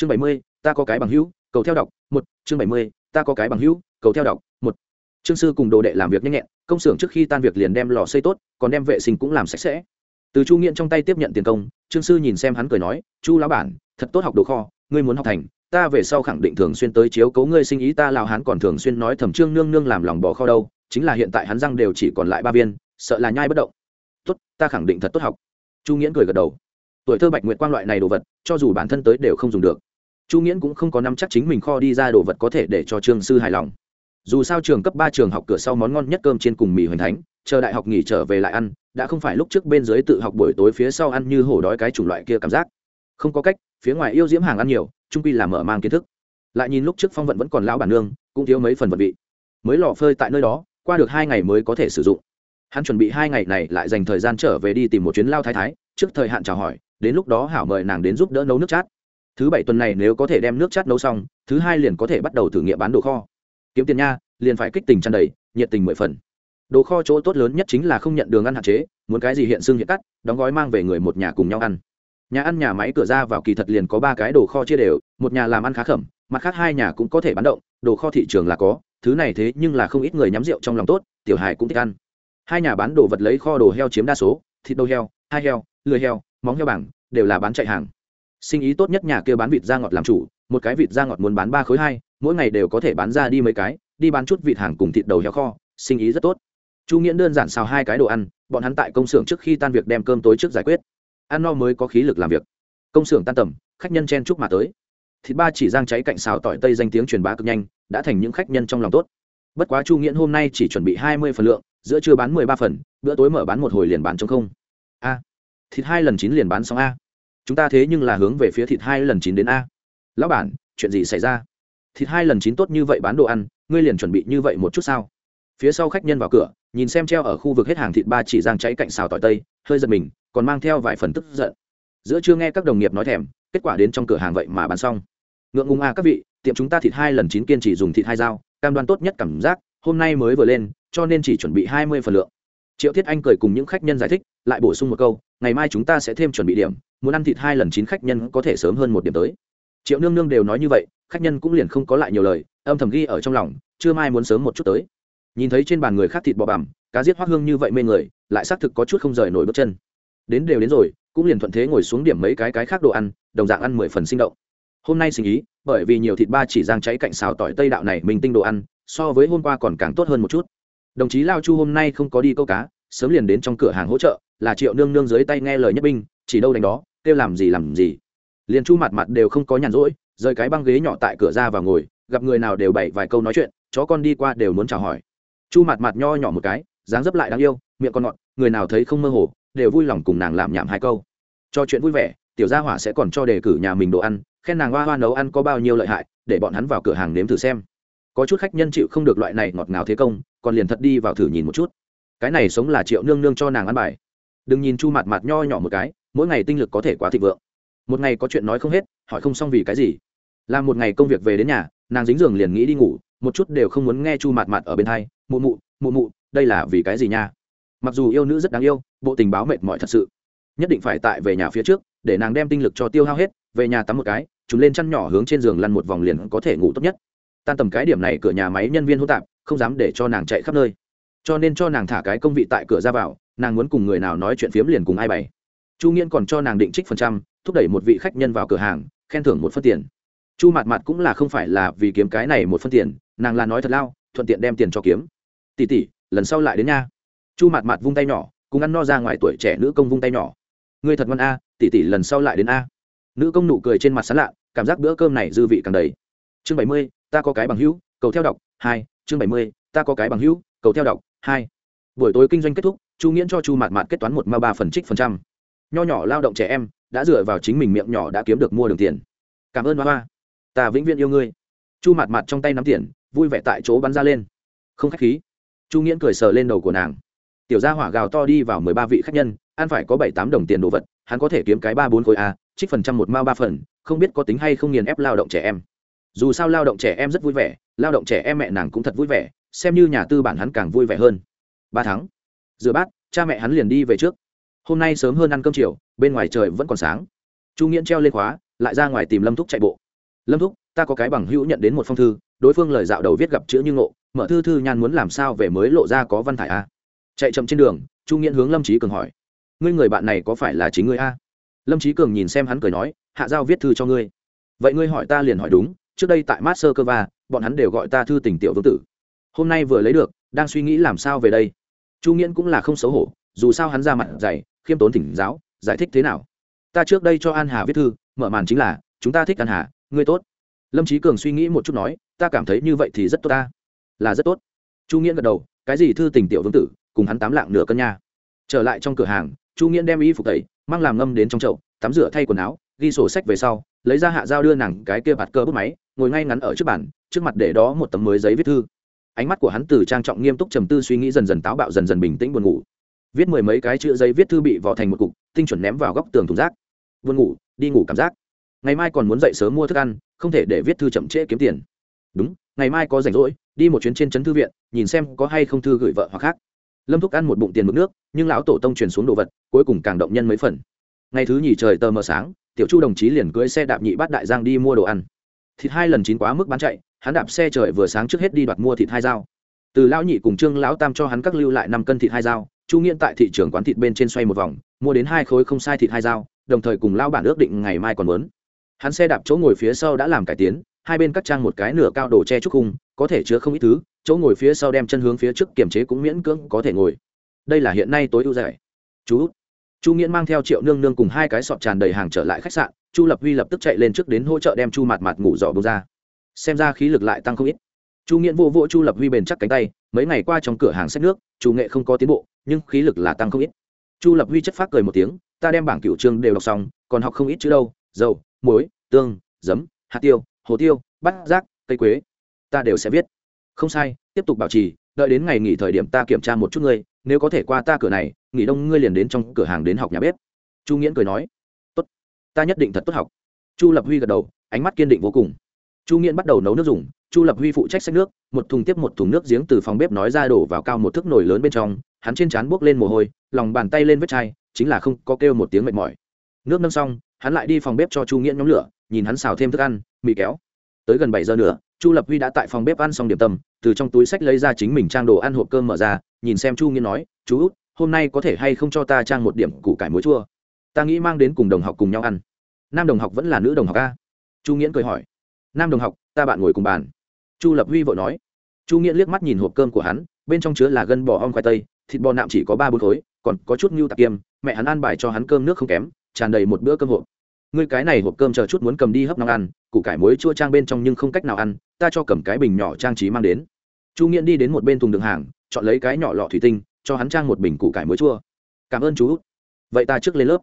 chương bảy mươi, ta có cái bằng hữu, cầu theo đọc, một, chương bảy mươi, ta có cái bằng hữu, cầu theo đọc, một. Trương sư cùng đồ đệ làm việc nhanh nhẹn, công xưởng trước khi tan việc liền đem lò xây tốt, còn đem vệ sinh cũng làm sạch sẽ. Từ chu nghiện trong tay tiếp nhận tiền công, trương sư nhìn xem hắn cười nói, chu lão bản, thật tốt học đồ kho, ngươi muốn học thành, ta về sau khẳng định thường xuyên tới chiếu cố ngươi sinh ý, ta lào hắn còn thường xuyên nói thẩm trương nương nương làm lòng bỏ kho đâu, chính là hiện tại hắn răng đều chỉ còn lại ba viên, sợ là nhai bất động. Tốt, ta khẳng định thật tốt học. Chu nghiễn cười gật đầu. Tuổi thơ bạch nguyệt quang loại này đồ vật, cho dù bản thân tới đều không dùng được chu nghiễn cũng không có nắm chắc chính mình kho đi ra đồ vật có thể để cho trương sư hài lòng. Dù sao trường cấp ba trường học cửa sau món ngon nhất cơm trên cùng mì hoành thánh, chờ đại học nghỉ trở về lại ăn, đã không phải lúc trước bên dưới tự học buổi tối phía sau ăn như hổ đói cái chủng loại kia cảm giác. Không có cách, phía ngoài yêu diễm hàng ăn nhiều, trung quy là mở mang kiến thức. Lại nhìn lúc trước phong vận vẫn còn lão bản nương, cũng thiếu mấy phần vật vị. Mới lò phơi tại nơi đó, qua được hai ngày mới có thể sử dụng. Hắn chuẩn bị hai ngày này lại dành thời gian trở về đi tìm một chuyến lao thái thái, trước thời hạn chào hỏi, đến lúc đó hảo mời nàng đến giúp đỡ nấu nước chát thứ bảy tuần này nếu có thể đem nước chát nấu xong, thứ hai liền có thể bắt đầu thử nghiệm bán đồ kho. Kiếm tiền nha, liền phải kích tình tràn đầy, nhiệt tình mười phần. Đồ kho chỗ tốt lớn nhất chính là không nhận đường ăn hạn chế, muốn cái gì hiện xương hiện cắt, đóng gói mang về người một nhà cùng nhau ăn. Nhà ăn nhà máy cửa ra vào kỳ thật liền có ba cái đồ kho chia đều, một nhà làm ăn khá khẩm, mặt khác hai nhà cũng có thể bán động, đồ kho thị trường là có, thứ này thế nhưng là không ít người nhắm rượu trong lòng tốt, tiểu hài cũng thích ăn. Hai nhà bán đồ vật lấy kho đồ heo chiếm đa số, thịt đầu heo, hai heo, lười heo, móng heo bảng, đều là bán chạy hàng sinh ý tốt nhất nhà kia bán vịt da ngọt làm chủ, một cái vịt da ngọt muốn bán ba khối hai, mỗi ngày đều có thể bán ra đi mấy cái, đi bán chút vịt hàng cùng thịt đầu heo kho, sinh ý rất tốt. Chu nghĩa đơn giản xào hai cái đồ ăn, bọn hắn tại công xưởng trước khi tan việc đem cơm tối trước giải quyết. Ăn no mới có khí lực làm việc. Công xưởng tan tầm, khách nhân chen chúc mà tới. Thịt ba chỉ giang cháy cạnh xào tỏi tây danh tiếng truyền bá cực nhanh, đã thành những khách nhân trong lòng tốt. Bất quá chu nghĩa hôm nay chỉ chuẩn bị hai mươi phần lượng, giữa chưa bán mười ba phần, bữa tối mở bán một hồi liền bán trong không. A. Thịt hai lần chín liền bán xong a chúng ta thế nhưng là hướng về phía thịt hai lần chín đến a. Lão bản, chuyện gì xảy ra? Thịt hai lần chín tốt như vậy bán đồ ăn, ngươi liền chuẩn bị như vậy một chút sao? Phía sau khách nhân vào cửa, nhìn xem treo ở khu vực hết hàng thịt ba chỉ giang cháy cạnh xào tỏi tây, hơi giật mình, còn mang theo vài phần tức giận. Giữa chưa nghe các đồng nghiệp nói thèm, kết quả đến trong cửa hàng vậy mà bán xong. Ngượng ngùng a, các vị, tiệm chúng ta thịt hai lần chín kiên chỉ dùng thịt hai dao, cam đoan tốt nhất cảm giác, hôm nay mới vừa lên, cho nên chỉ chuẩn bị hai mươi phần lượng. Triệu thiết anh cười cùng những khách nhân giải thích, lại bổ sung một câu, ngày mai chúng ta sẽ thêm chuẩn bị điểm muốn ăn thịt hai lần chín khách nhân có thể sớm hơn một điểm tới. Triệu nương nương đều nói như vậy, khách nhân cũng liền không có lại nhiều lời, âm thầm ghi ở trong lòng chưa mai muốn sớm một chút tới. Nhìn thấy trên bàn người khác thịt bò bằm, cá giết hoác hương như vậy mê người, lại xác thực có chút không rời nổi bước chân. Đến đều đến rồi, cũng liền thuận thế ngồi xuống điểm mấy cái cái khác đồ ăn, đồng dạng ăn mười phần sinh động. Hôm nay sinh ý, bởi vì nhiều thịt ba chỉ giang cháy cạnh xào tỏi tây đạo này mình tinh đồ ăn, so với hôm qua còn càng tốt hơn một chút. Đồng chí lao chu hôm nay không có đi câu cá, sớm liền đến trong cửa hàng hỗ trợ là triệu nương nương dưới tay nghe lời nhất binh, chỉ đâu đánh đó, kêu làm gì làm gì. Liền chu mặt mặt đều không có nhàn rỗi, rời cái băng ghế nhỏ tại cửa ra và ngồi, gặp người nào đều bày vài câu nói chuyện, chó con đi qua đều muốn chào hỏi. Chu mặt mặt nho nhỏ một cái, dáng dấp lại đáng yêu, miệng con ngọt, người nào thấy không mơ hồ, đều vui lòng cùng nàng làm nhảm hai câu. Cho chuyện vui vẻ, tiểu gia hỏa sẽ còn cho đề cử nhà mình đồ ăn, khen nàng hoa hoa nấu ăn có bao nhiêu lợi hại, để bọn hắn vào cửa hàng nếm thử xem. Có chút khách nhân chịu không được loại này ngọt ngào thế công, còn liền thật đi vào thử nhìn một chút. Cái này sống là triệu nương nương cho nàng ăn bài đừng nhìn chu mặt mặt nho nhỏ một cái, mỗi ngày tinh lực có thể quá thịnh vượng. Một ngày có chuyện nói không hết, hỏi không xong vì cái gì. Làm một ngày công việc về đến nhà, nàng dính giường liền nghĩ đi ngủ, một chút đều không muốn nghe chu mặt mặt ở bên thay mụ mụ mụ mụ, đây là vì cái gì nha? Mặc dù yêu nữ rất đáng yêu, bộ tình báo mệt mỏi thật sự. Nhất định phải tại về nhà phía trước, để nàng đem tinh lực cho tiêu hao hết, về nhà tắm một cái chúng lên chăn nhỏ hướng trên giường lăn một vòng liền có thể ngủ tốt nhất. Tan tầm cái điểm này cửa nhà máy nhân viên hỗn tạp, không dám để cho nàng chạy khắp nơi. Cho nên cho nàng thả cái công vị tại cửa ra vào nàng muốn cùng người nào nói chuyện phiếm liền cùng ai bày. Chu nghiễn còn cho nàng định trích phần trăm, thúc đẩy một vị khách nhân vào cửa hàng, khen thưởng một phân tiền. Chu mạt mạt cũng là không phải là vì kiếm cái này một phân tiền, nàng là nói thật lao, thuận tiện đem tiền cho kiếm. Tỷ tỷ, lần sau lại đến nha. Chu mạt mạt vung tay nhỏ, cùng ăn no ra ngoài tuổi trẻ nữ công vung tay nhỏ. Ngươi thật ngon a, tỷ tỷ lần sau lại đến a. Nữ công nụ cười trên mặt sán lạ, cảm giác bữa cơm này dư vị càng đầy. Chương bảy mươi, ta có cái bằng hữu, cầu theo đọc, hai, chương bảy mươi, ta có cái bằng hữu, cầu theo đọc, hai. Buổi tối kinh doanh kết thúc chu nghiễn cho chu mạt mạt kết toán một ma ba phần trích phần trăm. Nho nhỏ lao động trẻ em đã dựa vào chính mình miệng nhỏ đã kiếm được mua đường tiền. Cảm ơn ba ba ta vĩnh viễn yêu ngươi. Chu mạt mạt trong tay nắm tiền, vui vẻ tại chỗ bắn ra lên. Không khách khí. Chu nghiễn cười sờ lên đầu của nàng. Tiểu gia hỏa gào to đi vào mười ba vị khách nhân, ăn phải có bảy tám đồng tiền đồ vật, hắn có thể kiếm cái ba bốn khối a trích phần trăm một mao ba phần, không biết có tính hay không nghiền ép lao động trẻ em. Dù sao lao động trẻ em rất vui vẻ, lao động trẻ em mẹ nàng cũng thật vui vẻ, xem như nhà tư bản hắn càng vui vẻ hơn. Ba tháng rửa bát, cha mẹ hắn liền đi về trước. Hôm nay sớm hơn ăn cơm chiều, bên ngoài trời vẫn còn sáng. Chu nghiễn treo lên khóa, lại ra ngoài tìm lâm thúc chạy bộ. Lâm thúc, ta có cái bằng hữu nhận đến một phong thư, đối phương lời dạo đầu viết gặp chữ như ngộ, mở thư thư nhan muốn làm sao về mới lộ ra có văn thải a. Chạy chậm trên đường, chu nghiễn hướng lâm trí cường hỏi, ngươi người bạn này có phải là chính ngươi a? Lâm trí cường nhìn xem hắn cười nói, hạ giao viết thư cho ngươi. Vậy ngươi hỏi ta liền hỏi đúng, trước đây tại master cơ va, bọn hắn đều gọi ta thư tình tiểu vương tử. Hôm nay vừa lấy được, đang suy nghĩ làm sao về đây? Chu nghiễn cũng là không xấu hổ, dù sao hắn ra mặt dày, khiêm tốn thỉnh giáo, giải thích thế nào? Ta trước đây cho an hà viết thư, mở màn chính là, chúng ta thích an hà, ngươi tốt. Lâm trí cường suy nghĩ một chút nói, ta cảm thấy như vậy thì rất tốt ta. Là rất tốt. Chu nghiễn gật đầu, cái gì thư tình tiểu vương tử, cùng hắn tám lạng nửa cân nha. Trở lại trong cửa hàng, chu nghiễn đem y phục tẩy, mang làm ngâm đến trong chậu, tắm rửa thay quần áo, ghi sổ sách về sau, lấy ra hạ dao đưa nàng cái kia bạt cơ bút máy, ngồi ngay ngắn ở trước bàn, trước mặt để đó một tấm mới giấy viết thư ánh mắt của hắn từ trang trọng nghiêm túc trầm tư suy nghĩ dần dần táo bạo, dần dần bình tĩnh buồn ngủ. Viết mười mấy cái chữ giấy viết thư bị vò thành một cục, tinh chuẩn ném vào góc tường thùng rác. Buồn ngủ, đi ngủ cảm giác. Ngày mai còn muốn dậy sớm mua thức ăn, không thể để viết thư chậm trễ kiếm tiền. Đúng, ngày mai có rảnh rỗi, đi một chuyến trên trấn thư viện, nhìn xem có hay không thư gửi vợ hoặc khác. Lâm thúc ăn một bụng tiền mực nước, nhưng lão tổ tông truyền xuống đồ vật, cuối cùng càng động nhân mấy phần. Ngày thứ nhì trời tờ mờ sáng, tiểu chu đồng chí liền cưỡi xe đạp nhị bắt đại giang đi mua đồ ăn. Thịt hai lần chín quá mức bán chạy hắn đạp xe trời vừa sáng trước hết đi đoạt mua thịt hai dao. Từ lão nhị cùng trương lão tam cho hắn các lưu lại năm cân thịt hai dao, chu nghiện tại thị trường quán thịt bên trên xoay một vòng, mua đến hai khối không sai thịt hai dao, đồng thời cùng lao bản ước định ngày mai còn muốn. Hắn xe đạp chỗ ngồi phía sau đã làm cải tiến, hai bên cắt trang một cái nửa cao đồ che trúc khung, có thể chứa không ít thứ, chỗ ngồi phía sau đem chân hướng phía trước kiềm chế cũng miễn cưỡng có thể ngồi. Đây là hiện nay tối ưu rẻ. Chú chu nghiễn mang theo triệu nương nương cùng hai cái sọt tràn đầy hàng trở lại khách sạn, chu lập huy lập tức chạy lên trước đến hỗ trợ đem chu mặt mặt ngủ dọ bông ra xem ra khí lực lại tăng không ít. Chu nghiễn vô vỗ chu lập huy bền chắc cánh tay, mấy ngày qua trong cửa hàng sách nước, chủ nghệ không có tiến bộ, nhưng khí lực là tăng không ít. Chu lập huy chất phát cười một tiếng, ta đem bảng cựu chương đều đọc xong, còn học không ít chứ đâu, dầu, muối, tương, giấm, hạt tiêu, hồ tiêu, bát rác cây quế. Ta đều sẽ viết. Không sai, tiếp tục bảo trì, đợi đến ngày nghỉ thời điểm ta kiểm tra một chút ngươi, nếu có thể qua ta cửa này, nghỉ đông ngươi liền đến trong cửa hàng đến học nhà bếp. Chu nghiễn cười nói. Tốt, ta nhất định thật tốt học. Chu lập huy gật đầu, ánh mắt kiên định vô cùng chu nghiễn bắt đầu nấu nước dùng, chu lập huy phụ trách sách nước, một thùng tiếp một thùng nước giếng từ phòng bếp nói ra đổ vào cao một thước nồi lớn bên trong, hắn trên trán buốc lên mồ hôi, lòng bàn tay lên vết chai, chính là không có kêu một tiếng mệt mỏi. Nước nâng xong, hắn lại đi phòng bếp cho chu nghiễn nhóm lửa, nhìn hắn xào thêm thức ăn, mì kéo. Tới gần bảy giờ nữa, chu lập huy đã tại phòng bếp ăn xong điểm tâm, từ trong túi sách lấy ra chính mình trang đồ ăn hộp cơm mở ra, nhìn xem chu nghiễn nói, chú út, hôm nay có thể hay không cho ta trang một điểm củ cải muối chua? Ta nghĩ mang đến cùng đồng học cùng nhau ăn. Nam đồng học vẫn là nữ đồng học a? Chu nghiễn cười hỏi nam đồng học, ta bạn ngồi cùng bàn. Chu lập huy vội nói. Chu nghĩa liếc mắt nhìn hộp cơm của hắn, bên trong chứa là gân bò om khoai tây, thịt bò nạm chỉ có ba bốn khối, còn có chút ngưu tạp kiêm, mẹ hắn ăn bài cho hắn cơm nước không kém, tràn đầy một bữa cơm hộp. Ngươi cái này hộp cơm chờ chút muốn cầm đi hấp nóng ăn, củ cải muối chua trang bên trong nhưng không cách nào ăn, ta cho cầm cái bình nhỏ trang trí mang đến. Chu nghiễn đi đến một bên thùng đường hàng, chọn lấy cái nhỏ lọ thủy tinh, cho hắn trang một bình củ cải muối chua. Cảm ơn chú. Vậy ta trước lên lớp.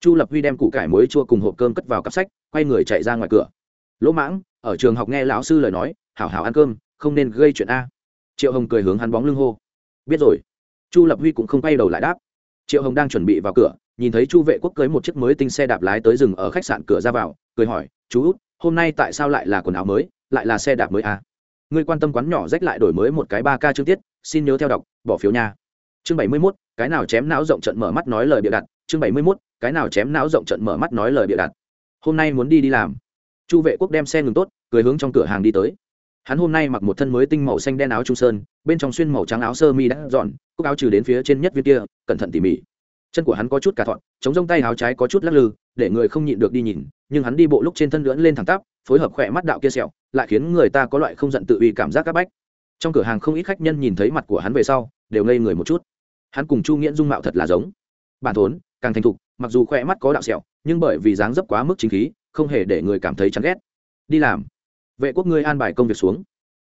Chu lập huy đem củ cải muối chua cùng hộp cơm cất vào cặp sách, quay người chạy ra ngoài cửa lỗ mãng, ở trường học nghe lão sư lời nói, hảo hảo ăn cơm, không nên gây chuyện a. Triệu hồng cười hướng hắn bóng lưng hô. Biết rồi. Chu lập huy cũng không quay đầu lại đáp. Triệu hồng đang chuẩn bị vào cửa, nhìn thấy chu vệ quốc cưới một chiếc mới tinh xe đạp lái tới rừng ở khách sạn cửa ra vào, cười hỏi, chú út, hôm nay tại sao lại là quần áo mới, lại là xe đạp mới à? người quan tâm quán nhỏ rách lại đổi mới một cái ba ca chương tiết, xin nhớ theo đọc, bỏ phiếu nha. Chương bảy mươi mốt, cái nào chém não rộng trận mở mắt nói lời bịa đặt. Chương bảy mươi mốt, cái nào chém não rộng trận mở mắt nói lời bịa đặt. Hôm nay muốn đi đi làm chu vệ quốc đem xe ngừng tốt, cười hướng trong cửa hàng đi tới. Hắn hôm nay mặc một thân mới tinh màu xanh đen áo trung sơn, bên trong xuyên màu trắng áo sơ mi đã dọn, cúc áo trừ đến phía trên nhất viên kia, cẩn thận tỉ mỉ. Chân của hắn có chút cả thọn chống rông tay áo trái có chút lắc lư, để người không nhịn được đi nhìn, nhưng hắn đi bộ lúc trên thân lưỡn lên thẳng tắp, phối hợp khỏe mắt đạo kia sẹo, lại khiến người ta có loại không giận tự uy cảm giác c áp bách. Trong cửa hàng không ít khách nhân nhìn thấy mặt của hắn về sau, đều ngây người một chút. Hắn cùng chu nghĩa dung mạo thật là giống. Bản thốn, càng thành thục, mặc dù khỏe mắt có đạo sẹo, nhưng bởi vì dáng dấp quá mức chính khí không hề để người cảm thấy chán ghét. Đi làm. Vệ quốc ngươi an bài công việc xuống.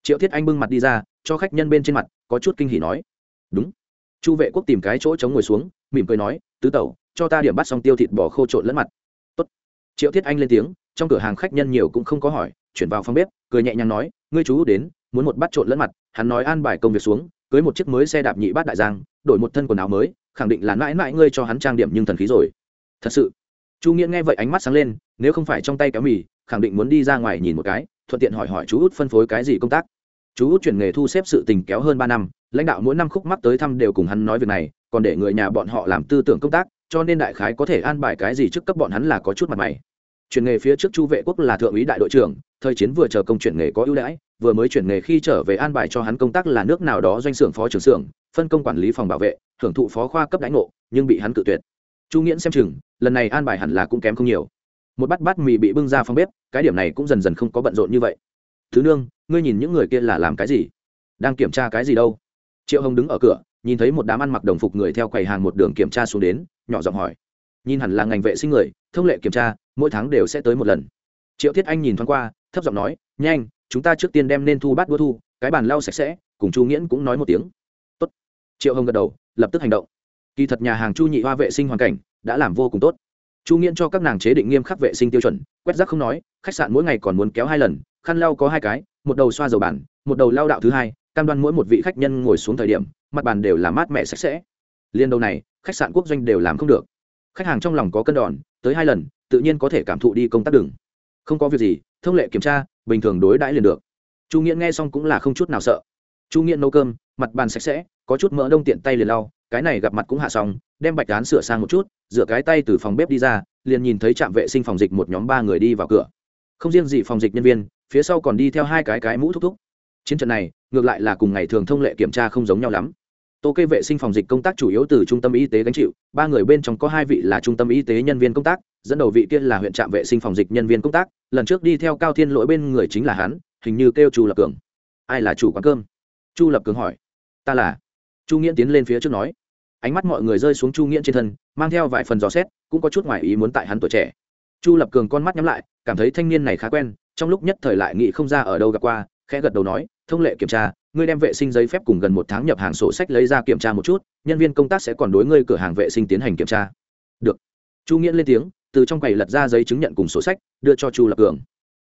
Triệu thiết anh bưng mặt đi ra, cho khách nhân bên trên mặt, có chút kinh hỉ nói. Đúng. Chu vệ quốc tìm cái chỗ chống ngồi xuống, mỉm cười nói, tứ tẩu, cho ta điểm bắt xong tiêu thịt bò khô trộn lẫn mặt. Tốt. triệu thiết anh lên tiếng, trong cửa hàng khách nhân nhiều cũng không có hỏi, chuyển vào phòng bếp, cười nhẹ nhàng nói, ngươi chú đến, muốn một bát trộn lẫn mặt. Hắn nói an bài công việc xuống, cưới một chiếc mới xe đạp nhị bát đại giang, đổi một thân quần áo mới, khẳng định là mãi mãi ngươi cho hắn trang điểm nhưng thần khí rồi. Thật sự. Chu nghĩa nghe vậy ánh mắt sáng lên nếu không phải trong tay kéo mì, khẳng định muốn đi ra ngoài nhìn một cái, thuận tiện hỏi hỏi chú út phân phối cái gì công tác. Chú út chuyển nghề thu xếp sự tình kéo hơn ba năm, lãnh đạo mỗi năm khúc mắc tới thăm đều cùng hắn nói việc này, còn để người nhà bọn họ làm tư tưởng công tác, cho nên đại khái có thể an bài cái gì trước cấp bọn hắn là có chút mặt mày. Chuyển nghề phía trước chu vệ quốc là thượng úy đại đội trưởng, thời chiến vừa chờ công chuyển nghề có ưu đãi, vừa mới chuyển nghề khi trở về an bài cho hắn công tác là nước nào đó doanh xưởng phó trưởng xưởng, phân công quản lý phòng bảo vệ, hưởng thụ phó khoa cấp đánh ngộ, nhưng bị hắn cự tuyệt. Chu nghiễn xem chừng, lần này an bài hẳn là cũng kém không nhiều một bát bát mì bị bưng ra phòng bếp, cái điểm này cũng dần dần không có bận rộn như vậy. Thứ nương, ngươi nhìn những người kia là làm cái gì? Đang kiểm tra cái gì đâu? Triệu hồng đứng ở cửa, nhìn thấy một đám ăn mặc đồng phục người theo quầy hàng một đường kiểm tra xuống đến, nhỏ giọng hỏi. Nhìn hẳn là ngành vệ sinh người, thông lệ kiểm tra, mỗi tháng đều sẽ tới một lần. Triệu thiết anh nhìn thoáng qua, thấp giọng nói, nhanh, chúng ta trước tiên đem nên thu bát đua thu, cái bàn lau sạch sẽ, cùng chu nghiễn cũng nói một tiếng. Tốt. Triệu hồng gật đầu, lập tức hành động. Kỳ thật nhà hàng chu nhị hoa vệ sinh hoàn cảnh đã làm vô cùng tốt chu nghiễn cho các nàng chế định nghiêm khắc vệ sinh tiêu chuẩn, quét rác không nói, khách sạn mỗi ngày còn muốn kéo hai lần, khăn lau có hai cái, một đầu xoa dầu bàn, một đầu lao đạo thứ hai, cam đoan mỗi một vị khách nhân ngồi xuống thời điểm, mặt bàn đều là mát mẻ sạch sẽ. Liên đầu này, khách sạn quốc doanh đều làm không được. Khách hàng trong lòng có cân đòn, tới hai lần, tự nhiên có thể cảm thụ đi công tác đường. Không có việc gì, thông lệ kiểm tra, bình thường đối đãi liền được. Chu nghiễn nghe xong cũng là không chút nào sợ. Chu nghiễn nấu cơm, mặt bàn sạch sẽ, có chút mỡ đông tiện tay liền lau, cái này gặp mặt cũng hạ xong, đem bạch đán sửa sang một chút dựa cái tay từ phòng bếp đi ra, liền nhìn thấy trạm vệ sinh phòng dịch một nhóm ba người đi vào cửa. Không riêng gì phòng dịch nhân viên, phía sau còn đi theo hai cái cái mũ thúc thúc. Chiến trận này, ngược lại là cùng ngày thường thông lệ kiểm tra không giống nhau lắm. Tô kê vệ sinh phòng dịch công tác chủ yếu từ trung tâm y tế gánh chịu, ba người bên trong có hai vị là trung tâm y tế nhân viên công tác, dẫn đầu vị kia là huyện trạm vệ sinh phòng dịch nhân viên công tác, lần trước đi theo cao thiên lỗi bên người chính là hắn, hình như kêu chu lập cường. Ai là chủ quán cơm? Chu lập cường hỏi. Ta là. Chu nghĩa tiến lên phía trước nói ánh mắt mọi người rơi xuống chu nghiễn trên thân, mang theo vài phần dò xét, cũng có chút ngoài ý muốn tại hắn tuổi trẻ. Chu lập cường con mắt nhắm lại, cảm thấy thanh niên này khá quen, trong lúc nhất thời lại nghĩ không ra ở đâu gặp qua, khẽ gật đầu nói, thông lệ kiểm tra, ngươi đem vệ sinh giấy phép cùng gần một tháng nhập hàng sổ sách lấy ra kiểm tra một chút, nhân viên công tác sẽ còn đối ngươi cửa hàng vệ sinh tiến hành kiểm tra. Được. Chu nghiễn lên tiếng, từ trong quầy lật ra giấy chứng nhận cùng sổ sách, đưa cho chu lập cường.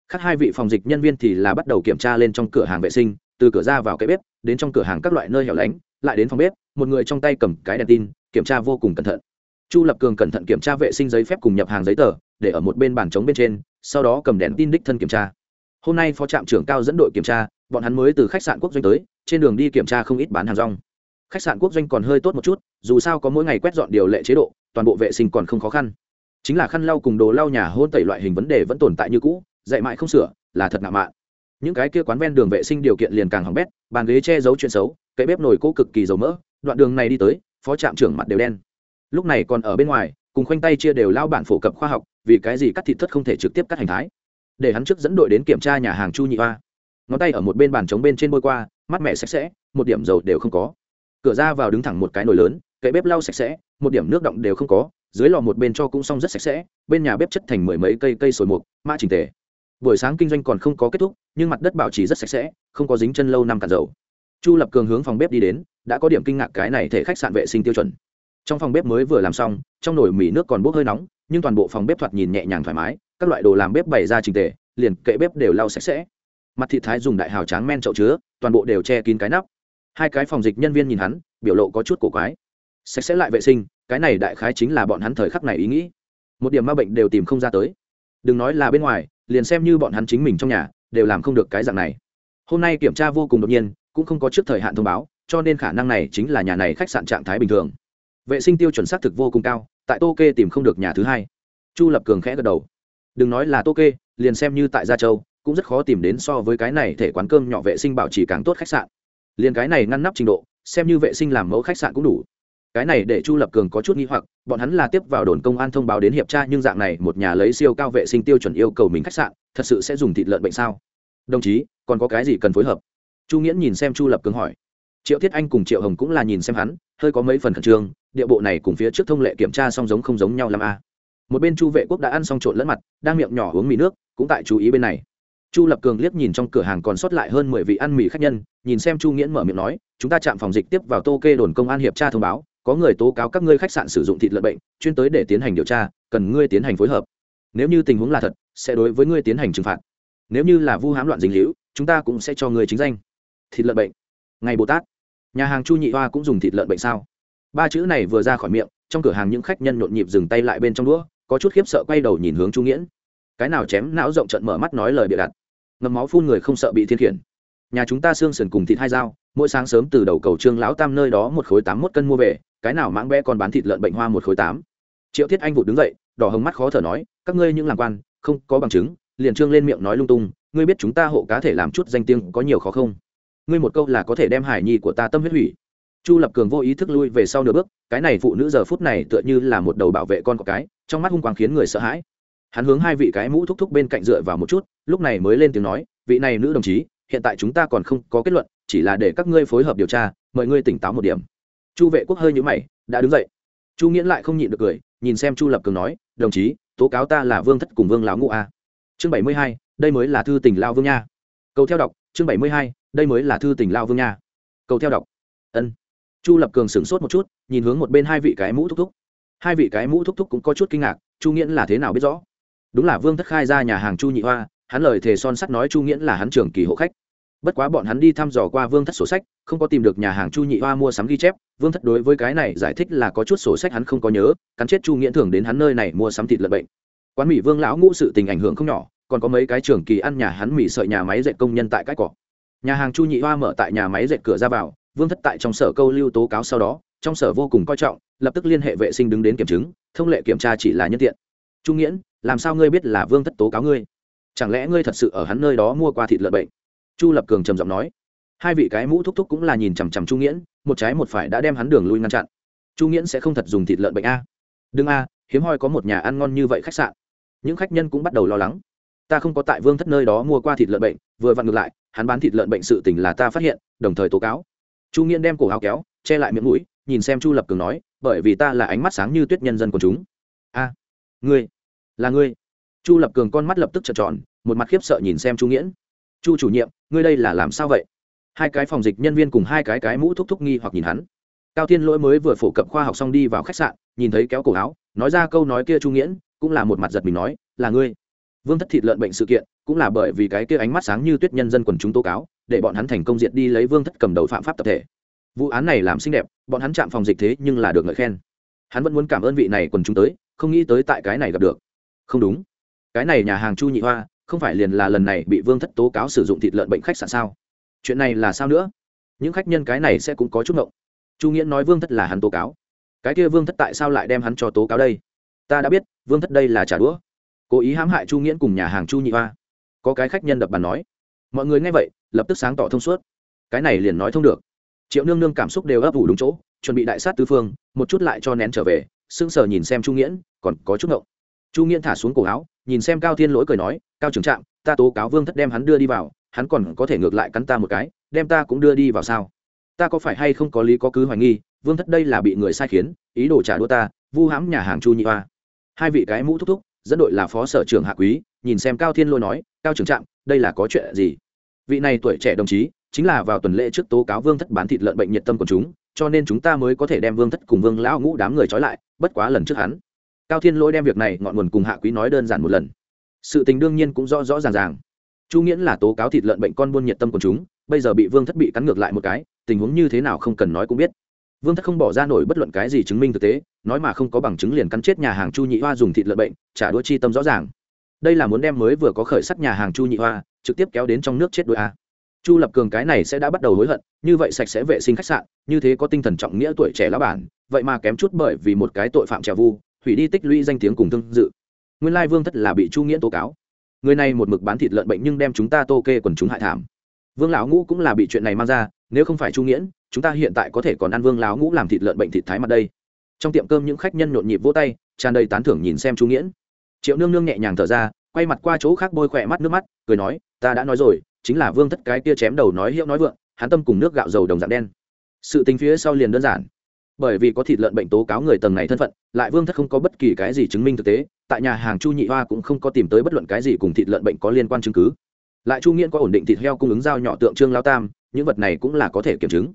Khác hai vị phòng dịch nhân viên thì là bắt đầu kiểm tra lên trong cửa hàng vệ sinh, từ cửa ra vào cái bếp, đến trong cửa hàng các loại nơi hẻo lánh, lại đến phòng bếp một người trong tay cầm cái đèn tin, kiểm tra vô cùng cẩn thận. Chu lập cường cẩn thận kiểm tra vệ sinh giấy phép cùng nhập hàng giấy tờ, để ở một bên bàn trống bên trên, sau đó cầm đèn tin đích thân kiểm tra. Hôm nay phó trạm trưởng cao dẫn đội kiểm tra, bọn hắn mới từ khách sạn quốc doanh tới, trên đường đi kiểm tra không ít bán hàng rong. Khách sạn quốc doanh còn hơi tốt một chút, dù sao có mỗi ngày quét dọn điều lệ chế độ, toàn bộ vệ sinh còn không khó khăn. Chính là khăn lau cùng đồ lau nhà hôn tẩy loại hình vấn đề vẫn tồn tại như cũ, dạy mãi không sửa, là thật ngạo mạn. Những cái kia quán ven đường vệ sinh điều kiện liền càng hỏng bét, bàn ghế che giấu chuyện xấu cây bếp nồi cố cực kỳ dầu mỡ đoạn đường này đi tới, phó trạm trưởng mặt đều đen. Lúc này còn ở bên ngoài, cùng khoanh tay chia đều lao bản phổ cập khoa học, vì cái gì cắt thịt thất không thể trực tiếp cắt hành thái. Để hắn trước dẫn đội đến kiểm tra nhà hàng chu nhị hoa. Ngón tay ở một bên bàn trống bên trên bôi qua, mắt mẹ sạch sẽ, một điểm dầu đều không có. Cửa ra vào đứng thẳng một cái nồi lớn cậy bếp lau sạch sẽ, một điểm nước động đều không có, dưới lò một bên cho cũng xong rất sạch sẽ, bên nhà bếp chất thành mười mấy cây cây sồi mục, mã trình tề. Buổi sáng kinh doanh còn không có kết thúc, nhưng mặt đất bảo trì rất sạch sẽ, không có dính chân lâu năm cạn dầu. Chu lập cường hướng phòng bếp đi đến đã có điểm kinh ngạc cái này thể khách sạn vệ sinh tiêu chuẩn. Trong phòng bếp mới vừa làm xong, trong nồi mì nước còn bốc hơi nóng, nhưng toàn bộ phòng bếp thoạt nhìn nhẹ nhàng thoải mái, các loại đồ làm bếp bày ra trình tề, liền kệ bếp đều lau sạch sẽ. Mặt thị thái dùng đại hào tráng men chậu chứa, toàn bộ đều che kín cái nắp. Hai cái phòng dịch nhân viên nhìn hắn, biểu lộ có chút cổ quái. Sạch sẽ lại vệ sinh, cái này đại khái chính là bọn hắn thời khắc này ý nghĩ. Một điểm ma bệnh đều tìm không ra tới. Đừng nói là bên ngoài, liền xem như bọn hắn chính mình trong nhà, đều làm không được cái dạng này. Hôm nay kiểm tra vô cùng đột nhiên, cũng không có trước thời hạn thông báo cho nên khả năng này chính là nhà này khách sạn trạng thái bình thường. Vệ sinh tiêu chuẩn xác thực vô cùng cao, tại tô kê tìm không được nhà thứ hai. Chu lập cường khẽ gật đầu. Đừng nói là tô kê liền xem như tại gia châu, cũng rất khó tìm đến so với cái này thể quán cơm nhỏ vệ sinh bảo trì càng tốt khách sạn. Liền cái này ngăn nắp trình độ, xem như vệ sinh làm mẫu khách sạn cũng đủ. Cái này để chu lập cường có chút nghi hoặc, bọn hắn là tiếp vào đồn công an thông báo đến hiệp tra, nhưng dạng này một nhà lấy siêu cao vệ sinh tiêu chuẩn yêu cầu mình khách sạn, thật sự sẽ dùng thịt lợn bệnh sao? Đồng chí, còn có cái gì cần phối hợp? Chu nghiễn nhìn xem chu lập cường hỏi triệu thiết anh cùng triệu hồng cũng là nhìn xem hắn, hơi có mấy phần khẩn trương, địa bộ này cùng phía trước thông lệ kiểm tra song giống không giống nhau làm a. Một bên chu vệ quốc đã ăn xong trộn lẫn mặt, đang miệng nhỏ uống mì nước, cũng tại chú ý bên này. Chu lập cường liếc nhìn trong cửa hàng còn sót lại hơn mười vị ăn mì khách nhân, nhìn xem chu nghiễn mở miệng nói, chúng ta chạm phòng dịch tiếp vào tô kê đồn công an hiệp tra thông báo, có người tố cáo các ngươi khách sạn sử dụng thịt lợn bệnh, chuyên tới để tiến hành điều tra, cần ngươi tiến hành phối hợp. Nếu như tình huống là thật, sẽ đối với ngươi tiến hành trừng phạt. Nếu như là vu hám loạn dinh hữu chúng ta cũng sẽ cho ngươi chính danh. Thịt lợn bệnh. Ngày bồ tát nhà hàng chu nhị hoa cũng dùng thịt lợn bệnh sao? Ba chữ này vừa ra khỏi miệng, trong cửa hàng những khách nhân nhộn nhịp dừng tay lại bên trong đũa, có chút khiếp sợ quay đầu nhìn hướng chu nghiễn. Cái nào chém não rộng trận mở mắt nói lời bịa đặt. Ngầm máu phun người không sợ bị thiên khiển. Nhà chúng ta xương sườn cùng thịt hai dao, mỗi sáng sớm từ đầu cầu trương lão tam nơi đó một khối tám mốt cân mua về, cái nào mãng bé còn bán thịt lợn bệnh hoa một khối tám. Triệu thiết anh vụt đứng dậy, đỏ hồng mắt khó thở nói, các ngươi những làm quan, không có bằng chứng, liền trương lên miệng nói lung tung, ngươi biết chúng ta hộ cá thể làm chút danh tiếng có nhiều khó không? Ngươi một câu là có thể đem hải nhi của ta tâm huyết hủy. Chu lập cường vô ý thức lui về sau nửa bước, cái này phụ nữ giờ phút này tựa như là một đầu bảo vệ con có cái, trong mắt hung quang khiến người sợ hãi. Hắn hướng hai vị cái mũ thúc thúc bên cạnh dựa vào một chút, lúc này mới lên tiếng nói, vị này nữ đồng chí, hiện tại chúng ta còn không có kết luận, chỉ là để các ngươi phối hợp điều tra, mời ngươi tỉnh táo một điểm. Chu vệ quốc hơi nhũ mày, đã đứng dậy. Chu nghiễn lại không nhịn được cười, nhìn xem chu lập cường nói, đồng chí, tố cáo ta là vương thất cùng vương lão ngũ a. Chương bảy mươi hai, đây mới là thư tỉnh lao vương nha. Cầu theo đọc, chương bảy mươi hai đây mới là thư tình lao vương nha. Cầu theo đọc. Ân. Chu lập cường sửng sốt một chút, nhìn hướng một bên hai vị cái mũ thúc thúc. Hai vị cái mũ thúc thúc cũng có chút kinh ngạc, chu nghiễn là thế nào biết rõ? Đúng là vương thất khai ra nhà hàng chu nhị hoa, hắn lời thề son sắt nói chu nghiễn là hắn trưởng kỳ hộ khách. Bất quá bọn hắn đi thăm dò qua vương thất sổ sách, không có tìm được nhà hàng chu nhị hoa mua sắm ghi chép, vương thất đối với cái này giải thích là có chút sổ sách hắn không có nhớ, cắn chết chu nghiễn thường đến hắn nơi này mua sắm thịt lợn bệnh. Quán mỹ vương lão ngũ sự tình ảnh hưởng không nhỏ, còn có mấy cái trưởng kỳ ăn nhà hắn mì sợi nhà máy dạy công nhân tại cái cỏ nhà hàng chu nhị hoa mở tại nhà máy dệt cửa ra vào, vương thất tại trong sở câu lưu tố cáo sau đó, trong sở vô cùng coi trọng, lập tức liên hệ vệ sinh đứng đến kiểm chứng, thông lệ kiểm tra chỉ là nhân tiện. Trung nghiễn, làm sao ngươi biết là vương thất tố cáo ngươi? Chẳng lẽ ngươi thật sự ở hắn nơi đó mua qua thịt lợn bệnh? Chu lập cường trầm giọng nói. Hai vị cái mũ thúc thúc cũng là nhìn chằm chằm chu nghiễn, một trái một phải đã đem hắn đường lui ngăn chặn. Chu nghiễn sẽ không thật dùng thịt lợn bệnh a. Đừng a, hiếm hoi có một nhà ăn ngon như vậy khách sạn. Những khách nhân cũng bắt đầu lo lắng. Ta không có tại vương thất nơi đó mua qua thịt lợn bệnh, vừa vặn ngược lại hắn bán thịt lợn bệnh sự tình là ta phát hiện, đồng thời tố cáo. Chu nghiên đem cổ áo kéo, che lại miệng mũi, nhìn xem chu lập cường nói, bởi vì ta là ánh mắt sáng như tuyết nhân dân của chúng. A, ngươi, là ngươi. Chu lập cường con mắt lập tức trợn tròn, một mặt khiếp sợ nhìn xem chu nghiễn. Chu chủ nhiệm, ngươi đây là làm sao vậy? Hai cái phòng dịch nhân viên cùng hai cái cái mũ thúc thúc nghi hoặc nhìn hắn. Cao thiên lỗi mới vừa phổ cập khoa học xong đi vào khách sạn, nhìn thấy kéo cổ áo, nói ra câu nói kia chu nghiễn, cũng là một mặt giật mình nói, là ngươi. Vương thất thịt lợn bệnh sự kiện cũng là bởi vì cái kia ánh mắt sáng như tuyết nhân dân quần chúng tố cáo, để bọn hắn thành công diệt đi lấy vương thất cầm đầu phạm pháp tập thể. Vụ án này làm xinh đẹp, bọn hắn chạm phòng dịch thế nhưng là được ngợi khen. Hắn vẫn muốn cảm ơn vị này quần chúng tới, không nghĩ tới tại cái này gặp được. Không đúng. Cái này nhà hàng chu nhị hoa, không phải liền là lần này bị vương thất tố cáo sử dụng thịt lợn bệnh khách sạn sao? Chuyện này là sao nữa? Những khách nhân cái này sẽ cũng có chút ngộng. Chu nghĩa nói vương thất là hắn tố cáo. Cái kia vương thất tại sao lại đem hắn cho tố cáo đây? Ta đã biết, vương thất đây là trả đũa. Cố ý hãm hại chu nghĩa cùng nhà hàng chu nhị hoa có cái khách nhân đập bàn nói, mọi người nghe vậy, lập tức sáng tỏ thông suốt. Cái này liền nói thông được. Triệu nương nương cảm xúc đều ấp ủ đúng chỗ, chuẩn bị đại sát tứ phương, một chút lại cho nén trở về, sững sờ nhìn xem chu nghiễn, còn có chút ngậu chu nghiễn thả xuống cổ áo, nhìn xem cao thiên lỗi cười nói, cao trưởng trạm, ta tố cáo vương thất đem hắn đưa đi vào, hắn còn có thể ngược lại cắn ta một cái, đem ta cũng đưa đi vào sao? Ta có phải hay không có lý có cứ hoài nghi, vương thất đây là bị người sai khiến, ý đồ trả đũa ta, vu hãm nhà hàng chu nhị hoa. Hai vị cái mũ thúc thúc, dẫn đội là phó sở trưởng hạ quý nhìn xem cao thiên lôi nói, cao trưởng trạm, đây là có chuyện gì? Vị này tuổi trẻ đồng chí, chính là vào tuần lễ trước tố cáo vương thất bán thịt lợn bệnh nhiệt tâm của chúng, cho nên chúng ta mới có thể đem vương thất cùng vương lão ngũ đám người trói lại, bất quá lần trước hắn. Cao thiên lỗi đem việc này ngọn nguồn cùng hạ quý nói đơn giản một lần. Sự tình đương nhiên cũng rõ rõ ràng ràng. Chu nghĩa là tố cáo thịt lợn bệnh con buôn nhiệt tâm của chúng, bây giờ bị vương thất bị cắn ngược lại một cái, tình huống như thế nào không cần nói cũng biết. Vương thất không bỏ ra nổi bất luận cái gì chứng minh thực tế, nói mà không có bằng chứng liền cắn chết nhà hàng chu nhị hoa dùng thịt lợn bệnh, trả đũa chi tâm rõ ràng đây là muốn đem mới vừa có khởi sắc nhà hàng chu nhị hoa, trực tiếp kéo đến trong nước chết đôi a à. chu lập cường cái này sẽ đã bắt đầu hối hận, như vậy sạch sẽ vệ sinh khách sạn, như thế có tinh thần trọng nghĩa tuổi trẻ lá bản, vậy mà kém chút bởi vì một cái tội phạm trèo vu, hủy đi tích lũy danh tiếng cùng thương dự. Nguyên lai vương thất là bị chu nghĩa tố cáo. Người này một mực bán thịt lợn bệnh nhưng đem chúng ta tô kê quần chúng hại thảm. Vương lão ngũ cũng là bị chuyện này mang ra, nếu không phải chu nghĩa chúng ta hiện tại có thể còn ăn vương lão ngũ làm thịt lợn bệnh thịt thái mặt đây. Trong tiệm cơm những khách nhân nhộn nhịp vỗ tay, tràn đầy tán thưởng nhìn xem chu nghĩa triệu nương nương nhẹ nhàng thở ra, quay mặt qua chỗ khác bôi khỏe mắt nước mắt, cười nói, ta đã nói rồi, chính là vương thất cái kia chém đầu nói hiệu nói vượng, hắn tâm cùng nước gạo dầu đồng dạng đen. Sự tình phía sau liền đơn giản. Bởi vì có thịt lợn bệnh tố cáo người tầng này thân phận, lại vương thất không có bất kỳ cái gì chứng minh thực tế, tại nhà hàng chu nhị hoa cũng không có tìm tới bất luận cái gì cùng thịt lợn bệnh có liên quan chứng cứ. Lại chu nghiễn có ổn định thịt heo cung ứng giao nhỏ tượng trương lao tam, những vật này cũng là có thể kiểm chứng.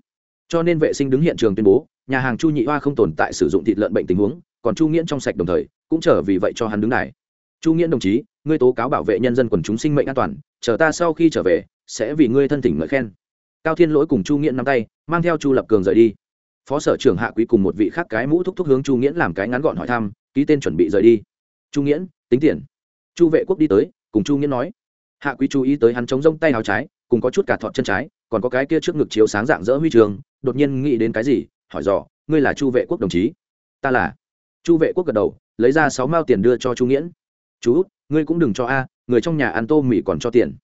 Cho nên vệ sinh đứng hiện trường tuyên bố, nhà hàng chu nhị hoa không tồn tại sử dụng thịt lợn bệnh tình huống, còn chu nghiễn trong sạch đồng thời cũng trở vì vậy cho hắn đứng đài. Chu nghiễn đồng chí, ngươi tố cáo bảo vệ nhân dân quần chúng sinh mệnh an toàn, chờ ta sau khi trở về, sẽ vì ngươi thân tỉnh ngợi khen. Cao thiên lỗi cùng chu nghiễn nắm tay, mang theo chu lập cường rời đi. Phó sở trưởng hạ quý cùng một vị khác cái mũ thúc thúc hướng chu nghiễn làm cái ngắn gọn hỏi thăm, ký tên chuẩn bị rời đi. Chu nghiễn, tính tiền. Chu vệ quốc đi tới, cùng chu nghiễn nói. Hạ quý chú ý tới hắn chống rông tay áo trái, cùng có chút cả thọt chân trái, còn có cái kia trước ngực chiếu sáng dạng dỡ huy trường, đột nhiên nghĩ đến cái gì, hỏi dò, ngươi là chu vệ quốc đồng chí? Ta là chu vệ quốc gật đầu, lấy ra sáu mao tiền đưa cho chu nghiễn. Chú, ngươi cũng đừng cho a, người trong nhà ăn tô mì còn cho tiền.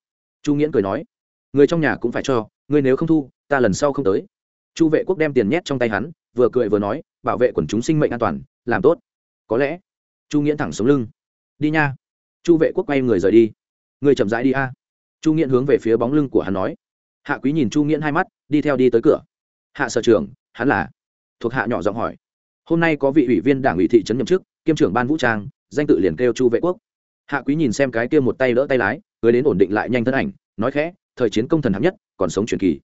Chu nghiễn cười nói. Người trong nhà cũng phải cho, ngươi nếu không thu, ta lần sau không tới. Chu vệ quốc đem tiền nhét trong tay hắn, vừa cười vừa nói, bảo vệ quần chúng sinh mệnh an toàn, làm tốt. Có lẽ, chu nghiễn thẳng sống lưng. Đi nha. Chu vệ quốc quay người rời đi. Người chậm rãi đi a. Chu nghiễn hướng về phía bóng lưng của hắn nói. Hạ quý nhìn chu nghiễn hai mắt, đi theo đi tới cửa. Hạ sở trưởng, hắn là? Thuộc hạ nhỏ giọng hỏi hôm nay có vị ủy viên đảng ủy thị trấn nhậm chức, kiêm trưởng ban vũ trang, danh tự liền kêu chu vệ quốc. Hạ quý nhìn xem cái kia một tay đỡ tay lái người đến ổn định lại nhanh thân ảnh, nói khẽ, thời chiến công thần hạng nhất, còn sống truyền kỳ.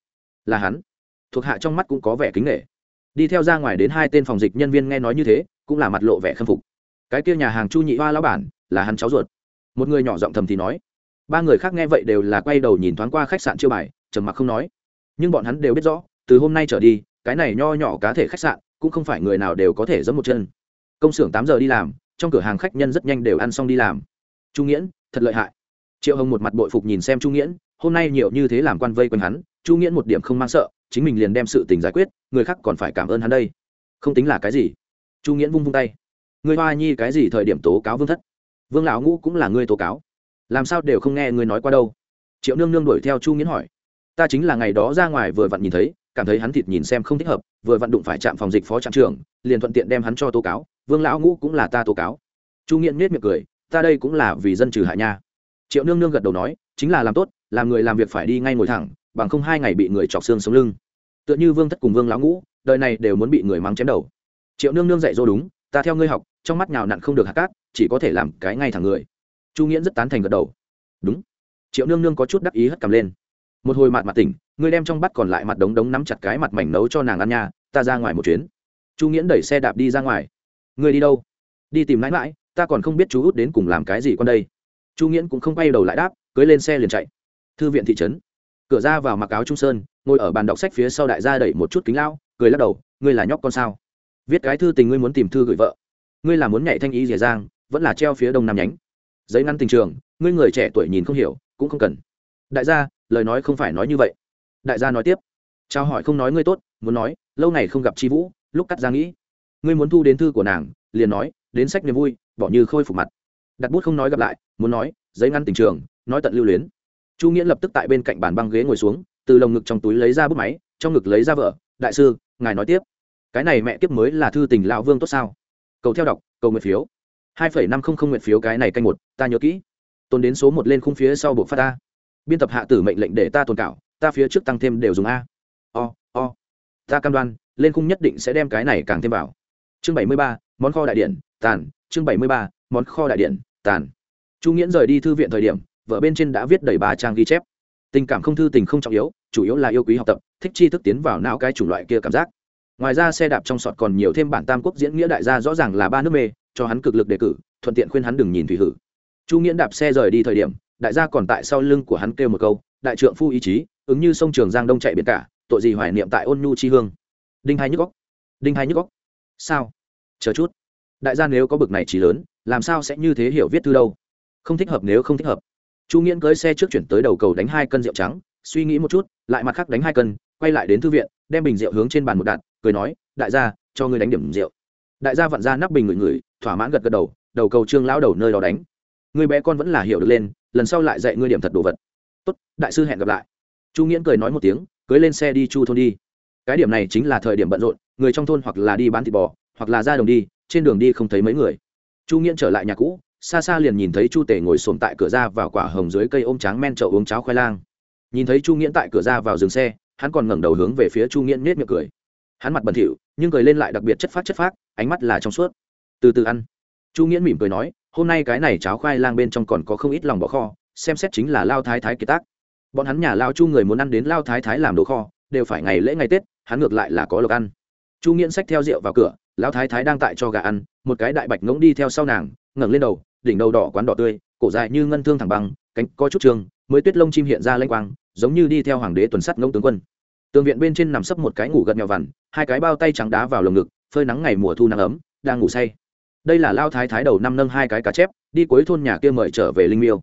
Là hắn. Thuộc hạ trong mắt cũng có vẻ kính nghệ đi theo ra ngoài đến hai tên phòng dịch nhân viên nghe nói như thế, cũng là mặt lộ vẻ khâm phục. Cái kia nhà hàng chu nhị hoa lão bản, là hắn cháu ruột. Một người nhỏ giọng thầm thì nói. Ba người khác nghe vậy đều là quay đầu nhìn thoáng qua khách sạn chiêu bài, trầm mặc không nói. Nhưng bọn hắn đều biết rõ, từ hôm nay trở đi, cái này nho nhỏ cá thể khách sạn cũng không phải người nào đều có thể giẫm một chân. Công xưởng tám giờ đi làm, trong cửa hàng khách nhân rất nhanh đều ăn xong đi làm. Trung nghiễn, thật lợi hại. Triệu hồng một mặt bội phục nhìn xem trung nghiễn, hôm nay nhiều như thế làm quan vây quanh hắn, chu nghiễn một điểm không mang sợ, chính mình liền đem sự tình giải quyết, người khác còn phải cảm ơn hắn đây. Không tính là cái gì. Chu nghiễn vung vung tay. Ngươi hoa nhi cái gì thời điểm tố cáo vương thất? Vương lão ngũ cũng là ngươi tố cáo. Làm sao đều không nghe ngươi nói qua đâu? Triệu nương nương đuổi theo chu nghiễn hỏi. Ta chính là ngày đó ra ngoài vừa vặn nhìn thấy cảm thấy hắn thịt nhìn xem không thích hợp, vừa vặn đụng phải trạm phòng dịch phó trạm trưởng, liền thuận tiện đem hắn cho tố cáo, vương lão ngũ cũng là ta tố cáo. Chu nghiện nết miệng cười, ta đây cũng là vì dân trừ hạ nha. Triệu nương nương gật đầu nói, chính là làm tốt, làm người làm việc phải đi ngay ngồi thẳng, bằng không hai ngày bị người chọc xương sống lưng. Tựa như vương thất cùng vương lão ngũ, đời này đều muốn bị người mắng chém đầu. Triệu nương nương dạy dỗ đúng, ta theo ngươi học, trong mắt nhào nặn không được hạt cát, chỉ có thể làm cái ngay thẳng người. Chu nghiễn rất tán thành gật đầu. Đúng. Triệu nương nương có chút đắc ý hất cầm lên một hồi mặt mặt tỉnh ngươi đem trong bắt còn lại mặt đống đống nắm chặt cái mặt mảnh nấu cho nàng ăn nha, ta ra ngoài một chuyến. Chu nghiễn đẩy xe đạp đi ra ngoài. Ngươi đi đâu? Đi tìm mãi mãi, ta còn không biết chú út đến cùng làm cái gì con đây. Chu nghiễn cũng không quay đầu lại đáp, cưới lên xe liền chạy. Thư viện thị trấn. Cửa ra vào mặc áo trung sơn, ngồi ở bàn đọc sách phía sau đại gia đẩy một chút kính lao, cười lắc đầu, ngươi là nhóc con sao? Viết cái thư tình ngươi muốn tìm thư gửi vợ. Ngươi là muốn nhảy thanh ý dìa giang, vẫn là treo phía đông nam nhánh. Giấy ngăn tình trường, ngươi người trẻ tuổi nhìn không hiểu, cũng không cần. Đại gia lời nói không phải nói như vậy. Đại gia nói tiếp. Trao hỏi không nói ngươi tốt, muốn nói, lâu ngày không gặp chi vũ, lúc cắt ra nghĩ. Ngươi muốn thu đến thư của nàng, liền nói, đến sách niềm vui, bỏ như khôi phục mặt. Đặt bút không nói gặp lại, muốn nói, giấy ngăn tình trường, nói tận lưu luyến. Chu nghĩa lập tức tại bên cạnh bàn băng ghế ngồi xuống, từ lồng ngực trong túi lấy ra bút máy, trong ngực lấy ra vợ đại sư, ngài nói tiếp. Cái này mẹ tiếp mới là thư tình lão vương tốt sao? Cầu theo đọc, cầu nguyện phiếu. Hai phẩy năm không không nguyện phiếu cái này canh một, ta nhớ kỹ. Tồn đến số một lên khung phía sau bộ phát ta biên tập hạ tử mệnh lệnh để ta tồn cảo, ta phía trước tăng thêm đều dùng a. O o. Ta cam đoan, lên khung nhất định sẽ đem cái này càng thêm vào. Chương bảy mươi ba, món kho đại điện, tàn. Chương bảy mươi ba, món kho đại điện, tàn. Chu nghiễn rời đi thư viện thời điểm, vợ bên trên đã viết đầy ba trang ghi chép. Tình cảm không thư tình không trọng yếu, chủ yếu là yêu quý học tập, thích chi thức tiến vào não cái chủng loại kia cảm giác. Ngoài ra xe đạp trong sọt còn nhiều thêm bản tam quốc diễn nghĩa đại gia rõ ràng là ba nước mê, cho hắn cực lực đề cử, thuận tiện khuyên hắn đừng nhìn thủy hử. Chu nghiễn đạp xe rời đi thời điểm đại gia còn tại sau lưng của hắn kêu một câu, đại trượng phu ý chí, ứng như sông trường giang đông chạy biển cả, tội gì hoài niệm tại ôn nhu chi hương. Đinh hai nhức góc đinh hai nhức góc sao? Chờ chút. Đại gia nếu có bực này trí lớn, làm sao sẽ như thế hiểu viết thư đâu? Không thích hợp nếu không thích hợp. Chu nghiễn cưới xe trước chuyển tới đầu cầu đánh hai cân rượu trắng, suy nghĩ một chút, lại mặt khác đánh hai cân, quay lại đến thư viện, đem bình rượu hướng trên bàn một đạn cười nói, đại gia, cho ngươi đánh điểm rượu. Đại gia vặn ra nắp bình ngửi ngửi, thỏa mãn gật gật đầu đầu cầu trương lão đầu nơi đó đánh. Người bé con vẫn là hiểu được lên lần sau lại dạy ngươi điểm thật đồ vật. Tốt, đại sư hẹn gặp lại. Chu nghiễn cười nói một tiếng, cưới lên xe đi chu thôn đi. Cái điểm này chính là thời điểm bận rộn, người trong thôn hoặc là đi bán thịt bò, hoặc là ra đồng đi, trên đường đi không thấy mấy người. Chu nghiễn trở lại nhà cũ, xa xa liền nhìn thấy chu tể ngồi sồn tại cửa ra vào quả hồng dưới cây ôm tráng men trậu uống cháo khoai lang. Nhìn thấy chu nghiễn tại cửa ra vào dừng xe, hắn còn ngẩng đầu hướng về phía chu nghiễn nết miệng cười. Hắn mặt bẩn thỉu, nhưng cười lên lại đặc biệt chất phát chất phát ánh mắt là trong suốt. Từ từ ăn. Chu nghiễn mỉm cười nói hôm nay cái này cháo khoai lang bên trong còn có không ít lòng bỏ kho, xem xét chính là lao thái thái kiệt tác. Bọn hắn nhà lao chu người muốn ăn đến lao thái thái làm đồ kho, đều phải ngày lễ ngày tết, hắn ngược lại là có lộc ăn. Chu nghiễn xách theo rượu vào cửa, lao thái thái đang tại cho gà ăn, một cái đại bạch ngỗng đi theo sau nàng, ngẩng lên đầu, đỉnh đầu đỏ quán đỏ tươi, cổ dài như ngân thương thẳng băng, cánh có chút trường, mới tuyết lông chim hiện ra lênh quang, giống như đi theo hoàng đế tuần sắt ngỗng tướng quân. Tường viện bên trên nằm sấp một cái ngủ gật mèo vằn, hai cái bao tay trắng đá vào lồng ngực, phơi nắng ngày mùa thu nắng ấm, đang ngủ say đây là lao thái thái đầu năm nâng hai cái cá chép, đi cuối thôn nhà kia mời trở về linh miêu.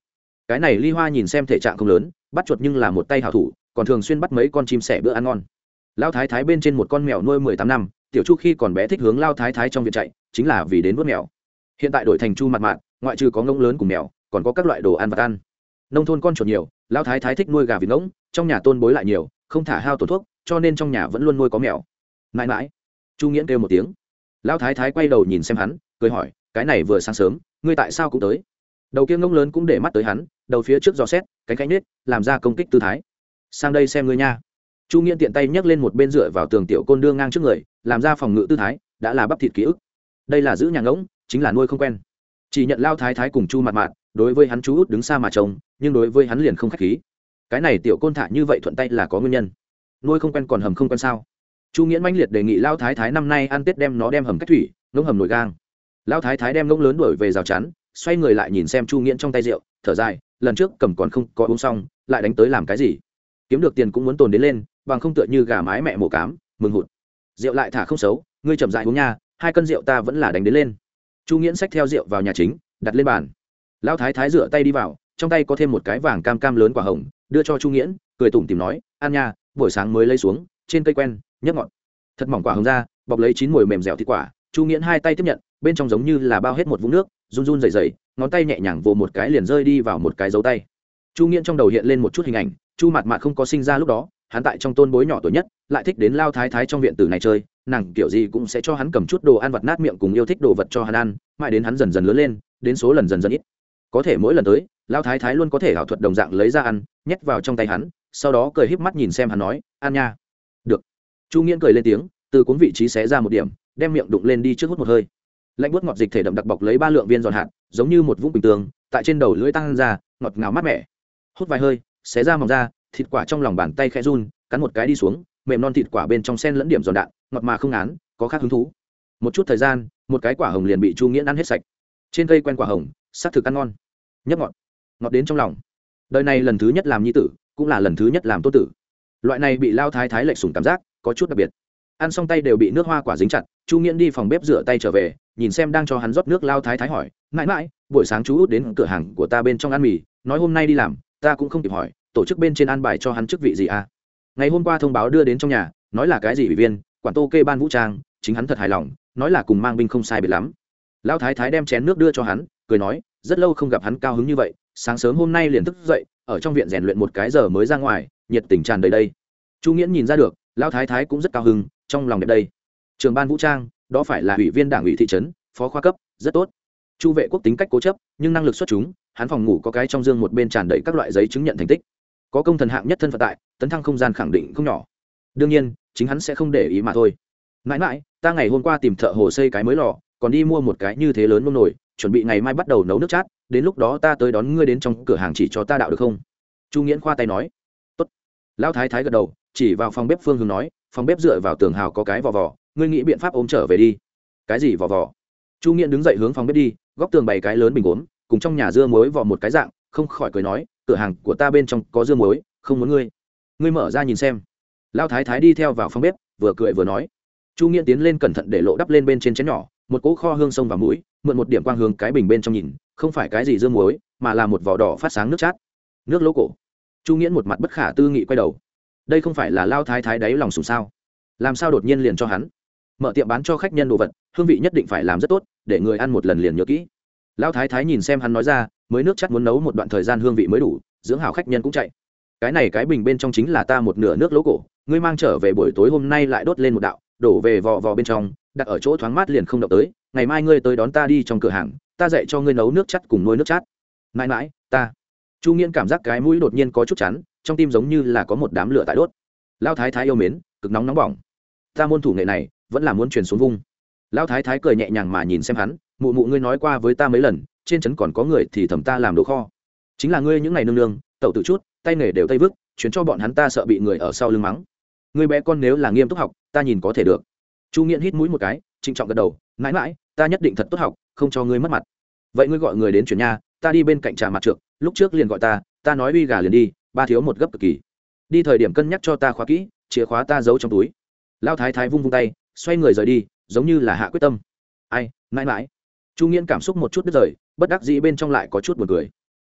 Cái này ly hoa nhìn xem thể trạng không lớn, bắt chuột nhưng là một tay hảo thủ, còn thường xuyên bắt mấy con chim sẻ bữa ăn ngon. Lao thái thái bên trên một con mèo nuôi mười tám năm, tiểu chu khi còn bé thích hướng lao thái thái trong viện chạy, chính là vì đến vớt mèo. Hiện tại đổi thành chu mặt mạng ngoại trừ có ngỗng lớn cùng mèo, còn có các loại đồ ăn vật ăn. Nông thôn con chuột nhiều, lao thái thái thích nuôi gà vịt ngỗng, trong nhà tôn bối lại nhiều, không thả hao tổn thuốc, cho nên trong nhà vẫn luôn nuôi có mèo. Mãi mãi, chu nghiễn kêu một tiếng. Lao thái thái quay đầu nhìn xem hắn cười hỏi, cái này vừa sáng sớm, ngươi tại sao cũng tới? Đầu kia ngông lớn cũng để mắt tới hắn, đầu phía trước giò xét, cánh cánh nết, làm ra công kích tư thái. Sang đây xem ngươi nha. Chu nghiễn tiện tay nhấc lên một bên dựa vào tường tiểu côn đưa ngang trước người, làm ra phòng ngự tư thái, đã là bắp thịt ký ức. Đây là giữ nhà ngỗng, chính là nuôi không quen. Chỉ nhận lao thái thái cùng chu mặt mạn đối với hắn chú út đứng xa mà trông, nhưng đối với hắn liền không k h á c h khí. Cái này tiểu côn thả như vậy thuận tay là có nguyên nhân. Nuôi không quen còn hầm không quen sao? Chu nghiễn mãnh liệt đề nghị lao thái thái năm nay ăn tết đem nó đem hầm cách thủy, ngỗng hầm nổi gang. Lão thái thái đem ngông lớn đuổi về rào chắn, xoay người lại nhìn xem chu nghiễn trong tay rượu, thở dài, lần trước cầm còn không có uống xong, lại đánh tới làm cái gì? Kiếm được tiền cũng muốn tồn đến lên, bằng không tựa như gà mái mẹ mổ cám, mừng hụt. Rượu lại thả không xấu, ngươi chậm dại uống nha, hai cân rượu ta vẫn là đánh đến lên. Chu nghiễn xách theo rượu vào nhà chính, đặt lên bàn. Lão thái thái rửa tay đi vào, trong tay có thêm một cái vàng cam cam lớn quả hồng, đưa cho chu nghiễn, cười tủm tìm nói, ăn nha, buổi sáng mới lấy xuống, trên cây quen, nhấp ngọt. Thật mỏng quả hồng ra, bọc lấy chín mùi mềm dẻo thịt quả, chu nghiễn hai tay tiếp nhận bên trong giống như là bao hết một vũng nước, run run dày dày ngón tay nhẹ nhàng vồ một cái liền rơi đi vào một cái dấu tay. Chu nghiễn trong đầu hiện lên một chút hình ảnh, chu mạt mạt không có sinh ra lúc đó, hắn tại trong tôn bối nhỏ tuổi nhất, lại thích đến lao thái thái trong viện tử này chơi, nàng kiểu gì cũng sẽ cho hắn cầm chút đồ ăn vặt nát miệng cùng yêu thích đồ vật cho hắn ăn, mãi đến hắn dần dần lớn lên, đến số lần dần dần ít. Có thể mỗi lần tới, lao thái thái luôn có thể ảo thuật đồng dạng lấy ra ăn, nhét vào trong tay hắn, sau đó cười híp mắt nhìn xem hắn nói ăn nha. Được. Chu nghiễn cười lên tiếng, từ cuốn vị trí xé ra một điểm, đem miệng đụng lên đi trước hút một hơi lạnh bút ngọt dịch thể đậm đặc bọc lấy ba lượng viên giòn hạt, giống như một vũng bình tường, tại trên đầu lưỡi tăng ra, ngọt ngào mát mẻ. Hút vài hơi, xé ra mỏng ra, thịt quả trong lòng bàn tay khẽ run, cắn một cái đi xuống, mềm non thịt quả bên trong sen lẫn điểm giòn đạn, ngọt mà không án có khác hứng thú. Một chút thời gian, một cái quả hồng liền bị chu nghiễn ăn hết sạch. Trên cây quen quả hồng s ắ c thực ăn ngon. Nhấp ngọt ngọt đến trong lòng. Đời này lần thứ nhất làm nhi tử, cũng là lần thứ nhất làm tô tử. Loại này bị lao thái thái lệch sùng cảm giác, có chút đặc biệt. Ăn xong tay đều bị nước hoa quả dính chặt, chu nghiễn đi phòng bếp rửa tay trở về nhìn xem đang cho hắn rót nước lao thái thái hỏi, mãi mãi, buổi sáng chú út đến cửa hàng của ta bên trong ăn mì, nói hôm nay đi làm, ta cũng không kịp hỏi, tổ chức bên trên ăn bài cho hắn chức vị gì à? Ngày hôm qua thông báo đưa đến trong nhà, nói là cái gì ủy viên, quản tô kê ban vũ trang, chính hắn thật hài lòng, nói là cùng mang binh không sai biệt lắm. Lão thái thái đem chén nước đưa cho hắn, cười nói, rất lâu không gặp hắn cao hứng như vậy, sáng sớm hôm nay liền thức dậy, ở trong viện rèn luyện một cái giờ mới ra ngoài, nhiệt tình tràn đầy đây. Chu nghiễn nhìn ra được lão thái thái cũng rất cao hứng, trong lòng đẹp đây. Trường ban vũ trang đó phải là ủy viên đảng ủy thị trấn, phó khoa cấp, rất tốt. Chu vệ quốc tính cách cố chấp, nhưng năng lực xuất chúng, hắn phòng ngủ có cái trong dương một bên tràn đầy các loại giấy chứng nhận thành tích. Có công thần hạng nhất thân phận tại, tấn thăng không gian khẳng định không nhỏ. Đương nhiên, chính hắn sẽ không để ý mà thôi. Mãi mãi, ta ngày hôm qua tìm thợ hồ xây cái mới lò, còn đi mua một cái như thế lớn nông nổi chuẩn bị ngày mai bắt đầu nấu nước chát, đến lúc đó ta tới đón ngươi đến trong cửa hàng chỉ cho ta đạo được không? Chu nghiễn khoa tay nói. Tốt. Lão thái thái gật đầu, chỉ vào phòng bếp phương hướng nói, phòng bếp dựa vào tường hào có cái vò vò ngươi nghĩ biện pháp ôm trở về đi. Cái gì vò vò? Chu nghiện đứng dậy hướng phòng bếp đi, góc tường bày cái lớn bình uống cùng trong nhà dưa muối vò một cái dạng, không khỏi cười nói, cửa hàng của ta bên trong có dưa muối, không muốn ngươi. Ngươi mở ra nhìn xem. Lao thái thái đi theo vào phòng bếp, vừa cười vừa nói. Chu nghiện tiến lên cẩn thận để lộ đắp lên bên trên chén nhỏ, một cỗ kho hương sông và mũi, mượn một điểm quang hướng cái bình bên trong nhìn, không phải cái gì dưa muối, mà là một vỏ đỏ phát sáng nước chát. Nước lỗ cổ. Chu nghiễn một mặt bất khả tư nghị quay đầu. Đây không phải là lao thái thái đáy lòng sùng sao? Làm sao đột nhiên liền cho hắn? Mở tiệm bán cho khách nhân đồ vật, hương vị nhất định phải làm rất tốt, để người ăn một lần liền nhớ kỹ. Lão thái thái nhìn xem hắn nói ra, mới nước chắc muốn nấu một đoạn thời gian hương vị mới đủ, dưỡng hảo khách nhân cũng chạy. Cái này cái bình bên trong chính là ta một nửa nước lỗ cổ, ngươi mang trở về buổi tối hôm nay lại đốt lên một đạo, đổ về vò vò bên trong, đặt ở chỗ thoáng mát liền không động tới, ngày mai ngươi tới đón ta đi trong cửa hàng, ta dạy cho ngươi nấu nước chắt cùng nuôi nước chát. Mãi mãi, ta. Chu nghiễn cảm giác cái mũi đột nhiên có chút chắn trong tim giống như là có một đám lửa tại đốt. Lao thái thái yêu mến, cực nóng nóng bỏng. Ta môn thủ nghệ này vẫn là muốn truyền xuống vung. Lão thái thái cười nhẹ nhàng mà nhìn xem hắn mụ mụ ngươi nói qua với ta mấy lần trên trấn còn có người thì thầm ta làm đồ kho. Chính là ngươi những ngày nương nương tẩu tự chút tay nghề đều tay vứt chuyến cho bọn hắn ta sợ bị người ở sau lưng mắng. Người bé con nếu là nghiêm túc học ta nhìn có thể được. Chu nghiện hít mũi một cái trịnh trọng gật đầu mãi mãi ta nhất định thật tốt học không cho ngươi mất mặt. Vậy ngươi gọi người đến chuyển nhà, ta đi bên cạnh trà mặt trượt lúc trước liền gọi ta ta nói uy gà liền đi ba thiếu một gấp cực kỳ. Đi thời điểm cân nhắc cho ta khóa kỹ chìa khóa ta giấu trong túi. Lao thái thái vung vung tay xoay người rời đi, giống như là hạ quyết tâm. Ai, mãi mãi. Chu nghiễn cảm xúc một chút đứt rời, bất đắc dĩ bên trong lại có chút buồn cười.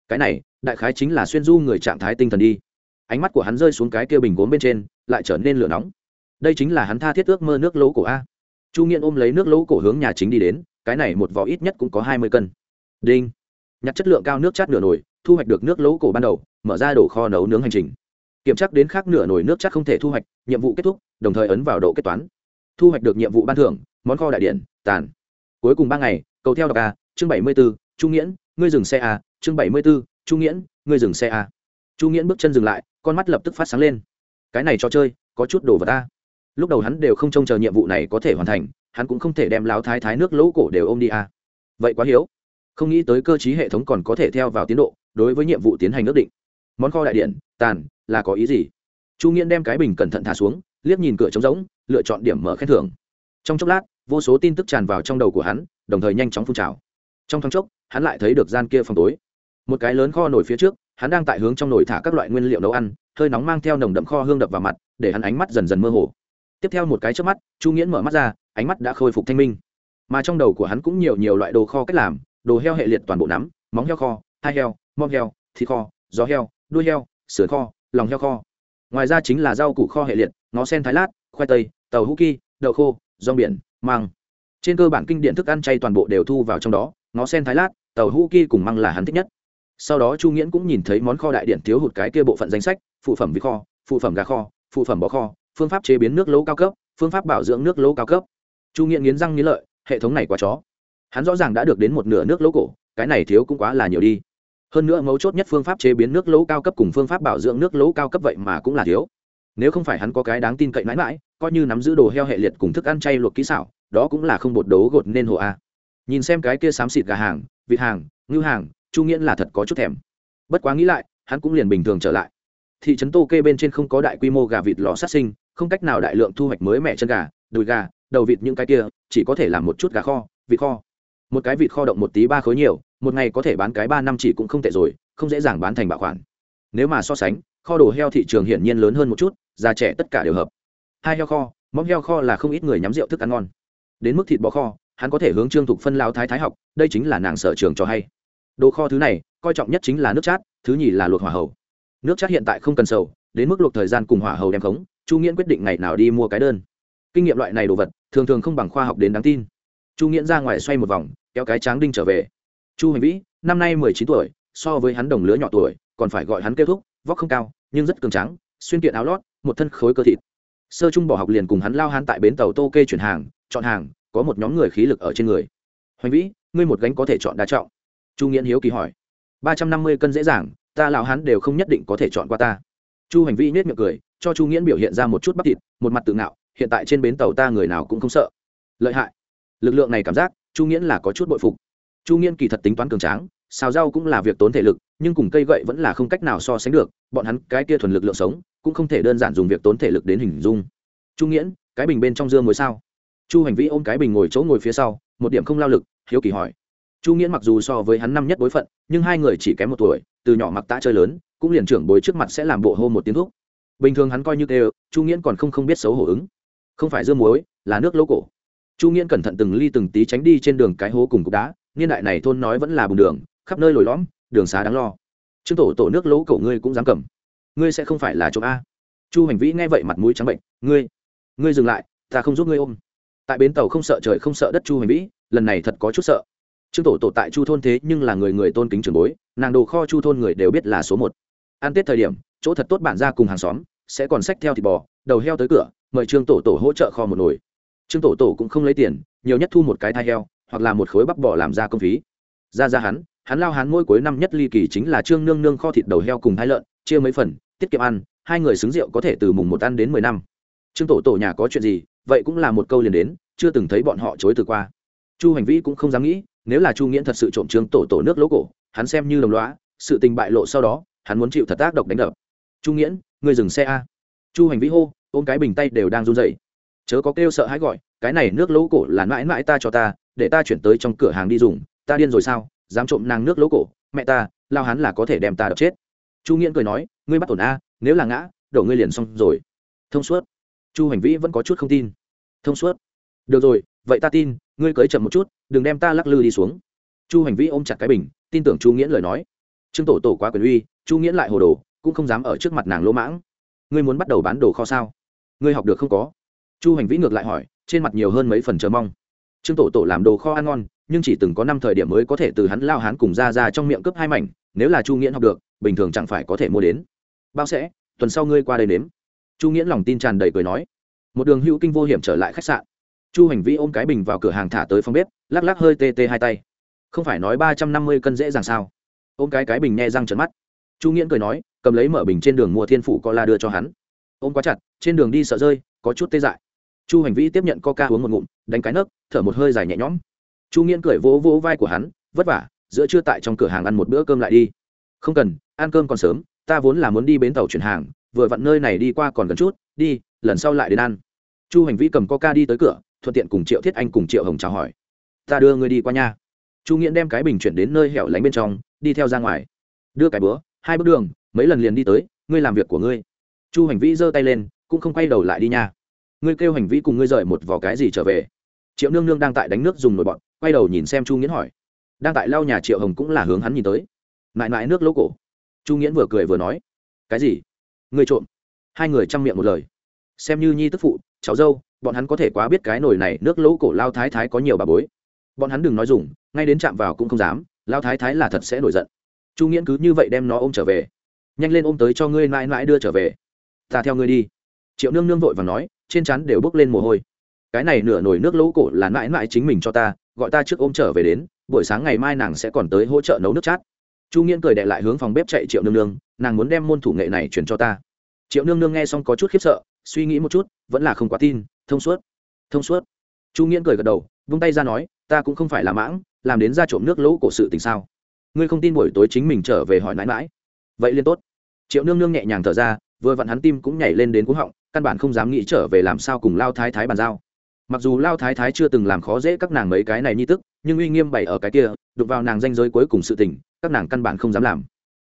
Cái này, đại khái chính là xuyên du người trạng thái tinh thần đi. Ánh mắt của hắn rơi xuống cái kia bình gốm bên trên, lại trở nên lửa nóng. Đây chính là hắn tha thiết ước mơ nước lỗ cổ a. Chu nghiễn ôm lấy nước lỗ cổ hướng nhà chính đi đến, cái này một vỏ ít nhất cũng có hai mươi cân. Đinh. Nhặt chất lượng cao nước chát nửa nồi, thu hoạch được nước lỗ cổ ban đầu, mở ra đổ kho nấu nướng hành trình. Kiểm tra đến khác nửa nồi nước chát không thể thu hoạch, nhiệm vụ kết thúc, đồng thời ấn vào độ kết toán thu hoạch được nhiệm vụ ban thưởng, món kho đại điện tàn. Cuối cùng ba ngày, cầu theo đọc a, chương bảy mươi b ố trung nghiễn, ngươi dừng xe a, chương bảy mươi b ố trung nghiễn, ngươi dừng xe a. Trung nghiễn bước chân dừng lại, con mắt lập tức phát sáng lên. Cái này cho chơi, có chút đồ vật ta. Lúc đầu hắn đều không trông chờ nhiệm vụ này có thể hoàn thành, hắn cũng không thể đem láo thái thái nước lỗ cổ đều ôm đi a. Vậy quá hiếu. Không nghĩ tới cơ chí hệ thống còn có thể theo vào tiến độ, đối với nhiệm vụ tiến hành ước định. Món kho đại điện tàn, là có ý gì? Chu nghiễn đem cái bình cẩn thận thả xuống liếc nhìn cửa trống rỗng, lựa chọn điểm mở khen thưởng. Trong chốc lát, vô số tin tức tràn vào trong đầu của hắn, đồng thời nhanh chóng phun trào. Trong thoáng chốc, hắn lại thấy được gian kia phòng tối. Một cái lớn kho nổi phía trước, hắn đang tại hướng trong nồi thả các loại nguyên liệu nấu ăn, hơi nóng mang theo nồng đậm kho hương đập vào mặt, để hắn ánh mắt dần dần mơ hồ. Tiếp theo một cái trước mắt, chu nghiễn mở mắt ra, ánh mắt đã khôi phục thanh minh. Mà trong đầu của hắn cũng nhiều nhiều loại đồ kho cách làm, đồ heo hệ liệt toàn bộ nắm, móng heo kho, hai heo mom heo, thịt kho gió heo, đuôi heo, sườn kho, lòng heo kho ngoài ra chính là rau củ kho hệ liệt, ngó sen thái lát, khoai tây, tàu hũ ki, đậu khô, rong biển, măng. Trên cơ bản kinh điện thức ăn chay toàn bộ đều thu vào trong đó, ngó sen thái lát, tàu hũ ki cùng măng là hắn thích nhất. Sau đó chu nghiễn cũng nhìn thấy món kho đại điện thiếu hụt cái kia bộ phận danh sách, phụ phẩm vị kho, phụ phẩm gà kho, phụ phẩm bò kho, phương pháp chế biến nước lấu cao cấp, phương pháp bảo dưỡng nước lấu cao cấp. Chu nghiễn nghiến răng nghiến lợi, hệ thống này quá chó. Hắn rõ ràng đã được đến một nửa nước lấu cổ, cái này thiếu cũng quá là nhiều đi hơn nữa mấu chốt nhất phương pháp chế biến nước lỗ cao cấp cùng phương pháp bảo dưỡng nước lỗ cao cấp vậy mà cũng là thiếu. Nếu không phải hắn có cái đáng tin cậy mãi mãi, coi như nắm giữ đồ heo hệ liệt cùng thức ăn chay luộc kỹ xảo, đó cũng là không bột đấu gột nên hồ a. Nhìn xem cái kia xám xịt gà hàng, vịt hàng, ngư hàng, chu nghĩa là thật có chút thèm. Bất quá nghĩ lại, hắn cũng liền bình thường trở lại. Thị trấn tô kê bên trên không có đại quy mô gà vịt lò sát sinh, không cách nào đại lượng thu hoạch mới mẹ chân gà, đùi gà, đầu vịt những cái kia, chỉ có thể làm một chút gà kho, vịt kho. Một cái vịt kho động một tí ba khối nhiều một ngày có thể bán cái ba năm chỉ cũng không tệ rồi, không dễ dàng bán thành bảo khoản. Nếu mà so sánh, kho đồ heo thị trường hiển nhiên lớn hơn một chút, già trẻ tất cả đều hợp. Hai heo kho, móng heo kho là không ít người nhắm rượu thức ăn ngon. Đến mức thịt bò kho, hắn có thể hướng trương thục phân lao thái thái học, đây chính là nàng sở trường cho hay. Đồ kho thứ này, coi trọng nhất chính là nước chát, thứ nhì là luộc hỏa hầu. Nước chát hiện tại không cần sầu, đến mức luộc thời gian cùng hỏa hầu đem khống, chu nghiễn quyết định ngày nào đi mua cái đơn. Kinh nghiệm loại này đồ vật, thường thường không bằng khoa học đến đáng tin. Chu nghiễn ra ngoài xoay một vòng, kéo cái tráng đinh trở về chu hành vĩ, năm nay mười chín tuổi, so với hắn đồng lứa nhỏ tuổi, còn phải gọi hắn kêu thúc, vóc không cao, nhưng rất cường tráng, xuyên kiện áo lót, một thân khối cơ thịt. Sơ trung bỏ học liền cùng hắn lao hắn tại bến tàu tô kê chuyển hàng, chọn hàng, có một nhóm người khí lực ở trên người. Hoành vĩ, ngươi một gánh có thể chọn đa trọng. Chu nghiễn hiếu kỳ hỏi. Ba trăm năm mươi cân dễ dàng, ta lão hắn đều không nhất định có thể chọn qua ta. Chu hành vĩ nhét miệng cười, cho chu nghiễn biểu hiện ra một chút bắp thịt, một mặt tự ngạo, hiện tại trên bến tàu ta người nào cũng không sợ. Lợi hại. Lực lượng này cảm giác, chu nghiễn là có chút bội phục chu nghiên kỳ thật tính toán cường tráng, xào rau cũng là việc tốn thể lực, nhưng cùng cây gậy vẫn là không cách nào so sánh được, bọn hắn cái kia thuần lực lượng sống, cũng không thể đơn giản dùng việc tốn thể lực đến hình dung. Chu nghiễn, cái bình bên trong dưa muối sao? Chu hành vĩ ôm cái bình ngồi chỗ ngồi phía sau, một điểm không lao lực, hiếu kỳ hỏi. Chu nghiễn mặc dù so với hắn năm nhất bối phận, nhưng hai người chỉ kém một tuổi, từ nhỏ mặc tã chơi lớn, cũng liền trưởng bối trước mặt sẽ làm bộ hô một tiếng thuốc bình thường hắn coi như kêu chu nghiễn còn không không biết xấu hổ ứng. Không phải dưa muối, là nước lỗ cổ. Chu nghiễn cẩn thận từng ly từng tí tránh đi trên đường cái hố cùng cục đá niên đại này thôn nói vẫn là bùn đường, khắp nơi lồi lõm, đường xá đáng lo. Trương tổ tổ nước lỗ cổ ngươi cũng dám cầm. Ngươi sẽ không phải là chỗ a. Chu hành vĩ nghe vậy mặt mũi trắng bệnh, ngươi ngươi dừng lại, ta không giúp ngươi ôm. Tại bến tàu không sợ trời không sợ đất chu hành vĩ, lần này thật có chút sợ. Trương tổ tổ tại chu thôn thế nhưng là người người tôn kính trường bối, nàng đồ kho chu thôn người đều biết là số một. Ăn tết thời điểm, chỗ thật tốt bản ra cùng hàng xóm, sẽ còn xách theo thịt bò, đầu heo tới cửa, mời trương tổ tổ hỗ trợ kho một nồi. Trương tổ tổ cũng không lấy tiền, nhiều nhất thu một cái thai heo hoặc là một khối bắp bò làm ra công phí. Ra ra hắn hắn lao hắn mỗi cuối năm nhất ly kỳ chính là trương nương nương kho thịt đầu heo cùng hai lợn, chia mấy phần, tiết kiệm ăn, hai người xứng rượu có thể từ mùng một ăn đến mười năm. Trương tổ tổ nhà có chuyện gì, vậy cũng là một câu liền đến, chưa từng thấy bọn họ chối từ qua. Chu hành vĩ cũng không dám nghĩ, nếu là chu nghiễn thật sự trộm trương tổ tổ nước lỗ cổ, hắn xem như đồng loá sự tình bại lộ sau đó, hắn muốn chịu thật tác độc đánh đập. Chu nghiễn người dừng xe a. Chu hành vĩ hô, ôm cái bình tay đều đang run rẩy. Chớ có kêu sợ hãi gọi, cái này nước lỗ cổ là mãi mãi ta cho ta để ta chuyển tới trong cửa hàng đi dùng, ta điên rồi sao? Dám trộm nàng nước lỗ cổ, mẹ ta, lao hắn là có thể đem ta đập chết. Chu nghiễn cười nói, ngươi bắt tổn a, nếu là ngã, đổ ngươi liền xong rồi. Thông suốt. Chu hành vĩ vẫn có chút không tin. Thông suốt. Được rồi, vậy ta tin, ngươi cưới chậm một chút, đừng đem ta lắc lư đi xuống. Chu hành vĩ ôm chặt cái bình, tin tưởng chu nghiễn lời nói. Trương tổ tổ quá quyền uy, chu nghiễn lại hồ đồ, cũng không dám ở trước mặt nàng lỗ mãng. Ngươi muốn bắt đầu bán đồ kho sao? Ngươi học được không có? Chu hành vĩ ngược lại hỏi, trên mặt nhiều hơn mấy phần chờ mong trương tổ tổ làm đồ kho ăn ngon, nhưng chỉ từng có năm thời điểm mới có thể từ hắn lao hán cùng ra ra trong miệng cướp hai mảnh, nếu là chu nghiễn học được, bình thường chẳng phải có thể mua đến. Bao sẽ, tuần sau ngươi qua đây nếm. Chu nghiễn lòng tin tràn đầy cười nói. Một đường hữu kinh vô hiểm trở lại khách sạn. Chu hành vi ôm cái bình vào cửa hàng thả tới phòng bếp, lắc lắc hơi tê tê hai tay. Không phải nói ba trăm năm mươi cân dễ dàng sao? Ôm cái cái bình nhẹ răng trợn mắt. Chu nghiễn cười nói, cầm lấy mở bình trên đường mua thiên phủ co la đưa cho hắn. Ôm quá chặt, trên đường đi sợ rơi, có chút tê dại chu hành vi tiếp nhận coca uống một ngụm, đánh cái nấc, thở một hơi dài nhẹ nhõm. Chu nghiễn cười vỗ vỗ vai của hắn, vất vả, giữa trưa tại trong cửa hàng ăn một bữa cơm lại đi. Không cần, ăn cơm còn sớm, ta vốn là muốn đi bến tàu chuyển hàng, vừa vặn nơi này đi qua còn gần chút, đi, lần sau lại đến ăn. Chu hành vi cầm coca đi tới cửa, thuận tiện cùng triệu thiết anh cùng triệu hồng chào hỏi. Ta đưa người đi qua nhà chu nghiễn đem cái bình chuyển đến nơi hẻo lánh bên trong, đi theo ra ngoài. Đưa cái bữa, hai bước đường, mấy lần liền đi tới, ngươi làm việc của ngươi. Chu hành vi giơ tay lên, cũng không quay đầu lại đi nha ngươi kêu hành vi cùng ngươi rời một vỏ cái gì trở về? Triệu nương nương đang tại đánh nước dùng nồi bọn quay đầu nhìn xem chu nghiễn hỏi. Đang tại lau nhà triệu hồng cũng là hướng hắn nhìn tới. Mãi mãi nước lỗ cổ. Chu nghiễn vừa cười vừa nói. Cái gì? Ngươi trộm. Hai người chăm miệng một lời. Xem như nhi tức phụ, cháu dâu, bọn hắn có thể quá biết cái nồi này nước lỗ cổ lao thái thái có nhiều bà bối. Bọn hắn đừng nói dùng, ngay đến chạm vào cũng không dám, lao thái thái là thật sẽ nổi giận. Chu nghiễn cứ như vậy đem nó ôm trở về. Nhanh lên ôm tới cho ngươi mãi mãi đưa trở về. Ta theo ngươi đi. Triệu nương nương vội và nói trên chắn đều bốc lên mồ hôi. Cái này nửa nồi nước lỗ cổ là mãi mãi chính mình cho ta, gọi ta trước ôm trở về đến, buổi sáng ngày mai nàng sẽ còn tới hỗ trợ nấu nước chát. Chu nghiễn cười đệ lại hướng phòng bếp chạy triệu nương nương, nàng muốn đem môn thủ nghệ này chuyển cho ta. Triệu nương nương nghe xong có chút khiếp sợ, suy nghĩ một chút, vẫn là không quá tin, thông suốt thông suốt. Chu nghiễn cười gật đầu, vung tay ra nói, ta cũng không phải là mãng, làm đến ra trộm nước lỗ cổ sự tình sao? Ngươi không tin buổi tối chính mình trở về hỏi mãi mãi. Vậy liên tốt. Triệu nương nương nhẹ nhàng thở ra, vừa vặn hắn tim cũng nhảy lên đến cuống họng căn bản không dám nghĩ trở về làm sao cùng lao thái thái bàn giao. Mặc dù lao thái thái chưa từng làm khó dễ các nàng mấy cái này như tức, nhưng uy nghiêm bày ở cái kia, đụng vào nàng danh giới cuối cùng sự tình, các nàng căn bản không dám làm.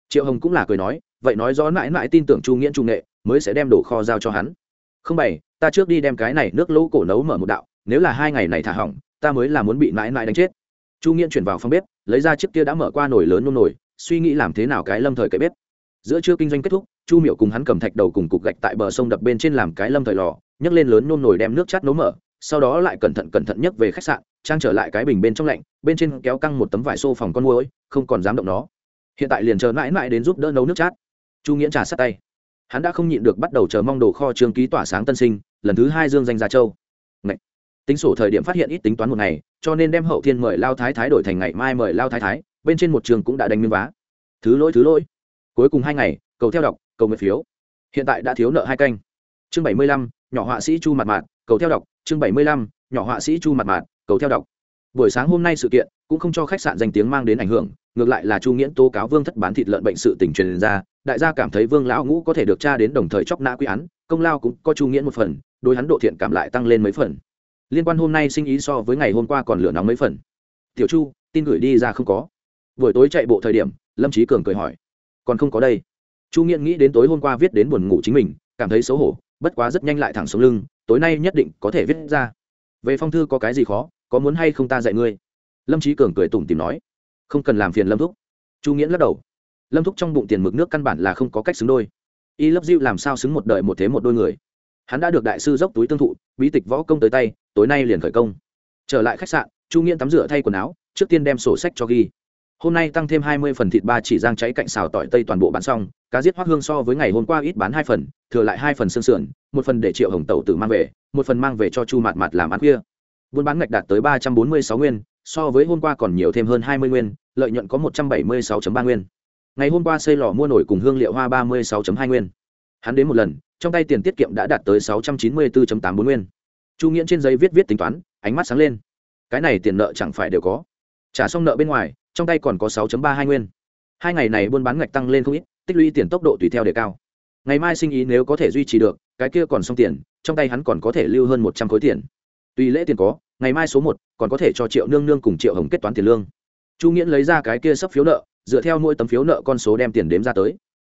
Triệu hồng cũng là cười nói, vậy nói rõ mãi mãi tin tưởng chu nghĩa trung nghệ, mới sẽ đem đồ kho giao cho hắn. Không bày, ta trước đi đem cái này nước lỗ cổ nấu mở một đạo, nếu là hai ngày này thả hỏng, ta mới là muốn bị mãi mãi đánh chết. Chu nghĩa chuyển vào phòng bếp, lấy ra chiếc kia đã mở qua nồi lớn nôn nồi, suy nghĩ làm thế nào cái lâm thời cái bếp. Giữa trưa kinh doanh kết thúc chu miệu cùng hắn cầm thạch đầu cùng cục gạch tại bờ sông đập bên trên làm cái lâm thời lò, nhấc lên lớn nôn nồi đem nước chát nấu mở, sau đó lại cẩn thận cẩn thận nhấc về khách sạn, trang trở lại cái bình bên trong lạnh, bên trên kéo căng một tấm vải xô phòng con môi không còn dám động nó. Hiện tại liền chờ mãi mãi đến giúp đỡ nấu nước chát. Chu nghĩa trà sát tay. Hắn đã không nhịn được bắt đầu chờ mong đồ kho trương ký tỏa sáng tân sinh, lần thứ hai dương danh gia châu. Ngậy. tính sổ thời điểm phát hiện ít tính toán một ngày, cho nên đem hậu thiên mời lao thái thái đổi thành ngày mai mời lao thái thái, bên trên một trường cũng đã đánh miếng vá. Thứ lỗi thứ lỗi. Cuối cùng hai ngày, cầu theo đọc cầu nguyện phiếu. Hiện tại đã thiếu nợ hai canh. Chương bảy mươi lăm, nhỏ họa sĩ chu mặt mạn cầu theo đọc. Chương bảy mươi lăm, nhỏ họa sĩ chu mặt mạn cầu theo đọc. Buổi sáng hôm nay sự kiện cũng không cho khách sạn danh tiếng mang đến ảnh hưởng, ngược lại là chu nghiễn tố cáo vương thất bán thịt lợn bệnh sự tình truyền ra, đại gia cảm thấy vương lão ngũ có thể được tra đến đồng thời chóc nã quy án, công lao cũng có chu nghiễn một phần, đối hắn độ thiện cảm lại tăng lên mấy phần. Liên quan hôm nay sinh ý so với ngày hôm qua còn lửa nóng mấy phần. Tiểu chu, tin gửi đi ra không có. Buổi tối chạy bộ thời điểm, lâm trí cường cười hỏi. Còn không có đây chu nghiện nghĩ đến tối hôm qua viết đến buồn ngủ chính mình, cảm thấy xấu hổ, bất quá rất nhanh lại thẳng xuống lưng, tối nay nhất định có thể viết ra. Về phong thư có cái gì khó, có muốn hay không ta dạy ngươi? Lâm trí cường cười tủm tìm nói. Không cần làm phiền lâm thúc. Chu nghiễn lắc đầu. Lâm thúc trong bụng tiền mực nước căn bản là không có cách xứng đôi. Y lấp dịu làm sao xứng một đời một thế một đôi người? Hắn đã được đại sư dốc túi tương thụ, bí tịch võ công tới tay, tối nay liền khởi công. Trở lại khách sạn, chu nghiễn tắm rửa thay quần áo, trước tiên đem sổ sách cho ghi. Hôm nay tăng thêm hai mươi phần thịt ba chỉ giang cháy cạnh xào tỏi tây toàn bộ bán xong cá giết hoác hương so với ngày hôm qua ít bán hai phần, thừa lại hai phần xương sườn, một phần để triệu hồng tẩu tử mang về, một phần mang về cho chu mạt mạt làm ăn khuya. Buôn bán ngạch đạt tới ba trăm bốn mươi sáu nguyên, so với hôm qua còn nhiều thêm hơn hai mươi nguyên, lợi nhuận có một trăm bảy mươi sáu ba nguyên. Ngày hôm qua xây lò mua nổi cùng hương liệu hoa ba mươi sáu hai nguyên. Hắn đến một lần, trong tay tiền tiết kiệm đã đạt tới sáu trăm chín mươi bốn tám bốn nguyên. Chu nghiễn trên giấy viết viết tính toán, ánh mắt sáng lên. Cái này tiền nợ chẳng phải đều có. Trả xong nợ bên ngoài, trong tay còn có sáu ba hai nguyên. Hai ngày này buôn bán ngạch tăng lên không ít tích lũy tiền tốc độ tùy theo đề cao. Ngày mai sinh ý nếu có thể duy trì được, cái kia còn xong tiền, trong tay hắn còn có thể lưu hơn một trăm khối tiền. Tùy lễ tiền có, ngày mai số một, còn có thể cho triệu nương nương cùng triệu hồng kết toán tiền lương. Chu nghiễn lấy ra cái kia sắp phiếu nợ, dựa theo mỗi tấm phiếu nợ con số đem tiền đếm ra tới.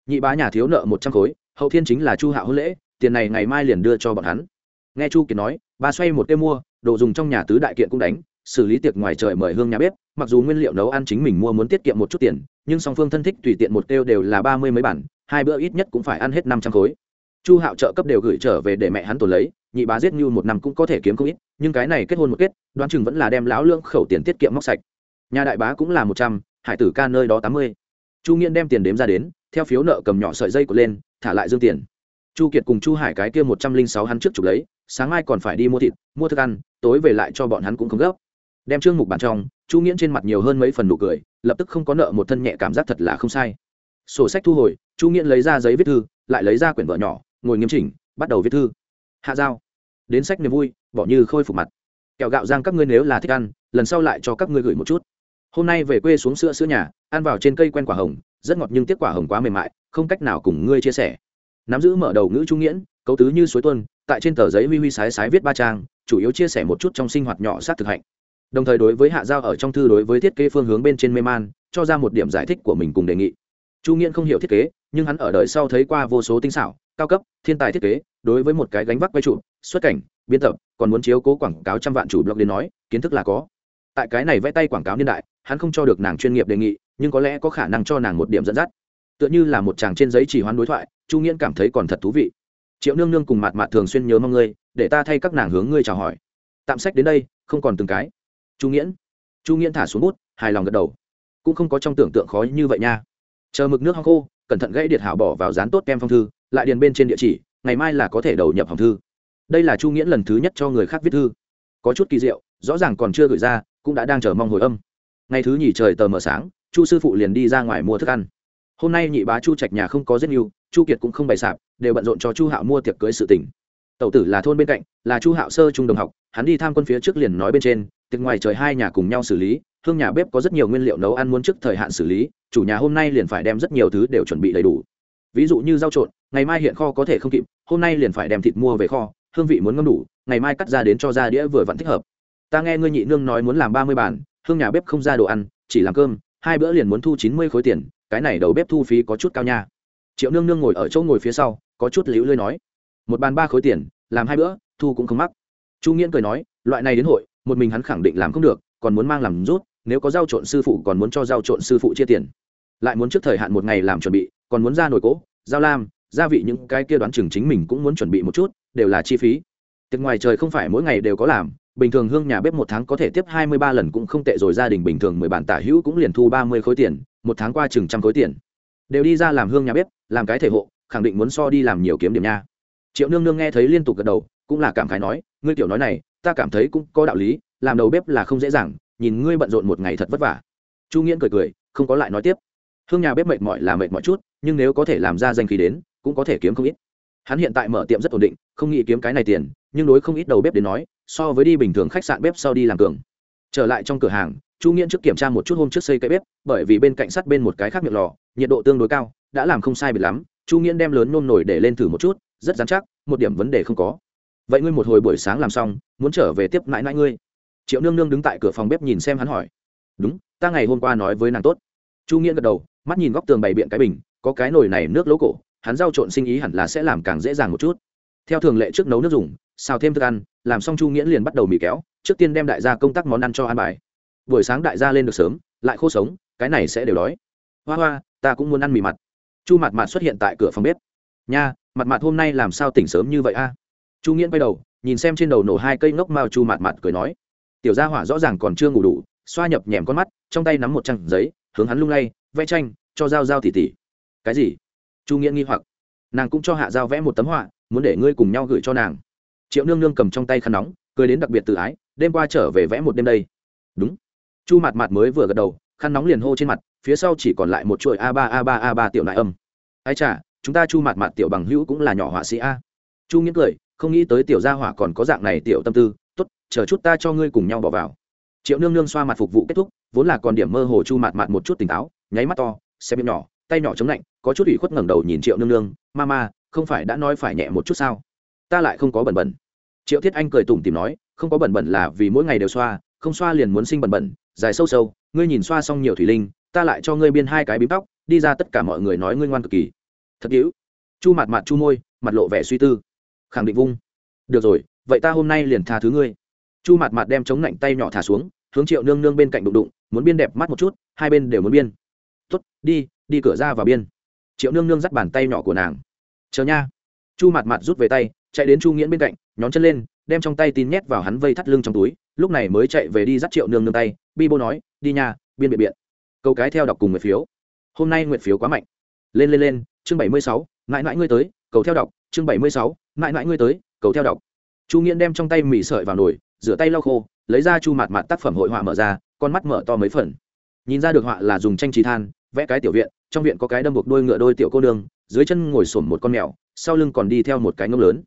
Nhị bá nhà thiếu nợ một trăm khối, hậu thiên chính là chu hạ hôn lễ, tiền này ngày mai liền đưa cho bọn hắn. Nghe chu kiệt nói, bà xoay một tiêu mua, đồ dùng trong nhà tứ đại kiện cũng đánh, xử lý tiệc ngoài trời mời hương nhà bếp, mặc dù nguyên liệu nấu ăn chính mình mua muốn tiết kiệm một chút tiền nhưng song phương thân thích tùy tiện một tiêu đều là ba mươi mấy bản, hai bữa ít nhất cũng phải ăn hết năm trăm khối. Chu hạo trợ cấp đều gửi trở về để mẹ hắn tồn lấy, nhị bá giết như một năm cũng có thể kiếm không ít, nhưng cái này kết hôn một kết, đoán chừng vẫn là đem lão lương khẩu tiền tiết kiệm móc sạch. Nhà đại bá cũng là một trăm, hải tử ca nơi đó tám mươi. Chu nghiên đem tiền đếm ra đến, theo phiếu nợ cầm nhỏ sợi dây của lên, thả lại dương tiền. Chu kiệt cùng chu hải cái kia một trăm linh sáu hắn trước chụp lấy, sáng mai còn phải đi mua thịt, mua thức ăn, tối về lại cho bọn hắn cũng không gấp. Đem trương mục bàn trong, chu nghiễn trên mặt nhiều hơn mấy phần nụ cười lập tức không có nợ một thân nhẹ cảm giác thật là không sai. Sổ sách thu hồi, chu nghiễn lấy ra giấy viết thư, lại lấy ra quyển vợ nhỏ, ngồi nghiêm chỉnh, bắt đầu viết thư. Hạ giao. Đến sách niềm vui, bỏ như khôi phục mặt. Kẹo gạo giang các ngươi nếu là thích ăn, lần sau lại cho các ngươi gửi một chút. Hôm nay về quê xuống sữa sữa nhà, ăn vào trên cây quen quả hồng, rất ngọt nhưng tiếc quả hồng quá mềm mại, không cách nào cùng ngươi chia sẻ. Nắm giữ mở đầu ngữ trung nghiễn, cấu tứ như suối tuân tại trên tờ giấy huy huy sái sái viết ba trang, chủ yếu chia sẻ một chút trong sinh hoạt nhỏ sát thực hạnh đồng thời đối với hạ giao ở trong thư đối với thiết kế phương hướng bên trên mê man, cho ra một điểm giải thích của mình cùng đề nghị. Chu nghiễn không hiểu thiết kế, nhưng hắn ở đời sau thấy qua vô số tinh xảo, cao cấp, thiên tài thiết kế, đối với một cái gánh vác quay trụ xuất cảnh, biên tập, còn muốn chiếu cố quảng cáo trăm vạn chủ blog đến nói, kiến thức là có. Tại cái này vẽ tay quảng cáo niên đại, hắn không cho được nàng chuyên nghiệp đề nghị, nhưng có lẽ có khả năng cho nàng một điểm dẫn dắt. Tựa như là một chàng trên giấy chỉ hoán đối thoại, chu nghiễn cảm thấy còn thật thú vị. Triệu nương nương cùng mạt mạt thường xuyên nhớ mong ngươi, để ta thay các nàng hướng ngươi chào hỏi. Tạm sách đến đây, không còn từng cái chu nghiễn. Chu nghiễn thả xuống bút, hài lòng gật đầu. Cũng không có trong tưởng tượng khó như vậy nha. Chờ mực nước hong khô, cẩn thận gãy điện hảo bỏ vào dán tốt kem phong thư, lại điền bên trên địa chỉ, ngày mai là có thể đầu nhập hòng thư. Đây là chu nghiễn lần thứ nhất cho người khác viết thư. Có chút kỳ diệu, rõ ràng còn chưa gửi ra, cũng đã đang chờ mong hồi âm. Ngày thứ nhì trời tờ mờ sáng, chu sư phụ liền đi ra ngoài mua thức ăn. Hôm nay nhị bá chu trạch nhà không có rất nhiều chu kiệt cũng không bày sạp, đều bận rộn cho chu hạo mua tiệc cưới sự tỉnh tẩu tử là thôn bên cạnh, là chu hạo sơ trung đồng học, hắn đi tham quân phía trước liền nói bên trên tiệc ngoài trời hai nhà cùng nhau xử lý, hương nhà bếp có rất nhiều nguyên liệu nấu ăn muốn trước thời hạn xử lý, chủ nhà hôm nay liền phải đem rất nhiều thứ đều chuẩn bị đầy đủ. Ví dụ như rau trộn, ngày mai hiện kho có thể không kịp, hôm nay liền phải đem thịt mua về kho, hương vị muốn ngâm đủ, ngày mai cắt ra đến cho ra đĩa vừa vẫn thích hợp. Ta nghe ngươi nhị nương nói muốn làm ba mươi bàn, hương nhà bếp không ra đồ ăn, chỉ làm cơm, hai bữa liền muốn thu chín mươi khối tiền, cái này đầu bếp thu phí có chút cao nha. Triệu nương nương ngồi ở chỗ ngồi phía sau, có chút liễu lơi nói, một bàn ba khối tiền, làm hai bữa, thu cũng không mắc. Chu nghiễn cười nói, loại này đến hội một mình hắn khẳng định làm không được, còn muốn mang làm rút, nếu có giao trộn sư phụ còn muốn cho giao trộn sư phụ chia tiền. Lại muốn trước thời hạn một ngày làm chuẩn bị, còn muốn ra nồi cỗ, giao lam, gia vị những cái kia đoán chừng chính mình cũng muốn chuẩn bị một chút, đều là chi phí. Tiệc ngoài trời không phải mỗi ngày đều có làm, bình thường hương nhà bếp một tháng có thể tiếp hai mươi ba lần cũng không tệ rồi, gia đình bình thường mười bản tả hữu cũng liền thu ba mươi khối tiền, một tháng qua chừng trăm khối tiền. Đều đi ra làm hương nhà bếp, làm cái thể hộ, khẳng định muốn so đi làm nhiều kiếm điểm nha. Triệu nương nương nghe thấy liên tục gật đầu, cũng là cảm khái nói, ngươi tiểu nói này ta cảm thấy cũng có đạo lý, làm đầu bếp là không dễ dàng, nhìn ngươi bận rộn một ngày thật vất vả. Chu nghiễn cười cười, không có lại nói tiếp. Hương nhà bếp mệt mỏi là mệt mỏi chút, nhưng nếu có thể làm ra danh khí đến, cũng có thể kiếm không ít. Hắn hiện tại mở tiệm rất ổn định, không nghĩ kiếm cái này tiền, nhưng đối không ít đầu bếp đến nói, so với đi bình thường khách sạn bếp sau đi làm cường. Trở lại trong cửa hàng, chu nghiễn trước kiểm tra một chút hôm trước xây cái bếp, bởi vì bên cạnh sắt bên một cái khác miệng lò, nhiệt độ tương đối cao, đã làm không sai biệt lắm. Chu nghiễn đem lớn nôm nổi để lên thử một chút, rất dán chắc, một điểm vấn đề không có vậy ngươi một hồi buổi sáng làm xong, muốn trở về tiếp mãi mãi ngươi. Triệu nương nương đứng tại cửa phòng bếp nhìn xem hắn hỏi. Đúng, ta ngày hôm qua nói với nàng tốt. Chu nghĩa gật đầu, mắt nhìn góc tường bày biện cái bình, có cái nồi này nước lỗ cổ, hắn giao trộn sinh ý hẳn là sẽ làm càng dễ dàng một chút. Theo thường lệ trước nấu nước dùng, xào thêm thức ăn, làm xong chu nghĩa liền bắt đầu mì kéo, trước tiên đem đại gia công tác món ăn cho ăn bài. Buổi sáng đại gia lên được sớm, lại khô sống, cái này sẽ đều đói. Hoa hoa, ta cũng muốn ăn mì mặt chu mặt mặt xuất hiện tại cửa phòng bếp. Nha mặt mặt hôm nay làm sao tỉnh sớm như vậy a? Chu nghiễn quay đầu, nhìn xem trên đầu nổ hai cây ngốc mao chu mạt mạt cười nói, tiểu gia hỏa rõ ràng còn chưa ngủ đủ, xoa nhập nhèm con mắt, trong tay nắm một trang giấy, hướng hắn lung lay, vẽ tranh, cho dao dao tỉ tỉ. Cái gì? Chu nghiễn nghi hoặc. Nàng cũng cho hạ dao vẽ một tấm họa, muốn để ngươi cùng nhau gửi cho nàng. Triệu nương nương cầm trong tay khăn nóng, cười đến đặc biệt tự ái, đêm qua trở về vẽ một đêm đây. Đúng. Chu mạt mạt mới vừa gật đầu, khăn nóng liền hô trên mặt, phía sau chỉ còn lại một chuỗi a ba a ba a ba tiểu nại âm. Ai chả chúng ta chu mạt mạt tiểu bằng hữu cũng là nhỏ họa sĩ a. Chu nghiễn cười không nghĩ tới tiểu gia hỏa còn có dạng này tiểu tâm tư, tốt, chờ chút ta cho ngươi cùng nhau bỏ vào. Triệu nương nương xoa mặt phục vụ kết thúc, vốn là còn điểm mơ hồ chu mặt mặt một chút tỉnh táo, nháy mắt to, xe miệng nhỏ, tay nhỏ chống lạnh, có chút ủy khuất ngẩng đầu nhìn triệu nương nương, ma ma, không phải đã nói phải nhẹ một chút sao? Ta lại không có bẩn bẩn. Triệu thiết anh cười tủm tìm nói, không có bẩn bẩn là vì mỗi ngày đều xoa, không xoa liền muốn sinh bẩn bẩn, dài sâu sâu, ngươi nhìn xoa xong nhiều thủy linh, ta lại cho ngươi biên hai cái bím tóc, đi ra tất cả mọi người nói ngươi ngoan cực kỳ. Thật hữu. Chu mặt mặt chu môi, mặt lộ vẻ suy tư khẳng định vung. Được rồi, vậy ta hôm nay liền tha thứ ngươi. Chu mặt mặt đem chống lạnh tay nhỏ thả xuống, hướng triệu nương nương bên cạnh đụng đụng, muốn biên đẹp mắt một chút, hai bên đều muốn biên. Tuất đi đi cửa ra vào biên. Triệu nương nương dắt bàn tay nhỏ của nàng. Chờ nha. Chu mặt mặt rút về tay, chạy đến chu nghiễn bên cạnh, nhón chân lên, đem trong tay tin nhét vào hắn vây thắt lưng trong túi, lúc này mới chạy về đi dắt triệu nương nương tay. Bi bô nói, đi nhà biên biện biện. Câu cái theo đọc cùng nguyệt phiếu. Hôm nay nguyệt phiếu quá mạnh. Lên lên lên, chương bảy mươi sáu, mãi mãi ngươi tới, cầu theo đọc chương bảy mươi sáu mãi mãi ngươi tới cầu theo đọc. Chu nghiễn đem trong tay mì sợi vào nồi rửa tay lau khô lấy ra chu mạt mạt tác phẩm hội họa mở ra con mắt mở to mấy phần. Nhìn ra được họa là dùng tranh trì than vẽ cái tiểu viện trong viện có cái đâm buộc đôi ngựa đôi tiểu cô đường, dưới chân ngồi sổm một con mèo sau lưng còn đi theo một cái ngông lớn.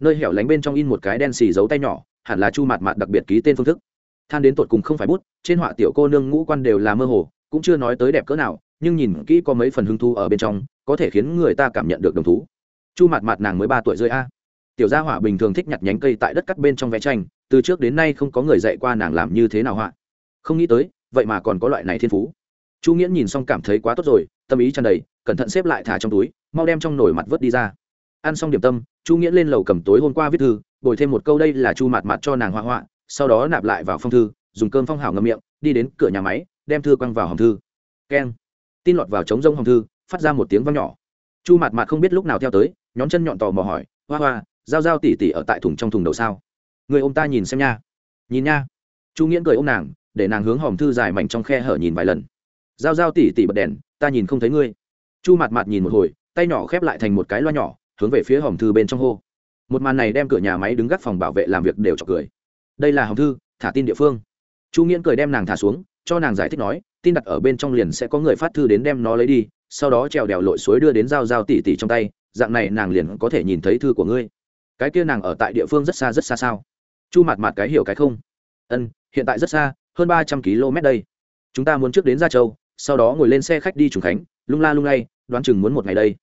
Nơi hẻo lánh bên trong in một cái đen xì giấu tay nhỏ hẳn là chu mạt mạt đặc biệt ký tên phương thức. Than đến tột cùng không phải bút trên họa tiểu cô nương ngũ quan đều là mơ hồ cũng chưa nói tới đẹp cỡ nào nhưng nhìn kỹ có mấy phần hứng thu ở bên trong có thể khiến người ta cảm nhận được đồng thú chu mạt mạt nàng mới ba tuổi rơi a. Tiểu gia hỏa bình thường thích nhặt nhánh cây tại đất cắt bên trong vẽ tranh, từ trước đến nay không có người dạy qua nàng làm như thế nào họa. Không nghĩ tới, vậy mà còn có loại này thiên phú. Chu nghĩa nhìn xong cảm thấy quá tốt rồi, tâm ý tràn đầy, cẩn thận xếp lại thả trong túi, mau đem trong nồi mặt vớt đi ra. Ăn xong điểm tâm, chu nghĩa lên lầu cầm tối hôm qua viết thư, bồi thêm một câu đây là chu mạt Mạt cho nàng họa họa, sau đó nạp lại vào phong thư, dùng cơm phong hảo ngâm miệng, đi đến cửa nhà máy, đem thư quăng vào hòm thư. Keng. Tin lọt vào trống rông hòm thư, phát ra một tiếng vang nhỏ. Chu mạt mạt không biết lúc nào theo tới nhón chân nhọn tò mò hỏi, hoa hoa, giao giao tỉ tỉ ở tại thùng trong thùng đầu sao? Người ô m ta nhìn xem nha. Nhìn nha. Chu nghiễn cười ô m nàng, để nàng hướng hòm thư dài mảnh trong khe hở nhìn vài lần. Giao giao tỉ tỉ bật đèn, ta nhìn không thấy ngươi. Chu mặt mặt nhìn một hồi, tay nhỏ khép lại thành một cái loa nhỏ, hướng về phía hòm thư bên trong hô. Một màn này đem cửa nhà máy đứng gác phòng bảo vệ làm việc đều chọc cười. Đây là hòm thư, thả tin địa phương. Chu nghiễn cười đem nàng thả xuống, cho nàng giải thích nói, tin đặt ở bên trong liền sẽ có người phát thư đến đem nó lấy đi, sau đó trèo đèo lội suối đưa đến giao giao tỉ tỉ trong tay dạng này nàng liền có thể nhìn thấy thư của ngươi. Cái kia nàng ở tại địa phương rất xa rất xa sao? Chu mặt mặt cái hiểu cái không? Ân, hiện tại rất xa, hơn ba trăm km đây. Chúng ta muốn trước đến gia châu, sau đó ngồi lên xe khách đi trùng khánh, lung la lung lay, đoán chừng muốn một ngày đây.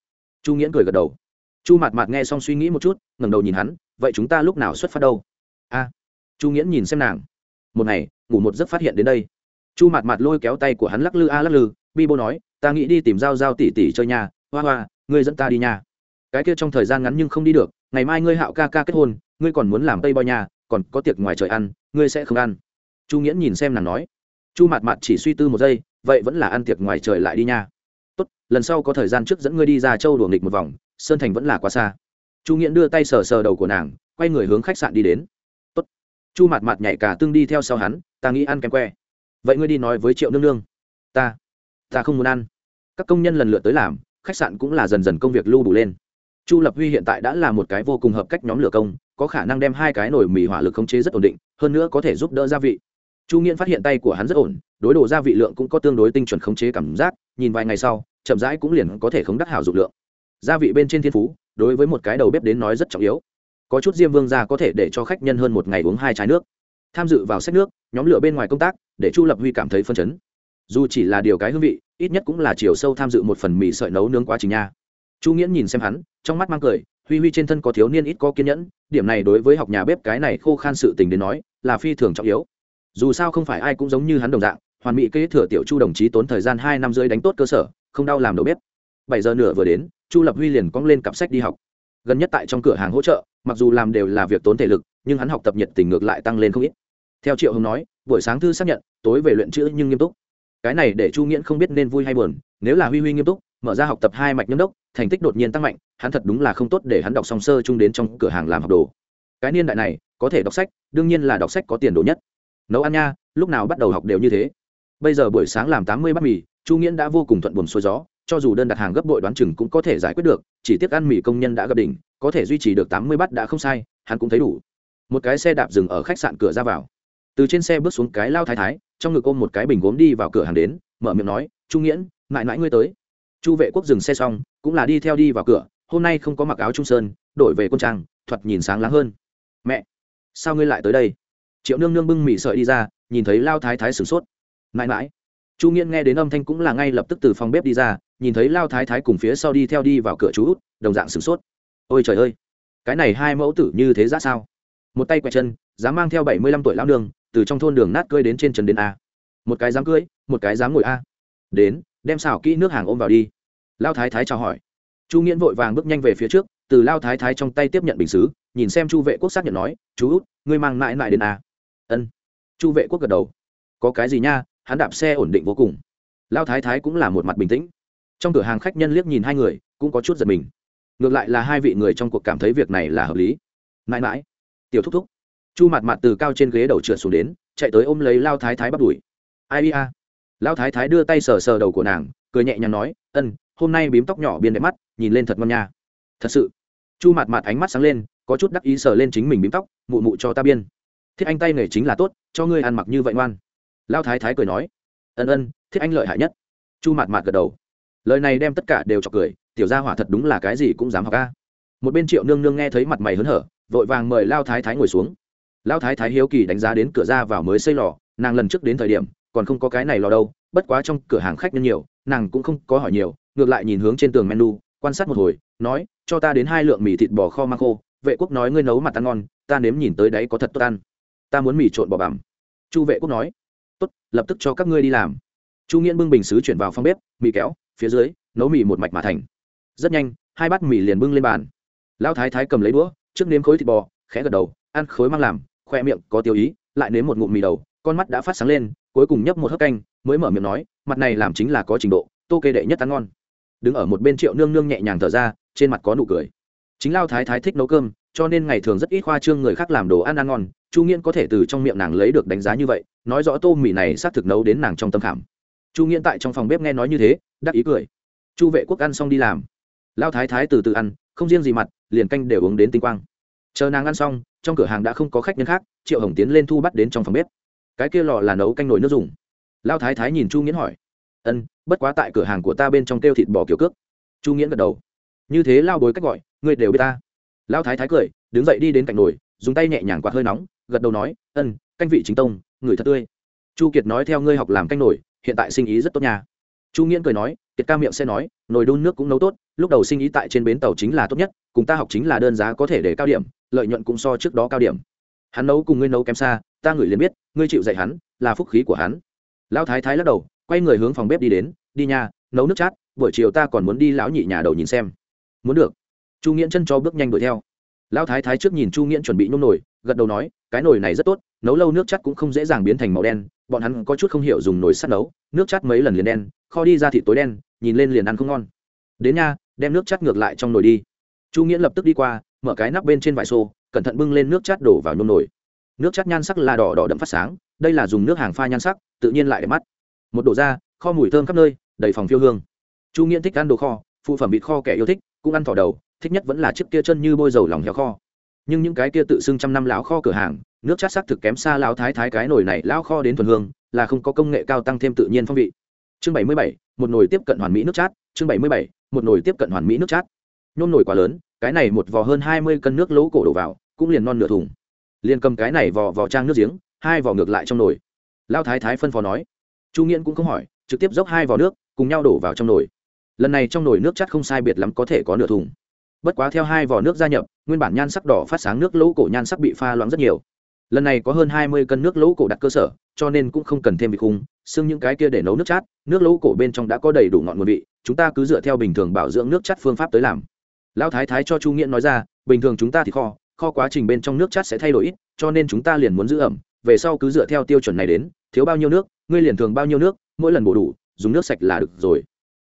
Chu nghiễn cười gật đầu. Chu mặt mặt nghe xong suy nghĩ một chút, ngẩng đầu nhìn hắn, vậy chúng ta lúc nào xuất phát đâu? A. Chu nghiễn nhìn xem nàng. Một ngày, ngủ một giấc phát hiện đến đây. Chu mặt mặt lôi kéo tay của hắn lắc lư a lắc lư, bi bô nói, ta nghĩ đi tìm g i a o g i a o tỉ tỉ chơi nhà. Hoa hoa, ngươi dẫn ta đi nhà cái kia trong thời gian ngắn nhưng không đi được, ngày mai ngươi hạo ca ca kết hôn, ngươi còn muốn làm tây bao nhà, còn có tiệc ngoài trời ăn, ngươi sẽ không ăn. Chu nghĩa nhìn xem nàng nói. Chu mạt mạt chỉ suy tư một giây, vậy vẫn là ăn tiệc ngoài trời lại đi nha. Tốt, lần sau có thời gian trước dẫn ngươi đi ra châu đùa nghịch một vòng, sơn thành vẫn là quá xa. Chu nghĩa đưa tay sờ sờ đầu của nàng, quay người hướng khách sạn đi đến. Tốt. Chu mạt mạt nhảy cả tương đi theo sau hắn, ta nghĩ ăn kem que. Vậy ngươi đi nói với triệu nương nương. Ta. Ta không muốn ăn. Các công nhân lần lượt tới làm, khách sạn cũng là dần dần công việc lưu đủ lên chu lập huy hiện tại đã là một cái vô cùng hợp cách nhóm lửa công, có khả năng đem hai cái nồi mì hỏa lực khống chế rất ổn định, hơn nữa có thể giúp đỡ gia vị. Chu nghiễn phát hiện tay của hắn rất ổn, đối đồ gia vị lượng cũng có tương đối tinh chuẩn khống chế cảm giác, nhìn vài ngày sau, chậm rãi cũng liền có thể khống đắc hảo dụng lượng. Gia vị bên trên thiên phú, đối với một cái đầu bếp đến nói rất trọng yếu. Có chút diêm vương gia có thể để cho khách nhân hơn một ngày uống hai chai nước. Tham dự vào sách nước, nhóm lửa bên ngoài công tác, để chu lập huy cảm thấy phân chấn. Dù chỉ là điều cái hương vị, ít nhất cũng là chiều sâu tham dự một phần mì sợi nấu nướng quá trình nha chu nghiễn nhìn xem hắn, trong mắt mang cười, huy huy trên thân có thiếu niên ít có kiên nhẫn, điểm này đối với học nhà bếp cái này khô khan sự tình đến nói, là phi thường trọng yếu. Dù sao không phải ai cũng giống như hắn đồng dạng, hoàn mỹ kế thừa tiểu chu đồng chí tốn thời gian hai năm rưỡi đánh tốt cơ sở, không đau làm đầu bếp. Bảy giờ nửa vừa đến, chu lập huy liền cong lên cặp sách đi học. Gần nhất tại trong cửa hàng hỗ trợ, mặc dù làm đều là việc tốn thể lực, nhưng hắn học tập nhiệt tình ngược lại tăng lên không ít. Theo triệu hồng nói, buổi sáng thư xác nhận, tối về luyện chữ nhưng nghiêm túc. Cái này để chu nghiễn không biết nên vui hay buồn, nếu là huy huy nghiêm túc mở ra học tập hai mạch nhâm đốc, thành tích đột nhiên tăng mạnh, hắn thật đúng là không tốt để hắn đọc song sơ chung đến trong cửa hàng làm học đồ. Cái niên đại này, có thể đọc sách, đương nhiên là đọc sách có tiền đồ nhất. Nấu ăn nha, lúc nào bắt đầu học đều như thế. Bây giờ buổi sáng làm tám mươi bát mì, chu nghiễn đã vô cùng thuận buồm xuôi gió, cho dù đơn đặt hàng gấp bội đoán chừng cũng có thể giải quyết được, chỉ tiếc ăn mì công nhân đã gặp đỉnh, có thể duy trì được tám mươi bát đã không sai, hắn cũng thấy đủ. Một cái xe đạp dừng ở khách sạn cửa ra vào. Từ trên xe bước xuống cái lao thái thái, trong ngực ôm một cái bình gốm đi vào cửa hàng đến, mở miệng nói trung nghiễn, mãi mãi ngươi tới chu vệ quốc dừng xe xong, cũng là đi theo đi vào cửa, hôm nay không có mặc áo trung sơn, đổi về quân trang, thoạt nhìn sáng láng hơn. Mẹ, sao ngươi lại tới đây? Triệu nương nương bưng mì sợi đi ra, nhìn thấy lao thái thái sửng sốt. Mãi mãi, chu nghiễn nghe đến âm thanh cũng là ngay lập tức từ phòng bếp đi ra, nhìn thấy lao thái thái cùng phía sau đi theo đi vào cửa chú út, đồng dạng sửng sốt. Ôi trời ơi, cái này hai mẫu tử như thế ra sao? Một tay quẹt chân, dám mang theo bảy mươi lăm tuổi lao đường từ trong thôn đường nát cơi đến trên trần đến a. Một cái dám cưới, một cái dám ngồi a. Đến đem xào kỹ nước hàng ôm vào đi. Lao thái thái chào hỏi. Chu nghiễn vội vàng bước nhanh về phía trước, từ lao thái thái trong tay tiếp nhận bình xứ, nhìn xem chu vệ quốc xác nhận nói, chú út, ngươi mang mãi mãi đến a ân. Chu vệ quốc gật đầu. Có cái gì nha, hắn đạp xe ổn định vô cùng. Lao thái thái cũng là một mặt bình tĩnh. Trong cửa hàng khách nhân liếc nhìn hai người, cũng có chút giật mình. Ngược lại là hai vị người trong cuộc cảm thấy việc này là hợp lý. Mãi mãi. Tiểu thúc thúc. Chu mặt mặt từ cao trên ghế đầu trượt xuống đến, chạy tới ôm lấy lao thái thái bắt đuổi ai ia Lão thái thái đưa tay sờ sờ đầu của nàng, cười nhẹ nhàng nói, ân, hôm nay bím tóc nhỏ biên đẹp mắt, nhìn lên thật ngon nha. Thật sự? Chu mặt mặt ánh mắt sáng lên, có chút đắc ý sờ lên chính mình bím tóc, mụ mụ cho ta biên. Thiết anh tay nghề chính là tốt, cho ngươi ăn mặc như vậy ngoan. Lão thái thái cười nói, ân ân, thiết anh lợi hại nhất. Chu mặt mặt gật đầu. Lời này đem tất cả đều chọc cười, tiểu gia hỏa thật đúng là cái gì cũng dám học ca một bên triệu nương nương nghe thấy mặt mày hớn hở, vội vàng mời lao thái thái ngồi xuống. Lao thái thái hiếu kỳ đánh giá đến cửa ra vào mới xây lò, nàng lần trước đến thời điểm còn không có cái này lò đâu, bất quá trong cửa hàng khách nhân nhiều, nàng cũng không có hỏi nhiều, ngược lại nhìn hướng trên tường menu, quan sát một hồi, nói, cho ta đến hai lượng mì thịt bò kho mang khô. Vệ quốc nói, ngươi nấu mặt ăn ngon, ta nếm nhìn tới đấy có thật tốt ăn. Ta muốn mì trộn bò bằm. Chu vệ quốc nói, tốt, lập tức cho các ngươi đi làm. Chu nghiễn bưng bình xứ chuyển vào phòng bếp, mì kéo, phía dưới, nấu mì một mạch mà thành. Rất nhanh, hai bát mì liền bưng lên bàn. Lão thái thái cầm lấy đũa, trước nếm khối thịt bò, khẽ gật đầu, ăn khối mang làm, khoe miệng có tiêu ý, lại nếm một ngụm mì đầu, con mắt đã phát sáng lên cuối cùng nhấp một hớp canh, mới mở miệng nói, mặt này làm chính là có trình độ, tô kê đệ nhất ăn ngon. Đứng ở một bên triệu nương nương nhẹ nhàng thở ra, trên mặt có nụ cười. Chính lao thái thái thích nấu cơm, cho nên ngày thường rất ít khoa trương người khác làm đồ ăn ăn ngon, chu nghiễn có thể từ trong miệng nàng lấy được đánh giá như vậy, nói rõ tô mì này xác thực nấu đến nàng trong tâm khảm. Chu nghiễn tại trong phòng bếp nghe nói như thế, đắc ý cười. Chu vệ quốc ăn xong đi làm. Lao thái thái từ từ ăn, không riêng gì mặt, liền canh đều uống đến tinh quang. Chờ nàng ăn xong, trong cửa hàng đã không có khách nhân khác, triệu hồng tiến lên thu bắt đến trong phòng bếp cái kia lò là nấu canh nồi nước dùng. Lao thái thái nhìn chu nghiễn hỏi. Ân, bất quá tại cửa hàng của ta bên trong kêu thịt bò kiểu cước. Chu nghiễn gật đầu. Như thế lao bối cách gọi, ngươi đều biết ta. Lao thái thái cười, đứng dậy đi đến cạnh nồi, dùng tay nhẹ nhàng quạt hơi nóng, gật đầu nói, ân, canh vị chính tông, người thật tươi. Chu kiệt nói theo ngươi học làm canh nồi, hiện tại sinh ý rất tốt nha. Chu nghiễn cười nói, kiệt ca miệng sẽ nói, nồi đun nước cũng nấu tốt, lúc đầu sinh ý tại trên bến tàu chính là tốt nhất, cùng ta học chính là đơn giá có thể để cao điểm, lợi nhuận cũng so trước đó cao điểm. Hắn nấu cùng ngươi nấu kém xa ta ngửi liền biết, ngươi chịu dạy hắn, là phúc khí của hắn. Lão thái thái lắc đầu, quay người hướng phòng bếp đi đến, đi nha, nấu nước chát, buổi chiều ta còn muốn đi lão nhị nhà đầu nhìn xem. Muốn được. Chu nghiễn chân cho bước nhanh đuổi theo. Lão thái thái trước nhìn chu nghiễn chuẩn bị nung nồi, gật đầu nói, cái nồi này rất tốt, nấu lâu nước chát cũng không dễ dàng biến thành màu đen, bọn hắn có chút không hiểu dùng nồi sắt nấu, nước chát mấy lần liền đen, kho đi ra thị tối đen, nhìn lên liền ăn không ngon. Đến nha, đem nước chát ngược lại trong nồi đi. Chu nghiễn lập tức đi qua, mở cái nắp bên trên vải xô, cẩn thận bưng lên nước chát đổ vào nhôm nồi nước chát nhan sắc là đỏ đỏ đậm phát sáng, đây là dùng nước hàng pha nhan sắc, tự nhiên lại đẹp mắt. Một đồ da kho mùi thơm khắp nơi, đầy phòng phiêu hương. Chu nghiễn thích ăn đồ kho, phụ phẩm vịt kho kẻ yêu thích, cũng ăn thỏ đầu, thích nhất vẫn là chiếc kia chân như bôi dầu lòng heo kho. Nhưng những cái kia tự xưng trăm năm lão kho cửa hàng, nước chát sắc thực kém xa lão thái thái cái nồi này, lão kho đến thuần hương, là không có công nghệ cao tăng thêm tự nhiên phong vị. Chương bảy mươi bảy, một nồi tiếp cận hoàn mỹ nước chát, chương bảy mươi bảy, một nồi tiếp cận hoàn mỹ nước chát. Nhôm nồi quá lớn, cái này một vò hơn hai mươi cân nước lỗ cổ đổ vào, cũng liền non nửa thùng liền cầm cái này vò vò trang nước giếng, hai vò ngược lại trong nồi. Lao thái thái phân phó nói. Chu nghiễn cũng không hỏi, trực tiếp dốc hai vò nước, cùng nhau đổ vào trong nồi. Lần này trong nồi nước chắt không sai biệt lắm có thể có nửa thùng. Bất quá theo hai vò nước gia nhập, nguyên bản nhan sắc đỏ phát sáng nước lỗ cổ nhan sắc bị pha loãng rất nhiều. Lần này có hơn hai mươi cân nước lỗ cổ đặt cơ sở, cho nên cũng không cần thêm vị khung xưng những cái kia để nấu nước chát, nước lỗ cổ bên trong đã có đầy đủ ngọn nguồn vị, chúng ta cứ dựa theo bình thường bảo dưỡng nước chát phương pháp tới làm. Lão thái thái cho chu nghiễn nói ra, bình thường chúng ta thì kho kho quá trình bên trong nước chát sẽ thay đổi ít, cho nên chúng ta liền muốn giữ ẩm, về sau cứ dựa theo tiêu chuẩn này đến, thiếu bao nhiêu nước, ngươi liền thường bao nhiêu nước, mỗi lần bổ đủ, dùng nước sạch là được rồi.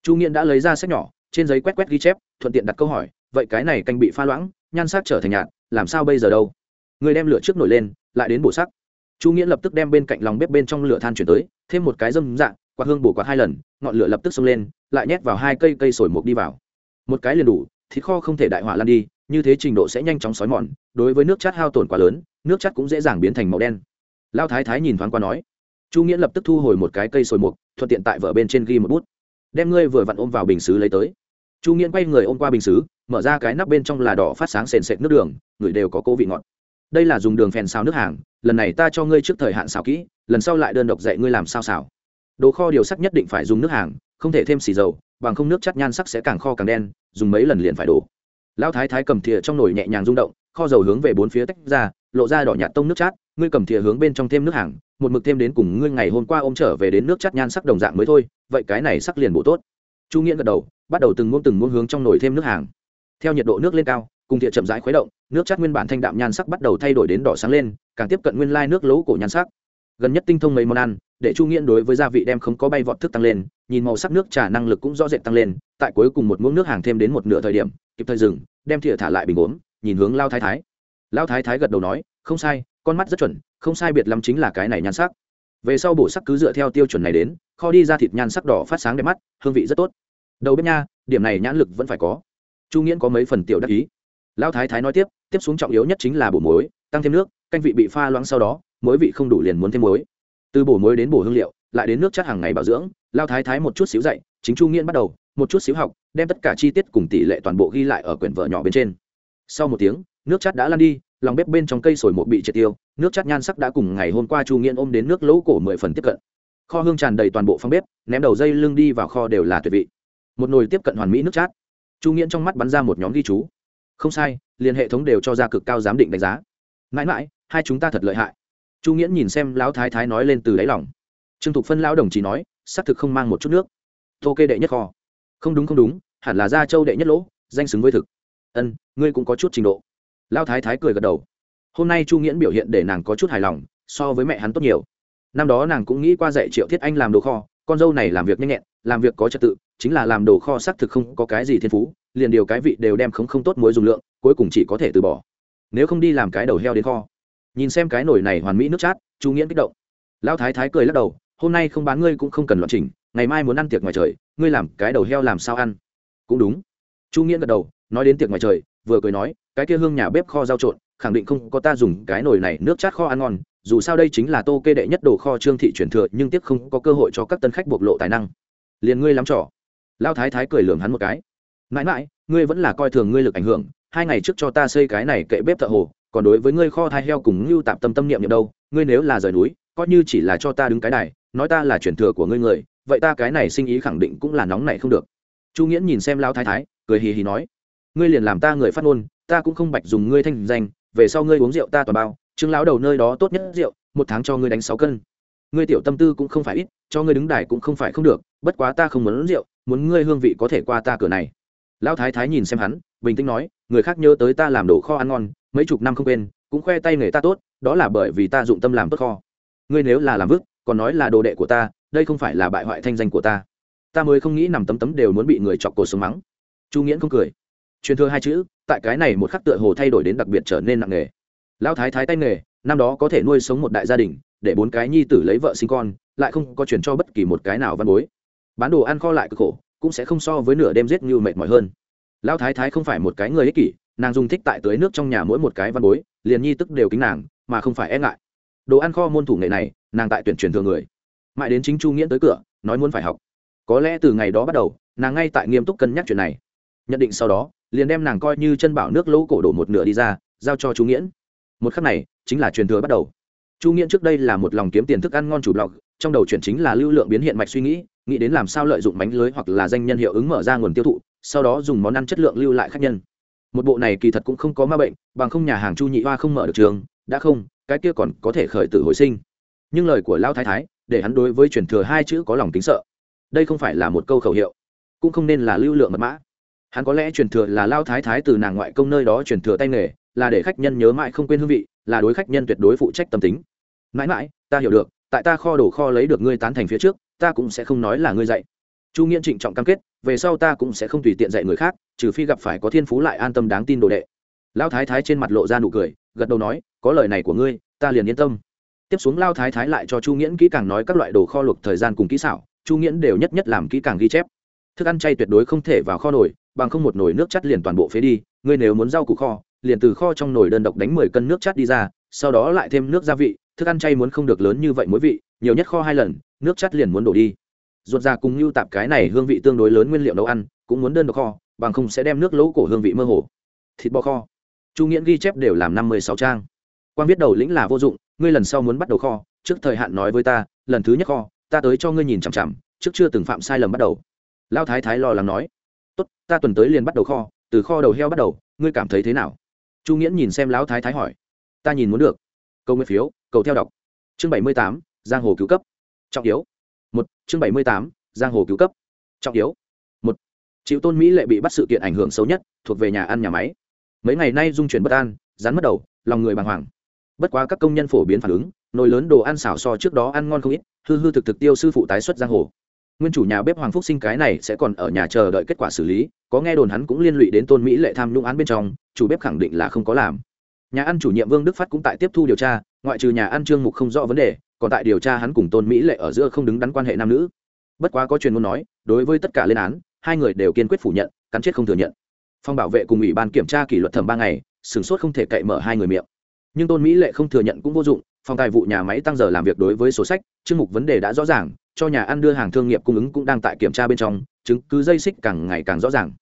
Chu nghiễn đã lấy ra sách nhỏ, trên giấy quét quét ghi chép, thuận tiện đặt câu hỏi, vậy cái này canh bị pha loãng, nhan sắc trở thành nhạt, làm sao bây giờ đâu? Người đem lửa trước nổi lên, lại đến bổ sắc. Chu nghĩa lập tức đem bên cạnh lòng bếp bên trong lửa than chuyển tới, thêm một cái dâm dạng, quạt hương bổ quạt hai lần, ngọn lửa lập tức xông lên, lại nhét vào hai cây cây sồi mục đi vào. Một cái liền đủ, thịt kho không thể đại hỏa lan đi như thế trình độ sẽ nhanh chóng xói mòn, đối với nước chát hao tổn quá lớn, nước chát cũng dễ dàng biến thành màu đen. Lao thái thái nhìn thoáng qua nói, chu nghĩa lập tức thu hồi một cái cây sồi mục, thuận tiện tại vợ bên trên ghi một bút. Đem ngươi vừa vặn ôm vào bình xứ lấy tới. Chu nghĩa quay người ôm qua bình xứ, mở ra cái nắp bên trong là đỏ phát sáng sền sệt nước đường, người đều có cố vị ngọt. Đây là dùng đường phèn xào nước hàng, lần này ta cho ngươi trước thời hạn xào kỹ, lần sau lại đơn độc dạy ngươi làm sao xào. Đồ kho điều sắc nhất định phải dùng nước hàng, không thể thêm xì dầu, bằng không nước chắc nhan sắc sẽ càng kho càng đen, dùng mấy lần liền phải đổ lão thái thái cầm thìa trong nồi nhẹ nhàng rung động, kho dầu hướng về bốn phía tách ra, lộ ra đỏ nhạt tông nước chát, ngươi cầm thìa hướng bên trong thêm nước hàng, một mực thêm đến cùng ngươi ngày hôm qua ôm trở về đến nước chát nhan sắc đồng dạng mới thôi, vậy cái này sắc liền bổ tốt. Chu nghĩa gật đầu, bắt đầu từng muỗng từng muỗng hướng trong nồi thêm nước hàng. Theo nhiệt độ nước lên cao, cùng thìa chậm rãi khuấy động, nước chát nguyên bản thanh đạm nhan sắc bắt đầu thay đổi đến đỏ sáng lên, càng tiếp cận nguyên lai nước lấu cổ nhan sắc. Gần nhất tinh thông mấy món ăn, để chu nghiễn đối với gia vị đem không có bay vọt thức tăng lên, nhìn màu sắc nước trà năng lực cũng rõ rệt tăng lên tại cuối cùng một muỗng nước hàng thêm đến một nửa thời điểm, kịp thời dừng, đem thìa thả lại bình uống, nhìn hướng lao thái thái. Lao thái thái gật đầu nói, không sai, con mắt rất chuẩn, không sai biệt lắm chính là cái này nhan sắc. Về sau bổ sắc cứ dựa theo tiêu chuẩn này đến, kho đi ra thịt nhan sắc đỏ phát sáng đẹp mắt, hương vị rất tốt. Đầu bếp nha, điểm này nhãn lực vẫn phải có. Chu nghiễn có mấy phần tiểu đắc ý. Lão thái thái nói tiếp tiếp xuống trọng yếu nhất chính là bổ muối, tăng thêm nước, canh vị bị pha loãng sau đó, muối vị không đủ liền muốn thêm muối. Từ bổ muối đến bổ hương liệu, lại đến nước chắc hàng ngày bảo dưỡng, lao thái thái một chút xíu dậy, chính chu nghiễn bắt đầu một chút xíu học, đem tất cả chi tiết cùng tỷ lệ toàn bộ ghi lại ở quyển vợ nhỏ bên trên. Sau một tiếng, nước chát đã lan đi, lòng bếp bên trong cây sồi một bị triệt tiêu, nước chát nhan sắc đã cùng ngày hôm qua chu nghiên ôm đến nước lỗ cổ mười phần tiếp cận. Kho hương tràn đầy toàn bộ phòng bếp, ném đầu dây lưng đi vào kho đều là tuyệt vị. Một nồi tiếp cận hoàn mỹ nước chát. Chu nghiễn trong mắt bắn ra một nhóm ghi chú. Không sai, liền hệ thống đều cho ra cực cao giám định đánh giá. Mãi mãi, hai chúng ta thật lợi hại. Chu nghiễn nhìn xem lão thái thái nói lên từ đáy lòng. Trương thục phân lão đồng chí nói, xác thực không mang một chút nước. Tô kê đệ nhất kho không đúng không đúng, hẳn là gia châu đệ nhất lỗ, danh xứng với thực. Ân, ngươi cũng có chút trình độ. Lao thái thái cười gật đầu. Hôm nay chu nghiễn biểu hiện để nàng có chút hài lòng, so với mẹ hắn tốt nhiều. Năm đó nàng cũng nghĩ qua dạy triệu thiết anh làm đồ kho, con dâu này làm việc nhanh nhẹn, làm việc có trật tự, chính là làm đồ kho xác thực không có cái gì thiên phú, liền điều cái vị đều đem không không tốt mối dùng lượng, cuối cùng chỉ có thể từ bỏ. Nếu không đi làm cái đầu heo đến kho. Nhìn xem cái nổi này hoàn mỹ nước chát, chu nghiễn kích động. Lão thái thái cười lắc đầu, hôm nay không bán ngươi cũng không cần loạn chỉnh, ngày mai muốn ăn tiệc ngoài trời ngươi làm cái đầu heo làm sao ăn? Cũng đúng. Chu nghiễn gật đầu, nói đến tiệc ngoài trời, vừa cười nói, cái kia hương nhà bếp kho rau trộn, khẳng định không có ta dùng cái nồi này nước chát kho ăn ngon, dù sao đây chính là tô kê đệ nhất đồ kho trương thị truyền thừa, nhưng tiếc không có cơ hội cho các tân khách bộc lộ tài năng. Liền ngươi lắm trỏ lao thái thái cười lường hắn một cái. Mãi mãi, ngươi vẫn là coi thường ngươi lực ảnh hưởng, hai ngày trước cho ta xây cái này kệ bếp thợ hồ, còn đối với ngươi kho thai heo cùng ngưu tạm tâm tâm niệm niệm đâu, ngươi nếu là rời núi, coi như chỉ là cho ta đứng cái này nói ta là truyền thừa của ngươi người vậy ta cái này sinh ý khẳng định cũng là nóng này không được. Chu nghiễn nhìn xem lao thái thái, cười hì hì nói, ngươi liền làm ta người phát ngôn, ta cũng không bạch dùng ngươi thanh danh, về sau ngươi uống rượu ta toàn bao chứng lão đầu nơi đó tốt nhất rượu, một tháng cho ngươi đánh sáu cân. Ngươi tiểu tâm tư cũng không phải ít, cho ngươi đứng đài cũng không phải không được, bất quá ta không muốn uống rượu, muốn ngươi hương vị có thể qua ta cửa này. Lão thái thái nhìn xem hắn, bình tĩnh nói, người khác nhớ tới ta làm đồ kho ăn ngon, mấy chục năm không quên, cũng khoe tay nghề ta tốt, đó là bởi vì ta dụng tâm làm tốt kho. Ngươi nếu là làm vứt, còn nói là đồ đệ của ta đây không phải là bại hoại thanh danh của ta. Ta mới không nghĩ nằm tấm tấm đều muốn bị người chọc cổ sống mắng. Chu nghiễn không cười. Truyền thừa hai chữ, tại cái này một khắc tựa hồ thay đổi đến đặc biệt trở nên nặng nghề lão thái thái tay nghề, năm đó có thể nuôi sống một đại gia đình, để bốn cái nhi tử lấy vợ sinh con, lại không có truyền cho bất kỳ một cái nào văn bối. Bán đồ ăn kho lại cực khổ, cũng sẽ không so với nửa đêm giết như mệt mỏi hơn. Lão thái thái không phải một cái người ích kỷ, nàng dùng thích tại tưới nước trong nhà mỗi một cái văn bối, liền nhi tức đều kính nàng, mà không phải e ngại. Đồ ăn kho môn thủ nghệ này, nàng tại tuyển truyền thừa người mãi đến chính chu nghiễn tới cửa, nói muốn phải học. Có lẽ từ ngày đó bắt đầu, nàng ngay tại nghiêm túc cân nhắc chuyện này. Nhận định sau đó, liền đem nàng coi như chân bảo nước lỗ cổ đổ một nửa đi ra, giao cho chú nghiễn. Một khắc này, chính là truyền thừa bắt đầu. Chu nghiễn trước đây là một lòng kiếm tiền thức ăn ngon chủ blog, trong đầu chuyển chính là lưu lượng biến hiện mạch suy nghĩ nghĩ đến làm sao lợi dụng bánh lưới hoặc là danh nhân hiệu ứng mở ra nguồn tiêu thụ, sau đó dùng món ăn chất lượng lưu lại khách nhân. Một bộ này kỳ thật cũng không có ma bệnh, bằng không nhà hàng chu nhị hoa không mở được trường, đã không, cái kia còn có thể khởi tử hồi sinh. Nhưng lời của lao thái thái để hắn đối với truyền thừa hai chữ có lòng tính sợ. Đây không phải là một câu khẩu hiệu, cũng không nên là lưu lượng mật mã. Hắn có lẽ truyền thừa là lao thái thái từ nàng ngoại công nơi đó truyền thừa tay nghề, là để khách nhân nhớ mãi không quên hương vị, là đối khách nhân tuyệt đối phụ trách tâm tính. Mãi mãi, ta hiểu được, tại ta kho đồ kho lấy được ngươi tán thành phía trước, ta cũng sẽ không nói là ngươi dạy. Chu nghiễn trịnh trọng cam kết, về sau ta cũng sẽ không tùy tiện dạy người khác, trừ phi gặp phải có thiên phú lại an tâm đáng tin đồ đệ. Lao thái thái trên mặt lộ ra nụ cười, gật đầu nói, có lời này của ngươi, ta liền yên tâm tiếp xuống lao thái thái lại cho chu nghiễn kỹ càng nói các loại đồ kho luộc thời gian cùng kỹ xảo, chu nghiễn đều nhất nhất làm kỹ càng ghi chép. Thức ăn chay tuyệt đối không thể vào kho nổi bằng không một nồi nước chắt liền toàn bộ phế đi, ngươi nếu muốn rau củ kho, liền từ kho trong nồi đơn độc đánh mười cân nước chắt đi ra, sau đó lại thêm nước gia vị, thức ăn chay muốn không được lớn như vậy mỗi vị, nhiều nhất kho hai lần, nước chắt liền muốn đổ đi. Ruột ra cùng lưu tạp cái này hương vị tương đối lớn nguyên liệu nấu ăn, cũng muốn đơn độc kho, bằng không sẽ đem nước lỗ cổ hương vị mơ hồ. Thịt bò kho. Chu nghiễn ghi chép đều làm năm mươi sáu trang. Quan viết đầu lĩnh là vô dụng ngươi lần sau muốn bắt đầu kho, trước thời hạn nói với ta, lần thứ nhất kho, ta tới cho ngươi nhìn chằm chằm, trước chưa từng phạm sai lầm bắt đầu. Lao thái thái lo lắng nói. Tốt, ta tuần tới liền bắt đầu kho, từ kho đầu heo bắt đầu, ngươi cảm thấy thế nào? Chu nghiễn nhìn xem lão thái thái hỏi. Ta nhìn muốn được. Câu nguyên phiếu, cầu theo đọc. Chương bảy mươi tám, giang hồ cứu cấp. Trọng yếu. Một, chương bảy mươi tám, giang hồ cứu cấp. Trọng yếu. Một chịu tôn mỹ lệ bị bắt sự kiện ảnh hưởng xấu nhất, thuộc về nhà ăn nhà máy. Mấy ngày nay dung chuyển bất an rán mất đầu, lòng người bàng hoàng bất quá các công nhân phổ biến phản ứng, nồi lớn đồ ăn xảo so trước đó ăn ngon không ít, hư hư thực thực tiêu sư phụ tái xuất giang hồ. Nguyên chủ nhà bếp hoàng phúc sinh cái này sẽ còn ở nhà chờ đợi kết quả xử lý, có nghe đồn hắn cũng liên lụy đến tôn mỹ lệ tham nhũng án bên trong, chủ bếp khẳng định là không có làm. Nhà ăn chủ nhiệm vương đức phát cũng tại tiếp thu điều tra, ngoại trừ nhà ăn trương mục không rõ vấn đề, còn tại điều tra hắn cùng tôn mỹ lệ ở giữa không đứng đắn quan hệ nam nữ. Bất quá có truyền muốn nói, đối với tất cả lên án, hai người đều kiên quyết phủ nhận, cắn chết không thừa nhận. Phòng bảo vệ cùng ủy ban kiểm tra kỷ luật thẩm ba ngày, sửng sốt không thể cậy mở hai người miệng nhưng tôn mỹ lệ không thừa nhận cũng vô dụng, phòng tài vụ nhà máy tăng giờ làm việc đối với sổ sách, chương mục vấn đề đã rõ ràng, cho nhà ăn đưa hàng thương nghiệp cung ứng cũng đang tại kiểm tra bên trong, chứng cứ dây xích càng ngày càng rõ ràng.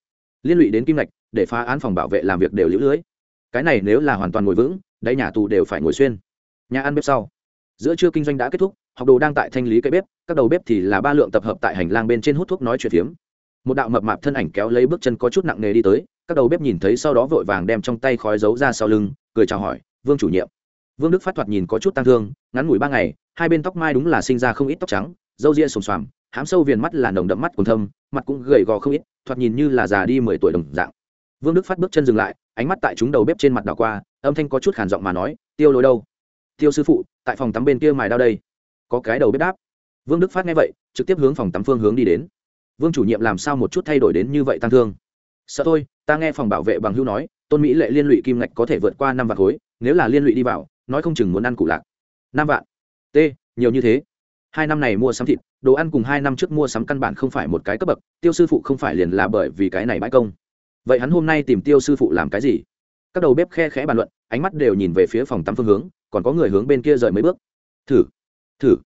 Liên lụy đến kim ngạch, để phá án phòng bảo vệ làm việc đều lũ lưới. Cái này nếu là hoàn toàn ngồi vững, đáy nhà tù đều phải ngồi xuyên. Nhà ăn bếp sau. Giữa trưa kinh doanh đã kết thúc, học đồ đang tại thanh lý cây bếp, các đầu bếp thì là ba lượng tập hợp tại hành lang bên trên hút thuốc nói chuyện phiếm. Một đạo mập mạp thân ảnh kéo lấy bước chân có chút nặng nề đi tới, các đầu bếp nhìn thấy sau đó vội vàng đem trong tay khói giấu ra sau lưng, cười chào hỏi vương chủ nhiệm. Vương đức phát thoạt nhìn có chút tăng thương, ngắn ngủi ba ngày, hai bên tóc mai đúng là sinh ra không ít tóc trắng, râu ria xồm xoàm, hám sâu viền mắt là nồng đậm mắt còn thâm, mặt cũng gầy gò không ít, thoạt nhìn như là già đi mười tuổi đồng dạng. Vương đức phát bước chân dừng lại, ánh mắt tại chúng đầu bếp trên mặt đảo qua, âm thanh có chút khản giọng mà nói, tiêu lối đâu? Tiêu sư phụ, tại phòng tắm bên kia mài đao đây. Có cái đầu bếp đáp. Vương đức phát nghe vậy, trực tiếp hướng phòng tắm phương hướng đi đến. Vương chủ nhiệm làm sao một chút thay đổi đến như vậy tăng thương? Sợ thôi, ta nghe phòng bảo vệ bằng hưu nói, tôn mỹ lệ liên lụy kim ngạch có thể vượt qua năm vạn khối nếu là liên lụy đi vào, nói không chừng muốn ăn cụ lạc. Năm vạn. T, nhiều như thế. Hai năm này mua sắm thịt, đồ ăn cùng hai năm trước mua sắm căn bản không phải một cái cấp bậc, tiêu sư phụ không phải liền là bởi vì cái này bãi công. Vậy hắn hôm nay tìm tiêu sư phụ làm cái gì? Các đầu bếp khe khẽ bàn luận, ánh mắt đều nhìn về phía phòng tắm phương hướng, còn có người hướng bên kia rời mấy bước. Thử thử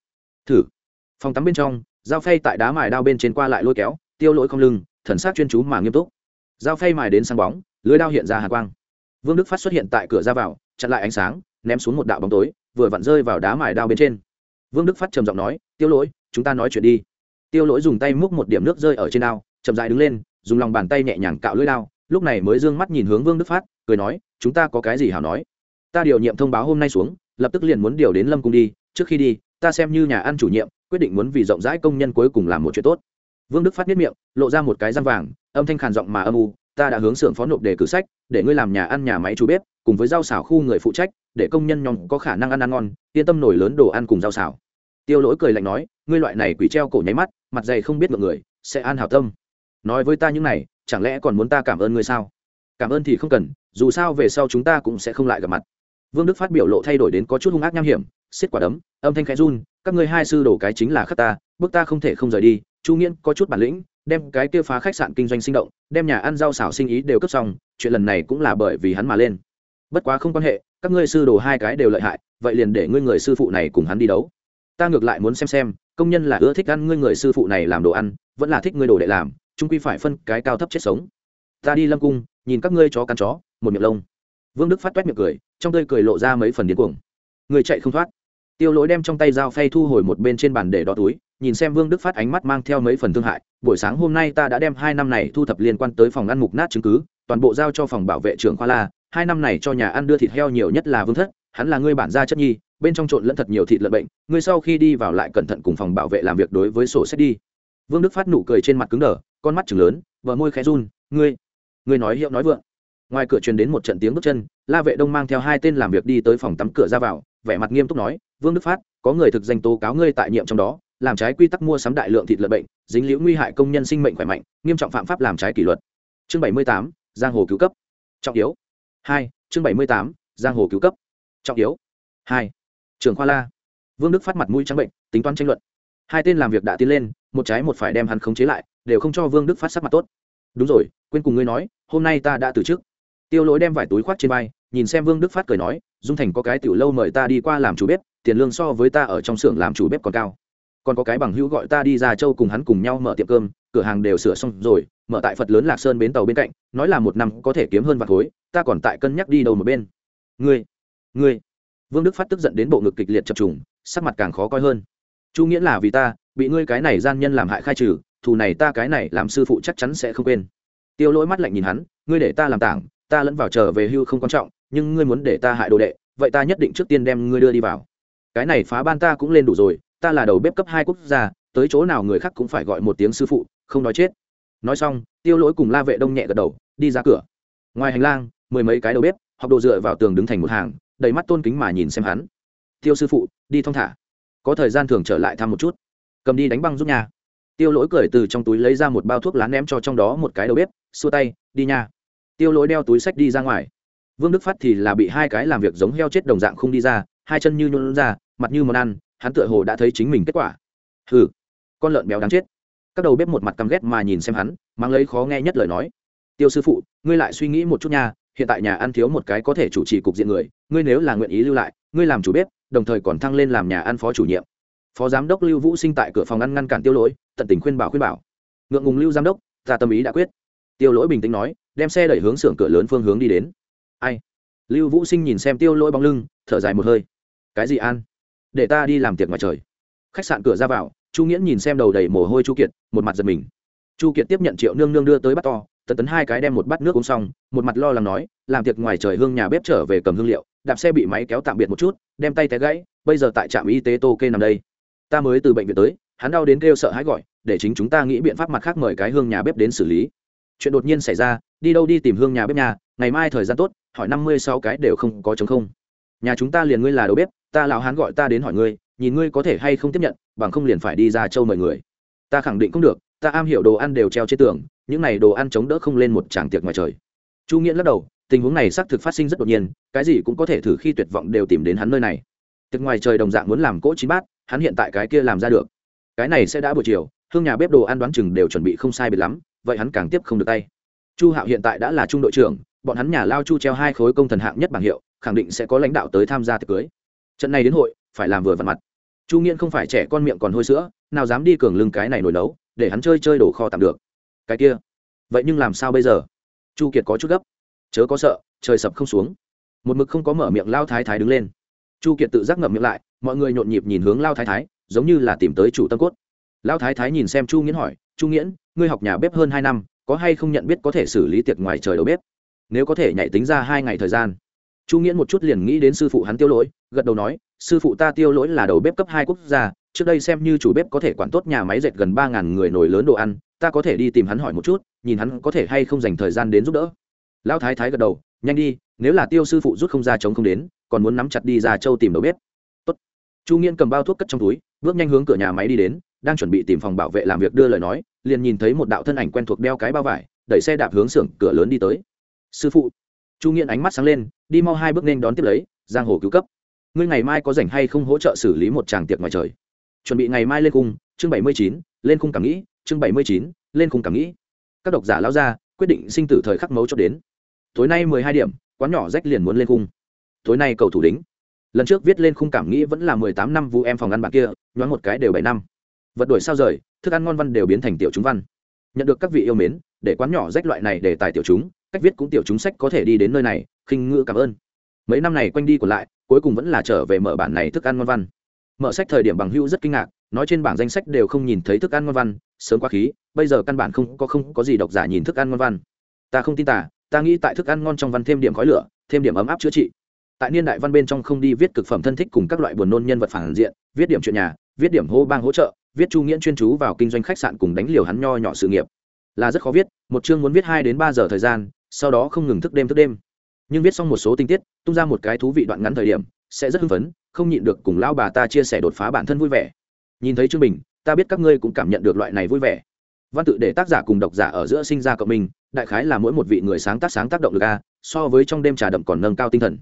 thử. Phòng tắm bên trong, dao phay tại đá mài đao bên trên qua lại lôi kéo, tiêu lỗi không lưng, thần sát chuyên chú mà nghiêm túc. Dao phay mài đến sáng bóng, lưới đao hiện ra hà quang vương đức phát xuất hiện tại cửa ra vào, chặn lại ánh sáng, ném xuống một đạo bóng tối, vừa vặn rơi vào đá mài đao bên trên. Vương đức phát trầm giọng nói, tiêu lỗi, chúng ta nói chuyện đi. Tiêu lỗi dùng tay múc một điểm nước rơi ở trên đao, chậm rãi đứng lên, dùng lòng bàn tay nhẹ nhàng cạo lưỡi đao, lúc này mới d ư ơ n g mắt nhìn hướng vương đức phát, cười nói, chúng ta có cái gì hảo nói? Ta điều nhiệm thông báo hôm nay xuống, lập tức liền muốn điều đến lâm cung đi, trước khi đi, ta xem như nhà ăn chủ nhiệm, quyết định muốn vì rộng rãi công nhân cuối cùng làm một chuyện tốt. Vương đức phát biết miệng, lộ ra một cái răng vàng, âm thanh khàn giọng mà âm u ta đã hướng xưởng phó nộp đề cử sách, để ngươi làm nhà ăn nhà máy chú bếp, cùng với rau xảo khu người phụ trách, để công nhân nhóm có khả năng ăn ăn ngon, yên tâm nổi lớn đồ ăn cùng rau xảo tiêu lỗi cười lạnh nói, ngươi loại này quỷ treo cổ nháy mắt, mặt dày không biết ngượng người, sẽ an hảo tâm. Nói với ta những này, chẳng lẽ còn muốn ta cảm ơn ngươi sao? Cảm ơn thì không cần, dù sao về sau chúng ta cũng sẽ không lại gặp mặt. Vương đức phát biểu lộ thay đổi đến có chút hung ác nham hiểm, xiết quả đấm, âm thanh khẽ run, các ngươi hai sư đổ cái chính là khắc ta, bước ta không thể không rời đi, chu nghiễn có chút bản lĩnh đem cái kia phá khách sạn kinh doanh sinh động, đem nhà ăn rau xảo sinh ý đều cấp xong, chuyện lần này cũng là bởi vì hắn mà lên. Bất quá không quan hệ, các ngươi sư đồ hai cái đều lợi hại, vậy liền để ngươi người sư phụ này cùng hắn đi đấu. Ta ngược lại muốn xem xem, công nhân là ưa thích ăn ngươi người sư phụ này làm đồ ăn, vẫn là thích ngươi đồ đệ làm chúng quy phải phân cái cao thấp chết sống. Ta đi lâm cung, nhìn các ngươi chó cắn chó, một miệng lông. Vương đức phát toét miệng cười, trong tơi cười lộ ra mấy phần điên cuồng. Người chạy không thoát. Tiêu lỗi đem trong tay dao phay thu hồi một bên trên bàn để đo túi nhìn xem vương đức phát ánh mắt mang theo mấy phần thương hại, buổi sáng hôm nay ta đã đem hai năm này thu thập liên quan tới phòng ăn mục nát chứng cứ, toàn bộ giao cho phòng bảo vệ trưởng khoa la, hai năm này cho nhà ăn đưa thịt heo nhiều nhất là vương thất, hắn là ngươi bản gia chất nhi, bên trong trộn lẫn thật nhiều thịt lợn bệnh, ngươi sau khi đi vào lại cẩn thận cùng phòng bảo vệ làm việc đối với sổ sách đi. Vương đức phát nụ cười trên mặt cứng đờ, con mắt chừng lớn vợ môi khẽ run, ngươi ngươi nói hiệu nói vượng. Ngoài cửa truyền đến một trận tiếng bước chân, la vệ đông mang theo hai tên làm việc đi tới phòng tắm cửa ra vào, vẻ mặt nghiêm túc nói, vương đức phát, có người thực danh tố cáo ngươi tại nhiệm trong đó làm trái quy tắc mua sắm đại lượng thịt lợn bệnh, dính liễu nguy hại công nhân sinh mệnh khỏe mạnh, nghiêm trọng phạm pháp làm trái kỷ luật. Chương bảy mươi tám, giang hồ cứu cấp. Trọng yếu. Hai, chương bảy mươi tám, giang hồ cứu cấp. Trọng yếu. Hai trường khoa la. Vương đức phát mặt mũi trắng bệnh, tính toán tranh luận. Hai tên làm việc đã tiến lên, một trái một phải đem hắn khống chế lại, đều không cho vương đức phát sắc mặt tốt. Đúng rồi, quên cùng ngươi nói, hôm nay ta đã từ chức. Tiêu lỗi đem vải túi khoác trên vai, nhìn xem vương đức phát cười nói, dung thành có cái tiểu lâu mời ta đi qua làm chủ bếp, tiền lương so với ta ở trong xưởng làm chủ bếp còn cao còn có cái bằng hữu gọi ta đi ra châu cùng hắn cùng nhau mở tiệm cơm, cửa hàng đều sửa xong rồi, mở tại phật lớn lạc sơn bến tàu bên cạnh, nói là một năm có thể kiếm hơn vạt khối, ta còn tại cân nhắc đi đầu một bên. Ngươi ngươi. Vương đức phát tức giận đến bộ ngực kịch liệt chập trùng, sắc mặt càng khó coi hơn. Chu nghĩa là vì ta, bị ngươi cái này gian nhân làm hại khai trừ, thù này ta cái này làm sư phụ chắc chắn sẽ không quên. Tiêu lỗi mắt lạnh nhìn hắn, ngươi để ta làm tảng, ta lẫn vào trở về hưu không quan trọng, nhưng ngươi muốn để ta hại đồ đệ, vậy ta nhất định trước tiên đem ngươi đưa đi vào. Cái này phá ban ta cũng lên đủ rồi ta là đầu bếp cấp hai quốc gia, tới chỗ nào người khác cũng phải gọi một tiếng sư phụ, không nói chết. Nói xong, tiêu lỗi cùng la vệ đông nhẹ gật đầu, đi ra cửa. Ngoài hành lang, mười mấy cái đầu bếp, học đồ dựa vào tường đứng thành một hàng, đầy mắt tôn kính mà nhìn xem hắn. Tiêu sư phụ, đi thong thả. Có thời gian thường trở lại thăm một chút. Cầm đi đánh băng giúp nhà tiêu lỗi cười từ trong túi lấy ra một bao thuốc lá ném cho trong đó một cái đầu bếp, xua tay, đi nha. Tiêu lỗi đeo túi sách đi ra ngoài. Vương đức phát thì là bị hai cái làm việc giống heo chết đồng dạng không đi ra, hai chân như nhuôn ra, mặt như món ăn hắn tựa hồ đã thấy chính mình kết quả. Hừ, con lợn béo đáng chết. Các đầu bếp một mặt căm ghét mà nhìn xem hắn mang lấy khó nghe nhất lời nói. Tiêu sư phụ, ngươi lại suy nghĩ một chút nha, hiện tại nhà ăn thiếu một cái có thể chủ trì cục diện người, ngươi nếu là nguyện ý lưu lại, ngươi làm chủ bếp, đồng thời còn thăng lên làm nhà ăn phó chủ nhiệm. Phó giám đốc lưu vũ sinh tại cửa phòng ăn ngăn cản tiêu lỗi, tận tình khuyên bảo khuyên bảo. Ngượng ngùng lưu giám đốc, ta tâm ý đã quyết. Tiêu lỗi bình tĩnh nói, đem xe đẩy hướng xưởng cửa lớn phương hướng đi đến. Ai? Lưu vũ sinh nhìn xem tiêu lỗi bóng lưng, thở dài một hơi. Cái gì an để ta đi làm tiệc ngoài trời. Khách sạn cửa ra vào, chu nghiễn nhìn xem đầu đầy mồ hôi chu kiệt, một mặt giật mình. Chu kiệt tiếp nhận triệu nương nương đưa tới bắt to, tần tấn hai cái đem một bát nước uống xong, một mặt lo lắng nói, làm tiệc ngoài trời hương nhà bếp trở về cầm hương liệu, đạp xe bị máy kéo tạm biệt một chút, đem tay té gãy, bây giờ tại trạm y tế tô kê nằm đây. Ta mới từ bệnh viện tới, hắn đau đến kêu sợ hãi gọi, để chính chúng ta nghĩ biện pháp mặt khác mời cái hương nhà bếp đến xử lý. Chuyện đột nhiên xảy ra, đi đâu đi tìm hương nhà bếp nhà, ngày mai thời gian tốt, hỏi năm mươi sáu cái đều không có chống không. Nhà chúng ta liền ngươi là đầu bếp ta lão hán gọi ta đến hỏi ngươi, nhìn ngươi có thể hay không tiếp nhận, bằng không liền phải đi ra châu mời người. Ta khẳng định không được, ta am hiểu đồ ăn đều treo trên tường, những này đồ ăn chống đỡ không lên một tràng tiệc ngoài trời. Chu nghĩa lắc đầu, tình huống này xác thực phát sinh rất đột nhiên, cái gì cũng có thể thử khi tuyệt vọng đều tìm đến hắn nơi này. Tiệc ngoài trời đồng dạng muốn làm cỗ chín bát, hắn hiện tại cái kia làm ra được. Cái này sẽ đã buổi chiều, hương nhà bếp đồ ăn đoán chừng đều chuẩn bị không sai biệt lắm, vậy hắn càng tiếp không được tay. Chu hạo hiện tại đã là trung đội trưởng, bọn hắn nhà lao chu treo hai khối công thần hạng nhất bảng hiệu, khẳng định sẽ có lãnh đạo tới tham gia tiệc cưới trận này đến hội, phải làm vừa vặn mặt. Chu nghiễn không phải trẻ con miệng còn hôi sữa, nào dám đi cường lưng cái này nổi nấu, để hắn chơi chơi đổ kho tạm được. Cái kia, vậy nhưng làm sao bây giờ? Chu kiệt có chút gấp. Chớ có sợ, trời sập không xuống. Một mực không có mở miệng lao thái thái đứng lên. Chu kiệt tự giác ngậm miệng lại, mọi người nhộn nhịp nhìn hướng lao thái thái, giống như là tìm tới chủ tâm cốt. Lao thái thái nhìn xem chu nghiễn hỏi, chu nghiễn, ngươi học nhà bếp hơn hai năm, có hay không nhận biết có thể xử lý tiệc ngoài trời đầu bếp? Nếu có thể nhảy tính ra hai ngày thời gian chu nghiễn một chút liền nghĩ đến sư phụ hắn tiêu lỗi, gật đầu nói, sư phụ ta tiêu lỗi là đầu bếp cấp hai quốc gia, trước đây xem như chủ bếp có thể quản tốt nhà máy dệt gần ba ngàn người nổi lớn đồ ăn, ta có thể đi tìm hắn hỏi một chút, nhìn hắn có thể hay không dành thời gian đến giúp đỡ. Lão thái thái gật đầu, nhanh đi, nếu là tiêu sư phụ rút không ra chống không đến, còn muốn nắm chặt đi ra châu tìm đầu bếp. Tốt. chu nghiễn cầm bao thuốc cất trong túi, bước nhanh hướng cửa nhà máy đi đến, đang chuẩn bị tìm phòng bảo vệ làm việc đưa lời nói, liền nhìn thấy một đạo thân ảnh quen thuộc đeo cái bao vải, đẩy xe đạp hướng xưởng cửa lớn đi tới. Sư phụ chu nghiện ánh mắt sáng lên, đi mau hai bước nên đón tiếp lấy, giang hồ cứu cấp. Ngươi ngày mai có rảnh hay không hỗ trợ xử lý một tràng tiệc ngoài trời? Chuẩn bị ngày mai lên cung, chương bảy mươi chín, lên cung cảm nghĩ, chương bảy mươi chín, lên cung cảm nghĩ. Các độc giả lao ra quyết định sinh tử thời khắc mấu chốt đến. Tối nay mười hai điểm, quán nhỏ rách liền muốn lên cung. Tối nay cầu thủ đính. Lần trước viết lên khung cảm nghĩ vẫn là mười tám năm vụ em phòng ăn bạn kia, nhoáng một cái đều bảy năm. Vật đổi sao rời, thức ăn ngon văn đều biến thành tiểu chúng văn. Nhận được các vị yêu mến, để quán nhỏ rách loại này để tài tiểu chúng cách viết cũng tiểu chúng sách có thể đi đến nơi này, khinh ngữ cảm ơn. Mấy năm này quanh đi còn lại, cuối cùng vẫn là trở về mở bản này thức ăn ngon văn. Mở sách thời điểm bằng hữu rất kinh ngạc, nói trên bảng danh sách đều không nhìn thấy thức ăn ngon văn, sớm quá khí, bây giờ căn bản không có không có gì độc giả nhìn thức ăn ngon văn. Ta không tin tả ta nghĩ tại thức ăn ngon trong văn thêm điểm khói lửa, thêm điểm ấm áp chữa trị. Tại niên đại văn bên trong không đi viết cực phẩm thân thích cùng các loại buồn nôn nhân vật phản diện, viết điểm chuyện nhà, viết điểm hô bang hỗ trợ, viết chu nghĩa chuyên chú vào kinh doanh khách sạn cùng đánh liều hắn nho nhỏ sự nghiệp. Là rất khó viết, một chương muốn viết hai đến ba giờ thời gian sau đó không ngừng thức đêm thức đêm. Nhưng viết xong một số tình tiết, tung ra một cái thú vị đoạn ngắn thời điểm, sẽ rất hưng phấn, không nhịn được cùng lão bà ta chia sẻ đột phá bản thân vui vẻ. Nhìn thấy chương bình, ta biết các ngươi cũng cảm nhận được loại này vui vẻ. Văn tự để tác giả cùng độc giả ở giữa sinh ra cộng minh, đại khái là mỗi một vị người sáng tác sáng tác động lực a, so với trong đêm trà đậm còn nâng cao tinh thần.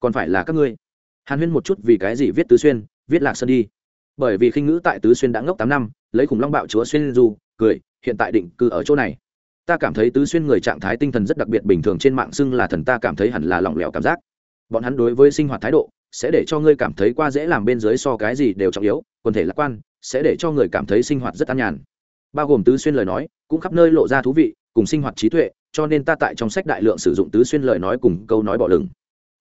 Còn phải là các ngươi. Hàn huyên một chút vì cái gì viết tứ xuyên, viết lạc sơn đi. Bởi vì khinh ngữ tại tứ xuyên đã ngốc tám năm, lấy khủng long bạo chúa xuyên du, cười, hiện tại định cư ở chỗ này ta cảm thấy tứ xuyên người trạng thái tinh thần rất đặc biệt bình thường trên mạng xưng là thần ta cảm thấy hẳn là lỏng lẻo cảm giác. Bọn hắn đối với sinh hoạt thái độ, sẽ để cho ngươi cảm thấy qua dễ làm bên dưới so cái gì đều trọng yếu, quần thể lạc quan, sẽ để cho người cảm thấy sinh hoạt rất an nhàn. Bao gồm tứ xuyên lời nói, cũng khắp nơi lộ ra thú vị, cùng sinh hoạt trí tuệ, cho nên ta tại trong sách đại lượng sử dụng tứ xuyên lời nói cùng câu nói bỏ lửng.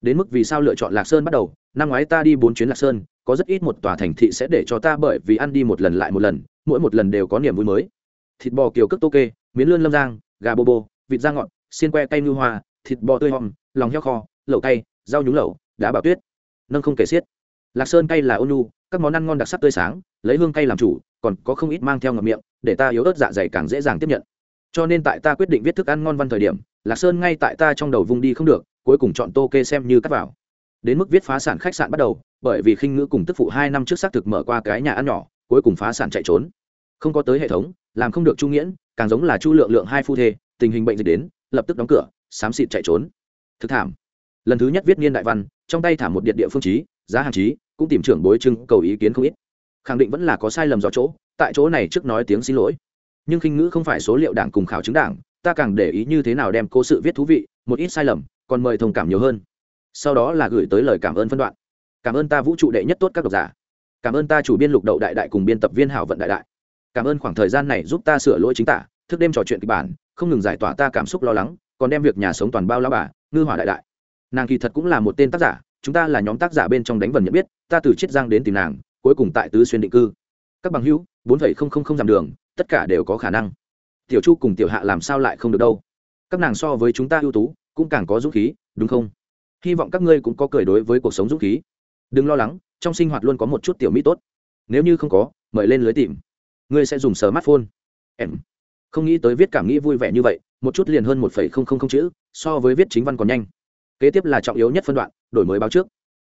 Đến mức vì sao lựa chọn lạc sơn bắt đầu, năm ngoái ta đi bốn chuyến lạc sơn, có rất ít một tòa thành thị sẽ để cho ta bởi vì ăn đi một lần lại một lần, mỗi một lần đều có niềm vui mới. Thịt bò kiều cước tô kê miến lươn lâm giang, gà bô bô, vịt da ngọt, xiên que tay ngư hoa, thịt bò tươi hòm, lòng heo kho, lẩu cay, rau nhúng lẩu, đá bảo tuyết. Nâng không kể xiết. Lạc sơn cay là ônu các món ăn ngon đặc sắc tươi sáng, lấy hương cay làm chủ, còn có không ít mang theo ngậm miệng, để ta yếu ớt dạ dày càng dễ dàng tiếp nhận. Cho nên tại ta quyết định viết thức ăn ngon văn thời điểm, lạc sơn ngay tại ta trong đầu vung đi không được, cuối cùng chọn tô kê xem như cắt vào. Đến mức viết phá sản khách sạn bắt đầu, bởi vì khinh ngữ cùng tức phụ hai năm trước xác thực mở qua cái nhà ăn nhỏ, cuối cùng phá sản chạy trốn không có tới hệ thống, làm không được chu nghiễn, càng giống là chu lượng lượng hai phu thê, tình hình bệnh dịch đến, lập tức đóng cửa, xám xịt chạy trốn. Thực thảm. Lần thứ nhất viết niên đại văn, trong tay thả một điện địa phương trí, giá hàng trí, cũng tìm trưởng bối trưng cầu ý kiến không ít. Khẳng định vẫn là có sai lầm do chỗ, tại chỗ này trước nói tiếng xin lỗi. Nhưng khinh ngữ không phải số liệu đảng cùng khảo chứng đảng, ta càng để ý như thế nào đem cố sự viết thú vị, một ít sai lầm, còn mời thông cảm nhiều hơn. Sau đó là gửi tới lời cảm ơn phân đoạn. Cảm ơn ta vũ trụ đệ nhất tốt các độc giả. Cảm ơn ta chủ biên lục đậu đại đại cùng biên tập viên hảo vận đại đại cảm ơn khoảng thời gian này giúp ta sửa lỗi chính tả, thức đêm trò chuyện kịch bản, không ngừng giải tỏa ta cảm xúc lo lắng, còn đem việc nhà sống toàn bao lao bà, ngư hỏa đại đại. Nàng kỳ thật cũng là một tên tác giả, chúng ta là nhóm tác giả bên trong đánh vần nhận biết, ta từ chiết giang đến tìm nàng, cuối cùng tại tứ xuyên định cư. Các bằng hữu, bốn phẩy không không không dặm đường, tất cả đều có khả năng. Tiểu chu cùng tiểu hạ làm sao lại không được đâu? Các nàng so với chúng ta ưu tú, cũng càng có dũng khí, đúng không? Hy vọng các ngươi cũng có cười đối với cuộc sống dũng khí. Đừng lo lắng, trong sinh hoạt luôn có một chút tiểu mỹ tốt. Nếu như không có, mời lên lưới tìm ngươi sẽ dùng smartphone. Em. Không nghĩ tới viết cảm nghĩ vui vẻ như vậy, một chút liền hơn một phẩy không không không chữ, so với viết chính văn còn nhanh. Kế tiếp là trọng yếu nhất phân đoạn, đổi mới báo trước.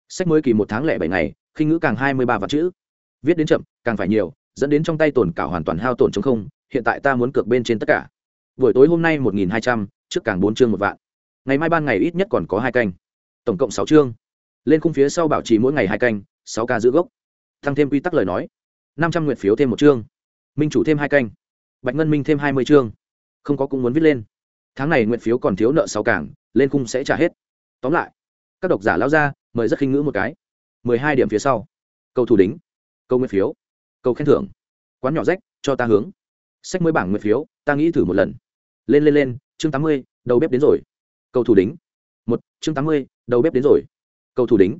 Sách mới kỳ một tháng lẻ bảy ngày, khinh ngữ càng hai mươi ba vạn chữ. Viết đến chậm, càng phải nhiều, dẫn đến trong tay tổn cả hoàn toàn hao tổn chống không, hiện tại ta muốn cược bên trên tất cả. Buổi tối hôm nay một nghìn hai trăm, trước càng bốn chương một vạn. Ngày mai ban ngày ít nhất còn có hai canh. Tổng cộng sáu chương. Lên khung phía sau bảo trì mỗi ngày hai canh, sáu ca giữ gốc. Tăng thêm quy tắc lời nói. năm trăm nguyện phiếu thêm một chương minh chủ thêm hai canh bạch ngân minh thêm hai mươi chương không có cũng muốn viết lên tháng này nguyện phiếu còn thiếu nợ sáu cảng lên khung sẽ trả hết tóm lại các độc giả lao ra mời rất khinh ngữ một cái mười hai điểm phía sau câu thủ đính câu nguyện phiếu câu khen thưởng quán nhỏ rách cho ta hướng sách mới bảng nguyện phiếu ta nghĩ thử một lần lên lên lên chương tám mươi đầu bếp đến rồi cầu thủ đính một chương tám mươi đầu bếp đến rồi cầu thủ đính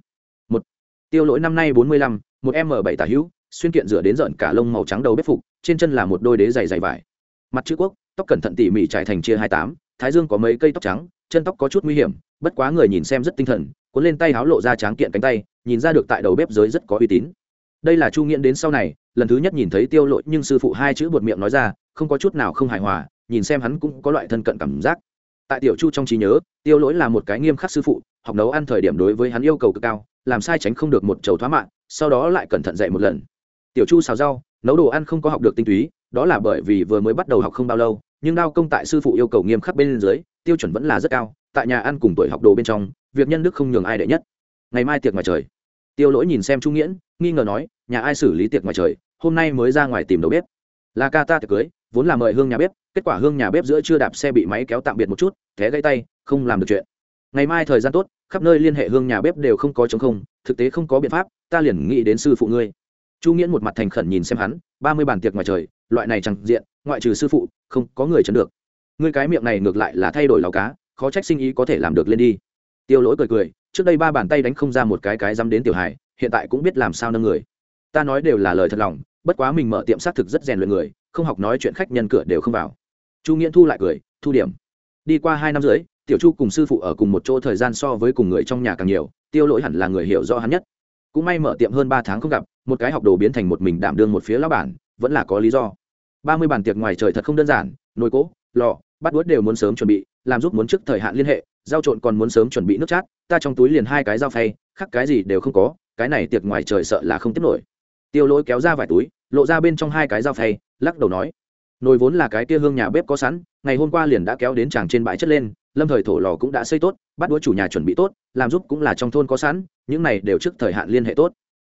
một tiêu lỗi năm nay bốn mươi lăm một m bảy tả hữu xuyên kiện rửa đến rợn cả lông màu trắng đầu bếp phục trên chân là một đôi đế dày dày vải. Mặt chữ quốc, tóc cẩn thận tỉ mỉ trải thành chia hai tám, thái dương có mấy cây tóc trắng, chân tóc có chút nguy hiểm, bất quá người nhìn xem rất tinh thần, cuốn lên tay háo lộ ra tráng kiện cánh tay, nhìn ra được tại đầu bếp giới rất có uy tín. Đây là chu nghiễn đến sau này, lần thứ nhất nhìn thấy tiêu lỗi nhưng sư phụ hai chữ buột miệng nói ra, không có chút nào không hài hòa, nhìn xem hắn cũng có loại thân cận cảm giác. Tại tiểu chu trong trí nhớ, tiêu lỗi là một cái nghiêm khắc sư phụ, học nấu ăn thời điểm đối với hắn yêu cầu cực cao, làm sai tránh không được một chầu thoá mạng, sau đó lại cẩn thận dạy một lần. Tiểu chu xào rau nấu đồ ăn không có học được tinh túy, đó là bởi vì vừa mới bắt đầu học không bao lâu, nhưng đao công tại sư phụ yêu cầu nghiêm khắc bên dưới, tiêu chuẩn vẫn là rất cao, tại nhà ăn cùng tuổi học đồ bên trong, việc nhân đức không nhường ai đệ nhất. Ngày mai tiệc ngoài trời. Tiêu lỗi nhìn xem trung nghiễn, nghi ngờ nói, nhà ai xử lý tiệc ngoài trời? Hôm nay mới ra ngoài tìm đầu bếp. Là ca ta tiệc cưới, vốn là mời hương nhà bếp, kết quả hương nhà bếp giữa chưa đạp xe bị máy kéo tạm biệt một chút thế gãy tay, không làm được chuyện. Ngày mai thời gian tốt, khắp nơi liên hệ hương nhà bếp đều không có chống không, thực tế không có biện pháp, ta liền nghĩ đến sư phụ ngươi chu nghiễn một mặt thành khẩn nhìn xem hắn, ba mươi bàn tiệc ngoài trời, loại này chẳng diện, ngoại trừ sư phụ, không có người chấn được. Ngươi cái miệng này ngược lại là thay đổi lào cá, khó trách sinh ý có thể làm được lên đi. Tiêu lỗi cười cười, trước đây ba bàn tay đánh không ra một cái cái dám đến tiểu hải hiện tại cũng biết làm sao nâng người. Ta nói đều là lời thật lòng, bất quá mình mở tiệm xác thực rất rèn luyện người, không học nói chuyện khách nhân cửa đều không vào. Chu nghiễn thu lại cười, thu điểm. Đi qua hai năm rưỡi, tiểu chu cùng sư phụ ở cùng một chỗ thời gian so với cùng người trong nhà càng nhiều, tiêu lỗi hẳn là người hiểu rõ hắn nhất. Cũng may mở tiệm hơn ba tháng không gặp một cái học đồ biến thành một mình đảm đương một phía lão bản, vẫn là có lý do. Ba mươi bàn tiệc ngoài trời thật không đơn giản, nồi cỗ, lò bắt đuốt đều muốn sớm chuẩn bị, làm giúp muốn trước thời hạn liên hệ giao trộn còn muốn sớm chuẩn bị nước chát, ta trong túi liền hai cái dao phay khắc cái gì đều không có, cái này tiệc ngoài trời sợ là không tiếp nổi. Tiêu lỗi kéo ra vài túi, lộ ra bên trong hai cái dao phay, lắc đầu nói, nồi vốn là cái kia hương nhà bếp có sẵn, ngày hôm qua liền đã kéo đến chàng trên bãi chất lên, lâm thời thổ lò cũng đã xây tốt bắt đũa chủ nhà chuẩn bị tốt, làm giúp cũng là trong thôn có sẵn, những này đều trước thời hạn liên hệ tốt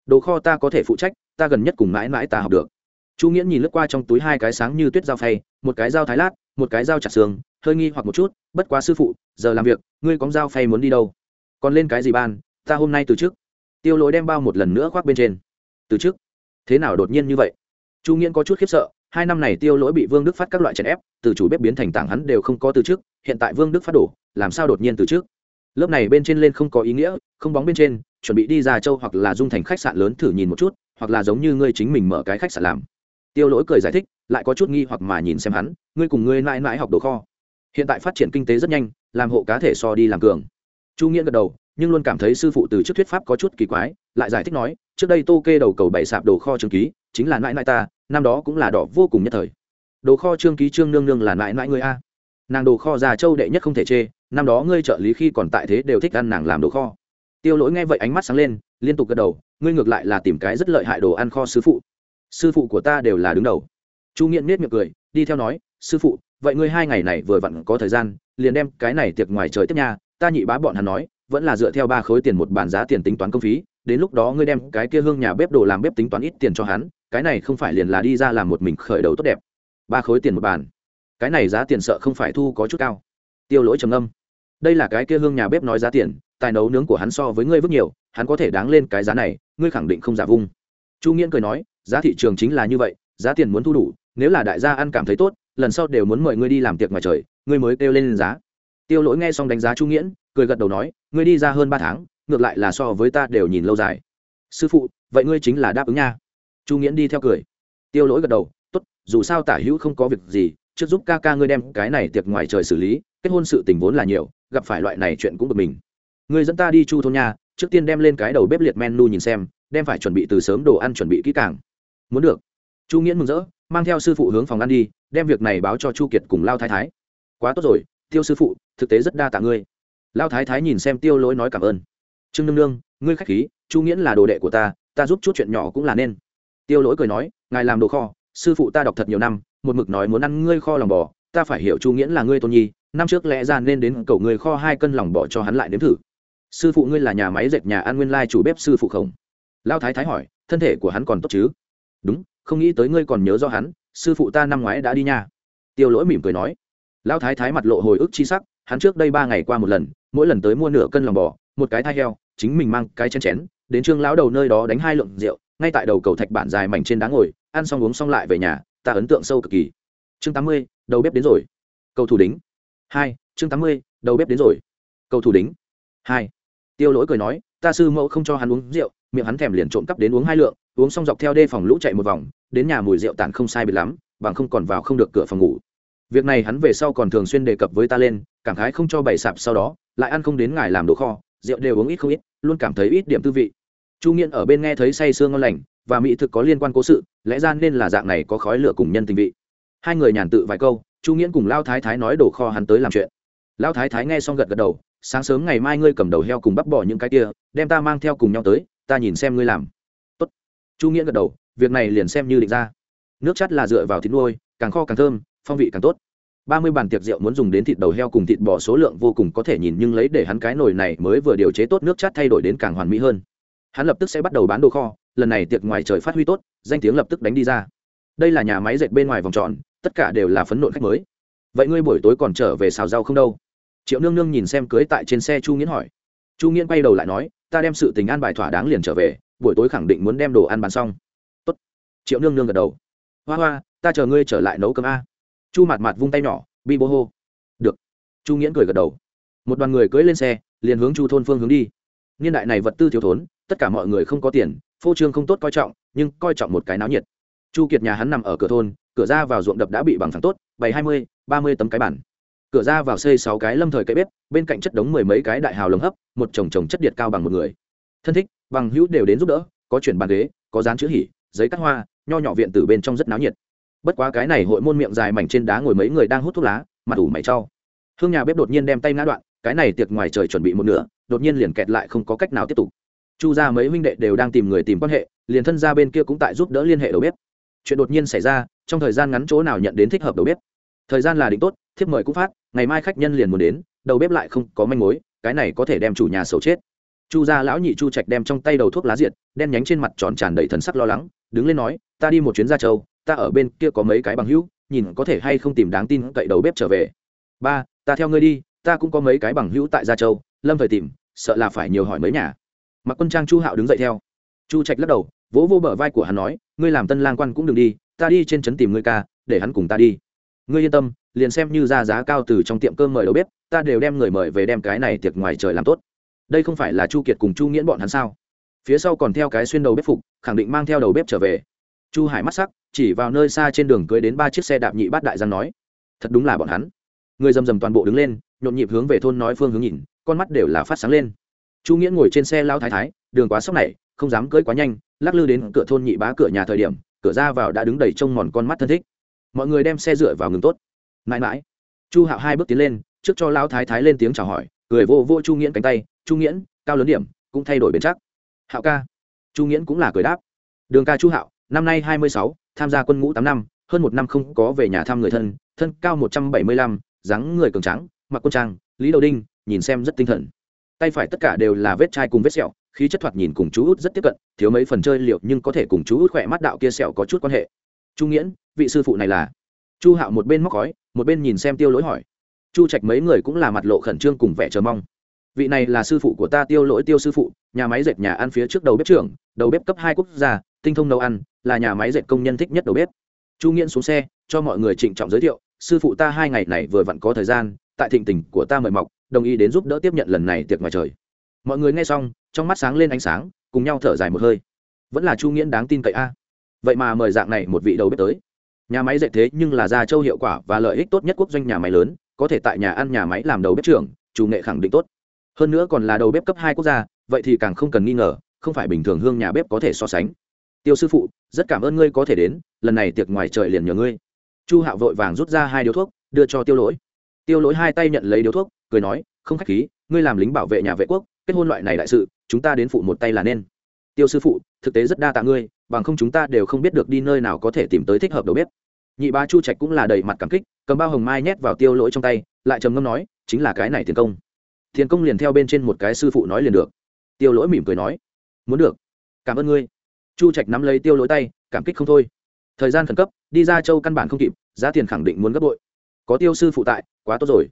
đồ kho ta có thể phụ trách, ta gần nhất cùng mãi mãi ta học được. Chu nghĩa nhìn lướt qua trong túi hai cái sáng như tuyết dao phay, một cái dao thái lát, một cái dao chặt xương, hơi nghi hoặc một chút, bất quá sư phụ, giờ làm việc, ngươi có dao phay muốn đi đâu? Còn lên cái gì ban? Ta hôm nay từ trước. Tiêu Lỗi đem bao một lần nữa khoác bên trên. Từ trước? Thế nào đột nhiên như vậy? Chu nghĩa có chút khiếp sợ, hai năm này tiêu lỗi bị vương đức phát các loại chèn ép, từ chủ bếp biến thành tảng hắn đều không có từ trước, hiện tại vương đức phát đổ, làm sao đột nhiên từ trước? Lớp này bên trên lên không có ý nghĩa, không bóng bên trên chuẩn bị đi ra châu hoặc là dung thành khách sạn lớn thử nhìn một chút, hoặc là giống như ngươi chính mình mở cái khách sạn làm. Tiêu lỗi cười giải thích, lại có chút nghi hoặc mà nhìn xem hắn, ngươi cùng ngươi mãi mãi học đồ kho. Hiện tại phát triển kinh tế rất nhanh, làm hộ cá thể so đi làm cường. Chu nghĩa gật đầu, nhưng luôn cảm thấy sư phụ từ trước thuyết pháp có chút kỳ quái, lại giải thích nói, trước đây tô kê đầu cầu bảy sạp đồ kho trường ký, chính là mãi mãi ta, năm đó cũng là đỏ vô cùng nhất thời. Đồ kho trương ký trương nương nương là mãi mãi ngươi a. Nàng đồ kho già châu đệ nhất không thể chê, năm đó ngươi trợ lý khi còn tại thế đều thích ăn nàng làm đồ kho tiêu lỗi nghe vậy ánh mắt sáng lên, liên tục gật đầu, ngươi ngược lại là tìm cái rất lợi hại đồ ăn kho sư phụ. Sư phụ của ta đều là đứng đầu. Chu nghiện nết miệng cười, đi theo nói, sư phụ, vậy ngươi hai ngày này vừa vặn có thời gian, liền đem cái này tiệc ngoài trời tiếp nha. Ta nhị bá bọn hắn nói, vẫn là dựa theo ba khối tiền một bản giá tiền tính toán công phí, đến lúc đó ngươi đem cái kia hương nhà bếp đồ làm bếp tính toán ít tiền cho hắn, cái này không phải liền là đi ra làm một mình khởi đầu tốt đẹp. Ba khối tiền một bàn cái này giá tiền sợ không phải thu có chút cao. Tiêu lỗi trầm âm đây là cái kia hương nhà bếp nói giá tiền tài nấu nướng của hắn so với ngươi vứt nhiều, hắn có thể đáng lên cái giá này, ngươi khẳng định không giả vung. Chu nghiễn cười nói, giá thị trường chính là như vậy, giá tiền muốn thu đủ, nếu là đại gia ăn cảm thấy tốt, lần sau đều muốn mời ngươi đi làm tiệc ngoài trời, ngươi mới kêu lên giá. Tiêu lỗi nghe xong đánh giá chu nghiễn, cười gật đầu nói, ngươi đi ra hơn ba tháng, ngược lại là so với ta đều nhìn lâu dài. Sư phụ, vậy ngươi chính là đáp ứng nha. Chu nghiễn đi theo cười. Tiêu lỗi gật đầu, tốt, dù sao tả hữu không có việc gì, trước giúp ca ca ngươi đem cái này tiệc ngoài trời xử lý, kết hôn sự tình vốn là nhiều, gặp phải loại này chuyện cũng bực mình ngươi dẫn ta đi chu thôn nhà, trước tiên đem lên cái đầu bếp liệt menu nhìn xem đem phải chuẩn bị từ sớm đồ ăn chuẩn bị kỹ càng. Muốn được. Chu nghiễn mừng rỡ mang theo sư phụ hướng phòng ăn đi đem việc này báo cho chu kiệt cùng lao thái thái. Quá tốt rồi tiêu sư phụ thực tế rất đa tạ ngươi. Lao thái thái nhìn xem tiêu lỗi nói cảm ơn. Trương nương nương ngươi khách khí chu nghiễn là đồ đệ của ta ta giúp chút chuyện nhỏ cũng là nên. Tiêu lỗi cười nói ngài làm đồ kho sư phụ ta đọc thật nhiều năm một mực nói muốn ăn ngươi kho lòng bò ta phải hiểu chu nghiễn là ngươi tôn nhi năm trước lẽ ra nên đến cầu người kho hai cân lòng bò cho hắn lại nếm thử sư phụ ngươi là nhà máy dệt nhà ăn nguyên lai chủ bếp sư phụ khổng. Lao thái thái hỏi, thân thể của hắn còn tốt chứ? Đúng, không nghĩ tới ngươi còn nhớ do hắn, sư phụ ta năm ngoái đã đi nha tiêu lỗi mỉm cười nói. Lao thái thái mặt lộ hồi ức chi sắc, hắn trước đây ba ngày qua một lần, mỗi lần tới mua nửa cân lòng bò, một cái thai heo, chính mình mang cái chén chén, đến trương lão đầu nơi đó đánh hai lượng rượu, ngay tại đầu cầu thạch bản dài mảnh trên đá ngồi, ăn xong uống xong lại về nhà, ta ấn tượng sâu cực kỳ. Chương tám mươi, đầu bếp đến rồi. Cầu thủ đính. Hai, chương tám mươi, đầu bếp đến rồi. Cầu thủ đính. Hai tiêu lỗi cười nói, ta sư mẫu không cho hắn uống rượu, miệng hắn thèm liền trộm cắp đến uống hai lượng, uống xong dọc theo đê phòng lũ chạy một vòng, đến nhà mùi rượu tàn không sai bị lắm, bằng không còn vào không được cửa phòng ngủ. Việc này hắn về sau còn thường xuyên đề cập với ta lên, cảm khái không cho bày sạp sau đó, lại ăn không đến ngài làm đồ kho, rượu đều uống ít không ít, luôn cảm thấy ít điểm tư vị. Chu nghiện ở bên nghe thấy say sương ngon lành và mỹ thực có liên quan cố sự, lẽ ra nên là dạng này có khói lửa cùng nhân tình vị. Hai người nhàn tự vài câu, chu nghiễn cùng lao thái thái nói đổ kho hắn tới làm chuyện. Lao thái thái nghe xong gật gật đầu sáng sớm ngày mai ngươi cầm đầu heo cùng bắp bỏ những cái kia, đem ta mang theo cùng nhau tới, ta nhìn xem ngươi làm. Tốt. chu nghĩa gật đầu, việc này liền xem như định ra. Nước chắt là dựa vào thịt nuôi, càng kho càng thơm, phong vị càng tốt. Ba mươi bàn tiệc rượu muốn dùng đến thịt đầu heo cùng thịt bò số lượng vô cùng có thể nhìn, nhưng lấy để hắn cái nồi này mới vừa điều chế tốt nước chát thay đổi đến càng hoàn mỹ hơn. Hắn lập tức sẽ bắt đầu bán đồ kho, lần này tiệc ngoài trời phát huy tốt, danh tiếng lập tức đánh đi ra. Đây là nhà máy dệt bên ngoài vòng tròn, tất cả đều là phấn nộn khách mới. Vậy ngươi buổi tối còn trở về xào rau không đâu? Triệu nương nương nhìn xem cưới tại trên xe chu nghiễn hỏi. Chu nghiễn quay đầu lại nói, ta đem sự tình an bài thỏa đáng liền trở về, buổi tối khẳng định muốn đem đồ ăn bán xong. Tốt. triệu nương nương gật đầu. Hoa hoa, ta chờ ngươi trở lại nấu cơm a. Chu mặt mặt vung tay nhỏ, bi bô hô. Được. Chu nghiễn cười gật đầu. Một đoàn người cưỡi lên xe, liền hướng chu thôn phương hướng đi. Niên đại này vật tư thiếu thốn, tất cả mọi người không có tiền, phô trương không tốt coi trọng, nhưng coi trọng một cái náo nhiệt. Chu kiệt nhà hắn nằm ở cửa thôn, cửa ra vào ruộng đập đã bị bằng thẳng tốt bảy hai mươi, ba mươi tấm cái bản cửa ra vào xây sáu cái lâm thời cây bếp, bên cạnh chất đống mười mấy cái đại hào lồng hấp, một chồng chồng chất điện cao bằng một người. Thân thích, bằng hữu đều đến giúp đỡ, có chuyển bàn ghế, có dán chữ hỉ, giấy cắt hoa, nho nhỏ viện từ bên trong rất náo nhiệt. Bất quá cái này hội môn miệng dài mảnh trên đá ngồi mấy người đang hút thuốc lá mặt ủ mày trau hương nhà bếp đột nhiên đem tay ngã đoạn, cái này tiệc ngoài trời chuẩn bị một nửa, đột nhiên liền kẹt lại không có cách nào tiếp tục. Chu ra mấy huynh đệ đều đang tìm người tìm quan hệ, liền thân ra bên kia cũng tại giúp đỡ liên hệ đầu bếp. Chuyện đột nhiên xảy ra, trong thời gian ngắn chỗ nào nhận đến thích hợp đầu bếp? Thời gian là định tốt thiếp mời cũng phát, ngày mai khách nhân liền muốn đến, đầu bếp lại không có manh mối, cái này có thể đem chủ nhà xấu chết. Chu gia lão nhị chu trạch đem trong tay đầu thuốc lá diệt, đen nhánh trên mặt tròn tràn đầy thần sắc lo lắng, đứng lên nói, ta đi một chuyến ra châu, ta ở bên kia có mấy cái bằng hữu, nhìn có thể hay không tìm đáng tin cậy đầu bếp trở về. Ba, ta theo ngươi đi, ta cũng có mấy cái bằng hữu tại gia châu, lâm thời tìm, sợ là phải nhiều hỏi mấy nhà. Mặc quân trang chu hạo đứng dậy theo. Chu trạch lắc đầu, vỗ vô bờ vai của hắn nói, ngươi làm tân lang quan cũng đừng đi, ta đi trên trấn tìm ngươi ca, để hắn cùng ta đi. Ngươi yên tâm liền xem như ra giá cao từ trong tiệm cơm mời đầu bếp, ta đều đem người mời về đem cái này tiệc ngoài trời làm tốt. Đây không phải là chu kiệt cùng chu nghiễn bọn hắn sao? Phía sau còn theo cái xuyên đầu bếp phục, khẳng định mang theo đầu bếp trở về. Chu hải mắt sắc, chỉ vào nơi xa trên đường cưới đến ba chiếc xe đạp nhị bát đại giang nói, thật đúng là bọn hắn. Người rầm rầm toàn bộ đứng lên, nhộn nhịp hướng về thôn nói phương hướng nhìn, con mắt đều là phát sáng lên. Chu nghĩa ngồi trên xe lao thái thái, đường quá sốc này, không dám cưỡi quá nhanh, lắc lư đến cửa thôn nhị bá cửa nhà thời điểm, cửa ra vào đã đứng đầy trông mòn con mắt thân thích. Mọi người đem xe dựa vào ngừng tốt mãi mãi. Chu hạo hai bước tiến lên, trước cho lao thái thái lên tiếng chào hỏi, cười vô vô chu nghiễn cánh tay, chu nghiễn, cao lớn điểm, cũng thay đổi bền chắc. Hạo ca. Chu nghiễn cũng là cười đáp. Đường ca chu hạo, năm nay hai mươi sáu, tham gia quân ngũ tám năm, hơn một năm không có về nhà thăm người thân thân cao một trăm bảy mươi lăm, dáng người cường trắng mặc quân trang, lý đầu đinh, nhìn xem rất tinh thần. Tay phải tất cả đều là vết chai cùng vết sẹo, khí chất thoạt nhìn cùng chú út rất tiếp cận, thiếu mấy phần chơi liệu nhưng có thể cùng chú út khỏe mắt đạo kia sẹo có chút quan hệ. Chu nghiễn, vị sư phụ này là? Chu hạo một bên móc khói một bên nhìn xem tiêu lỗi hỏi. Chu trạch mấy người cũng là mặt lộ khẩn trương cùng vẻ chờ mong. Vị này là sư phụ của ta tiêu lỗi tiêu sư phụ, nhà máy dệt nhà ăn phía trước đầu bếp trưởng, đầu bếp cấp hai quốc gia, tinh thông nấu ăn, là nhà máy dệt công nhân thích nhất đầu bếp. Chu nghiễn xuống xe, cho mọi người trịnh trọng giới thiệu, sư phụ ta hai ngày này vừa vặn có thời gian, tại thịnh tình của ta mời mọc, đồng ý đến giúp đỡ tiếp nhận lần này tiệc ngoài trời. Mọi người nghe xong, trong mắt sáng lên ánh sáng, cùng nhau thở dài một hơi. Vẫn là chu nghiễn đáng tin cậy a. Vậy mà mời dạng này một vị đầu bếp tới nhà máy dạy thế nhưng là gia châu hiệu quả và lợi ích tốt nhất quốc doanh nhà máy lớn, có thể tại nhà ăn, nhà máy làm đầu bếp trưởng, chủ nghệ khẳng định tốt. Hơn nữa còn là đầu bếp cấp hai quốc gia, vậy thì càng không cần nghi ngờ, không phải bình thường hương nhà bếp có thể so sánh. Tiêu sư phụ, rất cảm ơn ngươi có thể đến, lần này tiệc ngoài trời liền nhờ ngươi. Chu hạo vội vàng rút ra hai điếu thuốc, đưa cho tiêu lỗi. Tiêu lỗi hai tay nhận lấy điếu thuốc, cười nói, không khách khí, ngươi làm lính bảo vệ nhà vệ quốc, kết hôn loại này đại sự, chúng ta đến phụ một tay là nên tiêu sư phụ, thực tế rất đa tạ ngươi, bằng không chúng ta đều không biết được đi nơi nào có thể tìm tới thích hợp đầu bếp. Nhị bá chu trạch cũng là đầy mặt cảm kích, cầm bao hồng mai nhét vào tiêu lỗi trong tay, lại trầm ngâm nói, chính là cái này tiền công. Tiền công liền theo bên trên một cái sư phụ nói liền được. Tiêu lỗi mỉm cười nói, muốn được. Cảm ơn ngươi. Chu trạch nắm lấy tiêu lỗi tay, cảm kích không thôi. Thời gian khẩn cấp, đi ra châu căn bản không kịp, giá tiền khẳng định muốn gấp bội. Có tiêu sư phụ tại, quá tốt rồi.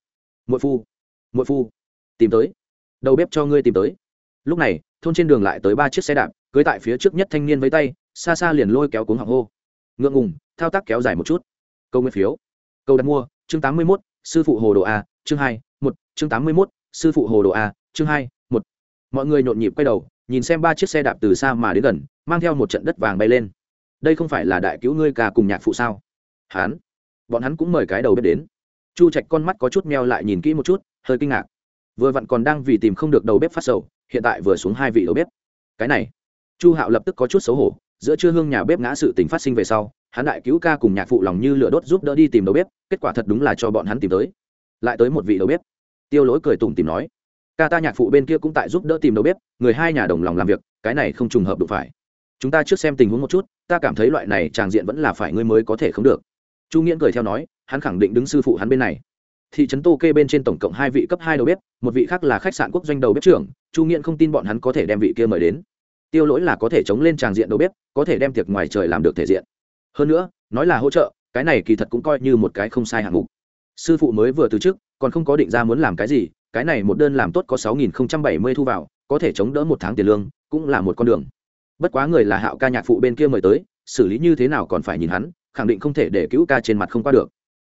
Muội phu muội phu, tìm tới. Đầu bếp cho ngươi tìm tới lúc này, thôn trên đường lại tới ba chiếc xe đạp, cưới tại phía trước nhất thanh niên với tay, xa xa liền lôi kéo cuống họng hô. Ngượng ngùng, thao tác kéo dài một chút. Câu nguyên phiếu. Câu đặt mua, chương tám mươi mốt, sư phụ hồ đồ a, chương hai, một, chương tám mươi mốt, sư phụ hồ đồ a, chương hai, một. Mọi người nhộn nhịp quay đầu, nhìn xem ba chiếc xe đạp từ xa mà đến gần, mang theo một trận đất vàng bay lên. Đây không phải là đại cứu ngươi cả cùng nhạc phụ sao? Hán. Bọn hắn cũng mời cái đầu bếp đến. Chu trạch con mắt có chút meo lại nhìn kỹ một chút, hơi kinh ngạc. Vừa vặn còn đang vì tìm không được đầu bếp phát sầu hiện tại vừa xuống hai vị đầu bếp. Cái này, chu hạo lập tức có chút xấu hổ, giữa chưa hương nhà bếp ngã sự tình phát sinh về sau, hắn đại cứu ca cùng nhạc phụ lòng như lửa đốt giúp đỡ đi tìm đầu bếp, kết quả thật đúng là cho bọn hắn tìm tới. Lại tới một vị đầu bếp. Tiêu lỗi cười tủm tìm nói, ca ta nhạc phụ bên kia cũng tại giúp đỡ tìm đầu bếp, người hai nhà đồng lòng làm việc, cái này không trùng hợp đủ phải. Chúng ta trước xem tình huống một chút, ta cảm thấy loại này tràng diện vẫn là phải ngươi mới có thể không được. Chu nghiễn cười theo nói, hắn khẳng định đứng sư phụ hắn bên này. Thị trấn tô kê bên trên tổng cộng hai vị cấp hai đầu bếp, một vị khác là khách sạn quốc doanh đầu bếp trưởng chu nghiễn không tin bọn hắn có thể đem vị kia mời đến. Tiêu lỗi là có thể chống lên tràng diện đầu bếp có thể đem tiệc ngoài trời làm được thể diện. Hơn nữa nói là hỗ trợ cái này kỳ thật cũng coi như một cái không sai hạng mục. Sư phụ mới vừa từ chức, còn không có định ra muốn làm cái gì cái này một đơn làm tốt có sáu nghìn bảy mươi thu vào có thể chống đỡ một tháng tiền lương cũng là một con đường. Bất quá người là hạo ca nhạc phụ bên kia mời tới xử lý như thế nào còn phải nhìn hắn khẳng định không thể để cứu ca trên mặt không qua được.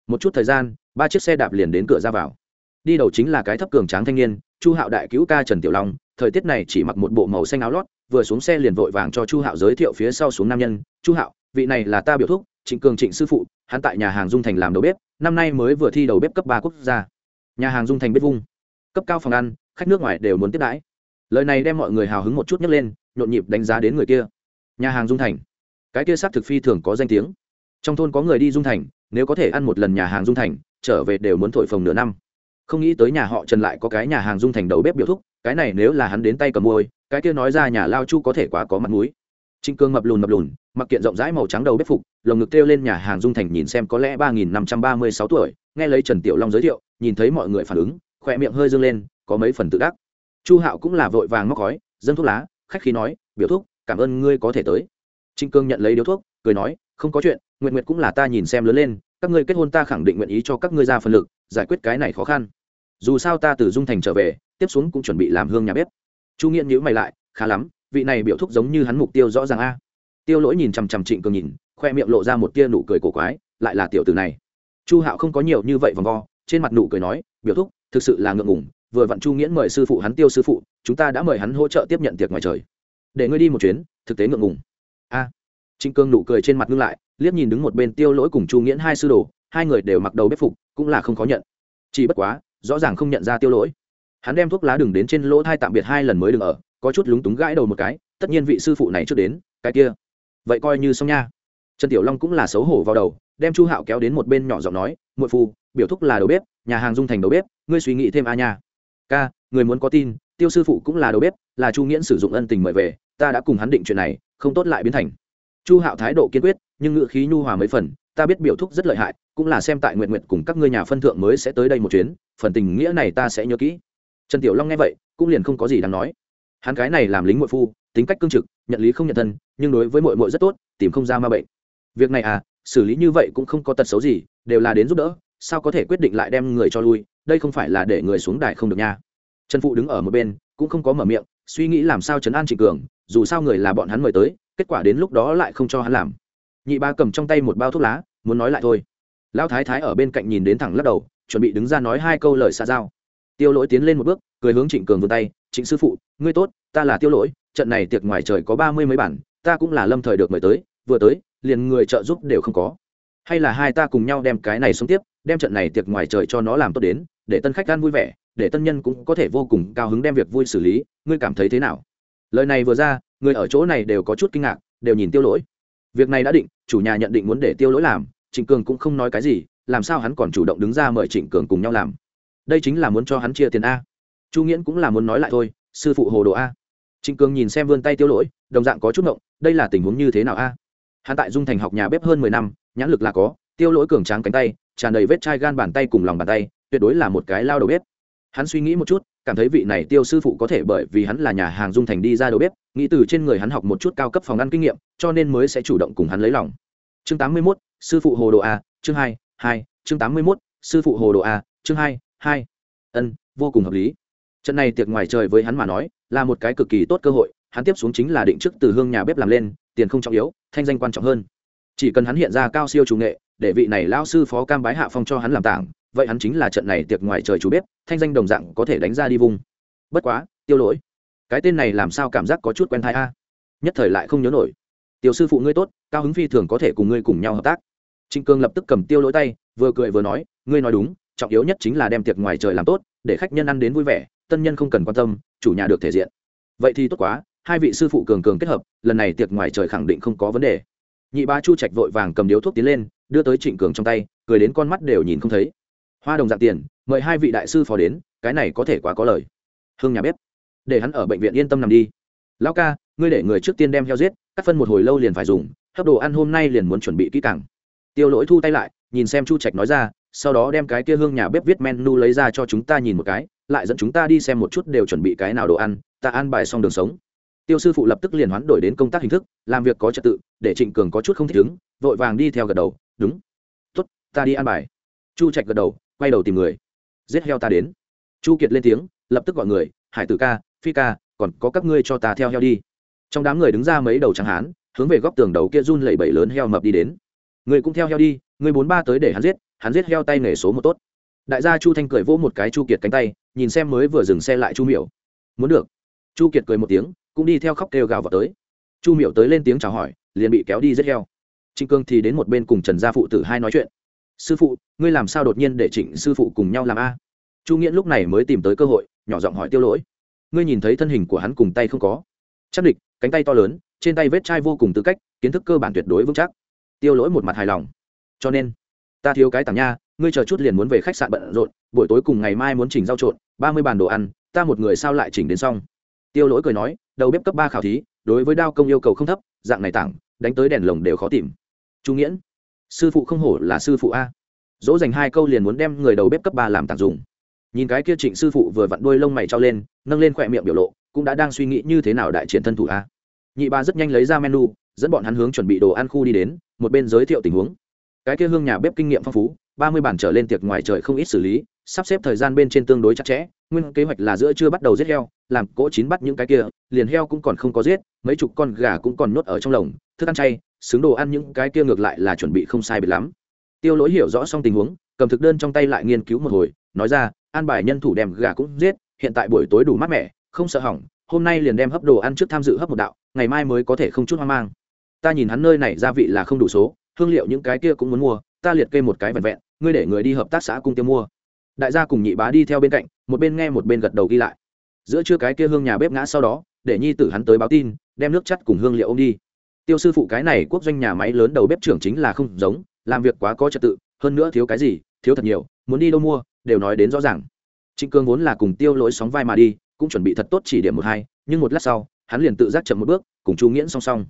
Một chút thời gian ba chiếc xe đạp liền đến cửa ra vào đi đầu chính là cái thấp cường tráng thanh niên, chu hạo đại cứu ca trần tiểu long, thời tiết này chỉ mặc một bộ màu xanh áo lót, vừa xuống xe liền vội vàng cho chu hạo giới thiệu phía sau xuống nam nhân, chu hạo, vị này là ta biểu thúc, trịnh cường trịnh sư phụ, hắn tại nhà hàng dung thành làm đầu bếp, năm nay mới vừa thi đầu bếp cấp ba quốc gia. Nhà hàng dung thành biết vung. Cấp cao phòng ăn, khách nước ngoài đều muốn tiếp đãi. Lời này đem mọi người hào hứng một chút nhấc lên, nhộn nhịp đánh giá đến người kia. Nhà hàng dung thành. Cái kia xác thực phi thường có danh tiếng. Trong thôn có người đi dung thành, nếu có thể ăn một lần nhà hàng dung thành, trở về đều muốn thổi phồng nửa năm không nghĩ tới nhà họ trần lại có cái nhà hàng dung thành đầu bếp biểu thúc, cái này nếu là hắn đến tay cầm môi cái kia nói ra nhà lao chu có thể quá có mặt mũi. Trinh cương mập lùn mập lùn, mặc kiện rộng rãi màu trắng đầu bếp phục, lồng ngực kêu lên nhà hàng dung thành nhìn xem có lẽ ba nghìn năm trăm ba mươi sáu tuổi, nghe lấy trần tiểu long giới thiệu, nhìn thấy mọi người phản ứng khỏe miệng hơi dâng lên, có mấy phần tự đắc. Chu hạo cũng là vội vàng móc khói dâng thuốc lá, khách khí nói, biểu thuốc cảm ơn ngươi có thể tới. Trinh cương nhận lấy điếu thuốc, cười nói, không có chuyện nguyện nguyện cũng là ta nhìn xem lớn lên, các ngươi kết hôn ta khẳng định nguyện ý cho các ngươi ra phần lực giải quyết cái này khó khăn. Dù sao ta từ dung thành trở về, tiếp xuống cũng chuẩn bị làm hương nhà bếp. Chu nghiện nhữ mày lại, khá lắm, vị này biểu thúc giống như hắn mục tiêu rõ ràng a. Tiêu lỗi nhìn chằm chằm trịnh cường nhìn, khoe miệng lộ ra một tia nụ cười cổ quái, lại là tiểu tử này. Chu hạo không có nhiều như vậy vòng vo, trên mặt nụ cười nói, biểu thúc, thực sự là ngượng ngủng vừa vặn chu nghiễn mời sư phụ hắn tiêu sư phụ, chúng ta đã mời hắn hỗ trợ tiếp nhận tiệc ngoài trời. Để ngươi đi một chuyến, thực tế ngượng ngùng. A. Trịnh cương nụ cười trên mặt ngưng lại, liếc nhìn đứng một bên tiêu lỗi cùng chu nghiễn hai sư đồ, hai người đều mặc đầu bếp phục cũng là không khó nhận. Chỉ bất quá, rõ ràng không nhận ra tiêu lỗi. Hắn đem thuốc lá đừng đến trên lỗ thai tạm biệt hai lần mới đừng ở, có chút lúng túng gãi đầu một cái, tất nhiên vị sư phụ này trước đến, cái kia. Vậy coi như xong nha. Trần tiểu long cũng là xấu hổ vào đầu, đem chu hạo kéo đến một bên nhỏ giọng nói, muội phu, biểu thúc là đầu bếp, nhà hàng dung thành đầu bếp, ngươi suy nghĩ thêm a nha. Ca, người muốn có tin, tiêu sư phụ cũng là đầu bếp, là chu nghiễn sử dụng ân tình mời về, ta đã cùng hắn định chuyện này, không tốt lại biến thành. Chu hạo thái độ kiên quyết, nhưng ngự khí nhu hòa mấy phần ta biết biểu thúc rất lợi hại, cũng là xem tại nguyện nguyện cùng các ngươi nhà phân thượng mới sẽ tới đây một chuyến, phần tình nghĩa này ta sẽ nhớ kỹ. Trần tiểu long nghe vậy, cũng liền không có gì đáng nói. Hắn cái này làm lính mội phu, tính cách cương trực, nhận lý không nhận thân, nhưng đối với mội mội rất tốt, tìm không ra ma bệnh. Việc này à xử lý như vậy cũng không có tật xấu gì, đều là đến giúp đỡ, sao có thể quyết định lại đem người cho lui, đây không phải là để người xuống đài không được nha. Trần phụ đứng ở một bên, cũng không có mở miệng, suy nghĩ làm sao trấn an trịnh cường, dù sao người là bọn hắn mời tới, kết quả đến lúc đó lại không cho hắn làm nhị ba cầm trong tay một bao thuốc lá, muốn nói lại thôi. Lão thái thái ở bên cạnh nhìn đến thẳng lắc đầu, chuẩn bị đứng ra nói hai câu lời xa giao. Tiêu lỗi tiến lên một bước, cười hướng trịnh cường vươn tay, trịnh sư phụ, ngươi tốt, ta là tiêu lỗi, trận này tiệc ngoài trời có ba mươi mấy bản, ta cũng là lâm thời được mời tới, vừa tới, liền người trợ giúp đều không có. Hay là hai ta cùng nhau đem cái này xuống tiếp, đem trận này tiệc ngoài trời cho nó làm tốt đến, để tân khách ăn vui vẻ, để tân nhân cũng có thể vô cùng cao hứng đem việc vui xử lý, ngươi cảm thấy thế nào? Lời này vừa ra, người ở chỗ này đều có chút kinh ngạc, đều nhìn tiêu lỗi việc này đã định, chủ nhà nhận định muốn để tiêu lỗi làm, trịnh cường cũng không nói cái gì, làm sao hắn còn chủ động đứng ra mời trịnh cường cùng nhau làm? Đây chính là muốn cho hắn chia tiền a. Chu nghiễn cũng là muốn nói lại thôi, sư phụ hồ đồ a. Trịnh cường nhìn xem vươn tay tiêu lỗi, đồng dạng có chút mộng đây là tình huống như thế nào a? Hắn tại dung thành học nhà bếp hơn mười năm, nhãn lực là có, tiêu lỗi cường tráng cánh tay, tràn đầy vết chai gan bàn tay cùng lòng bàn tay, tuyệt đối là một cái lao đầu bếp hắn suy nghĩ một chút cảm thấy vị này tiêu sư phụ có thể bởi vì hắn là nhà hàng dung thành đi ra đầu bếp nghĩ từ trên người hắn học một chút cao cấp phòng ăn kinh nghiệm cho nên mới sẽ chủ động cùng hắn lấy lòng. Chương tám mươi 81, sư phụ hồ đồ a chương hai hai chương tám mươi 81, sư phụ hồ đồ a chương hai hai. Ân vô cùng hợp lý. Trận này tiệc ngoài trời với hắn mà nói là một cái cực kỳ tốt cơ hội hắn tiếp xuống chính là định chức từ hương nhà bếp làm lên tiền không trọng yếu thanh danh quan trọng hơn. Chỉ cần hắn hiện ra cao siêu chủ nghệ để vị này lao sư phó cam bái hạ phong cho hắn làm tảng vậy hắn chính là trận này tiệc ngoài trời chủ bếp, thanh danh đồng dạng có thể đánh ra đi vùng. Bất quá, tiêu lỗi, cái tên này làm sao cảm giác có chút quen thai a? Nhất thời lại không nhớ nổi. Tiểu sư phụ ngươi tốt, cao hứng phi thường có thể cùng ngươi cùng nhau hợp tác. Trịnh cương lập tức cầm tiêu lỗi tay, vừa cười vừa nói, ngươi nói đúng, trọng yếu nhất chính là đem tiệc ngoài trời làm tốt, để khách nhân ăn đến vui vẻ, tân nhân không cần quan tâm, chủ nhà được thể diện. Vậy thì tốt quá, hai vị sư phụ cường cường kết hợp, lần này tiệc ngoài trời khẳng định không có vấn đề. Nhị ba chu trạch vội vàng cầm điếu thuốc tiến lên, đưa tới trịnh cường trong tay, cười đến con mắt đều nhìn không thấy hoa đồng dạng tiền, mời hai vị đại sư phó đến, cái này có thể quá có lời. Hương nhà bếp. Để hắn ở bệnh viện yên tâm nằm đi. Lão ca, ngươi để người trước tiên đem heo giết, cắt phân một hồi lâu liền phải dùng, hấp đồ ăn hôm nay liền muốn chuẩn bị kỹ càng. Tiêu lỗi thu tay lại, nhìn xem chu trạch nói ra, sau đó đem cái kia hương nhà bếp viết menu lấy ra cho chúng ta nhìn một cái, lại dẫn chúng ta đi xem một chút đều chuẩn bị cái nào đồ ăn, ta ăn bài xong đường sống. Tiêu sư phụ lập tức liền hoán đổi đến công tác hình thức, làm việc có trật tự, để trịnh cường có chút không thích ứng vội vàng đi theo gật đầu, đúng. Tuất ta đi ăn bài. Chu trạch gật đầu quay đầu tìm người. Giết heo ta đến. Chu kiệt lên tiếng, lập tức gọi người, hải tử ca, phi ca, còn có các ngươi cho ta theo heo đi. Trong đám người đứng ra mấy đầu trắng hán, hướng về góc tường đầu kia run lẩy bẩy lớn heo mập đi đến. Người cũng theo heo đi người bốn ba tới để hắn giết hắn giết heo tay nghề số một tốt. Đại gia chu thanh cười vỗ một cái chu kiệt cánh tay, nhìn xem mới vừa dừng xe lại chu miểu. Muốn được. Chu kiệt cười một tiếng, cũng đi theo khóc kêu gào vào tới. Chu miểu tới lên tiếng chào hỏi, liền bị kéo đi giết heo. Trịnh cương thì đến một bên cùng trần gia phụ tử hai nói chuyện sư phụ, ngươi làm sao đột nhiên để trịnh sư phụ cùng nhau làm a? Chu nghĩa lúc này mới tìm tới cơ hội, nhỏ giọng hỏi tiêu lỗi. Ngươi nhìn thấy thân hình của hắn cùng tay không có? Chắc địch, cánh tay to lớn, trên tay vết chai vô cùng tư cách, kiến thức cơ bản tuyệt đối vững chắc. Tiêu lỗi một mặt hài lòng. Cho nên, ta thiếu cái tảng nha, ngươi chờ chút liền muốn về khách sạn bận rộn, buổi tối cùng ngày mai muốn chỉnh rau trộn, ba mươi bàn đồ ăn, ta một người sao lại chỉnh đến xong? Tiêu lỗi cười nói, đầu bếp cấp ba khảo thí, đối với đao công yêu cầu không thấp, dạng này tảng, đánh tới đèn lồng đều khó tìm. Chu nghiễn sư phụ không hổ là sư phụ a. Dỗ dành hai câu liền muốn đem người đầu bếp cấp ba làm tặng dùng. Nhìn cái kia trịnh sư phụ vừa vặn đuôi lông mày trao lên, nâng lên khỏe miệng biểu lộ, cũng đã đang suy nghĩ như thế nào đại triển thân thủ a. Nhị ba rất nhanh lấy ra menu, dẫn bọn hắn hướng chuẩn bị đồ ăn khu đi đến, một bên giới thiệu tình huống. Cái kia hương nhà bếp kinh nghiệm phong phú, ba mươi bản trở lên tiệc ngoài trời không ít xử lý, sắp xếp thời gian bên trên tương đối chặt chẽ, nguyên kế hoạch là giữa chưa bắt đầu giết heo, làm cỗ chín bắt những cái kia, liền heo cũng còn không có giết, mấy chục con gà cũng còn nhốt ở trong lồng, thức ăn chay xứng đồ ăn những cái kia ngược lại là chuẩn bị không sai biệt lắm. Tiêu lỗi hiểu rõ xong tình huống, cầm thực đơn trong tay lại nghiên cứu một hồi, nói ra, an bài nhân thủ đem gà cũng giết, hiện tại buổi tối đủ mát mẻ, không sợ hỏng, hôm nay liền đem hấp đồ ăn trước tham dự hấp một đạo, ngày mai mới có thể không chút hoang mang. Ta nhìn hắn nơi này gia vị là không đủ số, hương liệu những cái kia cũng muốn mua, ta liệt kê một cái vẹn vẹn, ngươi để người đi hợp tác xã cung tiêu mua. Đại gia cùng nhị bá đi theo bên cạnh, một bên nghe một bên gật đầu ghi lại. Giữa trưa cái kia hương nhà bếp ngã sau đó, để nhi tử hắn tới báo tin, đem nước chắt cùng hương liệu ông đi tiêu sư phụ cái này quốc doanh nhà máy lớn đầu bếp trưởng chính là không giống, làm việc quá có trật tự, hơn nữa thiếu cái gì, thiếu thật nhiều, muốn đi đâu mua, đều nói đến rõ ràng. Trịnh cương vốn là cùng tiêu lỗi sóng vai mà đi, cũng chuẩn bị thật tốt chỉ điểm một hai, nhưng một lát sau, hắn liền tự giác chậm một bước, cùng chu nghiễn song song.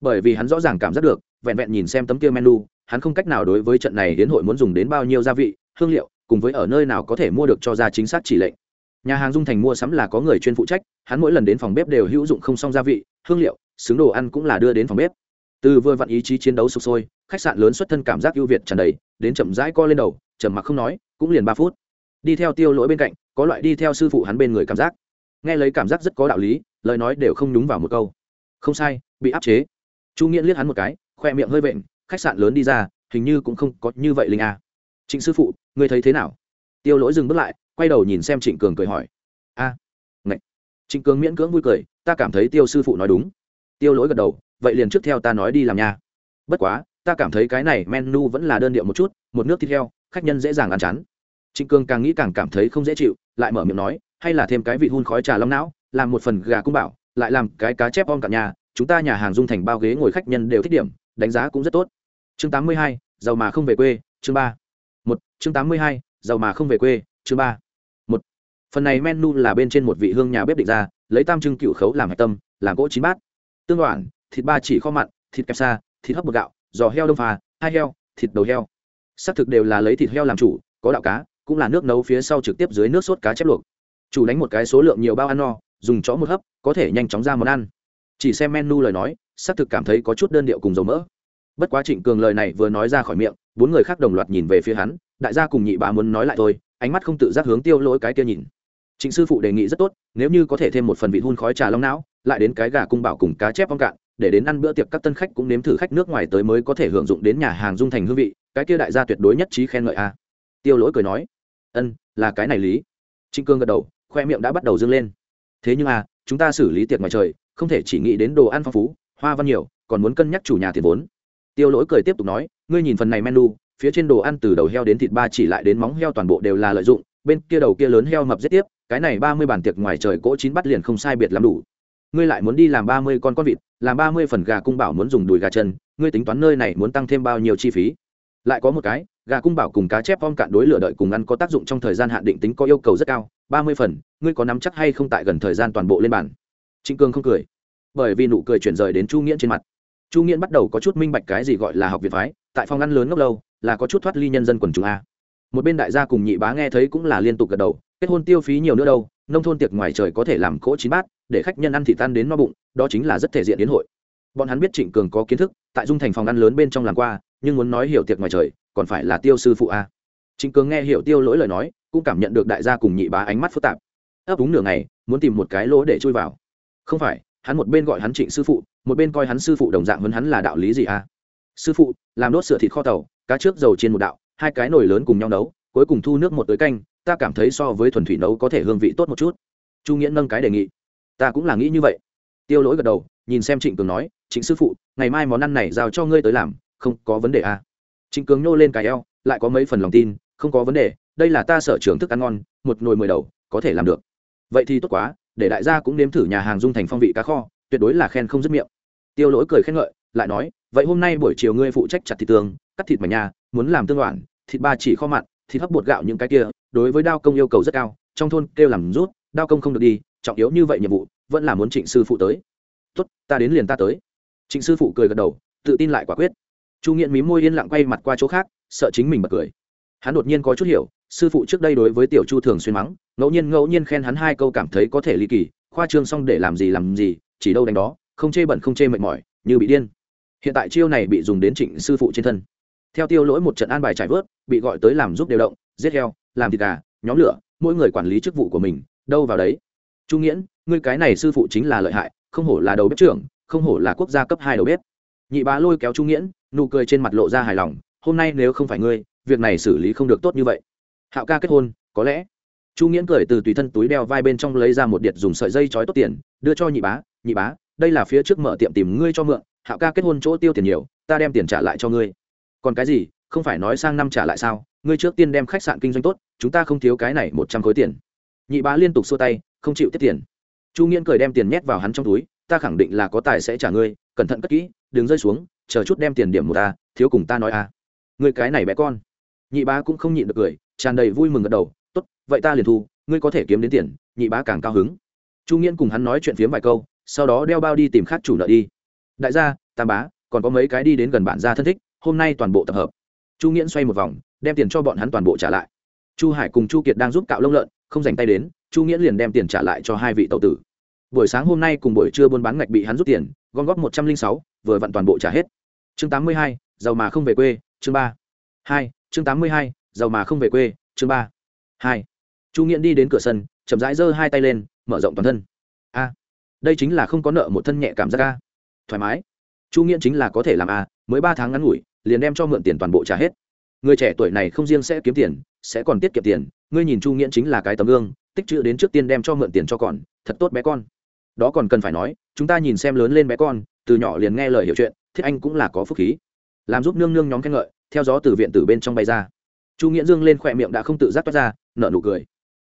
Bởi vì hắn rõ ràng cảm giác được, vẹn vẹn nhìn xem tấm kia menu, hắn không cách nào đối với trận này đến hội muốn dùng đến bao nhiêu gia vị, hương liệu, cùng với ở nơi nào có thể mua được cho ra chính xác chỉ lệnh. Nhà hàng dung thành mua sắm là có người chuyên phụ trách, hắn mỗi lần đến phòng bếp đều hữu dụng không xong gia vị, hương liệu xứng đồ ăn cũng là đưa đến phòng bếp. Từ vừa vặn ý chí chiến đấu sụp sôi khách sạn lớn xuất thân cảm giác ưu việt tràn đầy đến chậm rãi co lên đầu chầm mặc không nói cũng liền ba phút. Đi theo tiêu lỗi bên cạnh có loại đi theo sư phụ hắn bên người cảm giác. Nghe lấy cảm giác rất có đạo lý lời nói đều không nhúng vào một câu. Không sai bị áp chế. Chu nghiện liếc hắn một cái khoe miệng hơi vện khách sạn lớn đi ra hình như cũng không có như vậy linh a trịnh sư phụ ngươi thấy thế nào? Tiêu lỗi dừng bước lại quay đầu nhìn xem trịnh cường cười hỏi. A à, trịnh cường miễn cưỡng vui cười ta cảm thấy tiêu sư phụ nói đúng tiêu lỗi gật đầu vậy liền trước theo ta nói đi làm nha. Bất quá ta cảm thấy cái này menu vẫn là đơn điệu một chút một nước thịt heo khách nhân dễ dàng ăn chán. Trịnh Cương càng nghĩ càng cảm thấy không dễ chịu lại mở miệng nói hay là thêm cái vị hun khói trà long não làm một phần gà cung bảo lại làm cái cá chép om cả nhà chúng ta nhà hàng dung thành bao ghế ngồi khách nhân đều thích điểm đánh giá cũng rất tốt. Chương 82, giàu mà không về quê chương ba. Một chương 82, giàu mà không về quê chương ba. Một phần này menu là bên trên một vị hương nhà bếp định ra lấy tam trưng cựu khấu làm hạch tâm làm gỗ chín bát tương đoạn thịt ba chỉ kho mặn, thịt kẹp xa, thịt hấp bột gạo, giò heo đông phà hai heo, thịt đầu heo. Xác thực đều là lấy thịt heo làm chủ, có đạo cá, cũng là nước nấu phía sau trực tiếp dưới nước sốt cá chép luộc. Chủ đánh một cái số lượng nhiều bao ăn no, dùng chó một hấp, có thể nhanh chóng ra món ăn. Chỉ xem menu lời nói, xác thực cảm thấy có chút đơn điệu cùng dầu mỡ. Bất quá trịnh cường lời này vừa nói ra khỏi miệng, bốn người khác đồng loạt nhìn về phía hắn, đại gia cùng nhị bà muốn nói lại thôi, ánh mắt không tự giác hướng tiêu lỗi cái kia nhìn. Trịnh sư phụ đề nghị rất tốt, nếu như có thể thêm một phần vị hun khói trà long não lại đến cái gà cung bảo cùng cá chép phong cạn, để đến ăn bữa tiệc các tân khách cũng nếm thử khách nước ngoài tới mới có thể hưởng dụng đến nhà hàng dung thành hương vị, cái kia đại gia tuyệt đối nhất trí khen ngợi a. Tiêu lỗi cười nói, ân, là cái này lý. Trinh cương gật đầu, khoe miệng đã bắt đầu dâng lên. Thế nhưng à chúng ta xử lý tiệc ngoài trời, không thể chỉ nghĩ đến đồ ăn phong phú, hoa văn nhiều, còn muốn cân nhắc chủ nhà tiền vốn. Tiêu lỗi cười tiếp tục nói, ngươi nhìn phần này menu, phía trên đồ ăn từ đầu heo đến thịt ba chỉ lại đến móng heo toàn bộ đều là lợi dụng, bên kia đầu kia lớn heo mập giết tiếp, cái này ba mươi bản tiệc ngoài trời cỗ chín bắt liền không sai biệt làm đủ ngươi lại muốn đi làm ba mươi con con vịt, làm ba mươi phần gà cung bảo muốn dùng đùi gà chân, ngươi tính toán nơi này muốn tăng thêm bao nhiêu chi phí? Lại có một cái, gà cung bảo cùng cá chép om cạn đối lửa đợi cùng ăn có tác dụng trong thời gian hạn định tính có yêu cầu rất cao, ba mươi phần, ngươi có nắm chắc hay không tại gần thời gian toàn bộ lên bàn? Trịnh cương không cười, bởi vì nụ cười chuyển rời đến chu nghiễn trên mặt. Chu nghiễn bắt đầu có chút minh bạch cái gì gọi là học việt phái, tại phòng ăn lớn ngốc lâu, là có chút thoát ly nhân dân quần chúng a. Một bên đại gia cùng nhị bá nghe thấy cũng là liên tục gật đầu, kết hôn tiêu phí nhiều nữa đâu, nông thôn tiệc ngoài trời có thể làm cỗ chín bát để khách nhân ăn thịt tan đến no bụng, đó chính là rất thể diện đến hội. Bọn hắn biết trịnh cường có kiến thức, tại dung thành phòng ăn lớn bên trong làm qua, nhưng muốn nói hiểu tiệc ngoài trời, còn phải là tiêu sư phụ a. Trịnh cường nghe hiểu tiêu lỗi lời nói, cũng cảm nhận được đại gia cùng nhị bá ánh mắt phức tạp. Ấp úng nửa ngày, muốn tìm một cái lỗ để chui vào. Không phải, hắn một bên gọi hắn trịnh sư phụ, một bên coi hắn sư phụ đồng dạng hơn hắn là đạo lý gì a? Sư phụ, làm đốt sửa thịt kho tàu, cá trước dầu trên một đạo, hai cái nồi lớn cùng nhau nấu, cuối cùng thu nước một tới canh, ta cảm thấy so với thuần thủy nấu có thể hương vị tốt một chút. Chu nghĩa nâng cái đề nghị ta cũng là nghĩ như vậy. Tiêu lỗi gật đầu, nhìn xem trịnh cường nói, trịnh sư phụ, ngày mai món ăn này giao cho ngươi tới làm, không có vấn đề à. trịnh cường nhô lên cài eo, lại có mấy phần lòng tin, không có vấn đề, đây là ta sở trường thức ăn ngon, một nồi mười đầu, có thể làm được. Vậy thì tốt quá, để đại gia cũng nếm thử nhà hàng dung thành phong vị cá kho, tuyệt đối là khen không dứt miệng. Tiêu lỗi cười khen ngợi, lại nói, vậy hôm nay buổi chiều ngươi phụ trách chặt thịt tương, cắt thịt mảnh nhà, muốn làm tương loạn thịt ba chỉ kho mặn, thịt hấp bột gạo những cái kia, đối với đao công yêu cầu rất cao, trong thôn kêu làm rút, đao công không được đi trọng yếu như vậy nhiệm vụ, vẫn là muốn trịnh sư phụ tới. Tốt, ta đến liền ta tới. Trịnh sư phụ cười gật đầu, tự tin lại quả quyết. Chu nghiện mí môi yên lặng quay mặt qua chỗ khác, sợ chính mình bật cười. Hắn đột nhiên có chút hiểu, sư phụ trước đây đối với tiểu chu thường xuyên mắng, ngẫu nhiên ngẫu nhiên khen hắn hai câu cảm thấy có thể ly kỳ, khoa trương xong để làm gì làm gì, chỉ đâu đánh đó, không chê bẩn không chê mệt mỏi, như bị điên. Hiện tại chiêu này bị dùng đến trịnh sư phụ trên thân. Theo tiêu lỗi một trận an bài trải vớt, bị gọi tới làm giúp điều động, giết heo, làm thịt gà, nhóm lửa, mỗi người quản lý chức vụ của mình, đâu vào đấy chu nghiễn, ngươi cái này sư phụ chính là lợi hại, không hổ là đầu bếp trưởng, không hổ là quốc gia cấp hai đầu bếp. Nhị bá lôi kéo chu nghiễn, nụ cười trên mặt lộ ra hài lòng, hôm nay nếu không phải ngươi, việc này xử lý không được tốt như vậy. Hạo ca kết hôn, có lẽ. Chu nghiễn cười từ tùy thân túi đeo vai bên trong lấy ra một điện dùng sợi dây trói tốt tiền, đưa cho nhị bá nhị bá, đây là phía trước mở tiệm tìm ngươi cho mượn, hạo ca kết hôn chỗ tiêu tiền nhiều, ta đem tiền trả lại cho ngươi. Còn cái gì, không phải nói sang năm trả lại sao, ngươi trước tiên đem khách sạn kinh doanh tốt, chúng ta không thiếu cái này một trăm khối tiền. Nhị bá liên tục xua tay không chịu tiếp tiền. Chu nghiễn cười đem tiền nhét vào hắn trong túi, ta khẳng định là có tài sẽ trả ngươi, cẩn thận cất kỹ, đừng rơi xuống, chờ chút đem tiền điểm một ta, thiếu cùng ta nói a. À. ngươi cái này bé con. Nhị bá cũng không nhịn được cười, tràn đầy vui mừng gật đầu, tốt, vậy ta liền thu, ngươi có thể kiếm đến tiền, nhị bá càng cao hứng. Chu nghiễn cùng hắn nói chuyện phiếm vài câu, sau đó đeo bao đi tìm khác chủ nợ đi. Đại gia, tam bá, còn có mấy cái đi đến gần bản gia thân thích, hôm nay toàn bộ tập hợp. Chu nghiễn xoay một vòng, đem tiền cho bọn hắn toàn bộ trả lại. Chu hải cùng chu kiệt đang giúp cạo lông lợn, không dành tay đến chu nghĩa liền đem tiền trả lại cho hai vị tàu tử. Buổi sáng hôm nay cùng buổi trưa buôn bán ngạch bị hắn rút tiền, gom góp một trăm linh sáu, vừa vặn toàn bộ trả hết. Chương tám mươi hai, giàu mà không về quê, chương ba hai, chương tám mươi hai, giàu mà không về quê, chương ba hai. Chu nghĩa đi đến cửa sân, chậm rãi giơ hai tay lên, mở rộng toàn thân. A, đây chính là không có nợ một thân nhẹ cảm giác a. Thoải mái. Chu nghĩa chính là có thể làm a, mới ba tháng ngắn ngủi, liền đem cho mượn tiền toàn bộ trả hết. Người trẻ tuổi này không riêng sẽ kiếm tiền, sẽ còn tiết kiệm tiền ngươi nhìn chu nghiễn chính là cái tấm gương, tích chữ đến trước tiên đem cho mượn tiền cho còn, thật tốt bé con. Đó còn cần phải nói, chúng ta nhìn xem lớn lên bé con, từ nhỏ liền nghe lời hiểu chuyện, thiết anh cũng là có phúc khí. Làm giúp nương nương nhóm khen ngợi, theo gió từ viện từ bên trong bay ra. Chu nghĩa dương lên khỏe miệng đã không tự giác toát ra, nở nụ cười.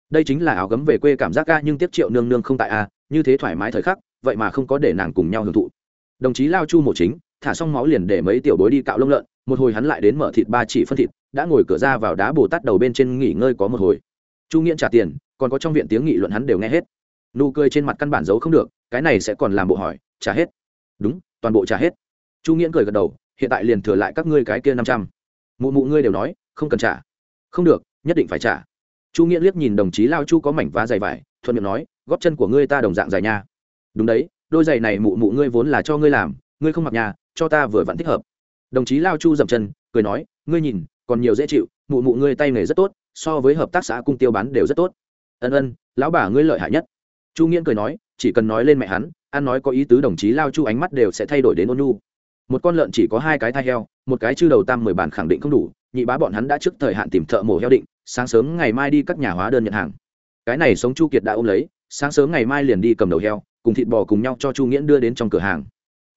Đây chính là áo gấm về quê cảm giác ca, nhưng tiếp triệu nương nương không tại a, như thế thoải mái thời khắc, vậy mà không có để nàng cùng nhau hưởng thụ. Đồng chí lao chu mổ chính, thả xong máu liền để mấy tiểu bối đi cạo lông lợn một hồi hắn lại đến mở thịt ba chỉ phân thịt, đã ngồi cửa ra vào đá bồ tát đầu bên trên nghỉ ngơi có một hồi. Chu nghiễn trả tiền, còn có trong viện tiếng nghị luận hắn đều nghe hết. Nụ cười trên mặt căn bản giấu không được, cái này sẽ còn làm bộ hỏi, trả hết. Đúng, toàn bộ trả hết. Chu nghiễn cười gật đầu, hiện tại liền thừa lại các ngươi cái kia năm trăm. Mụ mụ ngươi đều nói, không cần trả. Không được, nhất định phải trả. Chu nghiễn liếc nhìn đồng chí lao chu có mảnh vá dày vải, thuận miệng nói, góp chân của ngươi ta đồng dạng dài nha. Đúng đấy, đôi giày này mụ mụ ngươi vốn là cho ngươi làm, ngươi không mặc nhà, cho ta vừa vặn thích hợp đồng chí lao chu dậm chân, cười nói, ngươi nhìn, còn nhiều dễ chịu, mụ mụ ngươi tay nghề rất tốt, so với hợp tác xã cung tiêu bán đều rất tốt. Ân ân, lão bà ngươi lợi hại nhất. Chu nghiễn cười nói, chỉ cần nói lên mẹ hắn, ăn nói có ý tứ đồng chí lao chu ánh mắt đều sẽ thay đổi đến ôn nu một con lợn chỉ có hai cái thai heo, một cái chư đầu tam mười bản khẳng định không đủ, nhị bá bọn hắn đã trước thời hạn tìm thợ mổ heo định, sáng sớm ngày mai đi các nhà hóa đơn nhận hàng. Cái này sống chu kiệt đã ôm lấy, sáng sớm ngày mai liền đi cầm đầu heo, cùng thịt bò cùng nhau cho chu nghiễn đưa đến trong cửa hàng.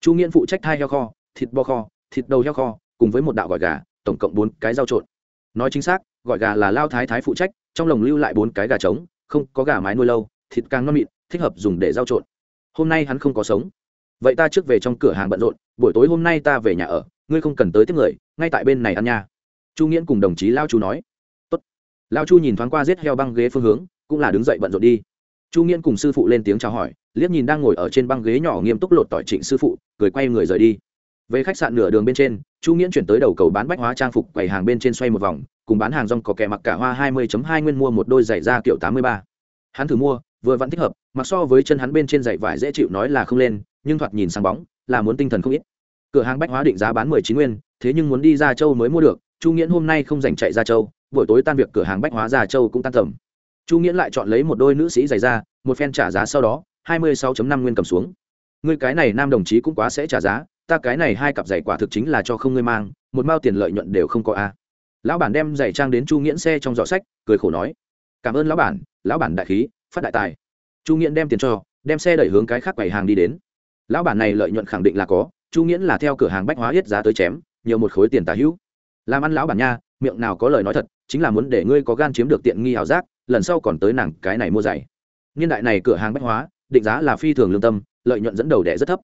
Chu nghiễn phụ trách thai heo kho, thịt bò kho thịt đầu heo kho, cùng với một đạo gỏi gà, tổng cộng bốn cái rau trộn. Nói chính xác gọi gà là lao thái thái phụ trách, trong lồng lưu lại bốn cái gà trống, không có gà mái nuôi lâu, thịt càng ngon mịn, thích hợp dùng để rau trộn. Hôm nay hắn không có sống. Vậy ta trước về trong cửa hàng bận rộn, buổi tối hôm nay ta về nhà ở, ngươi không cần tới tiếp người, ngay tại bên này ăn nha. Chu nghiễn cùng đồng chí lao chu nói. Tốt. lao chu nhìn thoáng qua giết heo băng ghế phương hướng, cũng là đứng dậy bận rộn đi. Chu nghiễn cùng sư phụ lên tiếng chào hỏi, liếc nhìn đang ngồi ở trên băng ghế nhỏ nghiêm túc lột tỏi trịnh sư phụ, cười quay người rời đi về khách sạn nửa đường bên trên chu nghiễn chuyển tới đầu cầu bán bách hóa trang phục quầy hàng bên trên xoay một vòng cùng bán hàng rong có kẻ mặc cả hoa hai mươi hai nguyên mua một đôi giày da kiểu tám mươi ba. Hắn thử mua vừa vẫn thích hợp mặc so với chân hắn bên trên giày vải dễ chịu nói là không lên nhưng thoạt nhìn sáng bóng là muốn tinh thần không ít. Cửa hàng bách hóa định giá bán mười chín nguyên thế nhưng muốn đi ra châu mới mua được chu nghiễn hôm nay không dành chạy ra châu buổi tối tan việc cửa hàng bách hóa ra châu cũng tan tầm. Chu nghiễn lại chọn lấy một đôi nữ sĩ giày da, một phen trả giá sau đó hai mươi sáu năm nguyên cầm xuống. Người cái này nam đồng chí cũng quá sẽ trả giá ta cái này hai cặp giày quả thực chính là cho không ngươi mang, một mao tiền lợi nhuận đều không có a. Lão bản đem giày trang đến chu nghiễn xe trong giỏ sách, cười khổ nói, cảm ơn lão bản lão bản đại khí, phát đại tài. Chu nghiễn đem tiền cho, đem xe đẩy hướng cái khác quầy hàng đi đến. Lão bản này lợi nhuận khẳng định là có, chu nghiễn là theo cửa hàng bách hóa hết giá tới chém, nhiều một khối tiền tả hữu. Làm ăn lão bản nha, miệng nào có lời nói thật, chính là muốn để ngươi có gan chiếm được tiện nghi ảo giác, lần sau còn tới nàng cái này mua giày. Niên đại này cửa hàng bách hóa, định giá là phi thường lương tâm, lợi nhuận dẫn đầu đẻ rất thấp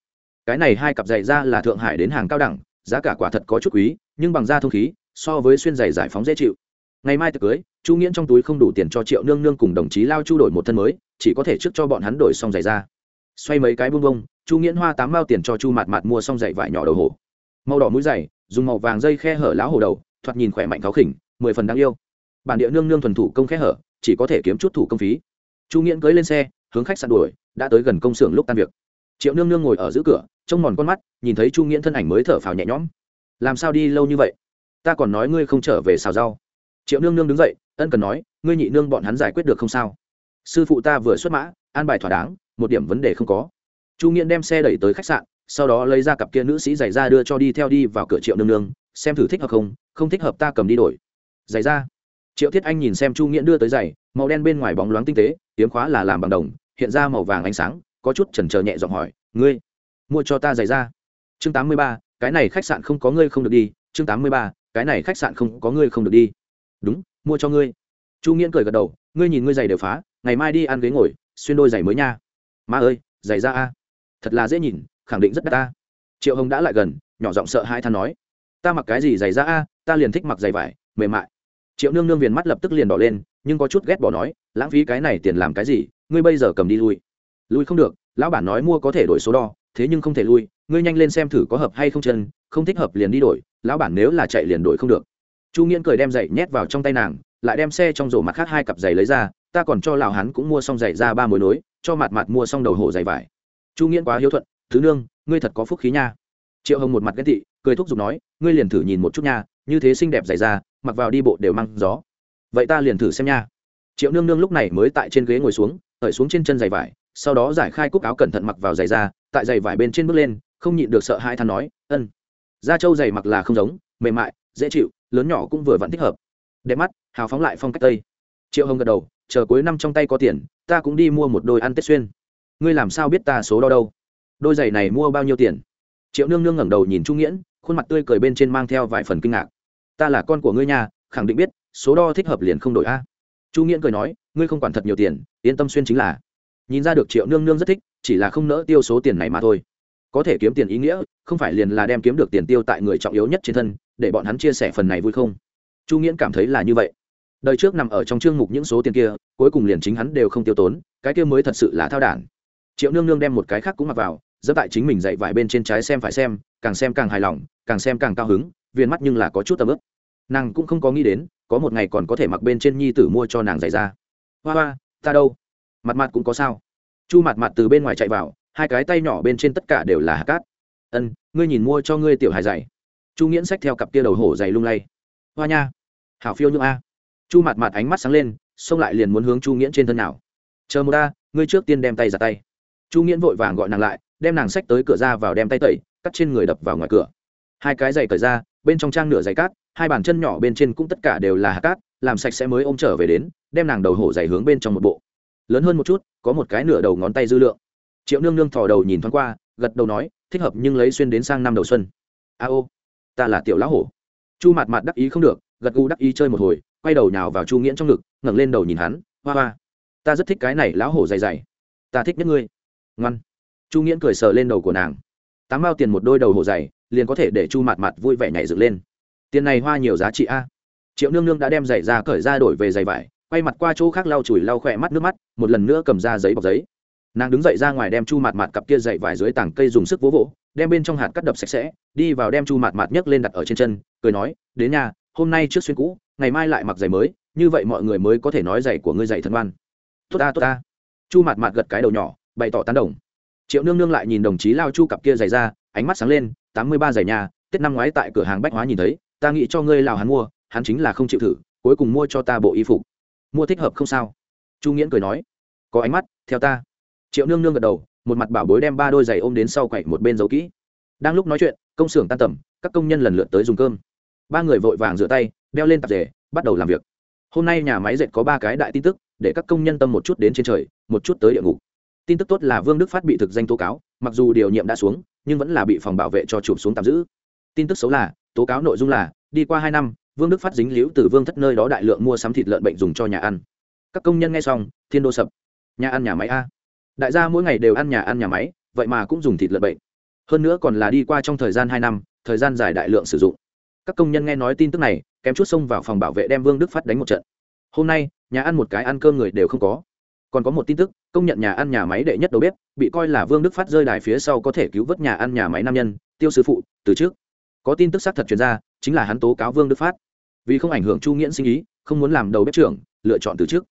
cái này hai cặp giày ra là thượng hải đến hàng cao đẳng, giá cả quả thật có chút quý, nhưng bằng da thông khí, so với xuyên giày giải phóng dễ chịu. Ngày mai tiệc cưới, chu nghiễn trong túi không đủ tiền cho triệu nương nương cùng đồng chí lao chu đổi một thân mới, chỉ có thể trước cho bọn hắn đổi xong giày ra xoay mấy cái bung bông chu nghiễn hoa tám mao tiền cho chu mạt mạt mua xong giày vải nhỏ đầu hổ. Màu đỏ mũi giày, dùng màu vàng dây khe hở láo hổ đầu, thoạt nhìn khỏe mạnh khó khỉnh, mười phần đáng yêu. Bản địa nương nương thuần thủ công khe hở, chỉ có thể kiếm chút thủ công phí. Chu nghiễn cưới lên xe, hướng khách sạn đuổi, đã tới gần công xưởng lúc tan việc triệu nương nương ngồi ở giữa cửa, trông mòn con mắt, nhìn thấy chu nghiễn thân ảnh mới thở phào nhẹ nhõm. Làm sao đi lâu như vậy? Ta còn nói ngươi không trở về xào rau. Triệu nương nương đứng dậy, ân cần nói, ngươi nhị nương bọn hắn giải quyết được không sao? Sư phụ ta vừa xuất mã, an bài thỏa đáng, một điểm vấn đề không có. Chu nghiễn đem xe đẩy tới khách sạn, sau đó lấy ra cặp kia nữ sĩ giày ra đưa cho đi theo đi vào cửa triệu nương nương, xem thử thích hợp không không thích hợp ta cầm đi đổi. Giày ra triệu thiết anh nhìn xem chu nghiễn đưa tới giày, màu đen bên ngoài bóng loáng tinh tế tiếng khóa là làm bằng đồng, hiện ra màu vàng ánh sáng có chút chần chờ nhẹ giọng hỏi, ngươi mua cho ta giày ra chương tám mươi ba, cái này khách sạn không có ngươi không được đi. Chương tám mươi ba, cái này khách sạn không có ngươi không được đi. Đúng, mua cho ngươi. Chu nghiễn cười gật đầu, ngươi nhìn ngươi giày đều phá, ngày mai đi ăn ghế ngồi, xuyên đôi giày mới nha. Ma ơi, giày ra a. Thật là dễ nhìn, khẳng định rất đắt ta. Triệu hồng đã lại gần, nhỏ giọng sợ hai than nói, ta mặc cái gì giày ra a, ta liền thích mặc giày vải, mềm mại. Triệu nương nương viền mắt lập tức liền đỏ lên, nhưng có chút ghét bỏ nói, lãng phí cái này tiền làm cái gì, ngươi bây giờ cầm đi lui lui không được, lão bản nói mua có thể đổi số đo, thế nhưng không thể lui, ngươi nhanh lên xem thử có hợp hay không chân, không thích hợp liền đi đổi, lão bản nếu là chạy liền đổi không được. Chu nghiễn cười đem giày nhét vào trong tay nàng, lại đem xe trong rổ mặt khác hai cặp giày lấy ra, ta còn cho lão hắn cũng mua xong giày ra ba mối nối, cho mặt mặt mua xong đầu hổ giày vải. Chu nghiễn quá hiếu thuận, thứ nương, ngươi thật có phúc khí nha. Triệu hồng một mặt ghét thị cười thúc giục nói, ngươi liền thử nhìn một chút nha, như thế xinh đẹp giày ra, mặc vào đi bộ đều mang gió. Vậy ta liền thử xem nha. Triệu nương nương lúc này mới tại trên ghế ngồi xuống ở xuống trên chân giày vải sau đó giải khai cúc áo cẩn thận mặc vào giày ra tại giày vải bên trên bước lên, không nhịn được sợ hai than nói, ân, da trâu giày mặc là không giống, mềm mại, dễ chịu, lớn nhỏ cũng vừa vặn thích hợp. Đẹp mắt, hào phóng lại phong cách tây. Triệu hồng gật đầu, chờ cuối năm trong tay có tiền, ta cũng đi mua một đôi ăn tết xuyên. Ngươi làm sao biết ta số đo đâu? Đôi giày này mua bao nhiêu tiền? Triệu nương nương ngẩng đầu nhìn trung nghiễn, khuôn mặt tươi cười bên trên mang theo vài phần kinh ngạc. Ta là con của ngươi nhà khẳng định biết, số đo thích hợp liền không đổi a. Chu nghiễn cười nói, ngươi không quản thật nhiều tiền, yên tâm xuyên chính là nhìn ra được triệu nương nương rất thích, chỉ là không nỡ tiêu số tiền này mà thôi. Có thể kiếm tiền ý nghĩa, không phải liền là đem kiếm được tiền tiêu tại người trọng yếu nhất trên thân, để bọn hắn chia sẻ phần này vui không? Chu nghiễn cảm thấy là như vậy. Đời trước nằm ở trong chương mục những số tiền kia, cuối cùng liền chính hắn đều không tiêu tốn, cái kia mới thật sự là thao đản. Triệu nương nương đem một cái khác cũng mặc vào dẫn tại chính mình dạy vải bên trên trái xem phải xem, càng xem càng hài lòng, càng xem càng cao hứng viên mắt nhưng là có chút tầm ức. Nàng cũng không có nghĩ đến, có một ngày còn có thể mặc bên trên nhi tử mua cho nàng giày ra. Hoa hoa, ta đâu? Mặt mặt cũng có sao. Chu mặt mặt từ bên ngoài chạy vào, hai cái tay nhỏ bên trên tất cả đều là hạt cát. Ân, ngươi nhìn mua cho ngươi tiểu hài dày chu nghiễn xách theo cặp kia đầu hổ dày lung lay. Hoa nha, hảo phiêu nhượng a. Chu mặt mặt ánh mắt sáng lên, xông lại liền muốn hướng chu nghiễn trên thân nào. Chờ một ta, ngươi trước tiên đem tay ra tay. Chu nghiễn vội vàng gọi nàng lại, đem nàng xách tới cửa ra vào đem tay tẩy, cắt trên người đập vào ngoài cửa. Hai cái giày cởi ra, bên trong trang nửa giày cát, hai bàn chân nhỏ bên trên cũng tất cả đều là hạt cát, làm sạch sẽ mới ôm trở về đến, đem nàng đầu hổ giày hướng bên trong một bộ lớn hơn một chút, có một cái nửa đầu ngón tay dư lượng. Triệu nương nương thò đầu nhìn thoáng qua, gật đầu nói, thích hợp nhưng lấy xuyên đến sang năm đầu xuân. A ô, ta là tiểu lão hổ. Chu mặt mặt đắc ý không được, gật gù đắc ý chơi một hồi, quay đầu nhào vào chu nghiễn trong ngực, ngẩng lên đầu nhìn hắn, hoa hoa, ta rất thích cái này lão hổ dày dày. Ta thích nhất ngươi. Ngoan. Chu nghiễn cười sờ lên đầu của nàng. Tám bao tiền một đôi đầu hổ dày, liền có thể để chu mặt mặt vui vẻ nhảy dựng lên. Tiền này hoa nhiều giá trị a. Triệu nương nương đã đem giày ra cởi ra đổi về giày vải quay mặt qua chỗ khác lau chùi lau khỏe mắt nước mắt, một lần nữa cầm ra giấy bọc giấy. Nàng đứng dậy ra ngoài đem chu mặt mặt cặp kia dậy vài dưới tảng cây dùng sức vỗ vỗ, đem bên trong hạt cắt đập sạch sẽ, đi vào đem chu mặt mặt nhấc lên đặt ở trên chân, cười nói, đến nhà, hôm nay trước xuyên cũ, ngày mai lại mặc giày mới, như vậy mọi người mới có thể nói giày của ngươi giày thân văn tốt ta tốt ta. Chu mặt mặt gật cái đầu nhỏ, bày tỏ tán đồng. Triệu nương nương lại nhìn đồng chí lao chu cặp kia giày ra, ánh mắt sáng lên, tám mươi ba giày nhà, tết năm ngoái tại cửa hàng bách hóa nhìn thấy, ta nghĩ cho ngươi lào hắn mua, hắn chính là không chịu thử, cuối cùng mua cho ta bộ y phục mua thích hợp không sao. Chu nghiễn cười nói, có ánh mắt, theo ta. Triệu nương nương gật đầu, một mặt bảo bối đem ba đôi giày ôm đến sau quậy một bên giấu kỹ. Đang lúc nói chuyện, công xưởng tan tầm, các công nhân lần lượt tới dùng cơm. Ba người vội vàng rửa tay, đeo lên tạp rể bắt đầu làm việc. Hôm nay nhà máy dệt có ba cái đại tin tức, để các công nhân tâm một chút đến trên trời, một chút tới địa ngục. Tin tức tốt là vương đức phát bị thực danh tố cáo, mặc dù điều nhiệm đã xuống, nhưng vẫn là bị phòng bảo vệ cho chụp xuống tạm giữ. Tin tức xấu là, tố cáo nội dung là, đi qua hai năm vương đức phát dính liễu từ vương thất nơi đó đại lượng mua sắm thịt lợn bệnh dùng cho nhà ăn. Các công nhân nghe xong, thiên đô sập. Nhà ăn nhà máy a. Đại gia mỗi ngày đều ăn nhà ăn nhà máy, vậy mà cũng dùng thịt lợn bệnh. Hơn nữa còn là đi qua trong thời gian hai năm, thời gian dài đại lượng sử dụng. Các công nhân nghe nói tin tức này, kém chút xông vào phòng bảo vệ đem vương đức phát đánh một trận. Hôm nay, nhà ăn một cái ăn cơm người đều không có. Còn có một tin tức, công nhận nhà ăn nhà máy đệ nhất đầu bếp, bị coi là vương đức phát rơi đài phía sau có thể cứu vớt nhà ăn nhà máy nam nhân, tiêu sư phụ, từ trước có tin tức xác thật chuyển ra, chính là hắn tố cáo vương đức phát. Vì không ảnh hưởng chu nghiễn sinh ý, không muốn làm đầu bếp trưởng, lựa chọn từ trước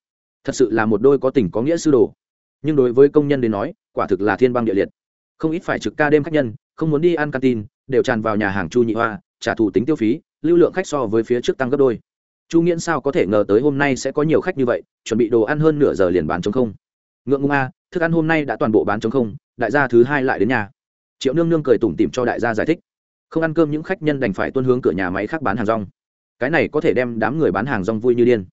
thật sự là một đôi có tình có nghĩa sư đồ. Nhưng đối với công nhân đến nói, quả thực là thiên băng địa liệt. Không ít phải trực ca đêm khách nhân, không muốn đi ăn canteen, đều tràn vào nhà hàng chu nhị hoa, trả thù tính tiêu phí, lưu lượng khách so với phía trước tăng gấp đôi. Chu nghiễn sao có thể ngờ tới hôm nay sẽ có nhiều khách như vậy, chuẩn bị đồ ăn hơn nửa giờ liền bán chống không. Ngượng ngung a, thức ăn hôm nay đã toàn bộ bán chống không, đại gia thứ hai lại đến nhà. Triệu nương nương cười tủm tỉm cho đại gia giải thích không ăn cơm những khách nhân đành phải tuân hướng cửa nhà máy khác bán hàng rong. Cái này có thể đem đám người bán hàng rong vui như điên.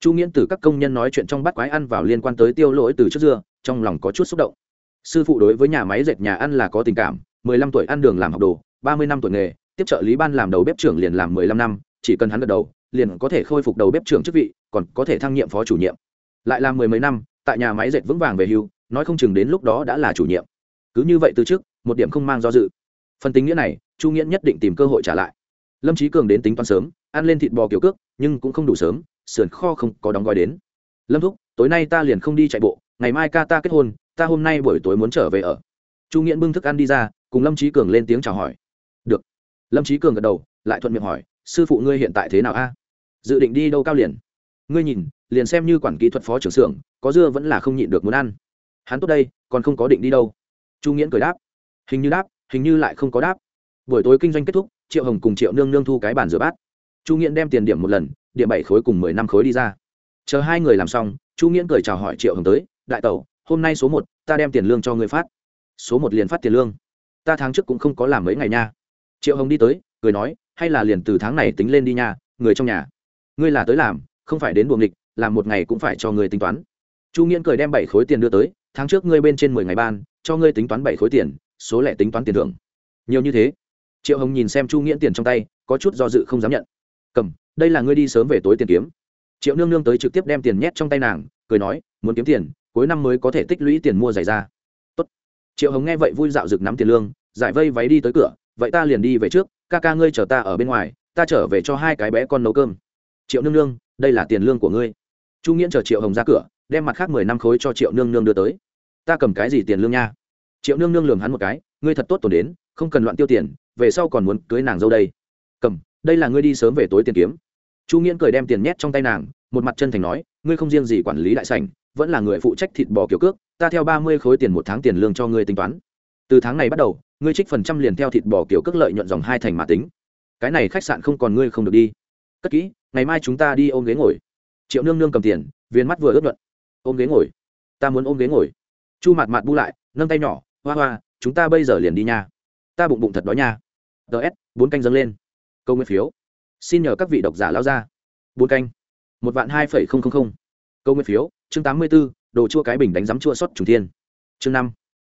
Chu nghiễn từ các công nhân nói chuyện trong bắt quái ăn vào liên quan tới tiêu lỗi từ trước dưa, trong lòng có chút xúc động. Sư phụ đối với nhà máy dệt nhà ăn là có tình cảm, mười lăm tuổi ăn đường làm học đồ, ba mươi năm tuổi nghề, tiếp trợ lý ban làm đầu bếp trưởng liền làm mười lăm năm, chỉ cần hắn gật đầu, liền có thể khôi phục đầu bếp trưởng chức vị, còn có thể thăng nhiệm phó chủ nhiệm. Lại làm mười mấy năm, tại nhà máy dệt vững vàng về hưu, nói không chừng đến lúc đó đã là chủ nhiệm. Cứ như vậy từ trước, một điểm không mang do dự phần tính nghĩa này, chu nghĩa nhất định tìm cơ hội trả lại. Lâm trí cường đến tính toán sớm, ăn lên thịt bò kiểu cước, nhưng cũng không đủ sớm, sườn kho không có đóng gói đến. Lâm thúc, tối nay ta liền không đi chạy bộ, ngày mai ca ta kết hôn, ta hôm nay buổi tối muốn trở về ở. Chu nghĩa bưng thức ăn đi ra, cùng lâm trí cường lên tiếng chào hỏi. Được. Lâm trí cường gật đầu, lại thuận miệng hỏi, sư phụ ngươi hiện tại thế nào a? Dự định đi đâu cao liền? Ngươi nhìn, liền xem như quản kỹ thuật phó trưởng xưởng, có dưa vẫn là không nhịn được muốn ăn. Hắn tốt đây, còn không có định đi đâu. Chu nghiễn cười đáp. Hình như đáp hình như lại không có đáp. Buổi tối kinh doanh kết thúc, triệu hồng cùng triệu nương nương thu cái bàn rửa bát. Chu nghiễn đem tiền điểm một lần, điểm bảy khối cùng mười năm khối đi ra. Chờ hai người làm xong, chu nghiễn cười chào hỏi triệu hồng tới, đại tẩu, hôm nay số một, ta đem tiền lương cho người phát. Số một liền phát tiền lương? Ta tháng trước cũng không có làm mấy ngày nha. Triệu hồng đi tới, cười nói, hay là liền từ tháng này tính lên đi nha, người trong nhà. Ngươi là tới làm, không phải đến buồng địch làm một ngày cũng phải cho người tính toán. Chu nghiễn cười đem bảy khối tiền đưa tới, tháng trước ngươi bên trên mười ngày ban, cho ngươi tính toán bảy khối tiền số lẻ tính toán tiền thưởng. Nhiều như thế. Triệu hồng nhìn xem chu nghĩa tiền trong tay, có chút do dự không dám nhận. Cầm, đây là ngươi đi sớm về tối tiền kiếm. Triệu nương nương tới trực tiếp đem tiền nhét trong tay nàng, cười nói, muốn kiếm tiền, cuối năm mới có thể tích lũy tiền mua giày ra Tốt. triệu hồng nghe vậy vui dạo rực nắm tiền lương, giải vây váy đi tới cửa, vậy ta liền đi về trước, ca ca ngươi chờ ta ở bên ngoài, ta trở về cho hai cái bé con nấu cơm. Triệu nương nương, đây là tiền lương của ngươi. Chu nghĩa chờ triệu hồng ra cửa, đem mặt khác mười năm khối cho triệu nương nương đưa tới. Ta cầm cái gì tiền lương nha? Triệu nương nương lường hắn một cái, ngươi thật tốt tồn đến, không cần loạn tiêu tiền, về sau còn muốn cưới nàng dâu đây. Cầm, đây là ngươi đi sớm về tối tiền kiếm. Chu nghiễn cười đem tiền nhét trong tay nàng, một mặt chân thành nói, ngươi không riêng gì quản lý đại sảnh, vẫn là người phụ trách thịt bò kiểu cước, ta theo ba mươi khối tiền một tháng tiền lương cho ngươi tính toán. Từ tháng này bắt đầu, ngươi trích phần trăm liền theo thịt bò kiểu cước lợi nhuận dòng hai thành mà tính. Cái này khách sạn không còn ngươi không được đi. Cất kỹ, ngày mai chúng ta đi ôm ghế ngồi. Triệu nương nương cầm tiền, viên mắt vừa ướt nhuận. Ôm ghế ngồi, ta muốn ôm ghế ngồi. Chu mặt mặt bu lại, nâng tay nhỏ hoa hoa, chúng ta bây giờ liền đi nha. Ta bụng bụng thật đói nha. Ts bốn canh dâng lên. Câu nguyên phiếu. Xin nhờ các vị độc giả lao ra. Bốn canh. Một vạn hai phẩy không không không. Câu nguyên phiếu, chương tám mươi b ố đồ chua cái bình đánh giám chua sót trùng thiên. Chương năm.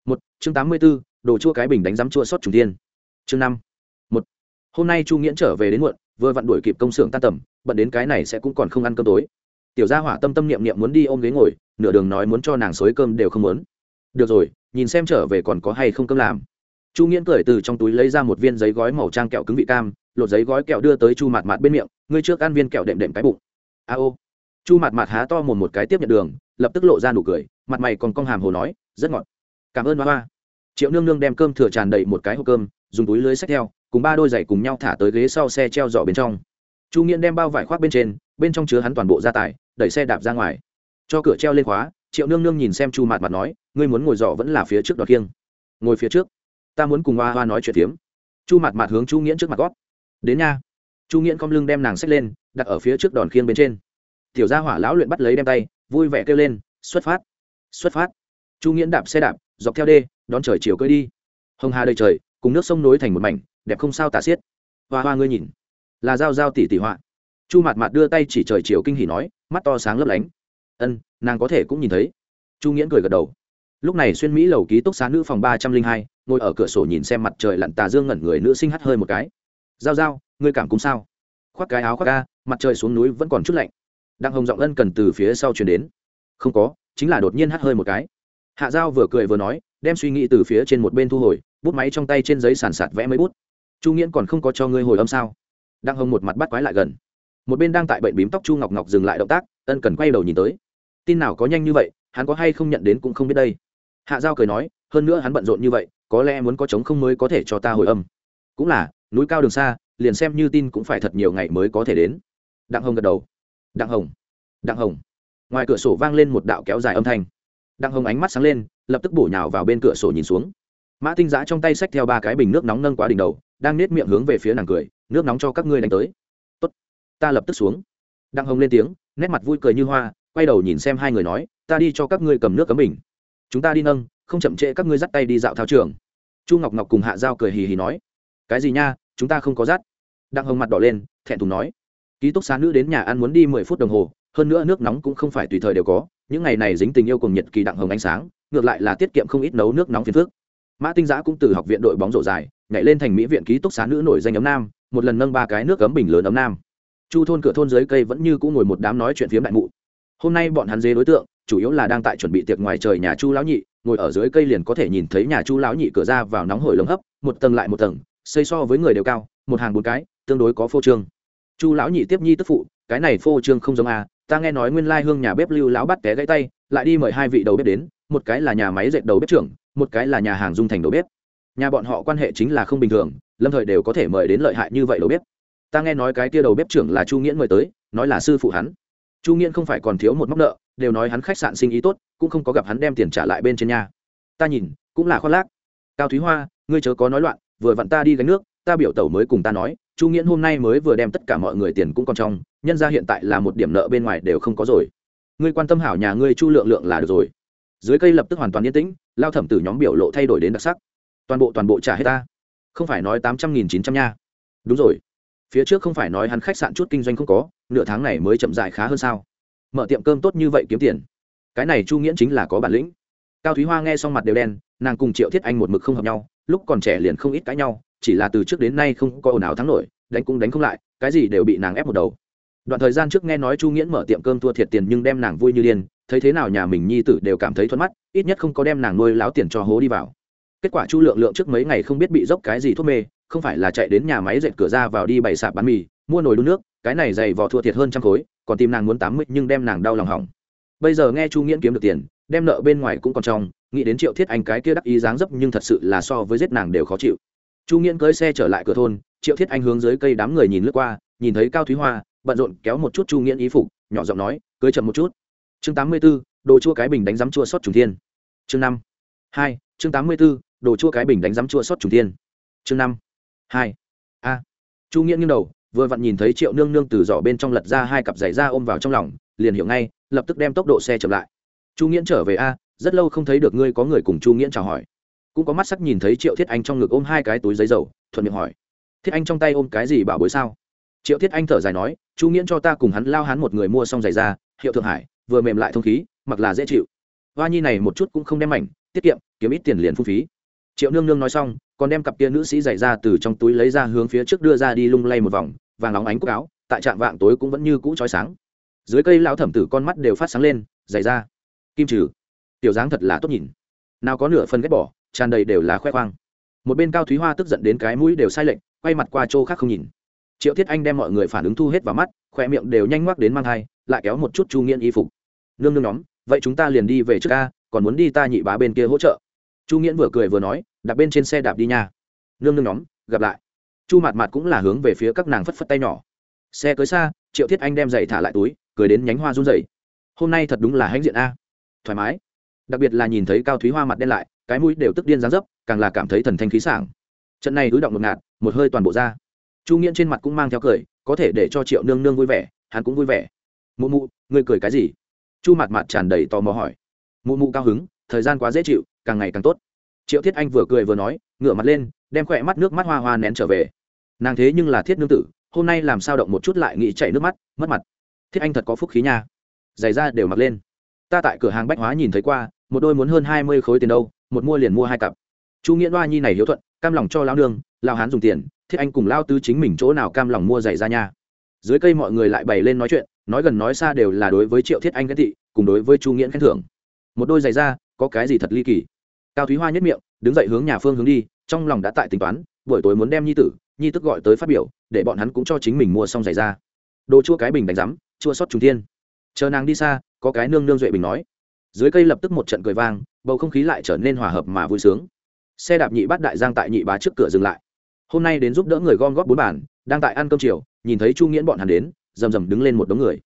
Một, chương tám mươi b ố đồ chua cái bình đánh giám chua sót trùng thiên. Chương năm. Một. Hôm nay chu nghiễn trở về đến muộn, vừa vặn đuổi kịp công xưởng tan tầm, bận đến cái này sẽ cũng còn không ăn cơm tối. Tiểu gia hỏa tâm tâm niệm niệm muốn đi ôm ghế ngồi, nửa đường nói muốn cho nàng xối cơm đều không muốn được rồi, nhìn xem trở về còn có hay không cơm làm. Chu nghiễn cười từ trong túi lấy ra một viên giấy gói màu trang kẹo cứng vị cam, lột giấy gói kẹo đưa tới chu mạt mạt bên miệng, ngươi trước ăn viên kẹo đệm đệm cái bụng. A ô. Chu mạt mạt há to mồm một cái tiếp nhận đường, lập tức lộ ra nụ cười, mặt mày còn cong hàm hồ nói, rất ngọt. Cảm ơn ba ba triệu nương nương đem cơm thừa tràn đầy một cái hộp cơm, dùng túi lưới xách theo, cùng ba đôi giày cùng nhau thả tới ghế sau xe treo giỏ bên trong. Chu nghiễn đem bao vải khoác bên trên, bên trong chứa hắn toàn bộ gia tài, đẩy xe đạp ra ngoài. Cho cửa treo lên khóa triệu nương nương nhìn xem chu mạt mặt nói, ngươi muốn ngồi giỏ vẫn là phía trước đọt kiêng? Ngồi phía trước. Ta muốn cùng hoa hoa nói chuyện tiếm chu mạt mạt hướng chu nghiễn trước mặt gót, đến nha. Chu nghiễn cong lưng đem nàng xách lên, đặt ở phía trước đòn khiêng bên trên. Tiểu gia hỏa lão luyện bắt lấy đem tay, vui vẻ kêu lên, xuất phát xuất phát. Chu nghiễn đạp xe đạp, dọc theo đê, đón trời chiều cưỡi đi. Hồng hà đầy trời, cùng nước sông nối thành một mảnh, đẹp không sao tả xiết. Hoa hoa ngươi nhìn, là dao dao tỉ tỉ họa. Chu mạt mạt đưa tay chỉ trời chiều kinh hỉ nói, mắt to sáng lấp lánh ân, nàng có thể cũng nhìn thấy. Chu nghiễn cười gật đầu. Lúc này xuyên mỹ lầu ký túc xá nữ phòng ba trăm linh hai, ngồi ở cửa sổ nhìn xem mặt trời lặn tà dương ngẩn người nữ sinh hắt hơi một cái. Giao giao, ngươi cảm cúm sao? Khoác cái áo khoác ca mặt trời xuống núi vẫn còn chút lạnh. Đặng hồng giọng ân cần từ phía sau chuyển đến. Không có, chính là đột nhiên hắt hơi một cái. Hạ giao vừa cười vừa nói, đem suy nghĩ từ phía trên một bên thu hồi, bút máy trong tay trên giấy sàn sạt vẽ mấy bút. Chu nghiễn còn không có cho ngươi hồi âm sao? Đặng hồng một mặt bắt quái lại gần. Một bên đang tại bệnh bím tóc chu ngọc ngọc dừng lại động tác, ân cần quay đầu nhìn tới tin nào có nhanh như vậy, hắn có hay không nhận đến cũng không biết đây. Hạ giao cười nói, hơn nữa hắn bận rộn như vậy, có lẽ muốn có chống không mới có thể cho ta hồi âm. Cũng là, núi cao đường xa, liền xem như tin cũng phải thật nhiều ngày mới có thể đến. Đặng hồng gật đầu. Đặng hồng. Đặng hồng. Ngoài cửa sổ vang lên một đạo kéo dài âm thanh. Đặng hồng ánh mắt sáng lên, lập tức bổ nhào vào bên cửa sổ nhìn xuống. Mã tinh giã trong tay xách theo ba cái bình nước nóng nâng quá đỉnh đầu, đang nết miệng hướng về phía nàng cười, nước nóng cho các ngươi đánh tới. Tốt, ta lập tức xuống. Đặng hồng lên tiếng, nét mặt vui cười như hoa quay đầu nhìn xem hai người nói, ta đi cho các ngươi cầm nước cấm bình. Chúng ta đi nâng, không chậm trễ các ngươi dắt tay đi dạo thao trường. Chu ngọc ngọc cùng hạ giao cười hì hì nói, cái gì nha, chúng ta không có dắt. Đặng hồng mặt đỏ lên, thẹn thùng nói, ký túc xá nữ đến nhà ăn muốn đi mười phút đồng hồ, hơn nữa nước nóng cũng không phải tùy thời đều có, những ngày này dính tình yêu cùng nhiệt kỳ đặng hồng ánh sáng, ngược lại là tiết kiệm không ít nấu nước nóng phiền phước mã tinh giã cũng từ học viện đội bóng rổ dài, nhảy lên thành mỹ viện ký túc xá nữ nổi danh ấm nam, một lần nâng ba cái nước cấm bình lớn ấm nam. Chu thôn cửa thôn dưới cây vẫn như cũng ngồi một đám nói chuyện phiếm đại mụ hôm nay bọn hắn dế đối tượng, chủ yếu là đang tại chuẩn bị tiệc ngoài trời nhà chu lão nhị, ngồi ở dưới cây liền có thể nhìn thấy nhà chu lão nhị cửa ra vào nóng hổi lồng hấp, một tầng lại một tầng, xây so với người đều cao, một hàng bốn cái, tương đối có phô trương. Chu lão nhị tiếp nhi tức phụ, cái này phô trương không giống à? ta nghe nói nguyên lai hương nhà bếp lưu lão bắt té gãy tay, lại đi mời hai vị đầu bếp đến, một cái là nhà máy dệt đầu bếp trưởng, một cái là nhà hàng dung thành đầu bếp. Nhà bọn họ quan hệ chính là không bình thường, lâm thời đều có thể mời đến lợi hại như vậy đầu bếp. Ta nghe nói cái tia đầu bếp trưởng là chu nghiễn mời tới, nói là sư phụ hắn chu nghiễn không phải còn thiếu một móc nợ, đều nói hắn khách sạn sinh ý tốt, cũng không có gặp hắn đem tiền trả lại bên trên nhà. Ta nhìn, cũng là khoác lác. Cao thúy hoa, ngươi chớ có nói loạn, vừa vặn ta đi gánh nước, ta biểu tẩu mới cùng ta nói, chu nghiễn hôm nay mới vừa đem tất cả mọi người tiền cũng còn trong, nhân ra hiện tại là một điểm nợ bên ngoài đều không có rồi. Ngươi quan tâm hảo nhà ngươi chu lượng lượng là được rồi. Dưới cây lập tức hoàn toàn yên tĩnh, lao thẩm tử nhóm biểu lộ thay đổi đến đặc sắc. Toàn bộ toàn bộ trả hết ta. Không phải nói tám trăm nghìn chín trăm nha. Đúng rồi phía trước không phải nói hắn khách sạn chút kinh doanh không có, nửa tháng này mới chậm dại khá hơn sao? Mở tiệm cơm tốt như vậy kiếm tiền. Cái này chu nghiễn chính là có bản lĩnh. Cao thúy hoa nghe xong mặt đều đen, nàng cùng triệu thiết anh một mực không hợp nhau, lúc còn trẻ liền không ít cãi nhau, chỉ là từ trước đến nay không có ồn ào thắng nổi, đánh cũng đánh không lại, cái gì đều bị nàng ép một đầu. Đoạn thời gian trước nghe nói chu nghiễn mở tiệm cơm thua thiệt tiền nhưng đem nàng vui như điên, thấy thế nào nhà mình nhi tử đều cảm thấy thuận mắt, ít nhất không có đem nàng nuôi láo tiền cho hố đi vào. Kết quả chu lượng lượng trước mấy ngày không biết bị dốc cái gì thuốc mê không phải là chạy đến nhà máy dệt cửa ra vào đi bày sạp bán mì, mua nồi đun nước, cái này dày vò thua thiệt hơn trăm khối, còn tìm nàng muốn tám mươi nhưng đem nàng đau lòng hỏng. Bây giờ nghe chu nghiễn kiếm được tiền, đem nợ bên ngoài cũng còn trong, nghĩ đến triệu thiết anh cái kia đắc ý dáng dấp nhưng thật sự là so với giết nàng đều khó chịu. Chu nghiễn cưới xe trở lại cửa thôn, triệu thiết anh hướng dưới cây đám người nhìn lướt qua, nhìn thấy cao thúy hoa, bận rộn kéo một chút chu nghiễn ý phục, nhỏ giọng nói, cưới chậm một chút. Chương tám mươi b ố đồ chua cái bình đánh giấm chua sót trùng thiên. Chương năm, hai, chương tám mươi b ố đồ chua cái bình đánh giấm chua sót trùng thiên. Chương năm hai. A. Chu nghĩa nghiêng đầu vừa vặn nhìn thấy triệu nương nương từ giỏ bên trong lật ra hai cặp giày da ôm vào trong lòng liền hiểu ngay lập tức đem tốc độ xe chậm lại. Chu nghĩa trở về a rất lâu không thấy được ngươi có người cùng chu nghĩa chào hỏi. Cũng có mắt sắc nhìn thấy triệu thiết anh trong ngực ôm hai cái túi giấy dầu thuận miệng hỏi. Thiết anh trong tay ôm cái gì bảo bối sao? Triệu thiết anh thở dài nói chu nghĩa cho ta cùng hắn lao hắn một người mua xong giày da, hiệu thượng hải vừa mềm lại thông khí mặc là dễ chịu. Hoa nhi này một chút cũng không đem mảnh tiết kiệm kiếm ít tiền liền phung phí triệu nương nương nói xong, còn đem cặp kia nữ sĩ giày ra từ trong túi lấy ra hướng phía trước đưa ra đi lung lay một vòng, vàng óng ánh cúc áo, tại trạm vạng tối cũng vẫn như cũ trói sáng. Dưới cây lão thẩm tử con mắt đều phát sáng lên, giày ra. Kim trừ. Tiểu dáng thật là tốt nhìn. Nào có nửa phần ghét bỏ, tràn đầy đều là khoe khoang. Một bên cao thúy hoa tức giận đến cái mũi đều sai lệnh quay mặt qua chỗ khác không nhìn. Triệu thiết anh đem mọi người phản ứng thu hết vào mắt khoe miệng đều nhanh ngoắc đến mang thai, lại kéo một chút chu nghiện y phục. Nương nương nhóm, vậy chúng ta liền đi về trước ca, còn muốn đi ta nhị bá bên kia hỗ trợ chu nghiễn vừa cười vừa nói, đạp bên trên xe đạp đi nha. Nương nương nhóm, gặp lại. Chu Mạt Mạt cũng là hướng về phía các nàng phất phất tay nhỏ. Xe cưới xa, triệu thiết anh đem giày thả lại túi, cười đến nhánh hoa run rẩy. Hôm nay thật đúng là hãnh diện a. Thoải mái. Đặc biệt là nhìn thấy cao thúy hoa mặt đen lại, cái mũi đều tức điên dáng dấp, càng là cảm thấy thần thanh khí sảng. Trận này ứ động ngột ngạt, một hơi toàn bộ ra. Chu nghiễn trên mặt cũng mang theo cười, có thể để cho triệu nương nương vui vẻ, hắn cũng vui vẻ. Mụ mụ, ngươi cười cái gì? Chu mặt mặt tràn đầy tò mò hỏi. Mụ mụ cao hứng, thời gian quá dễ chịu càng ngày càng tốt. Triệu thiết anh vừa cười vừa nói, ngửa mặt lên, đem khỏe mắt nước mắt hoa hoa nén trở về. Nàng thế nhưng là thiết nương tử, hôm nay làm sao động một chút lại nghĩ chảy nước mắt, mất mặt. Thiết anh thật có phúc khí nha. Giày ra đều mặc lên. Ta tại cửa hàng bách hóa nhìn thấy qua, một đôi muốn hơn hai mươi khối tiền đâu, một mua liền mua hai cặp. Chu nghĩa đoa nhi này hiếu thuận, cam lòng cho lao nương lao hán dùng tiền, thiết anh cùng lao tư chính mình chỗ nào cam lòng mua giày ra nha. Dưới cây mọi người lại bày lên nói chuyện, nói gần nói xa đều là đối với triệu thiết anh ghét thị, cùng đối với chu nghĩa khen thưởng. Một đôi giày ra có cái gì thật ly kỳ? Cao thúy hoa nhất miệng, đứng dậy hướng nhà phương hướng đi, trong lòng đã tại tính toán, buổi tối muốn đem nhi tử, nhi tức gọi tới phát biểu, để bọn hắn cũng cho chính mình mua xong giày ra đồ chua cái bình đánh rắm chua sót trùng thiên. Chờ nàng đi xa, có cái nương nương duệ bình nói. Dưới cây lập tức một trận cười vang, bầu không khí lại trở nên hòa hợp mà vui sướng. Xe đạp nhị bát đại giang tại nhị bá trước cửa dừng lại. Hôm nay đến giúp đỡ người gom góp bốn bản đang tại ăn cơm chiều, nhìn thấy chu nghiễn bọn hắn đến, rầm rầm đứng lên một đống người.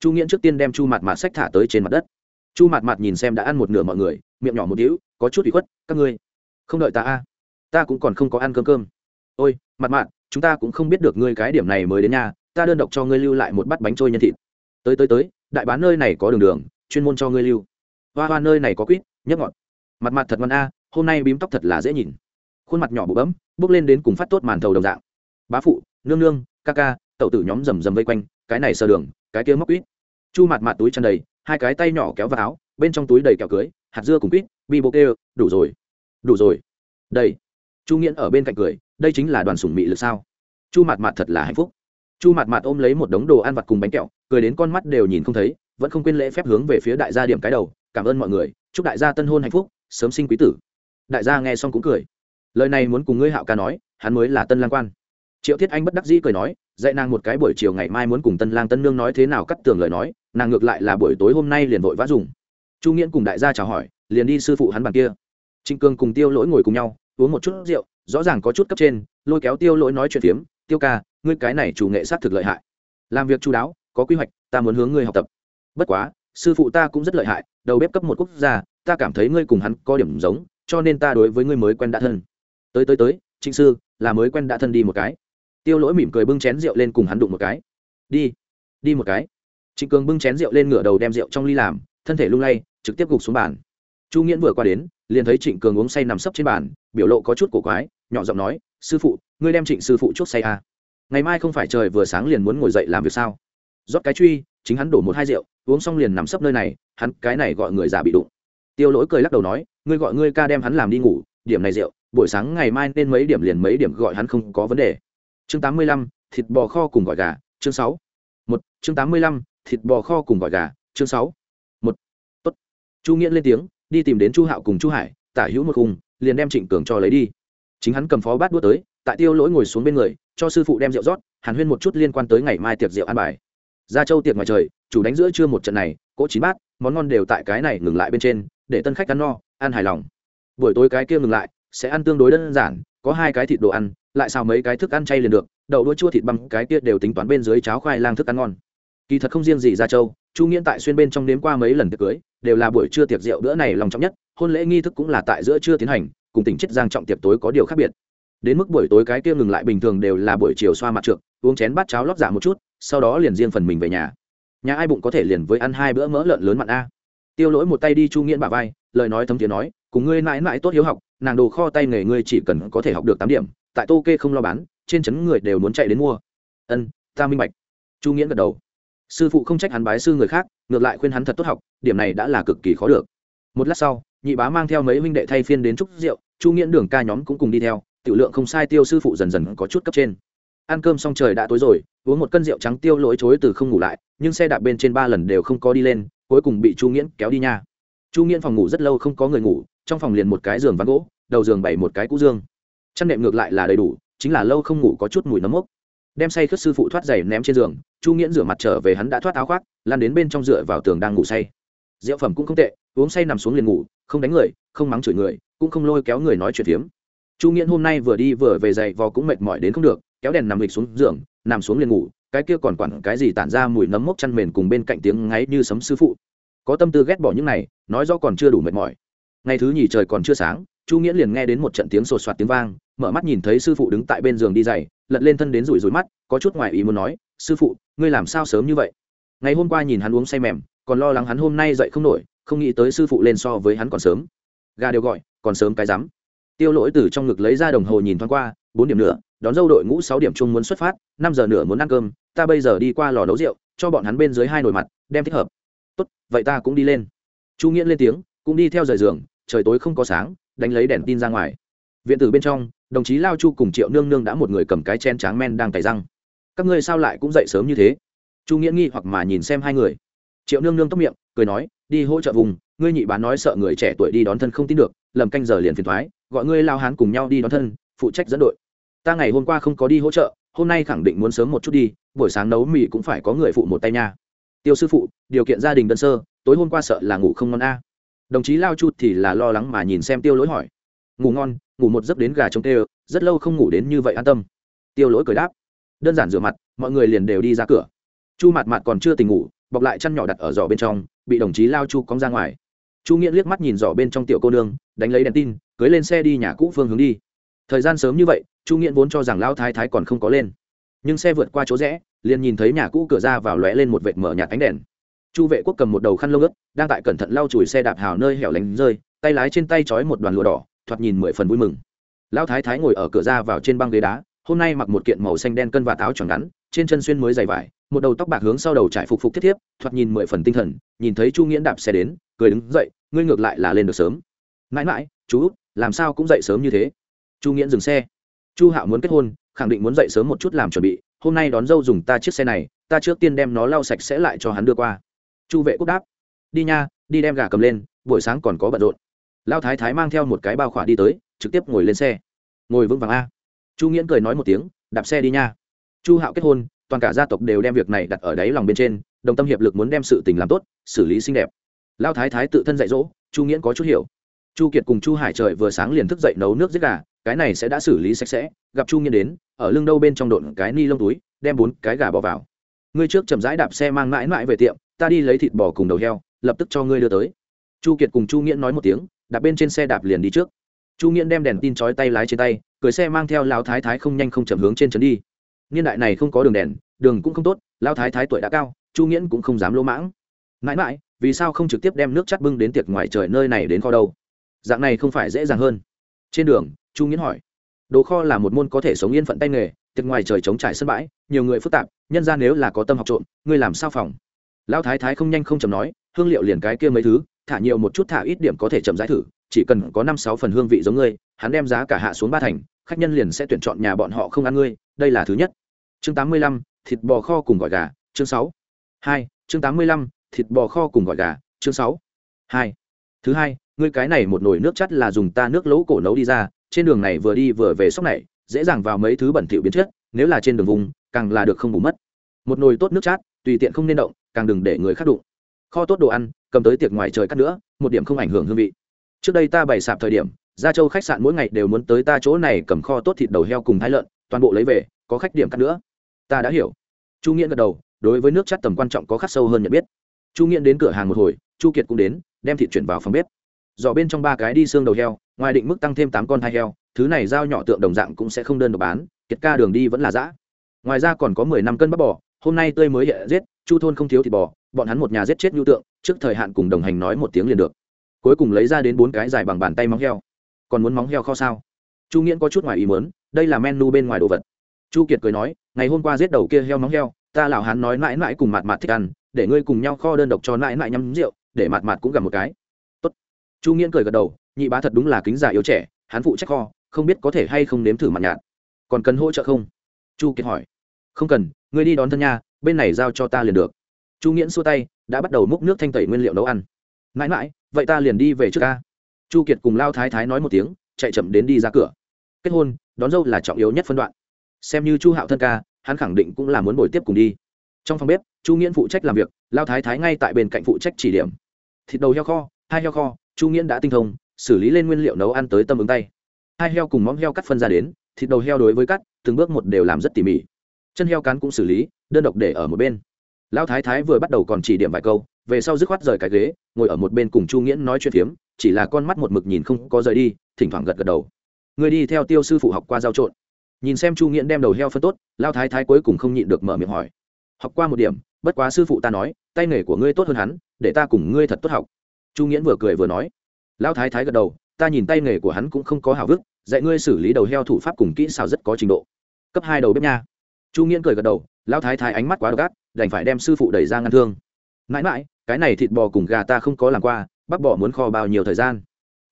Chu nghiễn trước tiên đem chu mặt mặt sách thả tới trên mặt đất. Chu mặt mặt nhìn xem đã ăn một nửa mọi người miệng nhỏ một đĩu có chút bị khuất, các ngươi, không đợi ta a, ta cũng còn không có ăn cơm cơm. Ôi, mặt mạn, chúng ta cũng không biết được ngươi cái điểm này mới đến nhà, ta đơn độc cho ngươi lưu lại một bát bánh trôi nhân thịt. Tới tới tới, đại bán nơi này có đường đường, chuyên môn cho ngươi lưu. Hoa hoa, nơi này có quýt, nhấp ngọt. Mặt mặt thật ngon a, hôm nay bím tóc thật là dễ nhìn. Khuôn mặt nhỏ bụ bấm, bước lên đến cùng phát tốt màn thầu đồng dạng. Bá phụ, nương nương, ca ca, tẩu tử nhóm rầm rầm vây quanh, cái này sờ đường, cái kia móc quýt. Chu mặt mặt túi chân đầy, hai cái tay nhỏ kéo vào áo, bên trong túi đầy kẹo cưới hạt dưa cùng quýt, bi bô kêu, đủ rồi. Đủ rồi. Đây. Chu nghiễn ở bên cạnh cười, đây chính là đoàn sủng mị lực sao? Chu Mạt Mạt thật là hạnh phúc. Chu Mạt Mạt ôm lấy một đống đồ ăn vặt cùng bánh kẹo, cười đến con mắt đều nhìn không thấy, vẫn không quên lễ phép hướng về phía đại gia điểm cái đầu, cảm ơn mọi người, chúc đại gia tân hôn hạnh phúc, sớm sinh quý tử. Đại gia nghe xong cũng cười. Lời này muốn cùng ngươi hạo ca nói, hắn mới là tân lang quan. Triệu thiết anh bất đắc dĩ cười nói, dạy nàng một cái buổi chiều ngày mai muốn cùng tân lang tân nương nói thế nào cắt tường lời nói, nàng ngược lại là buổi tối hôm nay liền vội vã dùng chu nghiễn cùng đại gia chào hỏi, liền đi sư phụ hắn bàn kia. Trịnh cương cùng tiêu lỗi ngồi cùng nhau, uống một chút rượu, rõ ràng có chút cấp trên, lôi kéo tiêu lỗi nói chuyện phiếm, tiêu ca, ngươi cái này chủ nghệ sát thực lợi hại. Làm việc chú đáo, có quy hoạch, ta muốn hướng ngươi học tập. Bất quá, sư phụ ta cũng rất lợi hại, đầu bếp cấp một quốc gia, ta cảm thấy ngươi cùng hắn có điểm giống, cho nên ta đối với ngươi mới quen đã thân. Tới tới tới, trịnh sư, là mới quen đã thân đi một cái. Tiêu lỗi mỉm cười bưng chén rượu lên cùng hắn đụng một cái. Đi đi một cái. Trịnh cường bưng chén rượu lên ngửa đầu đem rượu trong ly làm thân thể lung lay, trực tiếp gục xuống bàn. Chu nghiễn vừa qua đến, liền thấy trịnh cường uống say nằm sấp trên bàn, biểu lộ có chút cổ quái, nhỏ giọng nói, sư phụ, ngươi đem trịnh sư phụ chốt say à. ngày mai không phải trời vừa sáng liền muốn ngồi dậy làm việc sao? Rót cái truy, chính hắn đổ một hai rượu, uống xong liền nằm sấp nơi này, hắn cái này gọi người già bị đụng. Tiêu lỗi cười lắc đầu nói, ngươi gọi ngươi ca đem hắn làm đi ngủ, điểm này rượu, buổi sáng ngày mai nên mấy điểm liền mấy điểm gọi hắn không có vấn đề. Chương tám mươi lăm, thịt bò kho cùng gọi gà, chương sáu. Một, chương tám mươi lăm, thịt bò kho cùng gọi gà, chương sáu chu nghiễn lên tiếng, đi tìm đến chu hạo cùng chu hải, tả hữu một khung, liền đem trịnh cường cho lấy đi. Chính hắn cầm phó bát đua tới, tại tiêu lỗi ngồi xuống bên người, cho sư phụ đem rượu rót, hàn huyên một chút liên quan tới ngày mai tiệc rượu ăn bài. Ra châu tiệc ngoài trời, chủ đánh giữa trưa một trận này, cỗ chín bát, món ngon đều tại cái này ngừng lại bên trên, để tân khách ăn no, ăn hài lòng. Buổi tối cái kia ngừng lại, sẽ ăn tương đối đơn giản, có hai cái thịt đồ ăn, lại xào mấy cái thức ăn chay liền được, đậu đũa chua thịt băm, cái kia đều tính toán bên dưới cháo khoai lang thức ăn ngon kỳ thật không riêng gì ra châu, chu nghiễn tại xuyên bên trong nếm qua mấy lần tiệc cưới, đều là buổi trưa tiệc rượu bữa này lòng trọng nhất, hôn lễ nghi thức cũng là tại giữa trưa tiến hành, cùng tỉnh chất giang trọng tiệc tối có điều khác biệt. Đến mức buổi tối cái kia ngừng lại bình thường đều là buổi chiều xoa mặt trượt uống chén bát cháo lót dạ một chút, sau đó liền riêng phần mình về nhà. Nhà ai bụng có thể liền với ăn hai bữa mỡ lợn lớn mặn a. Tiêu lỗi một tay đi chu nghiễn bà vai, lời nói thấm tiếng nói, cùng ngươi mãi mãi tốt hiếu học, nàng đồ kho tay nghề ngươi chỉ cần có thể học được tám điểm, tại tô kê không lo bán, trên chấn người đều muốn chạy đến mua. Ân, ta minh bạch. Chu nghiễn gật đầu sư phụ không trách hắn bái sư người khác, ngược lại khuyên hắn thật tốt học, điểm này đã là cực kỳ khó được. Một lát sau, nhị bá mang theo mấy huynh đệ thay phiên đến trúc rượu, chu nghiễn đường ca nhóm cũng cùng đi theo, tiểu lượng không sai tiêu sư phụ dần dần có chút cấp trên. Ăn cơm xong trời đã tối rồi, uống một cân rượu trắng tiêu lỗi chối từ không ngủ lại, nhưng xe đạp bên trên ba lần đều không có đi lên, cuối cùng bị chu nghiễn kéo đi nha. Chu nghiễn phòng ngủ rất lâu không có người ngủ, trong phòng liền một cái giường ván gỗ, đầu giường bày một cái cũ dương. Chăn nệm ngược lại là đầy đủ, chính là lâu không ngủ có chút mùi nấm mốc đem say khất sư phụ thoát giày ném trên giường, chu nghiễn rửa mặt trở về hắn đã thoát áo khoác lan đến bên trong dựa vào tường đang ngủ say. Rượu phẩm cũng không tệ, uống say nằm xuống liền ngủ, không đánh người, không mắng chửi người, cũng không lôi kéo người nói chuyện phiếm. Chu nghiễn hôm nay vừa đi vừa về giày vò cũng mệt mỏi đến không được, kéo đèn nằm lịch xuống giường, nằm xuống liền ngủ, cái kia còn quản cái gì tản ra mùi nấm mốc chăn mền cùng bên cạnh tiếng ngáy như sấm sư phụ. Có tâm tư ghét bỏ những này, nói do còn chưa đủ mệt mỏi. Ngày thứ nhì trời còn chưa sáng, chu nghĩa liền nghe đến một trận tiếng sột soạt tiếng vang, mở mắt nhìn thấy sư phụ đứng tại bên giường đi giày lật lên thân đến rủi rủi mắt, có chút ngoài ý muốn nói, sư phụ, ngươi làm sao sớm như vậy? Ngày hôm qua nhìn hắn uống say mềm, còn lo lắng hắn hôm nay dậy không nổi, không nghĩ tới sư phụ lên so với hắn còn sớm. Gà đều gọi, còn sớm cái rắm. Tiêu lỗi từ trong ngực lấy ra đồng hồ nhìn thoáng qua, bốn điểm nữa đón dâu đội ngũ sáu điểm chung muốn xuất phát, năm giờ nửa muốn ăn cơm, ta bây giờ đi qua lò nấu rượu, cho bọn hắn bên dưới hai nồi mặt, đem thích hợp. Tốt, vậy ta cũng đi lên. Chu nghiễn lên tiếng, cũng đi theo rời giường, trời tối không có sáng, đánh lấy đèn tin ra ngoài. Viện tử bên trong đồng chí lao chu cùng triệu nương nương đã một người cầm cái chen tráng men đang cày răng. Các ngươi sao lại cũng dậy sớm như thế? Chu nghĩa nghi hoặc mà nhìn xem hai người. Triệu nương nương tóc miệng, cười nói, đi hỗ trợ vùng, ngươi nhị bán nói sợ người trẻ tuổi đi đón thân không tin được, lầm canh giờ liền phiền thoái, gọi ngươi lao hán cùng nhau đi đón thân, phụ trách dẫn đội. Ta ngày hôm qua không có đi hỗ trợ, hôm nay khẳng định muốn sớm một chút đi, buổi sáng nấu mì cũng phải có người phụ một tay nha. Tiêu sư phụ, điều kiện gia đình đơn sơ, tối hôm qua sợ là ngủ không ngon a. Đồng chí lao chu thì là lo lắng mà nhìn xem tiêu lỗi hỏi ngủ ngon, ngủ một giấc đến gà trống tê rất lâu không ngủ đến như vậy an tâm. Tiêu lỗi cười đáp. Đơn giản rửa mặt, mọi người liền đều đi ra cửa. Chu mặt mặt còn chưa tỉnh ngủ, bọc lại chăn nhỏ đặt ở giỏ bên trong, bị đồng chí lao chu cóng ra ngoài. Chu nghĩa liếc mắt nhìn giỏ bên trong tiểu cô nương, đánh lấy đèn tin, cưới lên xe đi nhà cũ phương hướng đi. Thời gian sớm như vậy, chu nghĩa vốn cho rằng lao thái thái còn không có lên. Nhưng xe vượt qua chỗ rẽ, liền nhìn thấy nhà cũ cửa ra vào lóe lên một vệt mở nhạt ánh đèn. Chu vệ quốc cầm một đầu khăn lông ướt, đang tại cẩn thận lau chùi xe đạp hào nơi hẻo lánh rơi, tay lái trên tay trói một đoàn lụa đỏ thoạt nhìn mười phần vui mừng. Lão thái thái ngồi ở cửa ra vào trên băng ghế đá, hôm nay mặc một kiện màu xanh đen cân và táo tròn ngắn, trên chân xuyên mới dày vải, một đầu tóc bạc hướng sau đầu trải phục phục thiết thiếp, thoạt nhìn mười phần tinh thần, nhìn thấy chu nghiễn đạp xe đến, cười đứng dậy, ngươi ngược lại là lên được sớm. Mãi mãi, chú làm sao cũng dậy sớm như thế? Chu nghiễn dừng xe. Chu hạo muốn kết hôn, khẳng định muốn dậy sớm một chút làm chuẩn bị, hôm nay đón dâu dùng ta chiếc xe này, ta trước tiên đem nó lau sạch sẽ lại cho hắn đưa qua. Chu vệ cúc đáp. Đi nha, đi đem gà cầm lên, buổi sáng còn có bận rộn lao thái thái mang theo một cái bao khỏa đi tới, trực tiếp ngồi lên xe. Ngồi vững vàng a. Chu nghiễn cười nói một tiếng, đạp xe đi nha. Chu hạo kết hôn, toàn cả gia tộc đều đem việc này đặt ở đáy lòng bên trên, đồng tâm hiệp lực muốn đem sự tình làm tốt, xử lý xinh đẹp. Lao thái thái tự thân dạy dỗ, chu nghiễn có chút hiểu. Chu kiệt cùng chu hải trời vừa sáng liền thức dậy nấu nước giết gà, cái này sẽ đã xử lý sạch sẽ, gặp chu nghiễn đến, ở lưng đâu bên trong độn cái ni lông túi, đem bốn cái gà bỏ vào. Ngươi trước chậm rãi đạp xe mang mãi mãi về tiệm, ta đi lấy thịt bò cùng đầu heo, lập tức cho ngươi đưa tới. Chu kiệt cùng chu nghiễn nói một tiếng đạp bên trên xe đạp liền đi trước. Chu nghiễn đem đèn tin chói tay lái trên tay, cười xe mang theo lão thái thái không nhanh không chậm hướng trên trấn đi. Niên đại này không có đường đèn, đường cũng không tốt, lão thái thái tuổi đã cao, chu nghiễn cũng không dám lỗ mãng. Mãi mãi, vì sao không trực tiếp đem nước chắt bưng đến tiệc ngoài trời nơi này đến kho đâu? Dạng này không phải dễ dàng hơn. Trên đường, chu nghiễn hỏi. Đồ kho là một môn có thể sống yên phận tay nghề, tiệc ngoài trời chống trải sân bãi, nhiều người phức tạp, nhân ra nếu là có tâm học trộm, ngươi làm sao phòng? Lão thái thái không nhanh không chậm nói hương liệu liền cái kia mấy thứ, thả nhiều một chút thả ít điểm có thể chậm giải thử, chỉ cần có năm sáu phần hương vị giống ngươi, hắn đem giá cả hạ xuống ba thành, khách nhân liền sẽ tuyển chọn nhà bọn họ không ăn ngươi, đây là thứ nhất. Chương tám mươi lăm, thịt bò kho cùng gọi gà, chương sáu. Hai, chương tám mươi lăm, thịt bò kho cùng gọi gà, chương sáu. Hai. Thứ hai, ngươi cái này một nồi nước chắt là dùng ta nước lỗ cổ nấu đi ra, trên đường này vừa đi vừa về sóc này, dễ dàng vào mấy thứ bẩn thỉu biến chất, nếu là trên đường vùng, càng là được không bù mất. Một nồi tốt nước chát, tùy tiện không nên động, càng đừng để người khác đụng kho tốt đồ ăn, cầm tới tiệc ngoài trời cắt nữa, một điểm không ảnh hưởng hương vị. Trước đây ta bày sạp thời điểm, gia châu khách sạn mỗi ngày đều muốn tới ta chỗ này cầm kho tốt thịt đầu heo cùng thái lợn, toàn bộ lấy về, có khách điểm cắt nữa. Ta đã hiểu. Chu nghĩa gật đầu, đối với nước chắt tầm quan trọng có khắc sâu hơn nhận biết. Chu nghĩa đến cửa hàng một hồi, chu kiệt cũng đến, đem thịt chuyển vào phòng bếp. Dò bên trong ba cái đi xương đầu heo, ngoài định mức tăng thêm tám con hai heo, thứ này giao nhỏ tượng đồng dạng cũng sẽ không đơn độc bán, kiệt ca đường đi vẫn là giã ngoài ra còn có mười năm cân bắp bò, hôm nay tươi mới hệ giết, chu thôn không thiếu thịt bò bọn hắn một nhà giết chết nhu tượng, trước thời hạn cùng đồng hành nói một tiếng liền được. Cuối cùng lấy ra đến bốn cái dài bằng bàn tay móng heo. Còn muốn móng heo kho sao? Chu nghiễn có chút ngoài ý muốn, đây là menu bên ngoài đồ vật. Chu kiệt cười nói, ngày hôm qua giết đầu kia heo móng heo, ta lão hắn nói mãi mãi cùng mạt mạt thích ăn, để ngươi cùng nhau kho đơn độc cho mãi mãi nhắm rượu, để mạt mạt cũng gặp một cái. Tốt. chu nghiễn cười gật đầu, nhị bá thật đúng là kính già yếu trẻ, hắn phụ trách kho, không biết có thể hay không nếm thử mặt nhạt. Còn cần hỗ trợ không? Chu kiệt hỏi. Không cần, ngươi đi đón thân nha, bên này giao cho ta liền được chu nghiễn xua tay, đã bắt đầu múc nước thanh tẩy nguyên liệu nấu ăn. Mãi mãi, vậy ta liền đi về trước ca. Chu kiệt cùng lao thái thái nói một tiếng, chạy chậm đến đi ra cửa. Kết hôn, đón dâu là trọng yếu nhất phân đoạn. Xem như chu hạo thân ca, hắn khẳng định cũng là muốn bồi tiếp cùng đi. Trong phòng bếp, chu nghiễn phụ trách làm việc, lao thái thái ngay tại bên cạnh phụ trách chỉ điểm. Thịt đầu heo kho, hai heo kho, chu nghiễn đã tinh thông, xử lý lên nguyên liệu nấu ăn tới tâm ứng tay. Hai heo cùng móng heo cắt phân ra đến, thịt đầu heo đối với cắt, từng bước một đều làm rất tỉ mỉ. Chân heo cán cũng xử lý, đơn độc để ở một bên lão thái thái vừa bắt đầu còn chỉ điểm vài câu, về sau dứt khoát rời cái ghế, ngồi ở một bên cùng chu nghiễn nói chuyện phiếm, chỉ là con mắt một mực nhìn không có rời đi, thỉnh thoảng gật gật đầu. Người đi theo tiêu sư phụ học qua giao trộn. Nhìn xem chu nghiễn đem đầu heo phân tốt lao thái thái cuối cùng không nhịn được mở miệng hỏi. Học qua một điểm, bất quá sư phụ ta nói, tay nghề của ngươi tốt hơn hắn, để ta cùng ngươi thật tốt học. Chu nghiễn vừa cười vừa nói. Lao thái thái gật đầu, ta nhìn tay nghề của hắn cũng không có hào vức dạy ngươi xử lý đầu heo thủ pháp cùng kỹ xào rất có trình độ. Cấp hai đầu bếp nha. Chu nghiễn cười gật đầu lao thái thái ánh mắt quá độc ác đành phải đem sư phụ đẩy ra ngăn thương. Mãi mãi, cái này thịt bò cùng gà ta không có làm qua bắp bỏ muốn kho bao nhiêu thời gian?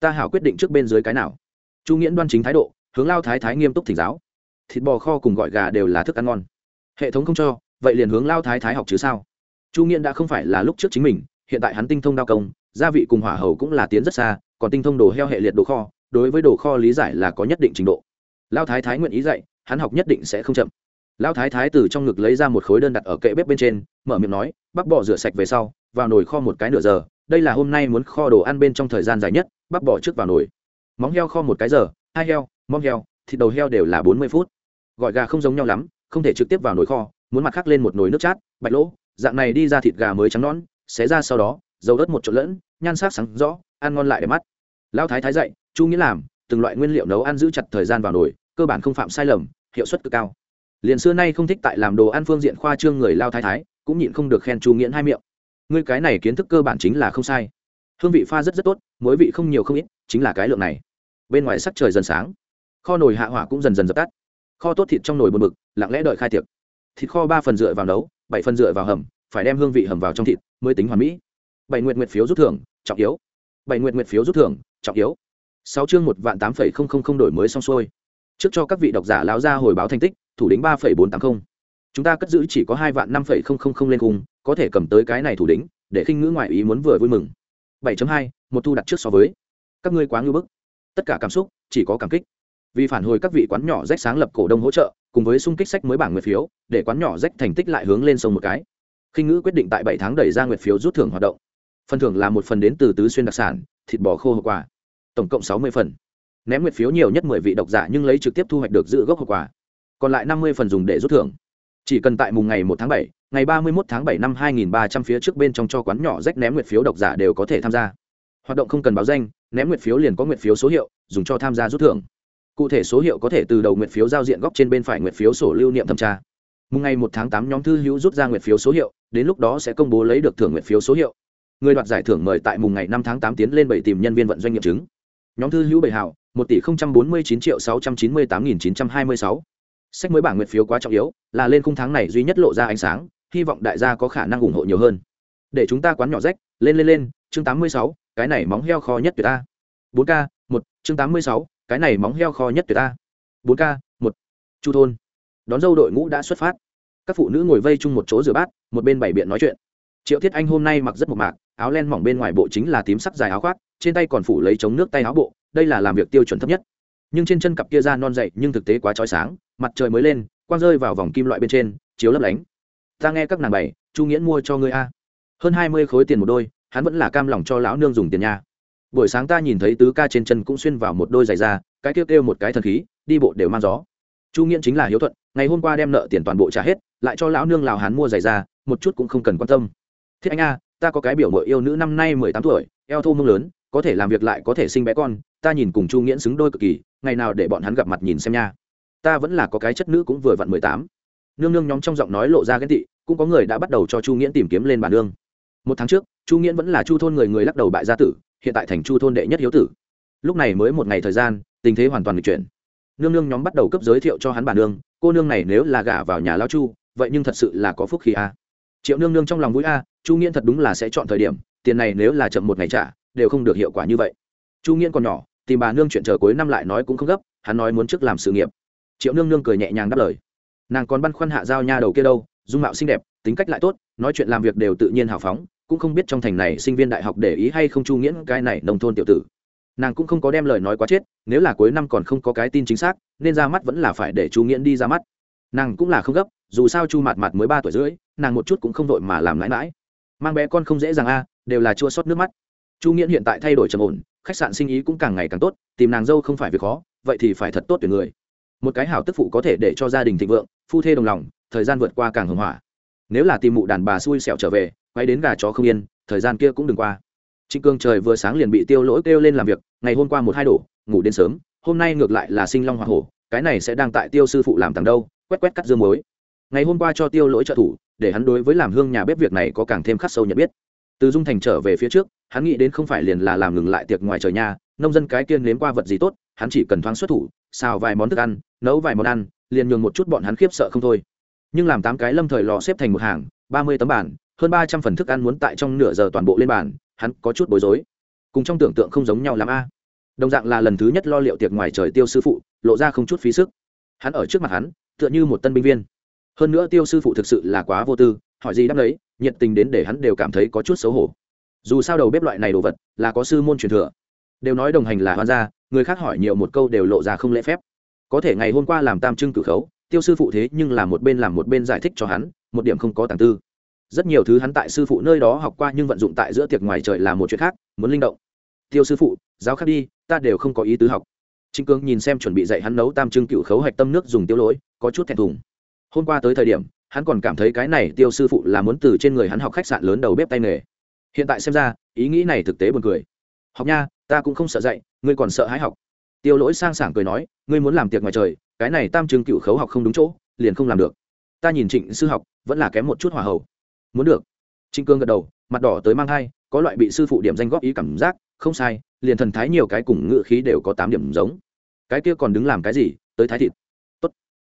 Ta hảo quyết định trước bên dưới cái nào? Chu nghiễn đoan chính thái độ, hướng lao thái thái nghiêm túc thỉnh giáo. Thịt bò kho cùng gọi gà đều là thức ăn ngon. Hệ thống không cho, vậy liền hướng lao thái thái học chứ sao? Chu nghiễn đã không phải là lúc trước chính mình, hiện tại hắn tinh thông đao công, gia vị cùng hỏa hầu cũng là tiến rất xa, còn tinh thông đồ heo hệ liệt đồ kho, đối với đồ kho lý giải là có nhất định trình độ. Lao thái thái nguyện ý dạy, hắn học nhất định sẽ không chậm. Lão thái thái từ trong ngực lấy ra một khối đơn đặt ở kệ bếp bên trên, mở miệng nói bắp bỏ rửa sạch về sau, vào nồi kho một cái nửa giờ, đây là hôm nay muốn kho đồ ăn bên trong thời gian dài nhất bắp bỏ trước vào nồi. Móng heo kho một cái giờ, hai heo, móng heo, thịt đầu heo đều là bốn mươi phút. Gọi gà không giống nhau lắm, không thể trực tiếp vào nồi kho, muốn mặt khác lên một nồi nước chát, bạch lỗ, dạng này đi ra thịt gà mới trắng nón xé ra sau đó, dầu đất một chỗ lẫn, nhan sắc sáng rõ, ăn ngon lại để mắt. Lão thái thái dạy, chu nghĩa làm, từng loại nguyên liệu nấu ăn giữ chặt thời gian vào nồi, cơ bản không phạm sai lầm, hiệu suất cực cao liền xưa nay không thích tại làm đồ ăn phương diện khoa trương người lao thái thái, cũng nhịn không được khen chu nghiễn hai miệng. Ngươi cái này kiến thức cơ bản chính là không sai. Hương vị pha rất rất tốt mỗi vị không nhiều không ít, chính là cái lượng này. Bên ngoài sắc trời dần sáng, kho nồi hạ hỏa cũng dần dần dập tắt. Kho tốt thịt trong nồi bột mực lặng lẽ đợi khai tiệc. Thịt kho ba phần dựa vào nấu, bảy phần dựa vào hầm, phải đem hương vị hầm vào trong thịt mới tính hoàn mỹ. Bảy nguyện nguyện phiếu rút thưởng, trọng yếu. Bảy nguyện nguyện phiếu rút thưởng, trọng yếu. Sáu chương một vạn tám phẩy không không không đổi mới xong xuôi. Trước cho các vị độc giả láo ra hồi báo thành tích thủ đính ba phẩy bốn tám mươi chúng ta cất giữ chỉ có hai vạn năm phẩy không không không lên cùng có thể cầm tới cái này thủ đính, để khinh ngữ ngoại ý muốn vừa vui mừng. bảy hai, một thu đặt trước so với. Các ngươi quá ngưỡng bức. Tất cả cảm xúc, chỉ có cảm kích. Vì phản hồi các vị quán nhỏ rách sáng lập cổ đông hỗ trợ, cùng với xung kích sách mới bảng nguyệt phiếu, để quán nhỏ rách thành tích lại hướng lên sông một cái. Khinh ngữ quyết định tại bảy tháng đẩy ra nguyệt phiếu rút thưởng hoạt động. Phần thưởng là một phần đến từ tứ xuyên đặc sản, thịt bò khô hậu quả tổng cộng sáu mươi phần. Ném nguyệt phiếu nhiều nhất mười vị độc giả nhưng lấy trực tiếp thu hoạch được giữ gốc hậu quả còn lại năm mươi phần dùng để rút thưởng. Chỉ cần tại mùng ngày một tháng bảy, ngày ba mươi 31 tháng bảy năm hai nghìn ba trăm phía trước bên trong cho quán nhỏ rách ném nguyệt phiếu độc giả đều có thể tham gia. Hoạt động không cần báo danh, ném nguyệt phiếu liền có nguyệt phiếu số hiệu, dùng cho tham gia rút thưởng. Cụ thể số hiệu có thể từ đầu nguyệt phiếu giao diện góc trên bên phải nguyệt phiếu sổ lưu niệm thẩm tra. Mùng ngày một tháng tám, nhóm thư hữu rút ra nguyệt phiếu số hiệu, đến lúc đó sẽ công bố lấy được thưởng nguyệt phiếu số hiệu. Người đoạt giải thưởng mời tại mùng ngày năm tháng tám tiến lên bảy tìm nhân viên vận doanh nghiệp chứng. Nhóm thư hữu bảy hảo, một tỷ bốn mươi chín triệu sáu trăm chín mươi tám nghìn chín trăm hai mươi sáu sách mới bảng nguyệt phiếu quá trọng yếu, là lên khung tháng này duy nhất lộ ra ánh sáng, hy vọng đại gia có khả năng ủng hộ nhiều hơn. Để chúng ta quán nhỏ rách, lên lên lên, chương tám mươi sáu, cái này móng heo kho nhất tuyệt ta. bốn k một, chương tám mươi sáu, cái này móng heo kho nhất tuyệt ta. bốn k một, chu thôn. Đón dâu đội ngũ đã xuất phát. Các phụ nữ ngồi vây chung một chỗ rửa bát, một bên bảy biện nói chuyện. Triệu thiết anh hôm nay mặc rất mộc mạc, áo len mỏng bên ngoài bộ chính là tím sắc dài áo khoác, trên tay còn phủ lấy chống nước tay áo bộ, đây là làm việc tiêu chuẩn thấp nhất nhưng trên chân cặp kia da non dậy nhưng thực tế quá trói sáng, mặt trời mới lên, quang rơi vào vòng kim loại bên trên, chiếu lấp lánh. Ta nghe các nàng bày, chu nghiễn mua cho ngươi a. Hơn hai mươi khối tiền một đôi, hắn vẫn là cam lòng cho lão nương dùng tiền nha. Buổi sáng ta nhìn thấy tứ ca trên chân cũng xuyên vào một đôi giày da, cái kêu kêu một cái thần khí, đi bộ đều mang gió. Chu nghiễn chính là hiếu thuận, ngày hôm qua đem nợ tiền toàn bộ trả hết, lại cho lão nương lào hắn mua giày da, một chút cũng không cần quan tâm. Thế anh a, ta có cái biểu mội yêu nữ năm nay mười tám tuổi, eo thô mông lớn, có thể làm việc lại có thể sinh bé con, ta nhìn cùng chu nghiễn xứng đôi cực kỳ ngày nào để bọn hắn gặp mặt nhìn xem nha. Ta vẫn là có cái chất nữ cũng vừa vặn mười tám. Nương nương nhóm trong giọng nói lộ ra ghen tị, cũng có người đã bắt đầu cho chu nghiễn tìm kiếm lên bản nương. Một tháng trước, chu nghiễn vẫn là chu thôn người người lắc đầu bại gia tử, hiện tại thành chu thôn đệ nhất hiếu tử. Lúc này mới một ngày thời gian, tình thế hoàn toàn được chuyển. Nương nương nhóm bắt đầu cấp giới thiệu cho hắn bản nương, cô nương này nếu là gả vào nhà lao chu, vậy nhưng thật sự là có phúc khí a. Triệu nương nương trong lòng vui a, chu nghiễn thật đúng là sẽ chọn thời điểm, tiền này nếu là chậm một ngày trả, đều không được hiệu quả như vậy. Chu nghiễn còn nhỏ tìm bà nương chuyện chờ cuối năm lại nói cũng không gấp, hắn nói muốn trước làm sự nghiệp. Triệu nương nương cười nhẹ nhàng đáp lời. Nàng còn băn khoăn hạ giao nha đầu kia đâu, dung mạo xinh đẹp, tính cách lại tốt, nói chuyện làm việc đều tự nhiên hào phóng, cũng không biết trong thành này sinh viên đại học để ý hay không chu nghiễn, cái này nông thôn tiểu tử. Nàng cũng không có đem lời nói quá chết, nếu là cuối năm còn không có cái tin chính xác, nên ra mắt vẫn là phải để chu nghiễn đi ra mắt. Nàng cũng là không gấp, dù sao chu mạt mạt mới ba tuổi rưỡi, nàng một chút cũng không vội mà làm mãi mãi mang bé con không dễ dàng a, đều là chua sót nước mắt. Chu nghiễn hiện tại thay đổi trầm ổn khách sạn sinh ý cũng càng ngày càng tốt, tìm nàng dâu không phải việc khó, vậy thì phải thật tốt tuyển người. Một cái hảo tức phụ có thể để cho gia đình thịnh vượng, phu thê đồng lòng, thời gian vượt qua càng hưng hỏa. Nếu là tìm mụ đàn bà xui xẻo trở về, quay đến gà chó không yên, thời gian kia cũng đừng qua. Trịnh cương trời vừa sáng liền bị tiêu lỗi kêu lên làm việc, ngày hôm qua một hai đổ, ngủ đến sớm, hôm nay ngược lại là sinh long hoa hổ, cái này sẽ đang tại tiêu sư phụ làm tầng đâu, quét quét cắt dương muối. Ngày hôm qua cho tiêu lỗi trợ thủ, để hắn đối với làm hương nhà bếp việc này có càng thêm khắc sâu nhận biết từ dung thành trở về phía trước, hắn nghĩ đến không phải liền là làm ngừng lại tiệc ngoài trời nhà nông dân cái kiên nếm qua vật gì tốt, hắn chỉ cần thoáng xuất thủ, xào vài món thức ăn, nấu vài món ăn, liền nhường một chút bọn hắn khiếp sợ không thôi. Nhưng làm tám cái lâm thời lò xếp thành một hàng, ba mươi tấm bản hơn ba trăm phần thức ăn muốn tại trong nửa giờ toàn bộ lên bàn, hắn có chút bối rối. Cùng trong tưởng tượng không giống nhau l a. Đồng dạng là lần thứ nhất lo liệu tiệc ngoài trời tiêu sư phụ, lộ ra không chút phí sức. Hắn ở trước mặt hắn, tựa như một tân binh viên. Hơn nữa tiêu sư phụ thực sự là quá vô tư, hỏi gì đáp đấy nhiệt tình đến để hắn đều cảm thấy có chút xấu hổ. Dù sao đầu bếp loại này đồ vật là có sư môn truyền thừa. Đều nói đồng hành là hoan gia, người khác hỏi nhiều một câu đều lộ ra không lễ phép. Có thể ngày hôm qua làm tam trưng cử khấu, tiêu sư phụ thế nhưng là một bên làm một bên giải thích cho hắn, một điểm không có tàng tư. Rất nhiều thứ hắn tại sư phụ nơi đó học qua nhưng vận dụng tại giữa tiệc ngoài trời là một chuyện khác, muốn linh động. Tiêu sư phụ, giáo khác đi, ta đều không có ý tứ học. Trình cương nhìn xem chuẩn bị dạy hắn nấu tam trưng cựu khấu hạch tâm nước dùng tiêu lỗi, có chút thẹn thùng. Hôm qua tới thời điểm hắn còn cảm thấy cái này tiêu sư phụ là muốn từ trên người hắn học khách sạn lớn đầu bếp tay nghề. Hiện tại xem ra, ý nghĩ này thực tế buồn cười. Học nha, ta cũng không sợ dạy, ngươi còn sợ hãi học. Tiêu lỗi sang sảng cười nói, ngươi muốn làm tiệc ngoài trời, cái này tam trưng cựu khấu học không đúng chỗ, liền không làm được. Ta nhìn trịnh sư học, vẫn là kém một chút hòa hậu. Muốn được. Trịnh cương gật đầu, mặt đỏ tới mang thai, có loại bị sư phụ điểm danh góp ý cảm giác, không sai, liền thần thái nhiều cái cùng ngự khí đều có tám điểm giống. Cái kia còn đứng làm cái gì, tới thái thịt. Tốt.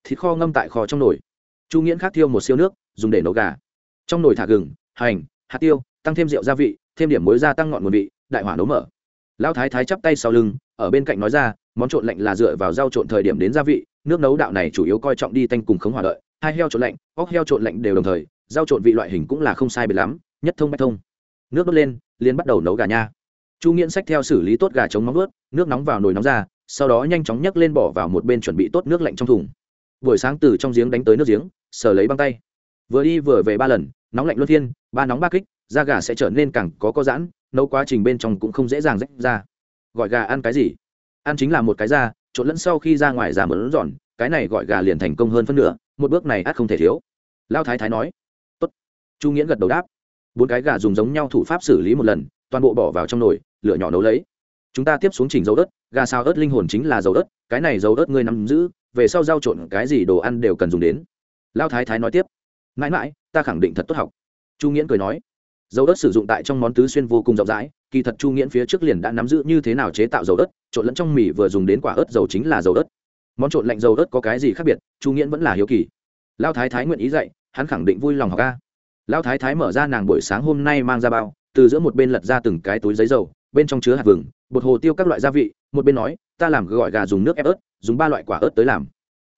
Thịt kho ngâm tại kho trong nồi chu nghiễn khác thiêu một siêu nước, dùng để nấu gà. Trong nồi thả gừng, hành, hạt tiêu, tăng thêm rượu gia vị, thêm điểm muối gia tăng ngọn nguồn vị, đại hỏa nấu mở. Lão thái thái chắp tay sau lưng, ở bên cạnh nói ra, món trộn lạnh là dựa vào rau trộn thời điểm đến gia vị, nước nấu đạo này chủ yếu coi trọng đi tanh cùng khống hỏa đợi, hai heo trộn lạnh, óc heo trộn lạnh đều đồng thời, rau trộn vị loại hình cũng là không sai biệt lắm, nhất thông bách thông. Nước đốt lên, liền bắt đầu nấu gà nha. Chu nghiễn sách theo xử lý tốt gà chống móng ướt nước nóng vào nồi nóng ra, sau đó nhanh chóng nhấc lên bỏ vào một bên chuẩn bị tốt nước lạnh trong thùng buổi sáng từ trong giếng đánh tới nước giếng, sờ lấy băng tay. Vừa đi vừa về ba lần, nóng lạnh luân phiên, ba nóng ba kích, da gà sẽ trở nên càng có có giãn, nấu quá trình bên trong cũng không dễ dàng rách ra. Gọi gà ăn cái gì? Ăn chính là một cái da, trộn lẫn sau khi ra ngoài già mớn giòn cái này gọi gà liền thành công hơn phân nửa, một bước này ắt không thể thiếu. Lao thái thái nói. Tốt. Chu nghiễn gật đầu đáp. Bốn cái gà dùng giống nhau thủ pháp xử lý một lần, toàn bộ bỏ vào trong nồi, lửa nhỏ nấu lấy chúng ta tiếp xuống chỉnh dầu ớt gà xào ớt linh hồn chính là dầu ớt cái này dầu ớt ngươi nắm giữ, về sau giao trộn cái gì đồ ăn đều cần dùng đến. Lao thái thái nói tiếp. Mãi mãi, ta khẳng định thật tốt học. Chu nghiễn cười nói. Dầu ớt sử dụng tại trong món tứ xuyên vô cùng rộng rãi, kỳ thật chu nghiễn phía trước liền đã nắm giữ như thế nào chế tạo dầu ớt trộn lẫn trong mì vừa dùng đến quả ớt dầu chính là dầu ớt món trộn lạnh dầu ớt có cái gì khác biệt, chu nghiễn vẫn là hiếu kỳ. Lao thái thái nguyện ý dạy, hắn khẳng định vui lòng học ca lao thái thái mở ra nàng buổi sáng hôm nay mang ra bao, từ giữa một bên lật ra từng cái túi giấy dầu, bên trong chứa hạt vừng bột hồ tiêu các loại gia vị, một bên nói, ta làm gọi gà dùng nước ép ớt, dùng ba loại quả ớt tới làm.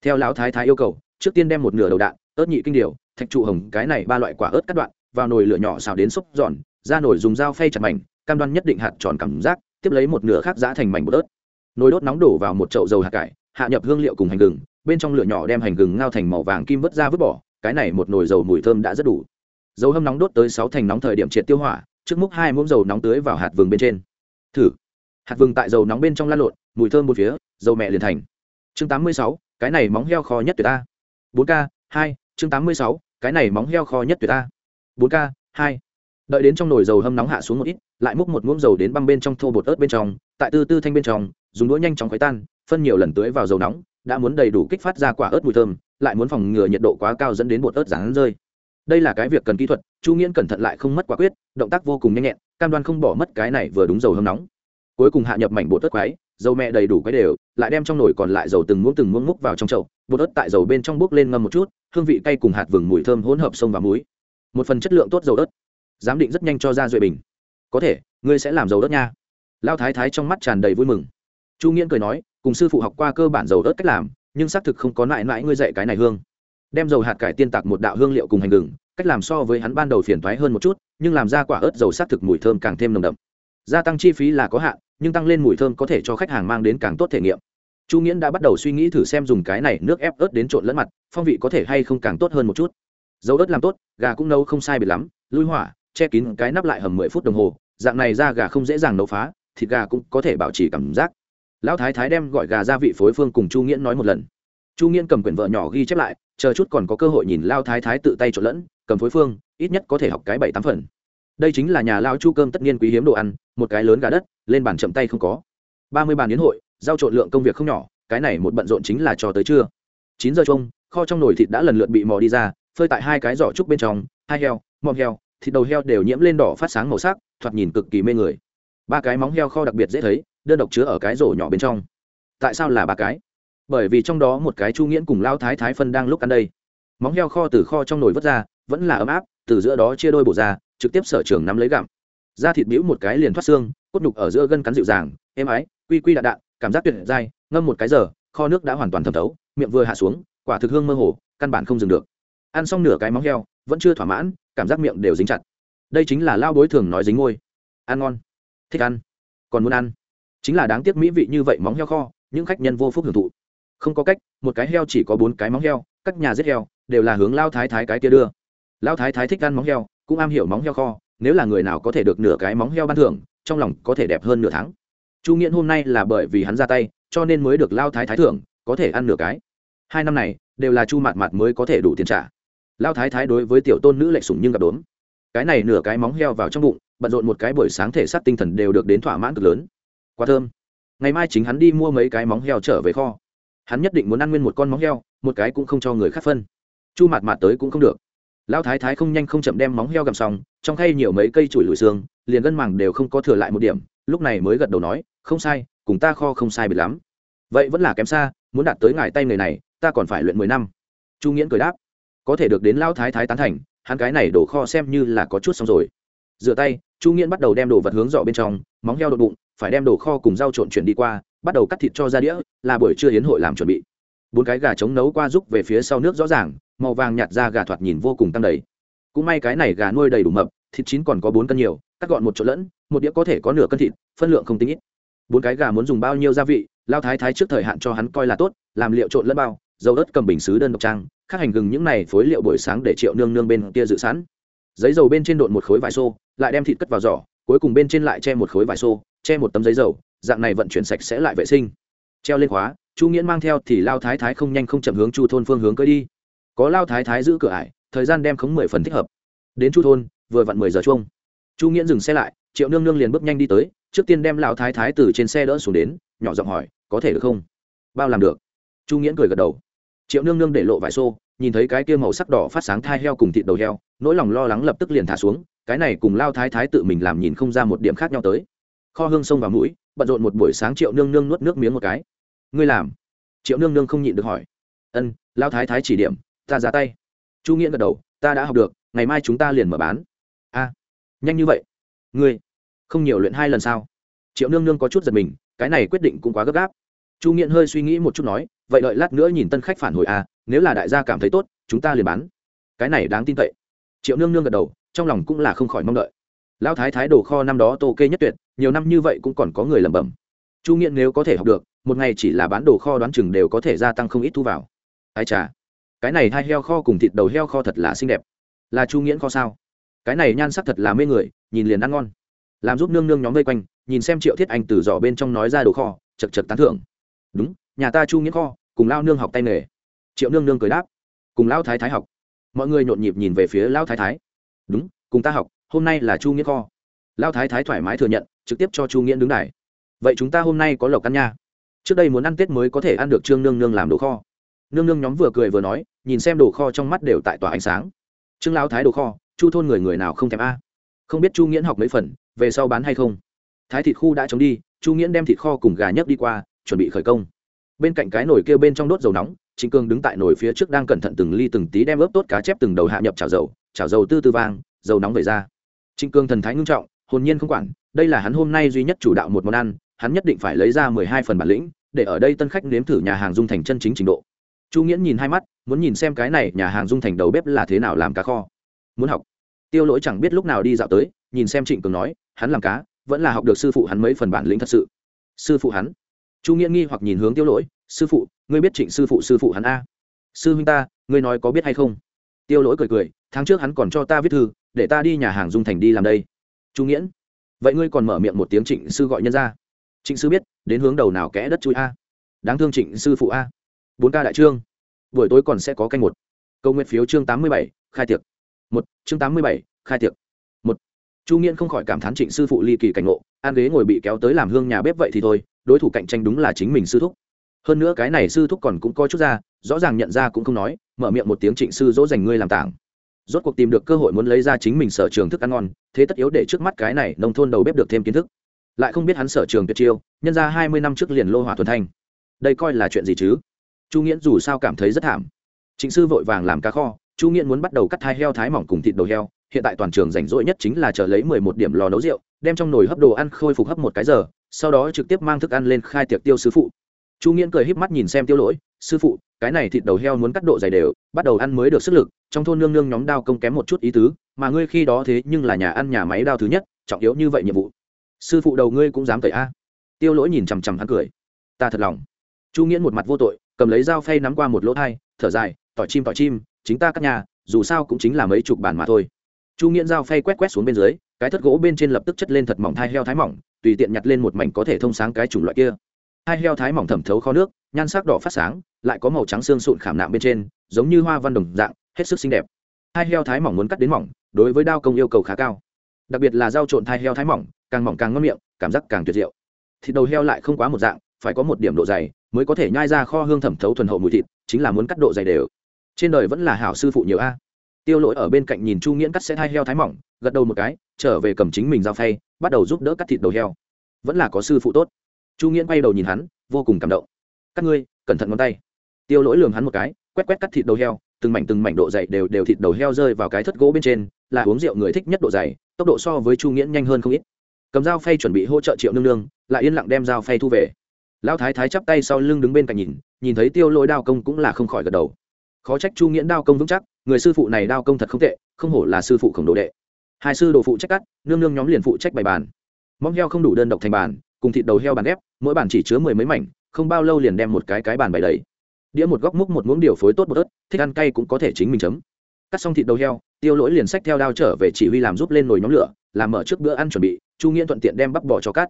Theo lão thái thái yêu cầu, trước tiên đem một nửa đầu đạn, ớt nhị kinh điều, thạch trụ hồng, cái này ba loại quả ớt cắt đoạn, vào nồi lửa nhỏ xào đến xúc giòn, ra nồi dùng dao phay chặt mảnh, cam đoan nhất định hạt tròn cảm giác, tiếp lấy một nửa khác giã thành mảnh bột ớt. Nồi đốt nóng đổ vào một chậu dầu hạt cải, hạ nhập hương liệu cùng hành gừng, bên trong lửa nhỏ đem hành gừng ngao thành màu vàng kim vớt ra vứt bỏ, cái này một nồi dầu mùi thơm đã rất đủ. Dầu hâm nóng đốt tới sáu thành nóng thời điểm triệt tiêu hỏa, trước múc hai muỗng dầu nóng tưới vào hạt vừng bên trên. Thử hạt vừng tại dầu nóng bên trong lan lộn, mùi thơm một phía, dầu mẹ liền thành. Chương tám mươi sáu, cái này móng heo kho nhất tuyệt ta. Bốn k, hai, chương tám mươi sáu, cái này móng heo kho nhất tuyệt ta. Bốn k, hai. Đợi đến trong nồi dầu hâm nóng hạ xuống một ít, lại múc một muỗng dầu đến băng bên trong thô bột ớt bên trong, tại tư tư thanh bên trong, dùng đũa nhanh chóng khuấy tan, phân nhiều lần tưới vào dầu nóng, đã muốn đầy đủ kích phát ra quả ớt mùi thơm, lại muốn phòng ngừa nhiệt độ quá cao dẫn đến bột ớt rán rơi. Đây là cái việc cần kỹ thuật, chu nghiễn cẩn thận lại không mất quả quyết, động tác vô cùng nhanh nhẹn, cam đoan không bỏ mất cái này vừa đúng dầu hâm nóng cuối cùng hạ nhập mảnh bột ớt quái, dầu mẹ đầy đủ quái đều, lại đem trong nồi còn lại dầu từng muỗng từng muỗng múc vào trong chậu, bột ớt tại dầu bên trong bốc lên ngâm một chút, hương vị cay cùng hạt vừng mùi thơm hỗn hợp sông và muối. Một phần chất lượng tốt dầu ớt. Giám định rất nhanh cho ra duệ bình. Có thể, ngươi sẽ làm dầu ớt nha. Lao thái thái trong mắt tràn đầy vui mừng. Chu nghiễn cười nói, cùng sư phụ học qua cơ bản dầu ớt cách làm, nhưng xác thực không có nại nại ngươi dạy cái này hương. Đem dầu hạt cải tiên tạc một đạo hương liệu cùng hành gừng, cách làm so với hắn ban đầu phiền thoái hơn một chút, nhưng làm ra quả ớt dầu xác thực mùi thơm càng thêm nồng đậm gia tăng chi phí là có hạn, nhưng tăng lên mùi thơm có thể cho khách hàng mang đến càng tốt thể nghiệm. Chu nghiễn đã bắt đầu suy nghĩ thử xem dùng cái này nước ép ớt đến trộn lẫn mặt, phong vị có thể hay không càng tốt hơn một chút. Dầu ớt làm tốt, gà cũng nấu không sai biệt lắm, lui hỏa, che kín cái nắp lại hầm mười phút đồng hồ, dạng này ra gà không dễ dàng nấu phá, thịt gà cũng có thể bảo trì cảm giác. Lão thái thái đem gọi gà gia vị phối phương cùng chu nghiễn nói một lần. Chu nghiễn cầm quyển vợ nhỏ ghi chép lại, chờ chút còn có cơ hội nhìn lao thái thái tự tay trộn lẫn, cầm phối phương, ít nhất có thể học cái bảy tám phần đây chính là nhà lao chu cơm tất nhiên quý hiếm đồ ăn, một cái lớn gà đất, lên bàn chậm tay không có. Ba mươi bàn đến hội, giao trộn lượng công việc không nhỏ, cái này một bận rộn chính là cho tới trưa. Chín giờ chung kho trong nồi thịt đã lần lượt bị mò đi ra, phơi tại hai cái giỏ trúc bên trong, hai heo mom heo, thịt đầu heo đều nhiễm lên đỏ phát sáng màu sắc, thoạt nhìn cực kỳ mê người. Ba cái móng heo kho đặc biệt dễ thấy, đơn độc chứa ở cái rổ nhỏ bên trong. Tại sao là ba cái? Bởi vì trong đó một cái chu nghiễn cùng lao thái thái phân đang lúc ăn đây. Móng heo kho từ kho trong nồi vớt ra, vẫn là ấm áp, từ giữa đó chia đôi bổ ra trực tiếp sở trường nắm lấy gặm. Da thịt bĩu một cái liền thoát xương, cốt nhục ở giữa gân cắn dịu dàng, êm ái, quy quy đạn đạn cảm giác tuyệt dai, ngâm một cái giờ, kho nước đã hoàn toàn thẩm thấu, miệng vừa hạ xuống, quả thực hương mơ hồ, căn bản không dừng được. Ăn xong nửa cái móng heo, vẫn chưa thỏa mãn, cảm giác miệng đều dính chặt. Đây chính là lao bối thường nói dính ngôi. Ăn ngon. Thích ăn. Còn muốn ăn. Chính là đáng tiếc mỹ vị như vậy móng heo kho, những khách nhân vô phúc hưởng thụ. Không có cách, một cái heo chỉ có bốn cái móng heo các nhà giết heo, đều là hướng lao thái thái cái kia đưa. Lao thái thái thích ăn móng heo cũng am hiểu móng heo kho, nếu là người nào có thể được nửa cái móng heo ban thưởng, trong lòng có thể đẹp hơn nửa tháng. Chu nghiễn hôm nay là bởi vì hắn ra tay, cho nên mới được lao thái thái thưởng, có thể ăn nửa cái. Hai năm này, đều là chu mạt mạt mới có thể đủ tiền trả. Lao thái thái đối với tiểu tôn nữ lệ sủng nhưng gặp đốn cái này nửa cái móng heo vào trong bụng, bận rộn một cái buổi sáng thể xác tinh thần đều được đến thỏa mãn cực lớn. Quá thơm. Ngày mai chính hắn đi mua mấy cái móng heo trở về kho. Hắn nhất định muốn ăn nguyên một con móng heo, một cái cũng không cho người khác phân. Chu mạt mạt tới cũng không được lão thái thái không nhanh không chậm đem móng heo gầm xong, trong thay nhiều mấy cây chùi lùi xương, liền gân màng đều không có thừa lại một điểm, lúc này mới gật đầu nói, không sai, cùng ta kho không sai biệt lắm. Vậy vẫn là kém xa, muốn đạt tới ngài tay người này, ta còn phải luyện mười năm. Chu nghiễn cười đáp, có thể được đến lão thái thái tán thành, hắn cái này đổ kho xem như là có chút xong rồi. Rửa tay, chu nghiễn bắt đầu đem đồ vật hướng dọ bên trong, móng heo đột bụng, phải đem đồ kho cùng dao trộn chuyển đi qua, bắt đầu cắt thịt cho ra đĩa, là buổi trưa hiến hội làm chuẩn bị. Bốn cái gà trống nấu qua giúp về phía sau nước rõ ràng màu vàng nhạt ra gà thoạt nhìn vô cùng tăng đầy. Cũng may cái này gà nuôi đầy đủ mập, thịt chín còn có bốn cân nhiều, cắt gọn một chỗ lẫn, một đĩa có thể có nửa cân thịt, phân lượng không tính ít. Bốn cái gà muốn dùng bao nhiêu gia vị, lao thái thái trước thời hạn cho hắn coi là tốt, làm liệu trộn lẫn bao, dầu ớt cầm bình xứ đơn độc trang, khác hành gừng những này phối liệu buổi sáng để triệu nương nương bên kia dự sẵn. Giấy dầu bên trên độn một khối vải xô, lại đem thịt cất vào giỏ, cuối cùng bên trên lại che một khối vải xô, che một tấm giấy dầu, dạng này vận chuyển sạch sẽ lại vệ sinh. Treo lên khóa, chu nghiễn mang theo thì lao thái thái không nhanh không chậm hướng chu thôn phương hướng cưới đi có lao thái thái giữ cửa ải, thời gian đem khống mười phần thích hợp. Đến chu thôn, vừa vặn mười giờ chuông. chu nghiễn dừng xe lại, triệu nương nương liền bước nhanh đi tới, trước tiên đem lão thái thái từ trên xe đỡ xuống đến, nhỏ giọng hỏi, có thể được không? Bao làm được. Chu nghiễn cười gật đầu. Triệu nương nương để lộ vải xô, nhìn thấy cái kia màu sắc đỏ phát sáng thai heo cùng thịt đầu heo, nỗi lòng lo lắng lập tức liền thả xuống, cái này cùng lao thái thái tự mình làm nhìn không ra một điểm khác nhau tới. Kho hương sông vào mũi, bận rộn một buổi sáng triệu nương nương nuốt nước miếng một cái. Ngươi làm? Triệu nương nương không nhịn được hỏi. Ân, lao thái thái chỉ điểm ta ra tay. Chu nghĩa gật đầu, ta đã học được, ngày mai chúng ta liền mở bán. A, nhanh như vậy? Ngươi, không nhiều luyện hai lần sao? Triệu nương nương có chút giật mình, cái này quyết định cũng quá gấp gáp. Chu nghiện hơi suy nghĩ một chút nói, vậy đợi lát nữa nhìn tân khách phản hồi a nếu là đại gia cảm thấy tốt, chúng ta liền bán. Cái này đáng tin cậy. Triệu nương nương gật đầu, trong lòng cũng là không khỏi mong đợi. Lão thái thái đồ kho năm đó tô kê nhất tuyệt, nhiều năm như vậy cũng còn có người lẩm bẩm. Chu nghiện nếu có thể học được, một ngày chỉ là bán đồ kho đoán chừng đều có thể gia tăng không ít thu vào. Ai chà cái này hai heo kho cùng thịt đầu heo kho thật là xinh đẹp. Là chu nghiễn kho sao? Cái này nhan sắc thật là mê người, nhìn liền ăn ngon. Làm giúp nương nương nhóm vây quanh, nhìn xem triệu thiết anh từ giỏ bên trong nói ra đồ kho chật chật tán thưởng. Đúng, nhà ta chu nghiễn kho, cùng lao nương học tay nghề. Triệu nương nương cười đáp. Cùng lao thái thái học. Mọi người nhộn nhịp nhìn về phía lao thái thái. Đúng, cùng ta học, hôm nay là chu nghĩa kho. Lao thái thái thoải mái thừa nhận, trực tiếp cho chu nghĩa đứng đài. Vậy chúng ta hôm nay có lộc ăn nha. Trước đây muốn ăn tết mới có thể ăn được trương nương nương làm đồ kho nương nương nhóm vừa cười vừa nói, nhìn xem đồ kho trong mắt đều tại tỏa ánh sáng. Trương lão thái đồ kho, chu thôn người người nào không thèm a? Không biết chu nghiễn học mấy phần, về sau bán hay không? Thái thịt khu đã chống đi, chu nghiễn đem thịt kho cùng gà nhấc đi qua, chuẩn bị khởi công. Bên cạnh cái nồi kia bên trong đốt dầu nóng chính cương đứng tại nồi phía trước đang cẩn thận từng ly từng tí đem ướp tốt cá chép từng đầu hạ nhập chảo dầu chảo dầu tư tư vang, dầu nóng về ra. Chính cương thần thái ngưng trọng, hồn nhiên không quản, đây là hắn hôm nay duy nhất chủ đạo một món ăn, hắn nhất định phải lấy ra mười hai phần bản lĩnh, để ở đây tân khách nếm thử nhà hàng dung thành chân chính trình độ chu nghiễn nhìn hai mắt, muốn nhìn xem cái này nhà hàng dung thành đầu bếp là thế nào làm cá kho. Muốn học. Tiêu lỗi chẳng biết lúc nào đi dạo tới, nhìn xem trịnh cường nói, hắn làm cá, vẫn là học được sư phụ hắn mấy phần bản lĩnh thật sự. Sư phụ hắn. Chu nghiễn nghi hoặc nhìn hướng tiêu lỗi, sư phụ, ngươi biết trịnh sư phụ sư phụ hắn a? Sư huynh ta, ngươi nói có biết hay không? Tiêu lỗi cười cười, tháng trước hắn còn cho ta viết thư, để ta đi nhà hàng dung thành đi làm đây. Chu nghiễn. Vậy ngươi còn mở miệng một tiếng trịnh sư gọi nhân ra. Trịnh sư biết, đến hướng đầu nào kẽ đất chui a? Đáng thương trịnh sư phụ a bốn ca đại trương. Buổi tối còn sẽ có canh một. Câu nguyện phiếu chương tám mươi bảy, khai tiệc. Một, chương tám mươi bảy, khai tiệc. Một. Chu nghiễn không khỏi cảm thán trịnh sư phụ ly kỳ cảnh ngộ, an ghế ngồi bị kéo tới làm hương nhà bếp vậy thì thôi, đối thủ cạnh tranh đúng là chính mình sư thúc. Hơn nữa cái này sư thúc còn cũng có chút ra, rõ ràng nhận ra cũng không nói, mở miệng một tiếng trịnh sư dỗ dành ngươi làm tảng. Rốt cuộc tìm được cơ hội muốn lấy ra chính mình sở trường thức ăn ngon, thế tất yếu để trước mắt cái này nông thôn đầu bếp được thêm kiến thức. Lại không biết hắn sở trường tuyệt chiêu, nhân ra hai mươi năm trước liền lô hỏa thuần thanh. Đây coi là chuyện gì chứ? Chu nghiễn dù sao cảm thấy rất thảm. Trịnh sư vội vàng làm cá kho, chu nghiễn muốn bắt đầu cắt thai heo thái mỏng cùng thịt đầu heo. Hiện tại toàn trường rảnh rỗi nhất chính là chờ lấy mười một điểm lò nấu rượu, đem trong nồi hấp đồ ăn khôi phục hấp một cái giờ, sau đó trực tiếp mang thức ăn lên khai tiệc tiêu sư phụ. Chu nghiễn cười híp mắt nhìn xem tiêu lỗi, sư phụ, cái này thịt đầu heo muốn cắt độ dày đều, bắt đầu ăn mới được sức lực, trong thôn nương nương nhóm đao công kém một chút ý tứ, mà ngươi khi đó thế nhưng là nhà ăn nhà máy đao thứ nhất, trọng yếu như vậy nhiệm vụ. Sư phụ đầu ngươi cũng dám cởi a. Tiêu lỗi nhìn chằm chằm hắn cười. Ta thật lòng. Chu nghiễn một mặt vô tội cầm lấy dao phay nắm qua một lỗ thai, thở dài, tỏi chim tỏi chim, chính ta cắt nhà, dù sao cũng chính là mấy chục bản mà thôi. Chu nghiễn dao phay quét quét xuống bên dưới, cái thất gỗ bên trên lập tức chất lên thật mỏng thai heo thái mỏng, tùy tiện nhặt lên một mảnh có thể thông sáng cái chủng loại kia. Hai heo thái mỏng thẩm thấu kho nước, nhan sắc đỏ phát sáng, lại có màu trắng xương sụn khảm nạm bên trên, giống như hoa văn đồng dạng, hết sức xinh đẹp. Hai heo thái mỏng muốn cắt đến mỏng, đối với đao công yêu cầu khá cao. Đặc biệt là dao trộn thai heo thái mỏng, càng mỏng càng ngon miệng, cảm giác càng tuyệt diệu. Thịt đầu heo lại không quá một dạng phải có một điểm độ dày mới có thể nhai ra kho hương thẩm thấu thuần hậu mùi thịt, chính là muốn cắt độ dày đều. Trên đời vẫn là hảo sư phụ nhiều a. Tiêu lỗi ở bên cạnh nhìn chu nghiễn cắt sẽ hai heo thái mỏng, gật đầu một cái, trở về cầm chính mình dao phay, bắt đầu giúp đỡ cắt thịt đầu heo. Vẫn là có sư phụ tốt. Chu nghiễn quay đầu nhìn hắn, vô cùng cảm động. Các ngươi, cẩn thận ngón tay. Tiêu lỗi lường hắn một cái, quét quét cắt thịt đầu heo, từng mảnh từng mảnh độ dày đều đều thịt đầu heo rơi vào cái thất gỗ bên trên, là uống rượu người thích nhất độ dày, tốc độ so với chu nghiễn nhanh hơn không ít. Cầm dao phay chuẩn bị hỗ trợ triệu nương nương, lại yên lặng đem dao phay thu về lão thái thái chắp tay sau lưng đứng bên cạnh nhìn nhìn thấy tiêu lỗi đao công cũng là không khỏi gật đầu. Khó trách chu nghiễn đao công vững chắc, người sư phụ này đao công thật không tệ, không hổ là sư phụ khổng đồ đệ. Hai sư đồ phụ trách cắt, nương nương nhóm liền phụ trách bày bàn. Móng heo không đủ đơn độc thành bàn, cùng thịt đầu heo bàn ghép, mỗi bàn chỉ chứa mười mấy mảnh, không bao lâu liền đem một cái cái bàn bày đầy. Đĩa một góc múc một muỗng điều phối tốt một ớt, thích ăn cay cũng có thể chính mình chấm. Cắt xong thịt đầu heo, tiêu lỗi liền sách theo đao trở về chỉ huy làm giúp lên nồi nhóm lửa, làm mở trước bữa ăn chuẩn bị, chu nghiễn thuận tiện đem bắp bỏ cho cắt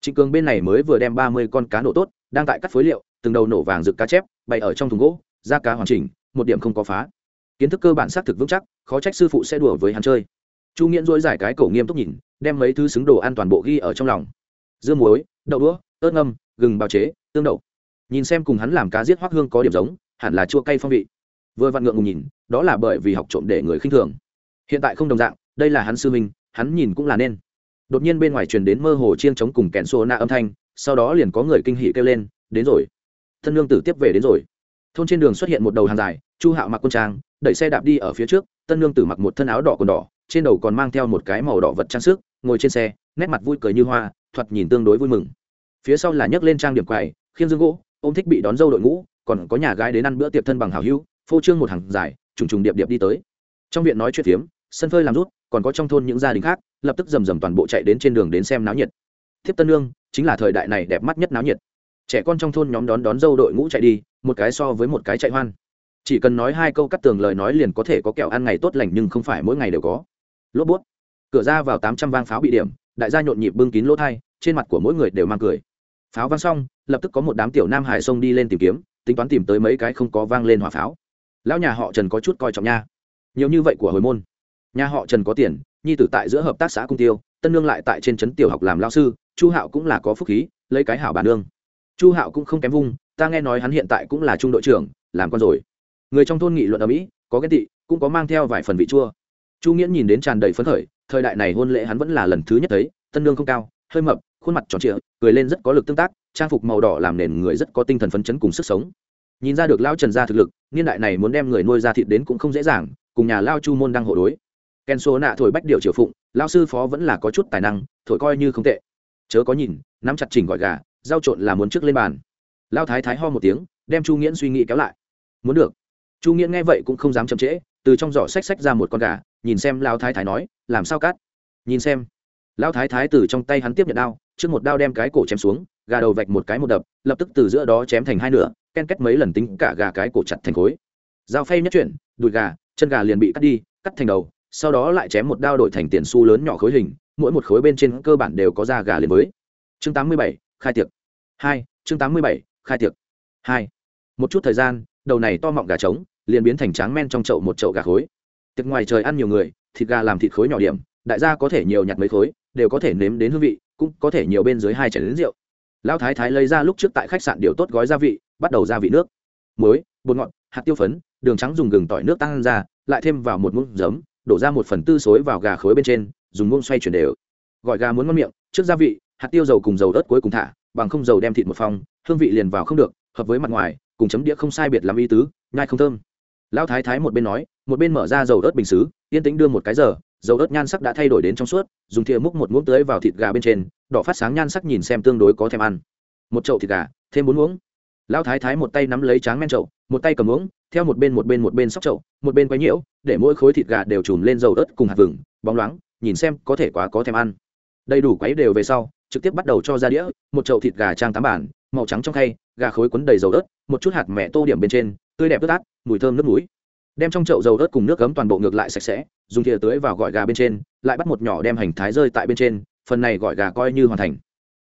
trịnh cường bên này mới vừa đem ba mươi con cá nổ tốt, đang tại cắt phối liệu, từng đầu nổ vàng rực cá chép, bày ở trong thùng gỗ da cá hoàn chỉnh, một điểm không có phá. Kiến thức cơ bản xác thực vững chắc, khó trách sư phụ sẽ đùa với hắn chơi. Chu nghiễn dỗi giải cái cổ nghiêm túc nhìn, đem mấy thứ xứng đồ ăn toàn bộ ghi ở trong lòng. Dưa muối, đậu đũa, ớt ngâm, gừng bào chế, tương đậu. Nhìn xem cùng hắn làm cá giết hoác hương có điểm giống, hẳn là chua cay phong vị. Vừa vặn ngượng ngùng nhìn, đó là bởi vì học trộm để người khinh thường. Hiện tại không đồng dạng, đây là hắn sư minh hắn nhìn cũng là nên đột nhiên bên ngoài truyền đến mơ hồ chiêng trống cùng kẹn xô na âm thanh, sau đó liền có người kinh hỉ kêu lên, đến rồi. Thân lương tử tiếp về đến rồi. Thôn trên đường xuất hiện một đầu hàng dài, chu hạo mặc quân trang, đẩy xe đạp đi ở phía trước tân lương tử mặc một thân áo đỏ quần đỏ, trên đầu còn mang theo một cái màu đỏ vật trang sức, ngồi trên xe, nét mặt vui cười như hoa, thoạt nhìn tương đối vui mừng. Phía sau là nhấc lên trang điểm quầy khiêng dương gỗ ô m thích bị đón dâu đội ngũ, còn có nhà gái đến ăn bữa tiệc thân bằng hào hữu, phô trương một hàng dài, trùng trùng điệp điệp đi tới. Trong viện nói chuyện phiếm sân phơi làm rút, còn có trong thôn những gia đình khác, lập tức rầm rầm toàn bộ chạy đến trên đường đến xem náo nhiệt. Thiếp tân lương chính là thời đại này đẹp mắt nhất náo nhiệt. Trẻ con trong thôn nhóm đón đón dâu đội ngũ chạy đi, một cái so với một cái chạy hoan. Chỉ cần nói hai câu cắt tường lời nói liền có thể có kẹo ăn ngày tốt lành nhưng không phải mỗi ngày đều có. Lốp bút. Cửa ra vào tám trăm vang pháo bị điểm, đại gia nhộn nhịp bưng kín lỗ thai, trên mặt của mỗi người đều mang cười. Pháo vang xong, lập tức có một đám tiểu nam hải sông đi lên tìm kiếm, tính toán tìm tới mấy cái không có vang lên hỏa pháo. Lão nhà họ trần có chút coi trọng nha. Nhiều như vậy của hồi môn nhà họ trần có tiền, nhi tử tại giữa hợp tác xã cung tiêu, tân nương lại tại trên trấn tiểu học làm lao sư, chu hạo cũng là có phúc khí, lấy cái hảo bản nương. Chu hạo cũng không kém vung, ta nghe nói hắn hiện tại cũng là trung đội trưởng, làm con rồi. Người trong thôn nghị luận ở mỹ có ghen tị, cũng có mang theo vài phần vị chua. Chu nghiễn nhìn đến tràn đầy phấn khởi, thời đại này hôn lễ hắn vẫn là lần thứ nhất thấy, tân nương không cao, hơi mập, khuôn mặt tròn trịa, cười lên rất có lực tương tác, trang phục màu đỏ làm nền người rất có tinh thần phấn chấn cùng sức sống. Nhìn ra được lao trần gia thực lực, niên đại này muốn đem người nuôi ra thịt đến cũng không dễ dàng, cùng nhà lao chu môn đang hộ đối ken số nạ thổi bách điệu triều phụng lao sư phó vẫn là có chút tài năng, thổi coi như không tệ. Chớ có nhìn, nắm chặt chỉnh gọi gà giao trộn là muốn trước lên bàn. Lao thái thái ho một tiếng, đem chu nghiễn suy nghĩ kéo lại. Muốn được. Chu nghiễn nghe vậy cũng không dám chậm trễ, từ trong giỏ xách xách ra một con gà, nhìn xem lao thái thái nói, làm sao cắt? Nhìn xem. Lao thái thái từ trong tay hắn tiếp nhận đao, trước một đao đem cái cổ chém xuống, gà đầu vạch một cái một đập, lập tức từ giữa đó chém thành hai nửa, ken kết mấy lần tính cả gà cái cổ chặt thành khối. Dao phay nhất chuyển, đùi gà, chân gà liền bị cắt đi, cắt thành đầu sau đó lại chém một đao đổi thành tiền xu lớn nhỏ khối hình mỗi một khối bên trên cơ bản đều có da gà liền với. Chương 87, khai tiệc. Hai chương 87, khai tiệc. Hai. Một chút thời gian đầu này to mọng gà trống liền biến thành tráng men trong chậu một chậu gà khối. Tiệc ngoài trời ăn nhiều người thịt gà làm thịt khối nhỏ điểm đại gia có thể nhiều nhặt mấy khối đều có thể nếm đến hương vị cũng có thể nhiều bên dưới hai chén đến rượu. Lão thái thái lấy ra lúc trước tại khách sạn điều tốt gói gia vị bắt đầu gia vị nước. Muối bột ngọt hạt tiêu phấn đường trắng dùng gừng tỏi nước tăng ra lại thêm vào một muỗng giấm đổ ra một phần tư xối vào gà khối bên trên, dùng muỗng xoay chuyển đều. Gọi gà muốn ngon miệng, trước gia vị, hạt tiêu dầu cùng dầu ớt cuối cùng thả, bằng không dầu đem thịt một phong hương vị liền vào không được, hợp với mặt ngoài, cùng chấm đĩa không sai biệt làm y tứ, nhai không thơm. Lão thái thái một bên nói, một bên mở ra dầu ớt bình xứ, yên tĩnh đưa một cái giờ, dầu ớt nhan sắc đã thay đổi đến trong suốt, dùng thìa múc một muỗng tưới vào thịt gà bên trên, đỏ phát sáng nhan sắc nhìn xem tương đối có thèm ăn. Một chậu thịt gà, thêm bốn muỗng. Lão thái thái một tay nắm lấy tráng men chậu một tay cầm muỗng theo một bên một bên một bên sóc chậu, một bên quấy nhiễu, để mỗi khối thịt gà đều chùm lên dầu ớt cùng hạt vừng, bóng loáng, nhìn xem có thể quá có thèm ăn. Đầy đủ quấy đều về sau, trực tiếp bắt đầu cho ra đĩa, một chậu thịt gà trang tám bản, màu trắng trong khay, gà khối quấn đầy dầu ớt, một chút hạt mẹ tô điểm bên trên, tươi đẹp ướt át, mùi thơm nước mũi. Đem trong chậu dầu ớt cùng nước gấm toàn bộ ngược lại sạch sẽ, dùng thìa tưới vào gỏi gà bên trên, lại bắt một nhỏ đem hành thái rơi tại bên trên, phần này gỏi gà coi như hoàn thành.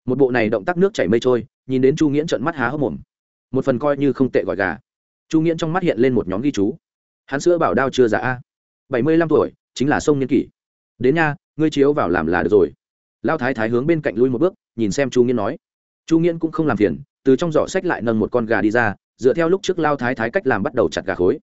Một bộ này động tác nước chảy mây trôi, nhìn đến chu nghiễn trận mắt há hốc mồm. Một phần coi như không tệ gỏi gà chu nghiễn trong mắt hiện lên một nhóm ghi chú. Hắn sữa bảo đao chưa già, a? Bảy mươi lăm tuổi chính là sông niên kỷ. Đến nha ngươi chiếu vào làm là được rồi. Lao thái thái hướng bên cạnh lui một bước nhìn xem chu nghiễn nói. Chu nghiễn cũng không làm phiền từ trong giỏ sách lại nâng một con gà đi ra dựa theo lúc trước lao thái thái cách làm bắt đầu chặt gà khối.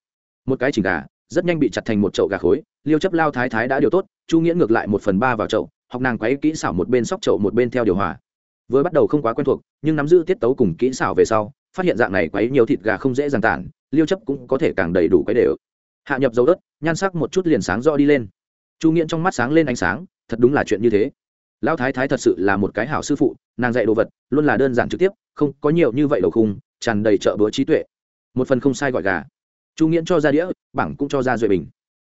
Một cái chỉnh gà rất nhanh bị chặt thành một chậu gà khối liêu chấp lao thái thái đã điều tốt chu nghĩa ngược lại một phần ba vào chậu học nàng quấy kỹ xảo một bên sóc chậu một bên theo điều hòa. Vừa bắt đầu không quá quen thuộc nhưng nắm giữ tiết tấu cùng kỹ xảo về sau phát hiện dạng này quấy nhiều thịt gà không dễ dàng tản liêu chấp cũng có thể càng đầy đủ cái đều. Hạ nhập dầu đất nhan sắc một chút liền sáng rõ đi lên. Chu nghiễn trong mắt sáng lên ánh sáng, thật đúng là chuyện như thế. Lão thái thái thật sự là một cái hảo sư phụ, nàng dạy đồ vật, luôn là đơn giản trực tiếp, không có nhiều như vậy đầu khung, tràn đầy trợ bữa trí tuệ. Một phần không sai gọi gà. Chu nghiễn cho ra đĩa, bảng cũng cho ra duệ bình.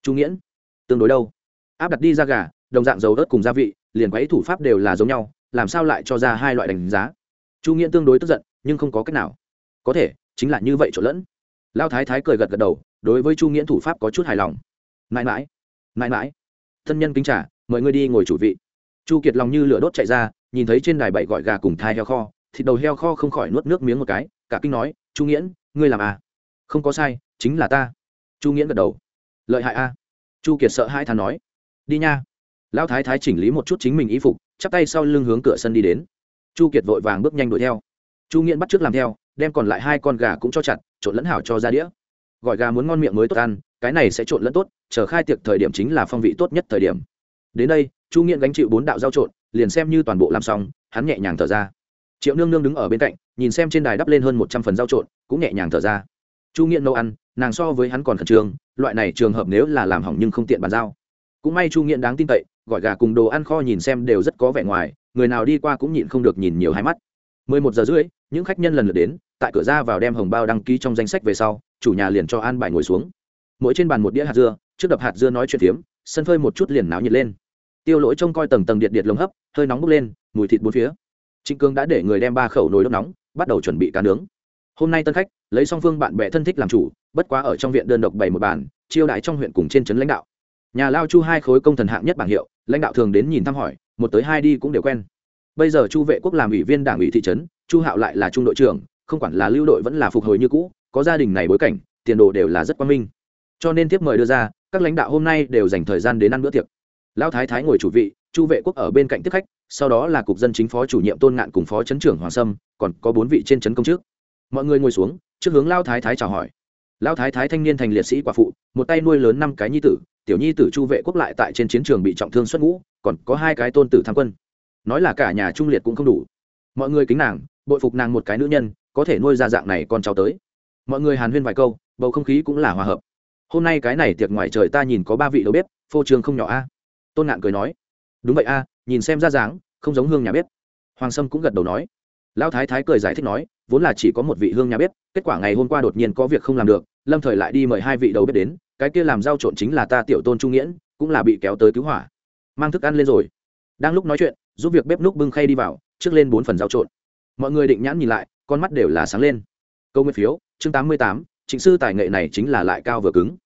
Chu nghiễn, tương đối đâu? Áp đặt đi ra gà, đồng dạng dầu đất cùng gia vị, liền quấy thủ pháp đều là giống nhau, làm sao lại cho ra hai loại đánh giá? Chu nghiễn tương đối tức giận, nhưng không có cách nào. Có thể, chính là như vậy trộn lẫn lao thái thái cười gật gật đầu, đối với chu nghiễn thủ pháp có chút hài lòng. Mãi mãi mãi mãi. Thân nhân kính trả mời ngươi đi ngồi chủ vị. Chu kiệt lòng như lửa đốt chạy ra, nhìn thấy trên đài bảy gọi gà cùng thai heo kho, thịt đầu heo kho không khỏi nuốt nước miếng một cái, cả kinh nói, chu nghiễn, ngươi làm à? Không có sai, chính là ta. Chu nghiễn gật đầu. Lợi hại a. Chu kiệt sợ hai thằng nói. Đi nha. Lão thái thái chỉnh lý một chút chính mình y phục, chắp tay sau lưng hướng cửa sân đi đến. Chu kiệt vội vàng bước nhanh đuổi theo. Chu nghiễn bắt t r ư ớ c làm theo, đem còn lại hai con gà cũng cho chặt trộn lẫn hảo cho ra đĩa. Gọi gà muốn ngon miệng mới tốt ăn, cái này sẽ trộn lẫn tốt, chờ khai tiệc thời điểm chính là phong vị tốt nhất thời điểm. Đến đây, chu nghiện gánh chịu bốn đạo giao trộn, liền xem như toàn bộ làm xong, hắn nhẹ nhàng thở ra. Triệu nương nương đứng ở bên cạnh, nhìn xem trên đài đắp lên hơn một trăm phần giao trộn, cũng nhẹ nhàng thở ra. Chu nghiện nấu ăn, nàng so với hắn còn khẩn trương, loại này trường hợp nếu là làm hỏng nhưng không tiện bàn giao. Cũng may chu nghiện đáng tin cậy gọi gà cùng đồ ăn kho nhìn xem đều rất có vẻ ngoài, người nào đi qua cũng nhịn không được nhìn nhiều hai mắt. Mười một giờ rưỡi, những khách nhân lần lượt đến tại cửa ra vào đem hồng bao đăng ký trong danh sách về sau, chủ nhà liền cho an bài ngồi xuống. Mỗi trên bàn một đĩa hạt dưa, trước đập hạt dưa nói chuyện phiếm, sân phơi một chút liền náo nhiệt lên. Tiêu lỗi trông coi tầng tầng điện điện lồng hấp, hơi nóng bốc lên, mùi thịt bốn phía. Trịnh cương đã để người đem ba khẩu nồi đốt nóng, bắt đầu chuẩn bị cá nướng. Hôm nay tân khách, lấy song phương bạn bè thân thích làm chủ, bất quá ở trong viện đơn độc bày một bàn, chiêu đại trong huyện cùng trên trấn lãnh đạo. Nhà lao chu hai khối công thần hạng nhất bảng hiệu, lãnh đạo thường đến nhìn thăm hỏi, một tới hai đi cũng đều quen. Bây giờ chu vệ quốc làm ủy viên đảng ủy thị trấn, chu hạo lại là trung đội trưởng không quản là lưu đội vẫn là phục hồi như cũ, có gia đình này bối cảnh, tiền đồ đều là rất quan minh. Cho nên tiếp mời đưa ra, các lãnh đạo hôm nay đều dành thời gian đến ăn bữa tiệc. Lão thái thái ngồi chủ vị, chu vệ quốc ở bên cạnh tiếp khách, sau đó là cục dân chính phó chủ nhiệm tôn ngạn cùng phó chấn trưởng hoàng sâm, còn có bốn vị trên chấn công trước. Mọi người ngồi xuống, trước hướng lao thái thái chào hỏi. Lao thái thái thanh niên thành liệt sĩ quả phụ, một tay nuôi lớn năm cái nhi tử, tiểu nhi tử chu vệ quốc lại tại trên chiến trường bị trọng thương xuất ngũ, còn có hai cái tôn tử tham quân. Nói là cả nhà trung liệt cũng không đủ. Mọi người kính nàng, bội phục nàng một cái nữ nhân có thể nuôi ra dạng này con cháu tới. Mọi người hàn huyên vài câu, bầu không khí cũng là hòa hợp. Hôm nay cái này tiệc ngoài trời ta nhìn có ba vị đầu bếp, phô trường không nhỏ a. Tôn ngạn cười nói, đúng vậy a, nhìn xem ra dáng, không giống hương nhà bếp. Hoàng sâm cũng gật đầu nói. Lão thái thái cười giải thích nói, vốn là chỉ có một vị hương nhà bếp, kết quả ngày hôm qua đột nhiên có việc không làm được, lâm thời lại đi mời hai vị đầu bếp đến, cái kia làm rau trộn chính là ta tiểu tôn trung nghiễn, cũng là bị kéo tới cứu hỏa. Mang thức ăn lên rồi. Đang lúc nói chuyện, giúp việc bếp núc bưng khay đi vào, trước lên bốn phần rau trộn. Mọi người định nhãn nhìn lại con mắt đều là sáng lên. Câu nguyên phiếu, chương tám mươi tám, trịnh sư tài nghệ này chính là lại cao vừa cứng.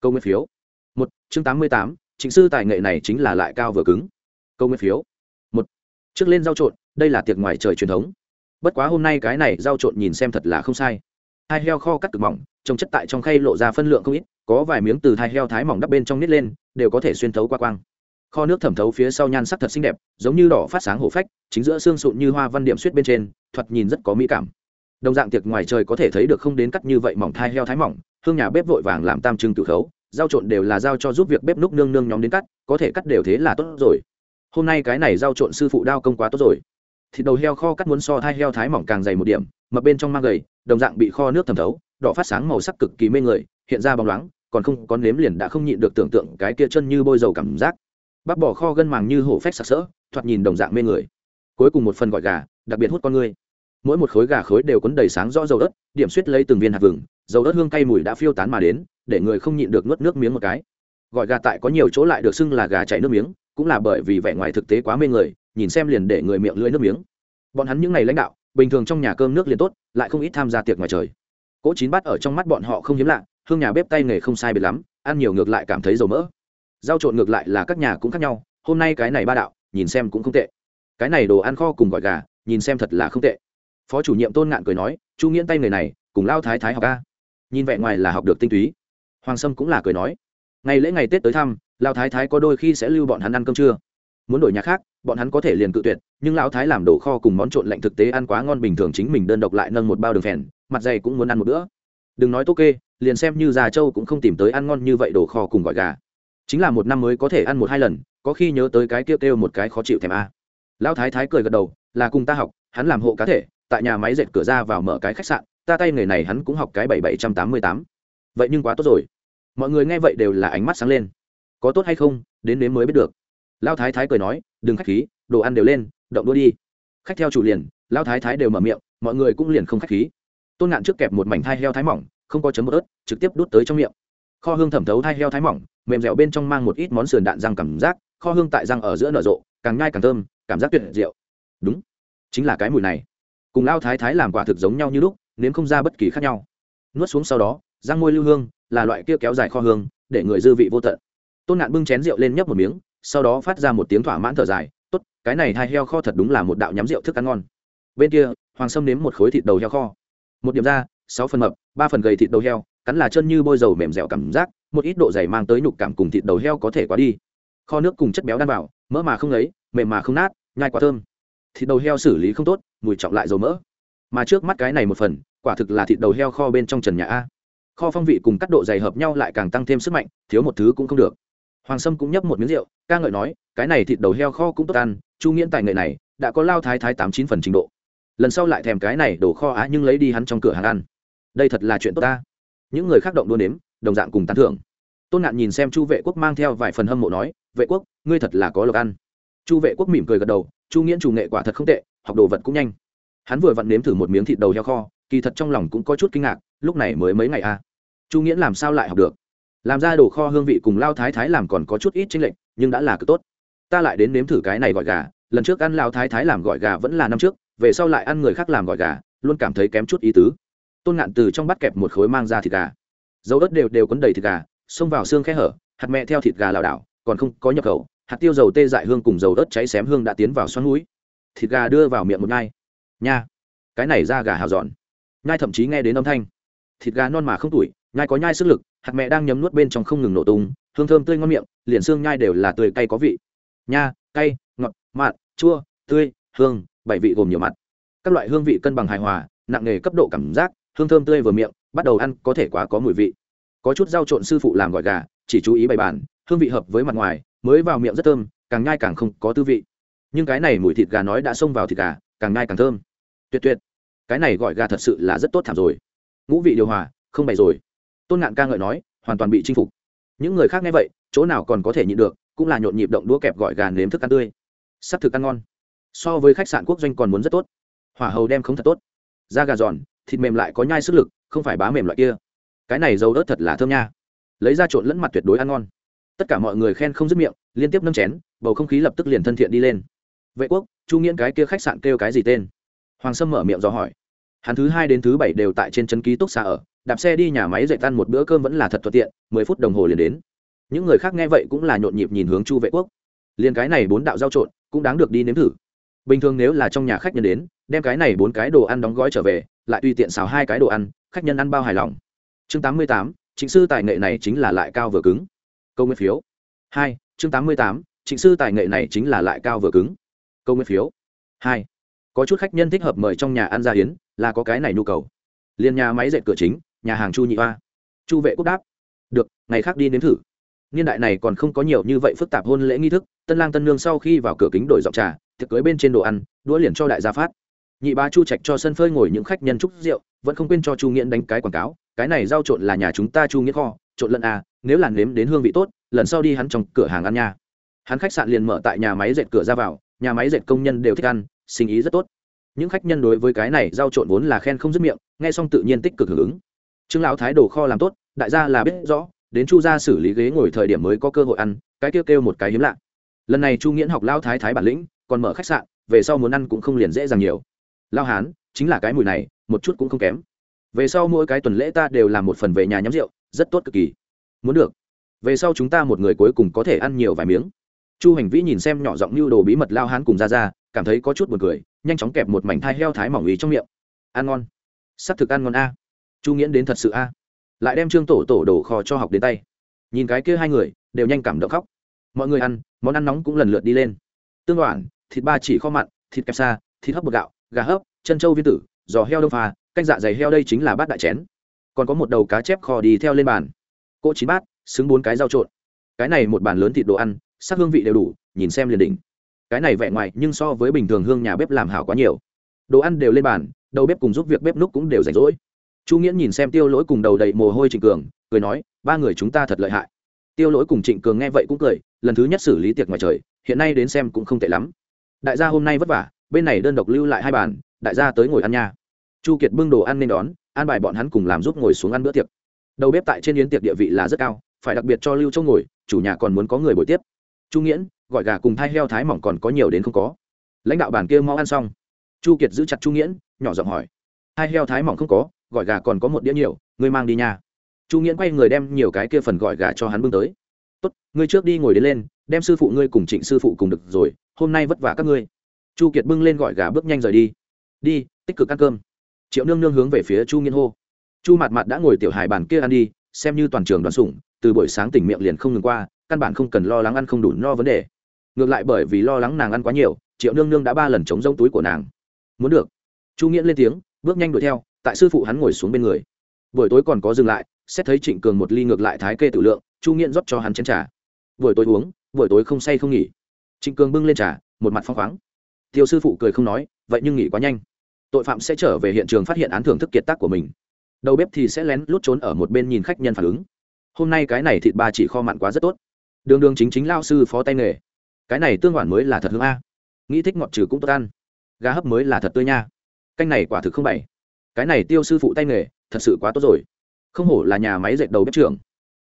Câu nguyên phiếu. Một, chương tám mươi tám, trịnh sư tài nghệ này chính là lại cao vừa cứng. Câu nguyên phiếu. Một, trước lên rau trộn, đây là tiệc ngoài trời truyền thống. Bất quá hôm nay cái này rau trộn nhìn xem thật là không sai. Hai heo kho cắt cực mỏng trông chất tại trong khay lộ ra phân lượng không ít, có vài miếng từ hai heo thái mỏng đắp bên trong nít lên, đều có thể xuyên thấu qua quang kho nước thẩm thấu phía sau nhan sắc thật xinh đẹp, giống như đỏ phát sáng hổ phách, chính giữa xương sụn như hoa văn điểm suýt bên trên, thoạt nhìn rất có mỹ cảm. Đồng dạng tiệc ngoài trời có thể thấy được không đến cắt như vậy mỏng thai heo thái mỏng, hương nhà bếp vội vàng làm tam trưng tự khấu, rau trộn đều là giao cho giúp việc bếp núc nương nương nhóm đến cắt, có thể cắt đều thế là tốt rồi. Hôm nay cái này rau trộn sư phụ đao công quá tốt rồi. Thịt đầu heo kho cắt muốn so thai heo thái mỏng càng dày một điểm, mập bên trong mang gầy, đồng dạng bị kho nước thẩm thấu, đỏ phát sáng màu sắc cực kỳ mê người, hiện ra bóng loáng, còn không có nếm liền đã không nhịn được tưởng tượng cái kia chân như bôi dầu cảm giác bắp bỏ kho gân màng như hổ phách sặc sỡ, thoạt nhìn đồng dạng mê người. Cuối cùng một phần gọi gà, đặc biệt hút con người. Mỗi một khối gà khối đều quấn đầy sáng rõ dầu đất, điểm suýt lấy từng viên hạt vừng, dầu đất hương cay mùi đã phiêu tán mà đến, để người không nhịn được nuốt nước miếng một cái. Gọi gà tại có nhiều chỗ lại được xưng là gà chảy nước miếng, cũng là bởi vì vẻ ngoài thực tế quá mê người, nhìn xem liền để người miệng lưỡi nước miếng. Bọn hắn những ngày lãnh đạo, bình thường trong nhà cơm nước liền tốt, lại không ít tham gia tiệc ngoài trời. Cỗ chín bát ở trong mắt bọn họ không hiếm lạ, hương nhà bếp tay nghề không sai biệt lắm, ăn nhiều ngược lại cảm thấy dầu mỡ. Giao trộn ngược lại là các nhà cũng khác nhau, hôm nay cái này ba đạo, nhìn xem cũng không tệ. Cái này đồ ăn kho cùng gọi gà, nhìn xem thật là không tệ. Phó chủ nhiệm tôn ngạn cười nói, chu nghiễn tay người này, cùng lao thái thái học ca nhìn vẻ ngoài là học được tinh túy. Hoàng sâm cũng là cười nói, ngày lễ ngày tết tới thăm, lao thái thái có đôi khi sẽ lưu bọn hắn ăn cơm trưa. Muốn đổi nhà khác, bọn hắn có thể liền cự tuyệt, nhưng lão thái làm đồ kho cùng món trộn lạnh thực tế ăn quá ngon bình thường chính mình đơn độc lại nâng một bao đường phèn, mặt dày cũng muốn ăn một bữa. Đừng nói tốt kê, liền xem như già châu cũng không tìm tới ăn ngon như vậy đồ kho cùng gọi gà chính là một năm mới có thể ăn một hai lần, có khi nhớ tới cái kêu kêu một cái khó chịu thèm a. À. lão thái thái cười gật đầu, là cùng ta học, hắn làm hộ cá thể, tại nhà máy dệt cửa ra vào mở cái khách sạn, ta tay nghề này hắn cũng học cái bảy bảy trăm tám mươi tám. Vậy nhưng quá tốt rồi. Mọi người nghe vậy đều là ánh mắt sáng lên. Có tốt hay không, đến nếm mới biết được. Lão thái thái cười nói, đừng khách khí, đồ ăn đều lên, động đua đi. Khách theo chủ liền, Lão thái thái đều mở miệng, mọi người cũng liền không khách khí. Tôn ngạn trước kẹp một mảnh thai heo thái mỏng, không có chấm một ớt, trực tiếp đút tới trong miệng kho hương thẩm thấu thai heo thái mỏng, mềm dẻo bên trong mang một ít món sườn đạn răng cảm giác, kho hương tại răng ở giữa nở rộ, càng nhai càng thơm, cảm giác tuyệt diệu. Đúng, chính là cái mùi này. Cùng lao thái thái làm quả thực giống nhau như lúc, nếm không ra bất kỳ khác nhau. Nuốt xuống sau đó, răng môi lưu hương, là loại kia kéo dài kho hương, để người dư vị vô tận. Tôn ngạn bưng chén rượu lên nhấp một miếng, sau đó phát ra một tiếng thỏa mãn thở dài, tốt, cái này hai heo kho thật đúng là một đạo nhắm rượu thức ăn ngon. Bên kia, hoàng sâm nếm một khối thịt đầu heo kho. Một điểm ra, sáu phần mập, ba phần gầy thịt đầu heo cắn là chân như bôi dầu mềm dẻo cảm giác, một ít độ dày mang tới nhục cảm cùng thịt đầu heo có thể quá đi. Kho nước cùng chất béo đan vào, mỡ mà không lấy mềm mà không nát, nhai quá thơm. Thịt đầu heo xử lý không tốt, mùi trọng lại dầu mỡ. Mà trước mắt cái này một phần, quả thực là thịt đầu heo kho bên trong trần nhà a. Kho phong vị cùng cắt độ dày hợp nhau lại càng tăng thêm sức mạnh, thiếu một thứ cũng không được. Hoàng sâm cũng nhấp một miếng rượu, ca ngợi nói, cái này thịt đầu heo kho cũng tốt ăn, chu nghiễn tài nghệ này, đã có lao thái thái tám chín phần trình độ. Lần sau lại thèm cái này đổ kho á, nhưng lấy đi hắn trong cửa hàng ăn. Đây thật là chuyện tốt ta những người khác động đua nếm, đồng dạng cùng tán thưởng. Tôn ngạn nhìn xem chu vệ quốc mang theo vài phần hâm mộ nói, vệ quốc, ngươi thật là có lộc ăn. Chu vệ quốc mỉm cười gật đầu, chu nghiễn chủ nghệ quả thật không tệ, học đồ vật cũng nhanh. Hắn vừa vặn nếm thử một miếng thịt đầu heo kho, kỳ thật trong lòng cũng có chút kinh ngạc, lúc này mới mấy ngày a à. chu nghiễn làm sao lại học được? Làm ra đồ kho hương vị cùng lao thái thái làm còn có chút ít chênh lệch, nhưng đã là cực tốt. Ta lại đến nếm thử cái này gọi gà, lần trước ăn lao thái thái làm gọi gà vẫn là năm trước, về sau lại ăn người khác làm gọi gà, luôn cảm thấy kém chút ý tứ tôn ngạn từ trong bắt kẹp một khối mang ra thịt gà. Dấu ớt đều đều quấn đầy thịt gà, xông vào xương khe hở, hạt mẹ theo thịt gà lảo đảo, còn không có nhập khẩu, hạt tiêu dầu tê dại hương cùng dầu ớt cháy xém hương đã tiến vào xoắn núi. Thịt gà đưa vào miệng một nhai. Nha, cái này ra gà hào giòn nhai thậm chí nghe đến âm thanh. Thịt gà non mà không tuổi, nhai có nhai sức lực, hạt mẹ đang nhấm nuốt bên trong không ngừng nổ tung, hương thơm tươi ngon miệng, liền xương nhai đều là tươi cay có vị. Nha, cay, ngọt mặn chua, tươi, hương, bảy vị gồm nhiều mặt. Các loại hương vị cân bằng hài hòa, nặng nề cấp độ cảm giác hương thơm tươi vừa miệng, bắt đầu ăn, có thể quá có mùi vị. Có chút rau trộn sư phụ làm gọi gà, chỉ chú ý bày bàn, hương vị hợp với mặt ngoài, mới vào miệng rất thơm, càng nhai càng không có tư vị. Nhưng cái này mùi thịt gà nói đã xông vào thịt gà, càng nhai càng thơm. Tuyệt tuyệt. Cái này gọi gà thật sự là rất tốt thảm rồi. Ngũ vị điều hòa, không bày rồi. Tôn ngạn ca ngợi nói, hoàn toàn bị chinh phục. Những người khác nghe vậy, chỗ nào còn có thể nhịn được, cũng là nhộn nhịp động đũa kẹp gọi gà nếm thức ăn tươi. Sắp thực ăn ngon. So với khách sạn quốc doanh còn muốn rất tốt. Hỏa hầu đem không thật tốt. Da gà giòn thịt mềm lại có nhai sức lực, không phải bá mềm loại kia. Cái này dầu ớt thật là thơm nha. Lấy ra trộn lẫn mặt tuyệt đối ăn ngon. Tất cả mọi người khen không dứt miệng, liên tiếp nâng chén, bầu không khí lập tức liền thân thiện đi lên. Vệ quốc, chu nghiễn cái kia khách sạn kêu cái gì tên? Hoàng sâm mở miệng do hỏi. Hắn thứ hai đến thứ bảy đều tại trên chân ký túc xa ở, đạp xe đi nhà máy dậy tan một bữa cơm vẫn là thật thuận tiện, mười phút đồng hồ liền đến. Những người khác nghe vậy cũng là nhộn nhịp nhìn hướng chu vệ quốc. Liền cái này bốn đạo giao trộn cũng đáng được đi nếm thử. Bình thường nếu là trong nhà khách nhân đến, đem cái này bốn cái đồ ăn đóng gói trở về lại tùy tiện xào hai cái đồ ăn, khách nhân ăn bao hài lòng. Chương tám mươi tám chính sư tài nghệ này chính là lại cao vừa cứng. Câu nguyên phiếu. Hai, chương tám mươi tám chính sư tài nghệ này chính là lại cao vừa cứng. Câu nguyên phiếu. Hai, có chút khách nhân thích hợp mời trong nhà ăn gia hiến, là có cái này nhu cầu. Liền nhà máy dệt cửa chính, nhà hàng chu nhị hoa. Chu vệ quốc đáp. Được, ngày khác đi nếm thử. Niên đại này còn không có nhiều như vậy phức tạp hôn lễ nghi thức, tân lang tân nương sau khi vào cửa kính đổi giọng trà thực cưới bên trên đồ ăn, đũa liền cho đại gia phát nhị bá chu trạch cho sân phơi ngồi những khách nhân chúc rượu, vẫn không quên cho chu nghiễn đánh cái quảng cáo, cái này giao trộn là nhà chúng ta chu nghĩa kho, trộn lẫn à nếu là nếm đến hương vị tốt, lần sau đi hắn trong cửa hàng ăn nha. Hắn khách sạn liền mở tại nhà máy dệt cửa ra vào, nhà máy dệt công nhân đều thích ăn, sinh ý rất tốt. Những khách nhân đối với cái này giao trộn vốn là khen không dứt miệng, nghe xong tự nhiên tích cực hưởng ứng. Trương lão thái đồ kho làm tốt, đại gia là biết rõ, đến chu gia xử lý ghế ngồi thời điểm mới có cơ hội ăn, cái kêu kêu một cái hiếm lạ. Lần này chu nghiễn học lao thái thái bản lĩnh, còn mở khách sạn, về sau muốn ăn cũng không liền dễ dàng nhiều lao hán, chính là cái mùi này, một chút cũng không kém. Về sau mỗi cái tuần lễ ta đều làm một phần về nhà nhắm rượu, rất tốt cực kỳ. Muốn được. Về sau chúng ta một người cuối cùng có thể ăn nhiều vài miếng. Chu hành vĩ nhìn xem nhỏ giọng như đồ bí mật lao hán cùng ra ra cảm thấy có chút buồn cười, nhanh chóng kẹp một mảnh thai heo thái mỏng ý trong miệng. Ăn ngon. S ắ c thực ăn ngon a. Chu nghiễn đến thật sự a. Lại đem trương tổ tổ đổ kho cho học đến tay. Nhìn cái kia hai người, đều nhanh cảm động khóc. Mọi người ăn, món ăn nóng cũng lần lượt đi lên. Tương đoạn, thịt ba chỉ kho mặn, thịt kẹp xa, thịt hấp bột gạo gà hấp, chân trâu viên tử, giò heo đông pha, canh dạ dày heo đây chính là bát đại chén. Còn có một đầu cá chép kho đi theo lên bàn. Cỗ chín bát, xứng bốn cái rau trộn. Cái này một bàn lớn thịt đồ ăn, sắc hương vị đều đủ, nhìn xem liền đỉnh. Cái này vẻ ngoài nhưng so với bình thường hương nhà bếp làm hảo quá nhiều. Đồ ăn đều lên bàn, đầu bếp cùng giúp việc bếp núc cũng đều rảnh rỗi. Chu nghĩa nhìn xem tiêu lỗi cùng đầu đầy mồ hôi trịnh cường, cười nói, ba người chúng ta thật lợi hại. Tiêu lỗi cùng trịnh cường nghe vậy cũng cười, lần thứ nhất xử lý tiệc ngoài trời, hiện nay đến xem cũng không tệ lắm. Đại gia hôm nay vất vả bên này đơn độc lưu lại hai bàn, đại gia tới ngồi ăn nha. Chu kiệt bưng đồ ăn nên đón, an bài bọn hắn cùng làm giúp ngồi xuống ăn bữa tiệc. Đầu bếp tại trên yến tiệc địa vị là rất cao, phải đặc biệt cho lưu châu ngồi, chủ nhà còn muốn có người buổi tiếp. Chu nghiễn, gọi gà cùng thai heo thái mỏng còn có nhiều đến không có. Lãnh đạo bàn kia mau ăn xong. Chu kiệt giữ chặt chu nghiễn, nhỏ giọng hỏi. Hai heo thái mỏng không có, gọi gà còn có một đĩa nhiều, ngươi mang đi nhà chu nghiễn quay người đem nhiều cái kia phần gọi gà cho hắn bưng tới. Tốt, ngươi trước đi ngồi đến lên, đem sư phụ ngươi cùng trịnh sư phụ cùng được rồi, hôm nay vất vả các ngươi chu kiệt bưng lên gọi gà bước nhanh rời đi. Đi, tích cực ăn cơm. Triệu nương nương hướng về phía chu nghiên hô. Chu mặt mặt đã ngồi tiểu hài bàn kia ăn đi, xem như toàn trường đoàn sủng, từ buổi sáng tỉnh miệng liền không ngừng qua, căn bản không cần lo lắng ăn không đủ no vấn đề. Ngược lại bởi vì lo lắng nàng ăn quá nhiều, triệu nương nương đã ba lần chống rông túi của nàng. Muốn được. Chu nghiễn lên tiếng, bước nhanh đuổi theo, tại sư phụ hắn ngồi xuống bên người. Buổi tối còn có dừng lại, xét thấy trịnh cường một ly ngược lại thái kê tự lượng, chu nghiễn rót cho hắn chén trà. Buổi tối uống, buổi tối không say không nghỉ. Trịnh cường bưng lên trà, một mặt phong khoáng tiêu sư phụ cười không nói, vậy nhưng nghỉ quá nhanh. Tội phạm sẽ trở về hiện trường phát hiện án thưởng thức kiệt tác của mình. Đầu bếp thì sẽ lén lút trốn ở một bên nhìn khách nhân phản ứng. Hôm nay cái này thịt ba chỉ kho mặn quá rất tốt. Đường đường chính chính lao sư phó tay nghề. Cái này tương hoàn mới là thật hương a. Nghĩ thích ngọt trừ cũng tốt ăn. Gà hấp mới là thật tươi nha. Canh này quả thực không bảy cái này tiêu sư phụ tay nghề, thật sự quá tốt rồi. Không hổ là nhà máy dệt đầu bếp trưởng.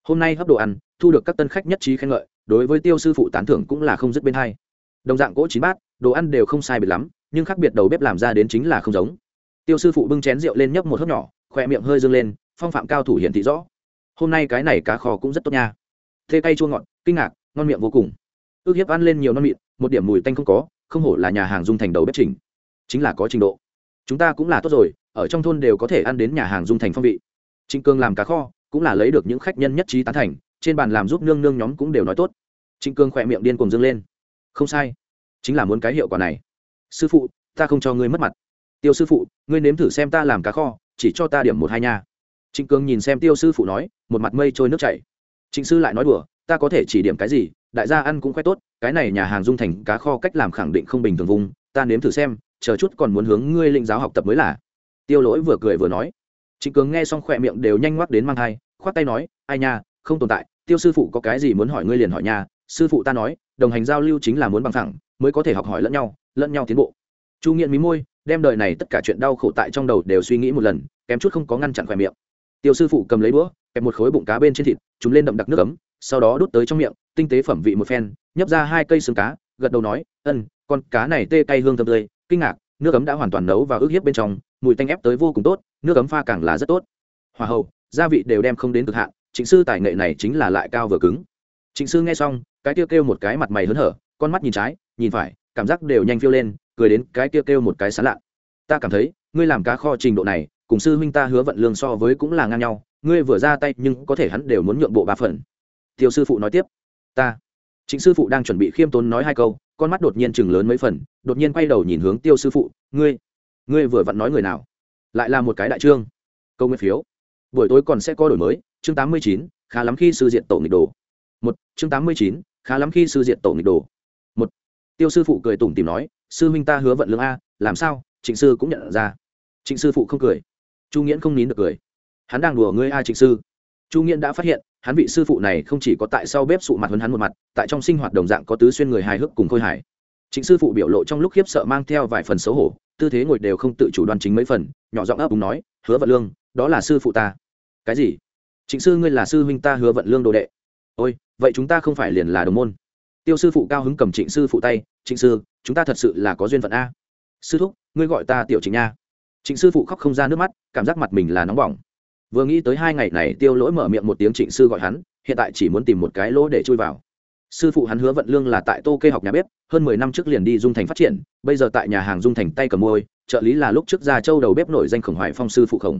Hôm nay hấp đồ ăn, thu được các tân khách nhất trí khen ngợi, đối với tiêu sư phụ tán thưởng cũng là không dứt bên hay đồng dạng cỗ chín bát, đồ ăn đều không sai biệt lắm, nhưng khác biệt đầu bếp làm ra đến chính là không giống. Tiêu sư phụ bưng chén rượu lên nhấp một hớp nhỏ, khỏe miệng hơi dâng lên, phong phạm cao thủ hiện thị rõ. Hôm nay cái này cá kho cũng rất tốt nha. Thê cay chua ngọt, kinh ngạc, ngon miệng vô cùng. Ước hiếp ăn lên nhiều non mịn, một điểm mùi tanh không có, không hổ là nhà hàng dung thành đầu bếp trình chính là có trình độ. Chúng ta cũng là tốt rồi, ở trong thôn đều có thể ăn đến nhà hàng dung thành phong vị. Trịnh cương làm cá kho, cũng là lấy được những khách nhân nhất trí tán thành, trên bàn làm giúp nương nương nhóm cũng đều nói tốt. Trịnh cương khỏe miệng điên cùng dâng lên không sai. Chính là muốn cái hiệu quả này. Sư phụ, ta không cho ngươi mất mặt. Tiêu sư phụ, ngươi nếm thử xem ta làm cá kho, chỉ cho ta điểm một hai nha. Trịnh cương nhìn xem tiêu sư phụ nói, một mặt mây trôi nước chảy. Trịnh sư lại nói đùa, ta có thể chỉ điểm cái gì, đại gia ăn cũng khoe tốt, cái này nhà hàng dung thành cá kho cách làm khẳng định không bình thường vùng, ta nếm thử xem, chờ chút còn muốn hướng ngươi linh giáo học tập mới là. Tiêu lỗi vừa cười vừa nói. Trịnh cường nghe xong khỏe miệng đều nhanh ngoắc đến mang thai, khoát tay nói, ai nha, không tồn tại, tiêu sư phụ có cái gì muốn hỏi ngươi liền hỏi nha, sư phụ ta nói đồng hành giao lưu chính là muốn bằng thẳng mới có thể học hỏi lẫn nhau lẫn nhau tiến bộ. Chu nghiện mí môi, đem đời này tất cả chuyện đau khổ tại trong đầu đều suy nghĩ một lần, kém chút không có ngăn chặn khỏe miệng. Tiêu sư phụ cầm lấy đũa, kẹp một khối bụng cá bên trên thịt chúng lên đậm đặc nước ấm, sau đó đút tới trong miệng, tinh tế phẩm vị một phen, nhấp ra hai cây xương cá, gật đầu nói, ân, con cá này tê cay hương thơm tươi, kinh ngạc, nước ấm đã hoàn toàn nấu và ức hiếp bên trong, mùi tanh ép tới vô cùng tốt, nước ấm pha càng là rất tốt. Hòa hậu, gia vị đều đem không đến cực hạn, trịnh sư tài nghệ này chính là lại cao vừa cứng. Trịnh sư nghe xong cái kia kêu một cái mặt mày hớn hở, con mắt nhìn trái, nhìn phải, cảm giác đều nhanh phiêu lên, cười đến cái kia kêu một cái sán lạ. Ta cảm thấy, ngươi làm cá kho trình độ này, cùng sư huynh ta hứa vận lương so với cũng là ngang nhau, ngươi vừa ra tay nhưng có thể hắn đều muốn nhượng bộ ba phần. Tiêu sư phụ nói tiếp. Ta. Chính sư phụ đang chuẩn bị khiêm tốn nói hai câu, con mắt đột nhiên chừng lớn mấy phần, đột nhiên quay đầu nhìn hướng tiêu sư phụ, ngươi ngươi vừa vặn nói người nào? Lại là một cái đại trương. Câu nguyên phiếu. Buổi tối còn sẽ có đổi mới, chương tám mươi chín, khá lắm khi sư diện tổ nghịch đồ. Một, chương tám mươi chín khá lắm khi sư diện tổ nghịch đồ. Một, tiêu sư phụ cười tủm tìm nói, sư huynh ta hứa vận lương a, làm sao? Trịnh sư cũng nhận ra. Trịnh sư phụ không cười. Chu nghiễn không nín được cười. Hắn đang đùa ngươi a trịnh sư. Chu nghiễn đã phát hiện, hắn vị sư phụ này không chỉ có tại sau bếp sụ mặt hơn hắn một mặt, tại trong sinh hoạt đồng dạng có tứ xuyên người hài hước cùng khôi hài. Trịnh sư phụ biểu lộ trong lúc khiếp sợ mang theo vài phần xấu hổ, tư thế ngồi đều không tự chủ đoan chính mấy phần, nhỏ giọng ấp đúng nói, hứa vận lương, đó là sư phụ ta. Cái gì? Trịnh sư, ngươi là sư huynh ta hứa vận lương đồ đệ. Ôi vậy chúng ta không phải liền là đồng môn? Tiêu sư phụ cao hứng cầm trịnh sư phụ tay, trịnh sư, chúng ta thật sự là có duyên phận a. Sư thúc, ngươi gọi ta tiểu trịnh nha. Trịnh sư phụ khóc không ra nước mắt, cảm giác mặt mình là nóng bỏng. Vừa nghĩ tới hai ngày này tiêu lỗi mở miệng một tiếng trịnh sư gọi hắn, hiện tại chỉ muốn tìm một cái lỗ để chui vào. Sư phụ hắn hứa vận lương là tại tô kê học nhà bếp, hơn mười năm trước liền đi dung thành phát triển, bây giờ tại nhà hàng dung thành tay cầm môi, trợ lý là lúc trước ra châu đầu bếp nổi danh khổng hoài phong sư phụ khổng.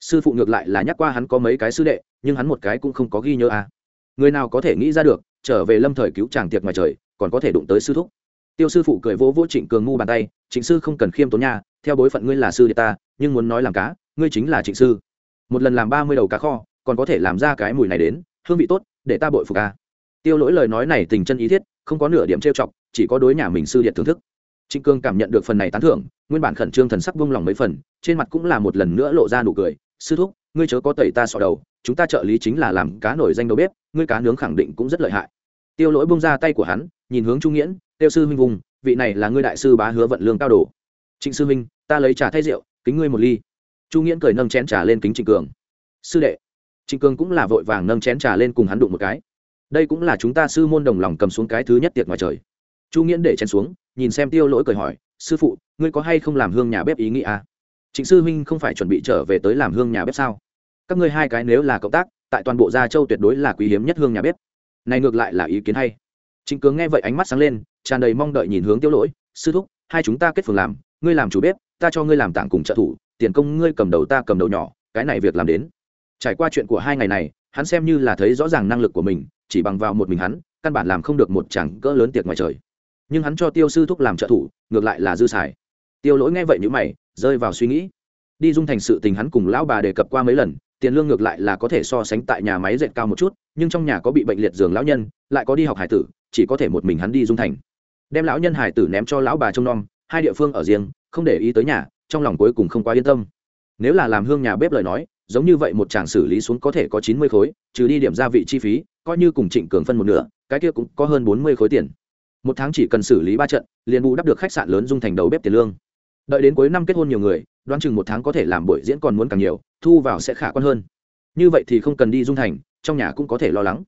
Sư phụ ngược lại là nhắc qua hắn có mấy cái sư đệ, nhưng hắn một cái cũng không có ghi nhớ à người nào có thể nghĩ ra được, trở về lâm thời cứu chàng tiệc ngoài trời, còn có thể đụng tới sư thúc. Tiêu sư phụ cười vỗ vỗ trịnh cường ngu bàn tay, trịnh sư không cần khiêm tốn nha, theo bối phận ngươi là sư đệ ta, nhưng muốn nói làm cá, ngươi chính là trịnh sư. Một lần làm ba mươi đầu cá kho, còn có thể làm ra cái mùi này đến, hương vị tốt, để ta bội phục ca tiêu lỗi lời nói này tình chân ý thiết, không có nửa điểm trêu chọc, chỉ có đối nhà mình sư điện thưởng thức. Trịnh cương cảm nhận được phần này tán thưởng, nguyên bản khẩn trương thần sắc vung lòng mấy phần, trên mặt cũng là một lần nữa lộ ra nụ cười, sư thúc, ngươi chớ có tẩy ta sọ đầu, chúng ta trợ lý chính là làm cá nổi danh đầu bếp ngươi cá nướng khẳng định cũng rất lợi hại. Tiêu lỗi bung ra tay của hắn, nhìn hướng trung nghiễn, tiêu sư huynh vùng, vị này là ngươi đại sư bá hứa vận lương cao đồ. Trịnh sư huynh, ta lấy trà thay rượu, kính ngươi một ly. Chu nghiễn cười nâng chén trà lên kính trịnh cường. Sư đệ. Trịnh cường cũng là vội vàng nâng chén trà lên cùng hắn đụng một cái. Đây cũng là chúng ta sư môn đồng lòng cầm xuống cái thứ nhất tiệc ngoài trời. Chu nghiễn để chén xuống, nhìn xem tiêu lỗi cười hỏi, sư phụ, ngươi có hay không làm hương nhà bếp ý nghĩ à? trịnh sư huynh không phải chuẩn bị trở về tới làm hương nhà bếp sao? Các ngươi hai cái nếu là cộng tác tại toàn bộ gia châu tuyệt đối là quý hiếm nhất hương nhà bếp. Này ngược lại là ý kiến hay. Trịnh cường nghe vậy ánh mắt sáng lên, tràn đầy mong đợi nhìn hướng tiêu lỗi, sư thúc, hai chúng ta kết phường làm, ngươi làm chủ bếp, ta cho ngươi làm tảng cùng trợ thủ, tiền công ngươi cầm đầu ta cầm đầu nhỏ, cái này việc làm đến. Trải qua chuyện của hai ngày này, hắn xem như là thấy rõ ràng năng lực của mình, chỉ bằng vào một mình hắn, căn bản làm không được một chẳng cỡ lớn tiệc ngoài trời. Nhưng hắn cho tiêu sư thúc làm trợ thủ, ngược lại là dư xài. Tiêu lỗi nghe vậy như mày, rơi vào suy nghĩ. Đi dung thành sự tình hắn cùng lão bà đề cập qua mấy lần tiền lương ngược lại là có thể so sánh tại nhà máy dệt cao một chút, nhưng trong nhà có bị bệnh liệt giường lão nhân, lại có đi học hải tử, chỉ có thể một mình hắn đi dung thành. Đem lão nhân hải tử ném cho lão bà trông nom, hai địa phương ở riêng, không để ý tới nhà, trong lòng cuối cùng không quá yên tâm. Nếu là làm hương nhà bếp lời nói, giống như vậy một chàng xử lý xuống có thể có chín mươi khối, trừ đi điểm gia vị chi phí, coi như cùng trịnh cường phân một nửa, cái kia cũng có hơn bốn mươi khối tiền. Một tháng chỉ cần xử lý ba trận, liền bù đắp được khách sạn lớn dung thành đầu bếp tiền lương. Đợi đến cuối năm kết hôn nhiều người đoán chừng một tháng có thể làm buổi diễn còn muốn càng nhiều, thu vào sẽ khả quan hơn. Như vậy thì không cần đi dung thành, trong nhà cũng có thể lo lắng.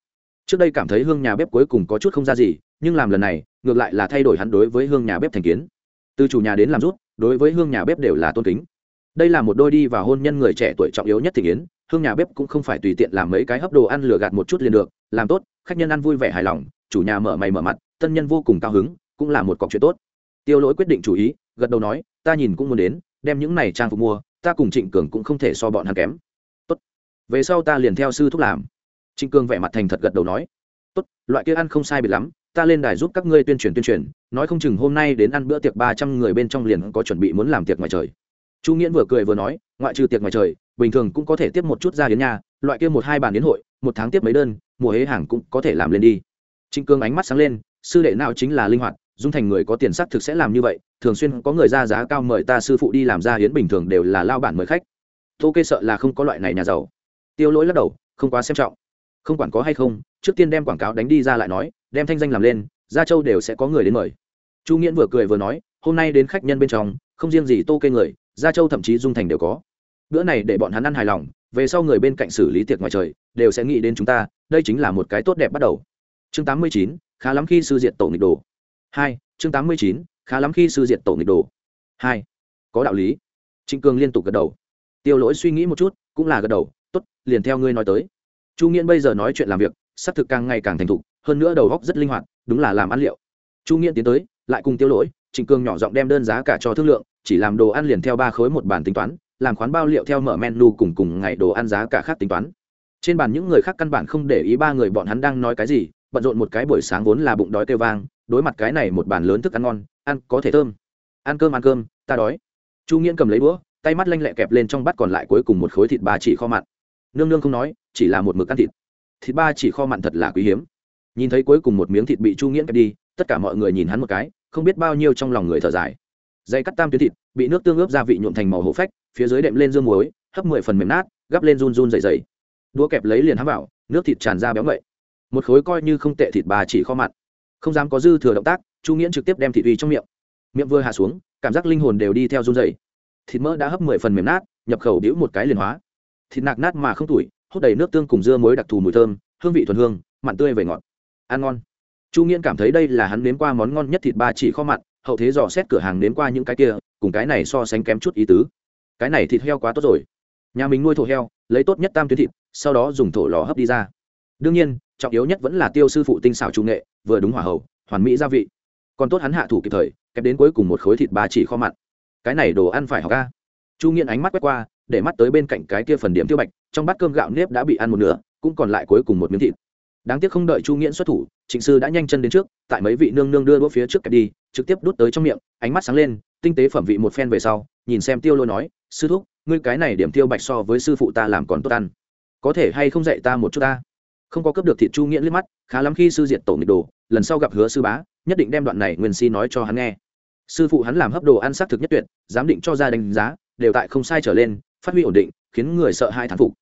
Trước đây cảm thấy hương nhà bếp cuối cùng có chút không ra gì, nhưng làm lần này, ngược lại là thay đổi hắn đối với hương nhà bếp thành kiến. Từ chủ nhà đến làm rút, đối với hương nhà bếp đều là tôn kính. Đây là một đôi đi và hôn nhân người trẻ tuổi trọng yếu nhất thị kiến, hương nhà bếp cũng không phải tùy tiện làm mấy cái hấp đồ ăn lừa gạt một chút liền được, làm tốt, khách nhân ăn vui vẻ hài lòng, chủ nhà mở mày mở mặt, tân nhân vô cùng cao hứng, cũng là một cọc chuyện tốt. Tiêu lỗi quyết định chủ ý, gật đầu nói, ta nhìn cũng muốn đến đem những này trang phục mua, ta cùng trịnh cường cũng không thể so bọn hắn kém. Tốt, về sau ta liền theo sư thúc làm. Trịnh cường vẻ mặt thành thật gật đầu nói. Tốt, loại kia ăn không sai biệt lắm, ta lên đài giúp các ngươi tuyên truyền tuyên truyền, nói không chừng hôm nay đến ăn bữa tiệc ba trăm người bên trong liền có chuẩn bị muốn làm tiệc ngoài trời. Chu nghiễn vừa cười vừa nói, ngoại trừ tiệc ngoài trời, bình thường cũng có thể tiếp một chút ra đến nhà, loại kia một hai bàn đến hội, một tháng tiếp mấy đơn, mùa hế hàng cũng có thể làm lên đi. Trịnh cương ánh mắt sáng lên, sư đệ nào chính là linh hoạt dung thành người có tiền sắc thực sẽ làm như vậy, thường xuyên có người ra giá cao mời ta sư phụ đi làm ra hiến bình thường đều là lao bản mời khách. Tô kê sợ là không có loại này nhà giàu. Tiêu lỗi lắc đầu, không quá xem trọng. Không quản có hay không, trước tiên đem quảng cáo đánh đi ra lại nói, đem thanh danh làm lên, gia châu đều sẽ có người đến mời. Chu nghiễn vừa cười vừa nói, hôm nay đến khách nhân bên trong, không riêng gì tô kê người, gia châu thậm chí dung thành đều có. Bữa này để bọn hắn ăn hài lòng, về sau người bên cạnh xử lý tiệc ngoài trời, đều sẽ nghĩ đến chúng ta, đây chính là một cái tốt đẹp bắt đầu. Chương tám mươi chín, khá lắm khi sư diện tổ nghịch đồ hai, chương tám mươi chín, khá lắm khi sư diện tổ nghịch đồ. Hai, có đạo lý. Trịnh cường liên tục gật đầu. Tiêu lỗi suy nghĩ một chút, cũng là gật đầu t ố t liền theo ngươi nói tới. Chu nghiễn bây giờ nói chuyện làm việc s ắ c thực càng ngày càng thành thục, hơn nữa đầu góc rất linh hoạt, đúng là làm ăn liệu. Chu nghiễn tiến tới, lại cùng tiêu lỗi, trịnh cường nhỏ giọng đem đơn giá cả cho thương lượng, chỉ làm đồ ăn liền theo ba khối một bản tính toán, làm khoán bao liệu theo mở menu cùng cùng ngày đồ ăn giá cả khác tính toán. Trên bàn những người khác căn bản không để ý ba người bọn hắn đang nói cái gì bận rộn một cái buổi sáng vốn là bụng đói kêu vang, đối mặt cái này một bàn lớn thức ăn ngon, ăn có thể thơm. Ăn cơm ăn cơm, ta đói. Chu nghiễn cầm lấy đũa, tay mắt lanh lẹ kẹp lên trong bát còn lại cuối cùng một khối thịt ba chỉ kho mặn. Nương nương không nói, chỉ là một mực ăn thịt. Thịt ba chỉ kho mặn thật là quý hiếm. Nhìn thấy cuối cùng một miếng thịt bị chu nghiễn kẹp đi, tất cả mọi người nhìn hắn một cái, không biết bao nhiêu trong lòng người thở dài. Dây cắt tam tuyến thịt, bị nước tương ướp gia vị nhuộm thành màu hổ phách, phía dưới đệm lên dương muối, hấp mười phần mềm nát, gắp lên run run dày dày đũa kẹp lấy liền hám vào, nước thịt tràn ra béo ngậy một khối coi như không tệ thịt bà chỉ kho mặn. Không dám có dư thừa động tác, chu nghiễn trực tiếp đem thịt uy trong miệng. Miệng vừa hạ xuống, cảm giác linh hồn đều đi theo run dày thịt mỡ đã hấp mười phần mềm nát, nhập khẩu đĩu một cái liền hóa. Thịt nạc nát mà không tủi, hút đầy nước tương cùng dưa muối đặc thù mùi thơm, hương vị thuần hương, mặn tươi về ngọt. Ăn ngon. Chu nghiễn cảm thấy đây là hắn nếm qua món ngon nhất thịt ba chỉ kho mặn, hậu thế dò xét cửa hàng nếm qua những cái kia, cùng cái này so sánh kém chút ý tứ. Cái này thịt heo quá tốt rồi. Nhà mình nuôi thổ heo, lấy tốt nhất tam tuyến thịt, sau đó dùng thổ lò hấp đi ra. Đương nhiên trọng yếu nhất vẫn là tiêu sư phụ tinh xảo trung nghệ, vừa đúng hỏa hậu hoàn mỹ gia vị. Còn tốt hắn hạ thủ kịp thời, kẹp đến cuối cùng một khối thịt ba chỉ kho mặn. Cái này đồ ăn phải học ca chu nghiện ánh mắt quét qua, để mắt tới bên cạnh cái kia phần điểm tiêu bạch, trong bát cơm gạo nếp đã bị ăn một nửa, cũng còn lại cuối cùng một miếng thịt. Đáng tiếc không đợi chu nghiễn xuất thủ, trịnh sư đã nhanh chân đến trước, tại mấy vị nương nương đưa đũa phía trước kẹp đi, trực tiếp đút tới trong miệng, ánh mắt sáng lên, tinh tế phẩm vị một phen về sau, nhìn xem tiêu lôi nói, sư thúc, ngươi cái này điểm tiêu bạch so với sư phụ ta làm còn tốt ăn. Có thể hay không dạy ta một chút ta? Không có cấp được thịt chu nghĩa liếc mắt, khá lắm khi sư diệt tổ nghịch đồ, lần sau gặp hứa sư bá, nhất định đem đoạn này nguyên si nói cho hắn nghe. Sư phụ hắn làm hấp đồ ăn xác thực nhất tuyệt, giám định cho ra đánh giá, đều tại không sai trở lên, phát huy ổn định, khiến người sợ hai thán phục.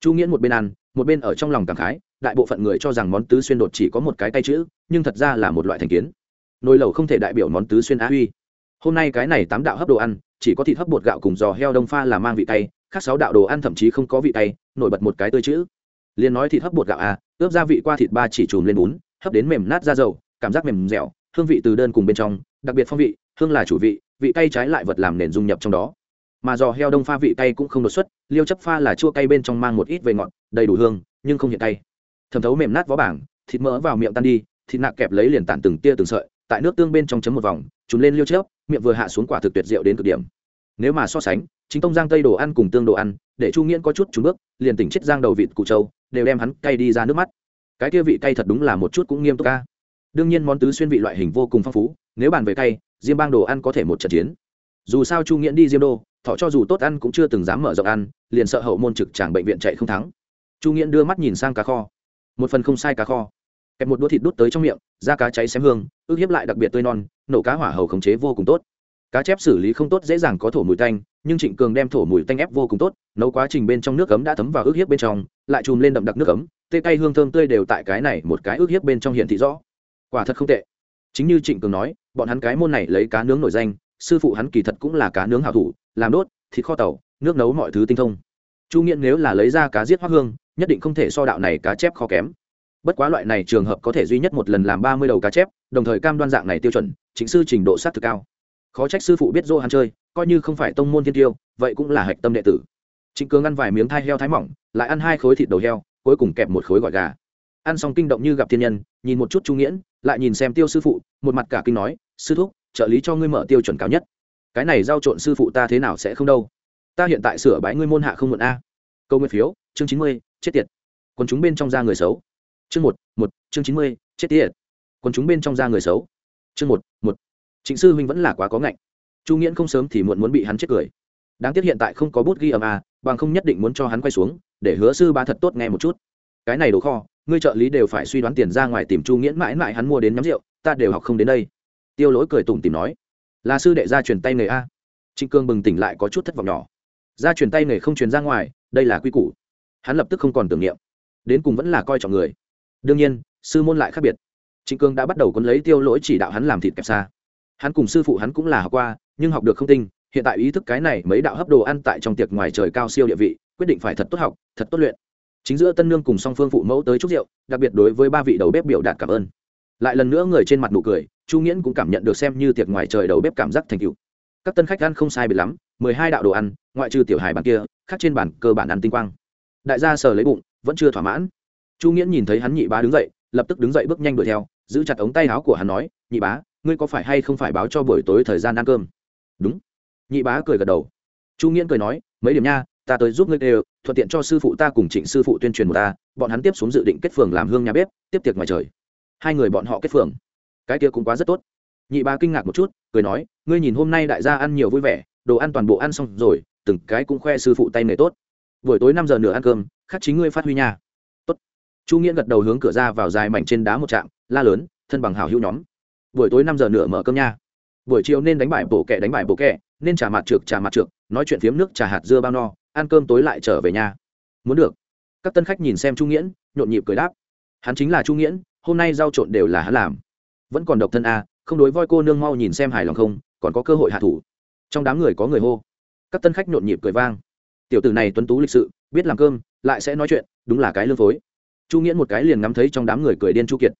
Chu nghĩa một bên ăn, một bên ở trong lòng cảm khái, đại bộ phận người cho rằng món tứ xuyên đột chỉ có một cái tay chữ, nhưng thật ra là một loại thành kiến. Nồi lẩu không thể đại biểu món tứ xuyên á huy. Hôm nay cái này tám đạo hấp đồ ăn, chỉ có thịt hấp bột gạo cùng giò heo đông pha là mang vị tay, khác sáu đạo đồ ăn thậm chí không có vị tay, nổi bật một cái tươi chữ liền nói thịt hấp bột gạo à ướp gia vị qua thịt ba chỉ chùm lên bún, hấp đến mềm nát ra dầu, cảm giác mềm dẻo, hương vị từ đơn cùng bên trong, đặc biệt phong vị, hương là chủ vị vị cay trái lại vật làm nền dung nhập trong đó. Mà giò heo đông pha vị cay cũng không đột xuất, liêu chấp pha là chua cay bên trong mang một ít về ngọt, đầy đủ hương, nhưng không hiện cay. Thẩm thấu mềm nát vó bảng, thịt mỡ vào miệng tan đi, thịt nạc kẹp lấy liền tản từng tia từng sợi, tại nước tương bên trong chấm một vòng chúng lên liêu chớp, miệng vừa hạ xuống quả thực tuyệt diệu đến cực điểm. Nếu mà so sánh, chính tông giang tây đồ ăn cùng tương đồ ăn, để chu nghiễn có chút trúng bước, liền tỉnh chết giang đầu vịt cụ châu đều đem hắn cay đi ra nước mắt. Cái kia vị cay thật đúng là một chút cũng nghiêm túc ca đương nhiên món tứ xuyên vị loại hình vô cùng phong phú, nếu bàn về cay, diêm bang đồ ăn có thể một trận chiến. Dù sao chu nghiễn đi diêm đô, thọ cho dù tốt ăn cũng chưa từng dám mở rộng ăn, liền sợ hậu môn trực tràng bệnh viện chạy không thắng. Chu nghiễn đưa mắt nhìn sang cá kho. Một phần không sai cá kho. Kẹp một đũa thịt đút tới trong miệng, da cá cháy xém hương ước hiếp lại đặc biệt tươi non, nổ cá hỏa hầu khống chế vô cùng tốt cá chép xử lý không tốt dễ dàng có thổ mùi tanh, nhưng trịnh cường đem thổ mùi tanh ép vô cùng tốt, nấu quá trình bên trong nước cấm đã thấm vào ước hiếp bên trong, lại chùm lên đậm đặc nước cấm tê cay hương thơm tươi đều tại cái này một cái ước hiếp bên trong hiện thị rõ. Quả thật không tệ. Chính như trịnh cường nói, bọn hắn cái môn này lấy cá nướng nổi danh, sư phụ hắn kỳ thật cũng là cá nướng hảo thủ, làm đốt, thịt kho tàu, nước nấu mọi thứ tinh thông. Chu nghiện nếu là lấy ra cá giết hoa hương, nhất định không thể so đạo này cá chép khó kém. Bất quá loại này trường hợp có thể duy nhất một lần làm ba mươi đầu cá chép, đồng thời cam đoan dạng này tiêu chuẩn chính sư trình độ sát thực cao khó trách sư phụ biết dô hắn chơi, coi như không phải tông môn thiên tiêu, vậy cũng là hạch tâm đệ tử. Trịnh cường ăn vài miếng thai heo thái mỏng, lại ăn hai khối thịt đầu heo, cuối cùng kẹp một khối gỏi gà. Ăn xong kinh động như gặp thiên nhân, nhìn một chút trung nghiễn, lại nhìn xem tiêu sư phụ, một mặt cả kinh nói, sư thúc, trợ lý cho ngươi mở tiêu chuẩn cao nhất. Cái này giao trộn sư phụ ta thế nào sẽ không đâu? Ta hiện tại sửa bãi ngươi môn hạ không muộn a. Câu nguyên phiếu, chương chín mươi, chết tiệt. Còn chúng bên trong ra người xấu. Chương một một, chương chín mươi, chết tiệt. Còn chúng bên trong ra người xấu. Chương một một trịnh sư huynh vẫn là quá có ngạnh. Chu nghiễn không sớm thì muộn muốn bị hắn chết cười. Đáng tiếc hiện tại không có bút ghi âm a bằng không nhất định muốn cho hắn quay xuống, để hứa sư ba thật tốt nghe một chút. Cái này đồ kho, ngươi trợ lý đều phải suy đoán tiền ra ngoài tìm chu nghiễn mãi mãi hắn mua đến nhắm rượu, ta đều học không đến đây. Tiêu lỗi cười tủm tìm nói, là sư đệ ra truyền tay nghề a. Trịnh cương bừng tỉnh lại có chút thất vọng nhỏ. Ra truyền tay nghề không truyền ra ngoài, đây là quy củ. Hắn lập tức không còn tưởng niệm. Đến cùng vẫn là coi trọng người. Đương nhiên, sư môn lại khác biệt. Trịnh cương đã bắt đầu cuốn lấy tiêu lỗi chỉ đạo hắn làm thịt kẹp xa hắn cùng sư phụ hắn cũng là học qua, nhưng học được không tinh, hiện tại ý thức cái này mấy đạo hấp đồ ăn tại trong tiệc ngoài trời cao siêu địa vị, quyết định phải thật tốt học, thật tốt luyện. Chính giữa tân nương cùng song phương phụ mẫu tới chúc rượu, đặc biệt đối với ba vị đầu bếp biểu đạt cảm ơn. Lại lần nữa người trên mặt nụ cười, chu nghiễn cũng cảm nhận được xem như tiệc ngoài trời đầu bếp cảm giác thành cựu các tân khách ăn không sai biệt lắm, mười hai đạo đồ ăn, ngoại trừ tiểu hài bàn kia, khác trên bàn cơ bản ăn tinh quang. Đại gia sờ lấy bụng, vẫn chưa thỏa mãn. Chu nghiễn nhìn thấy hắn nhị bá đứng dậy, lập tức đứng dậy bước nhanh đuổi theo, giữ chặt ống tay áo của hắn nói, nhị bá ngươi có phải hay không phải báo cho buổi tối thời gian ăn cơm? Đúng. Nhị bá cười gật đầu. Chu nghiễn cười nói, mấy điểm nha, ta tới giúp ngươi đều, thuận tiện cho sư phụ ta cùng trịnh sư phụ tuyên truyền một ta, bọn hắn tiếp xuống dự định kết phường làm hương nhà bếp, tiếp tiệc ngoài trời. Hai người bọn họ kết phường. Cái kia cũng quá rất tốt. Nhị bá kinh ngạc một chút, cười nói, ngươi nhìn hôm nay đại gia ăn nhiều vui vẻ, đồ ăn toàn bộ ăn xong rồi, từng cái cũng khoe sư phụ tay nghề tốt. Buổi tối năm giờ nửa ăn cơm khắc chính ngươi phát huy nha. Tốt. Chu nghiễn gật đầu hướng cửa ra vào dài mảnh trên đá một trạm, la lớn, thân bằng hào hữu nhóm buổi tối năm giờ nửa mở cơm nha. Buổi chiều nên đánh bài bổ kẹ, đánh bài bổ kẹ, nên trả mặt trượt trả mặt trượt nói chuyện phiếm nước, trà hạt dưa bao no, ăn cơm tối lại trở về nhà. Muốn được. Các tân khách nhìn xem trung nghiễn, nhộn nhịp cười đáp. Hắn chính là trung nghiễn, hôm nay giao trộn đều là hắn làm. Vẫn còn độc thân a không đối voi cô nương mau nhìn xem hài lòng không, còn có cơ hội hạ thủ. Trong đám người có người hô. Các tân khách nhộn nhịp cười vang. Tiểu tử này tuấn tú lịch sự, biết làm cơm, lại sẽ nói chuyện, đúng là cái lương phối. Chu nghiễn một cái liền ngắm thấy trong đám người cười điên chu kiệt.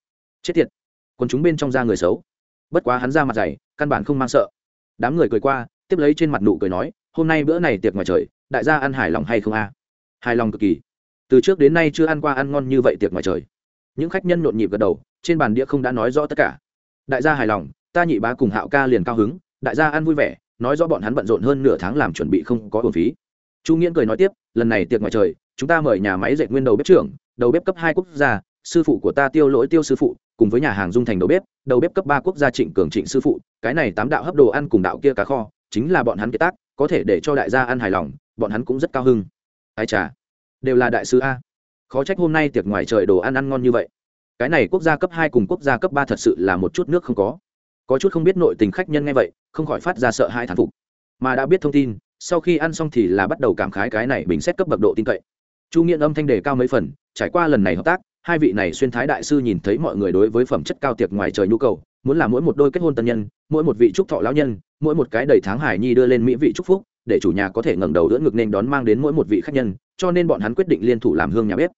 Chết tiệt còn chúng bên trong da người xấu. Bất quá hắn ra mặt dày, căn bản không mang sợ. Đám người cười qua, tiếp lấy trên mặt nụ cười nói, hôm nay bữa này tiệc ngoài trời, đại gia ăn hài lòng hay không a? Hài lòng cực kỳ. Từ trước đến nay chưa ăn qua ăn ngon như vậy tiệc ngoài trời. Những khách nhân nhộn nhịp gật đầu, trên bàn đĩa không đã nói rõ tất cả. Đại gia hài lòng, ta nhị bá cùng hạo ca liền cao hứng, đại gia ăn vui vẻ, nói rõ bọn hắn bận rộn hơn nửa tháng làm chuẩn bị không có hồn phí. Chu nghiễn cười nói tiếp, lần này tiệc ngoài trời, chúng ta mời nhà máy dệt nguyên đầu bếp trưởng, đầu bếp cấp hai quốc gia, sư phụ của ta tiêu lỗi tiêu sư phụ cùng với nhà hàng dung thành đầu bếp đầu bếp cấp ba quốc gia trịnh cường trịnh sư phụ, cái này tám đạo hấp đồ ăn cùng đạo kia cá kho, chính là bọn hắn kế tác, có thể để cho đại gia ăn hài lòng, bọn hắn cũng rất cao hưng. Ai chả đều là đại sứ a. Khó trách hôm nay tiệc ngoài trời đồ ăn ăn ngon như vậy. Cái này quốc gia cấp hai cùng quốc gia cấp ba thật sự là một chút nước không có. Có chút không biết nội tình khách nhân nghe vậy, không khỏi phát ra sợ hai thán phục. Mà đã biết thông tin, sau khi ăn xong thì là bắt đầu cảm khái cái này bình xét cấp bậc độ tin cậy. Chu nghiện âm thanh đề cao mấy phần, trải qua lần này hợp tác hai vị này xuyên thái đại sư nhìn thấy mọi người đối với phẩm chất cao tiệc ngoài trời nhu cầu, muốn làm mỗi một đôi kết hôn tân nhân, mỗi một vị trúc thọ lão nhân, mỗi một cái đầy tháng hải nhi đưa lên mỹ vị chúc phúc, để chủ nhà có thể ngẩng đầu đỡ ngực nên đón mang đến mỗi một vị khách nhân, cho nên bọn hắn quyết định liên thủ làm hương nhà bếp.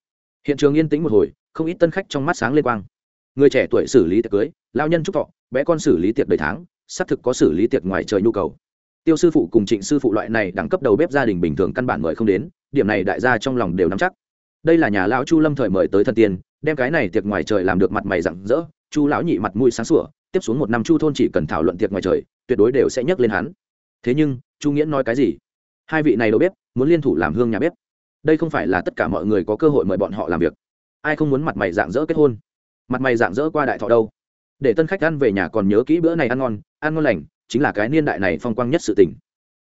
Hiện trường yên tĩnh một hồi, không ít tân khách trong mắt sáng lên quang. Người trẻ tuổi xử lý tiệc cưới lao nhân trúc thọ, bé con xử lý tiệc đầy tháng, xác thực có xử lý tiệc ngoài trời nhu cầu. Tiêu sư phụ cùng trịnh sư phụ loại này đẳng cấp đầu bếp gia đình bình thường căn bản mời không đến, điểm này đại gia trong lòng đều nắm chắc đây là nhà lão chu lâm thời mời tới thần tiên, đem cái này tiệc ngoài trời làm được mặt mày rặng rỡ, chu lão nhị mặt mũi sáng sủa, tiếp xuống một năm chu thôn chỉ cần thảo luận tiệc ngoài trời, tuyệt đối đều sẽ nhắc lên hắn. Thế nhưng, chu nghiễn nói cái gì? Hai vị này đầu bếp, muốn liên thủ làm hương nhà bếp. Đây không phải là tất cả mọi người có cơ hội mời bọn họ làm việc. Ai không muốn mặt mày dạng dỡ kết hôn? Mặt mày dạng dỡ qua đại thọ đâu? Để tân khách ăn về nhà còn nhớ kỹ bữa này ăn ngon ăn ngon lành, chính là cái niên đại này phong quang nhất sự tình.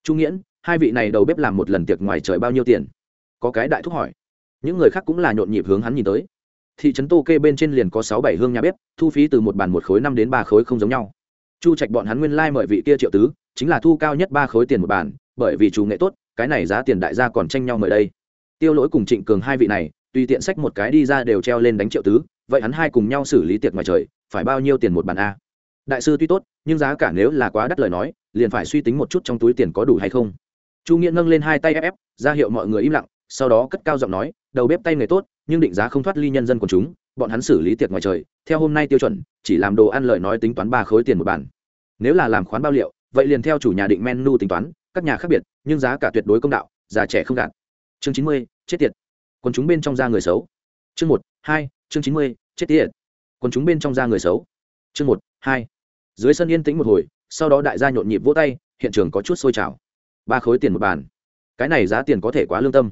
Trung nghiễn, hai vị này đầu bếp làm một lần tiệc ngoài trời bao nhiêu tiền? Có cái đại thúc hỏi những người khác cũng là nhộn nhịp hướng hắn nhìn tới. Thị trấn tô kê bên trên liền có sáu bảy hương nhà bếp, thu phí từ một bàn một khối năm đến ba khối không giống nhau. Chu trạch bọn hắn nguyên lai、like、mời vị kia triệu tứ, chính là thu cao nhất ba khối tiền một bàn, bởi vì chủ nghệ tốt, cái này giá tiền đại gia còn tranh nhau mời đây. Tiêu lỗi cùng trịnh cường hai vị này, tùy tiện sách một cái đi ra đều treo lên đánh triệu tứ, vậy hắn hai cùng nhau xử lý tiệc ngoài trời, phải bao nhiêu tiền một bàn a? Đại sư tuy tốt, nhưng giá cả nếu là quá đắt lời nói, liền phải suy tính một chút trong túi tiền có đủ hay không. Chu nghĩa nâng lên hai tay ép ép, ra hiệu mọi người im lặng, sau đó cất cao giọng nói đầu bếp tay nghề tốt, nhưng định giá không thoát ly nhân dân của chúng, bọn hắn xử lý tiệc ngoài trời, theo hôm nay tiêu chuẩn, chỉ làm đồ ăn lợi nói tính toán ba khối tiền một bàn. Nếu là làm khoán bao liệu, vậy liền theo chủ nhà định menu tính toán, các nhà khác biệt, nhưng giá cả tuyệt đối công đạo, già trẻ không gạt. Chương chín mươi, chết tiệt. Còn chúng bên trong da người xấu. Chương một, hai, chương chín mươi, chết tiệt. Còn chúng bên trong da người xấu. Chương một, hai. Dưới sân yên tĩnh một hồi, sau đó đại gia nhộn nhịp vỗ tay, hiện trường có chút sôi trào. Ba khối tiền một bàn. Cái này giá tiền có thể quá lương tâm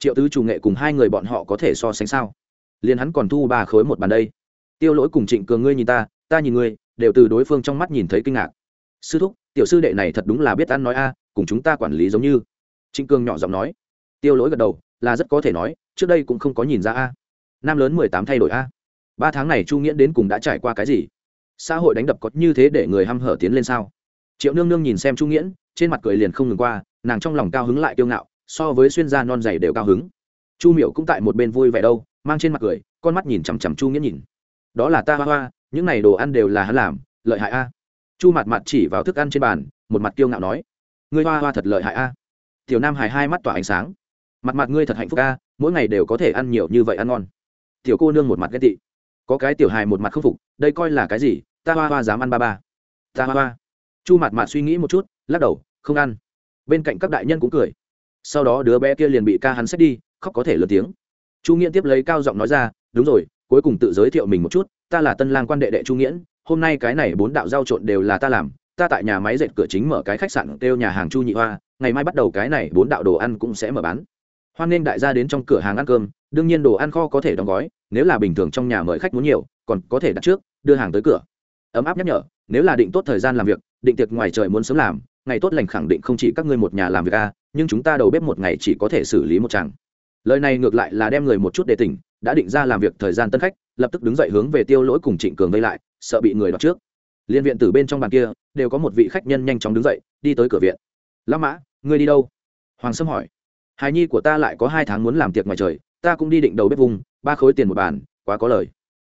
triệu tứ chủ nghệ cùng hai người bọn họ có thể so sánh sao? Liền hắn còn thu ba khối một bàn đây. Tiêu lỗi cùng trịnh cường ngươi nhìn ta ta nhìn ngươi, đều từ đối phương trong mắt nhìn thấy kinh ngạc. Sư thúc, tiểu sư đệ này thật đúng là biết ăn nói a, cùng chúng ta quản lý giống như. Trịnh cường nhỏ giọng nói. Tiêu lỗi gật đầu, là rất có thể nói, trước đây cũng không có nhìn ra a. Nam lớn mười tám thay đổi a. Ba tháng này chu nghĩa đến cùng đã trải qua cái gì? Xã hội đánh đập có như thế để người hăm hở tiến lên sao? Triệu nương nương nhìn xem chu nghiễn, trên mặt cười liền không ngừng qua, nàng trong lòng cao hứng lại kiêu ngạo so với xuyên gia non dày đều cao hứng. Chu miệu cũng tại một bên vui vẻ đâu, mang trên mặt cười, con mắt nhìn chằm chằm chu nghĩa nhìn. Đó là ta hoa hoa những này đồ ăn đều là hắn làm, lợi hại a. Chu mặt mặt chỉ vào thức ăn trên bàn, một mặt kiêu ngạo nói. Ngươi hoa hoa thật lợi hại a. Tiểu nam hài hai mắt tỏa ánh sáng. Mặt mặt ngươi thật hạnh phúc a, mỗi ngày đều có thể ăn nhiều như vậy ăn ngon. Tiểu cô nương một mặt ghét tị. Có cái tiểu hài một mặt khâm phục, đây coi là cái gì, ta hoa hoa dám ăn ba ba. Ta hoa hoa chu mặt mặt suy nghĩ một chút, lắc đầu, không ăn. Bên cạnh các đại nhân cũng cười sau đó đứa bé kia liền bị ca hắn xách đi, khóc có thể lớn tiếng. Chu nghiễn tiếp lấy cao giọng nói ra, đúng rồi, cuối cùng tự giới thiệu mình một chút, ta là tân lang quan đệ đệ chu nghiễn, hôm nay cái này bốn đạo giao trộn đều là ta làm, ta tại nhà máy dệt cửa chính mở cái khách sạn kêu nhà hàng chu nhị hoa, ngày mai bắt đầu cái này bốn đạo đồ ăn cũng sẽ mở bán. Hoan nghênh đại gia đến trong cửa hàng ăn cơm, đương nhiên đồ ăn kho có thể đóng gói, nếu là bình thường trong nhà mời khách muốn nhiều, còn có thể đặt trước, đưa hàng tới cửa. Ấm áp nhắc nhở, nếu là định tốt thời gian làm việc, định tiệc ngoài trời muốn sớm làm ngày tốt lành khẳng định không chỉ các ngươi một nhà làm việc a, nhưng chúng ta đầu bếp một ngày chỉ có thể xử lý một chàng. Lời này ngược lại là đem người một chút để tỉnh, đã định ra làm việc thời gian tân khách, lập tức đứng dậy hướng về tiêu lỗi cùng trịnh cường vây lại, sợ bị người đọc trước. Liên viện từ bên trong bàn kia, đều có một vị khách nhân nhanh chóng đứng dậy, đi tới cửa viện. Lão mã, ngươi đi đâu? Hoàng sâm hỏi. Hài nhi của ta lại có hai tháng muốn làm tiệc ngoài trời, ta cũng đi định đầu bếp vùng, ba khối tiền một bàn, quá có lời.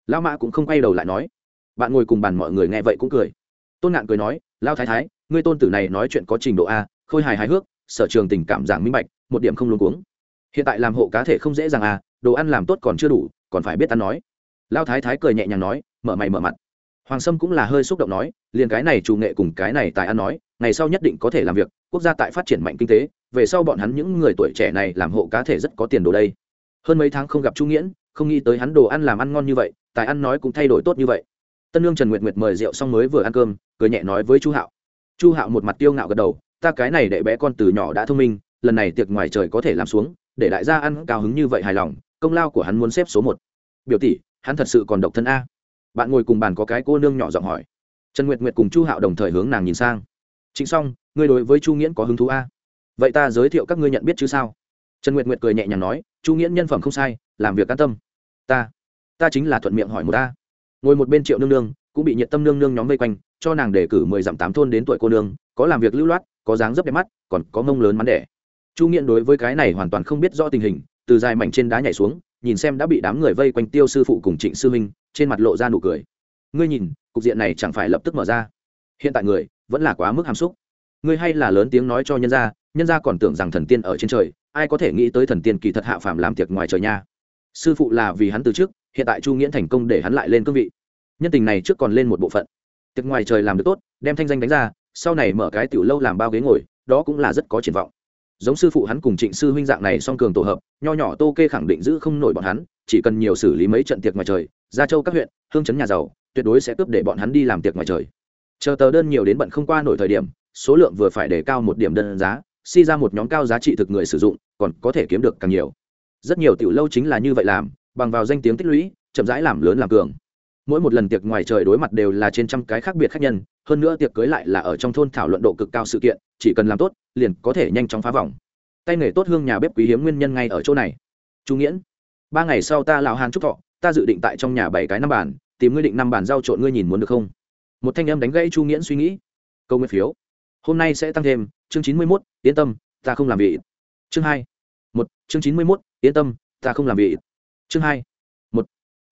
Lão mã cũng không quay đầu lại nói. Bạn ngồi cùng bàn mọi người nghe vậy cũng cười. Tôn ngạn cười nói, lao thái thái ngươi tôn tử này nói chuyện có trình độ a, khôi hài hài hước, sở trường tình cảm giảng minh bạch, một điểm không luôn cuống. Hiện tại làm hộ cá thể không dễ dàng à đồ ăn làm tốt còn chưa đủ, còn phải biết ăn nói. Lao thái thái cười nhẹ nhàng nói, mở mày mở mặt. Hoàng sâm cũng là hơi xúc động nói, liền cái này chủ nghệ cùng cái này tài ăn nói, ngày sau nhất định có thể làm việc, quốc gia tại phát triển mạnh kinh tế, về sau bọn hắn những người tuổi trẻ này làm hộ cá thể rất có tiền đồ đây. Hơn mấy tháng không gặp trung nghiễn, không nghĩ tới hắn đồ ăn làm ăn ngon như vậy, tài ăn nói cũng thay đổi tốt như vậy. Tân lương trần nguyệt nguyệt mời rượu xong mới vừa ăn cơm, cười nhẹ nói với chú hạo chu hạo một mặt tiêu ngạo gật đầu, ta cái này đệ bé con từ nhỏ đã thông minh, lần này tiệc ngoài trời có thể làm xuống, để đại gia ăn cao hứng như vậy hài lòng, công lao của hắn muốn xếp số một. Biểu tỷ, hắn thật sự còn độc thân a. Bạn ngồi cùng bàn có cái cô nương nhỏ giọng hỏi. Trần nguyệt nguyệt cùng chu hạo đồng thời hướng nàng nhìn sang. Chính xong ngươi đối với chu nghiễn có hứng thú a? Vậy ta giới thiệu các ngươi nhận biết chứ sao? Trần nguyệt nguyệt cười nhẹ nhàng nói, chu nghiễn nhân phẩm không sai, làm việc an tâm. Ta ta chính là thuận miệng hỏi một ta ngồi một bên triệu nương nương cũng bị nhiệt tâm nương nương nhóm vây quanh, cho nàng đề cử mười dặm tám thôn đến tuổi cô nương, có làm việc lưu loát, có dáng dấp đẹp mắt, còn có mông lớn mắn đẻ. Chu nghiện đối với cái này hoàn toàn không biết rõ tình hình, từ dài mảnh trên đá nhảy xuống, nhìn xem đã bị đám người vây quanh tiêu sư phụ cùng trịnh sư minh trên mặt lộ ra nụ cười. Ngươi nhìn, cục diện này chẳng phải lập tức mở ra. Hiện tại người, vẫn là quá mức hàm xúc. Ngươi hay là lớn tiếng nói cho nhân gia nhân gia còn tưởng rằng thần tiên ở trên trời, ai có thể nghĩ tới thần tiên kỳ thật hạ phàm làm tiệc ngoài trời nha. Sư phụ là vì hắn từ trước, hiện tại chu nghiễn thành công để hắn lại lên cương vị nhân tình này trước còn lên một bộ phận. Tiệc ngoài trời làm được tốt, đem thanh danh đánh ra, sau này mở cái tiểu lâu làm bao ghế ngồi, đó cũng là rất có triển vọng. Giống sư phụ hắn cùng trịnh sư huynh dạng này song cường tổ hợp, nho nhỏ tô kê khẳng định giữ không nổi bọn hắn, chỉ cần nhiều xử lý mấy trận tiệc ngoài trời, gia châu các huyện, hương chấn nhà giàu, tuyệt đối sẽ cướp để bọn hắn đi làm tiệc ngoài trời. Chờ tờ đơn nhiều đến bận không qua nổi thời điểm, số lượng vừa phải để cao một điểm đơn giá, si ra một nhóm cao giá trị thực người sử dụng, còn có thể kiếm được càng nhiều. Rất nhiều tiểu lâu chính là như vậy làm, bằng vào danh tiếng tích lũy, chậm rãi làm lớn làm cường mỗi một lần tiệc ngoài trời đối mặt đều là trên trăm cái khác biệt khác nhân, hơn nữa tiệc cưới lại là ở trong thôn thảo luận độ cực cao sự kiện, chỉ cần làm tốt, liền có thể nhanh chóng phá vòng. Tay nghề tốt hương nhà bếp quý hiếm nguyên nhân ngay ở chỗ này. Chu nghiễn, ba ngày sau ta lão hàn trúc thọ, ta dự định tại trong nhà bảy cái năm bàn, tìm ngươi định năm bàn giao trộn ngươi nhìn muốn được không? Một thanh em đánh gãy chu nghiễn suy nghĩ. Câu nguyên phiếu. Hôm nay sẽ tăng thêm, chương chín mươi mốt, yên tâm, ta không làm vị chương hai. Một, chương chín mươi mốt, yên tâm, ta không làm vị chương hai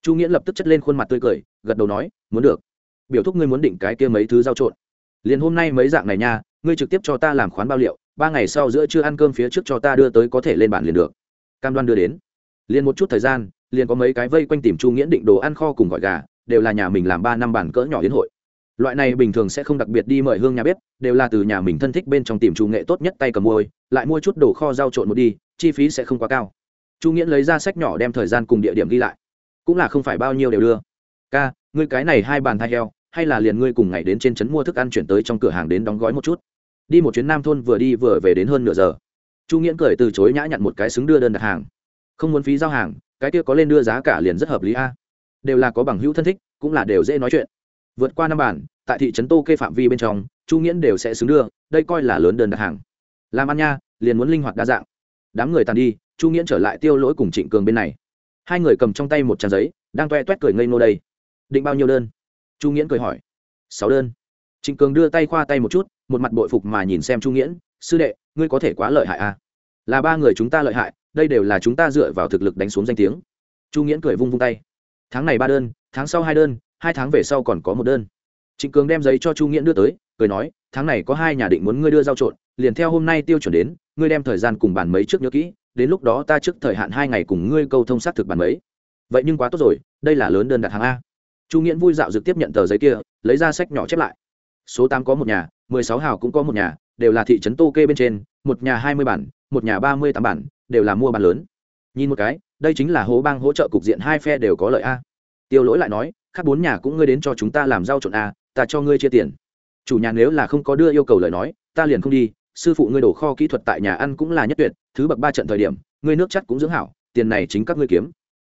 chu nghĩa lập tức chất lên khuôn mặt tươi cười, gật đầu nói, muốn được. Biểu thúc ngươi muốn định cái kia mấy thứ giao trộn. Liền hôm nay mấy dạng này nha, ngươi trực tiếp cho ta làm khoán bao liệu, ba ngày sau giữa chưa ăn cơm phía trước cho ta đưa tới có thể lên bản liền được. Cam đoan đưa đến. Liền một chút thời gian, liền có mấy cái vây quanh tìm chu nghĩa định đồ ăn kho cùng gọi gà, đều là nhà mình làm ba năm bản cỡ nhỏ đến hội. Loại này bình thường sẽ không đặc biệt đi mời hương nhà bếp, đều là từ nhà mình thân thích bên trong tìm chủ nghệ tốt nhất tay cầm môi lại mua chút đồ kho rau trộn một đi, chi phí sẽ không quá cao. Chu nghĩa lấy ra sách nhỏ đem thời gian cùng địa điểm ghi lại cũng là không phải bao nhiêu đều đưa. Ca, ngươi cái này hai bàn thai heo, hay là liền ngươi cùng ngày đến trên trấn mua thức ăn chuyển tới trong cửa hàng đến đóng gói một chút. Đi một chuyến nam thôn vừa đi vừa về đến hơn nửa giờ. Chu nghiễn cười từ chối nhã nhặn một cái xứng đưa đơn đặt hàng. Không muốn phí giao hàng, cái kia có lên đưa giá cả liền rất hợp lý a. Đều là có bằng hữu thân thích, cũng là đều dễ nói chuyện. Vượt qua năm bản tại thị trấn tô kê phạm vi bên trong, chu nghiễn đều sẽ xứng đưa, đây coi là lớn đơn đặt hàng. Làm ăn nha, liền muốn linh hoạt đa dạng. Đám người tàn đi, chu nghiễn trở lại tiêu lỗi cùng trịnh cường bên này hai người cầm trong tay một trang giấy, đang toe toét cười ngây ngô đây. Định bao nhiêu đơn? Chu nghiễn cười hỏi. Sáu đơn. Trịnh cường đưa tay khoa tay một chút, một mặt bội phục mà nhìn xem chu nghiễn. Sư đệ, ngươi có thể quá lợi hại à? Là ba người chúng ta lợi hại, đây đều là chúng ta dựa vào thực lực đánh xuống danh tiếng. Chu nghiễn cười vung vung tay. Tháng này ba đơn, tháng sau hai đơn, hai tháng về sau còn có một đơn. Trịnh cường đem giấy cho chu nghiễn đưa tới, cười nói, tháng này có hai nhà định muốn ngươi đưa giao trộn, liền theo hôm nay tiêu chuẩn đến, ngươi đem thời gian cùng bàn mấy trước nhớ kỹ đến lúc đó ta trước thời hạn hai ngày cùng ngươi câu thông xác thực bàn mấy. Vậy nhưng quá tốt rồi, đây là lớn đơn đặt hàng a. Chu nghiễn vui dạo dực tiếp nhận tờ giấy kia, lấy ra sách nhỏ chép lại. Số tám có một nhà, mười sáu hào cũng có một nhà, đều là thị trấn tô kê bên trên, một nhà hai mươi bản, một nhà ba mươi tám bản, đều là mua bán lớn. Nhìn một cái, đây chính là hố bang hỗ trợ cục diện hai phe đều có lợi a. Tiêu lỗi lại nói, khác bốn nhà cũng ngươi đến cho chúng ta làm rau trộn a, ta cho ngươi chia tiền. Chủ nhà nếu là không có đưa yêu cầu lời nói, ta liền không đi, sư phụ ngươi đổ kho kỹ thuật tại nhà ăn cũng là nhất tuyệt thứ bậc ba trận thời điểm, ngươi nước chắc cũng dưỡng hảo, tiền này chính các ngươi kiếm.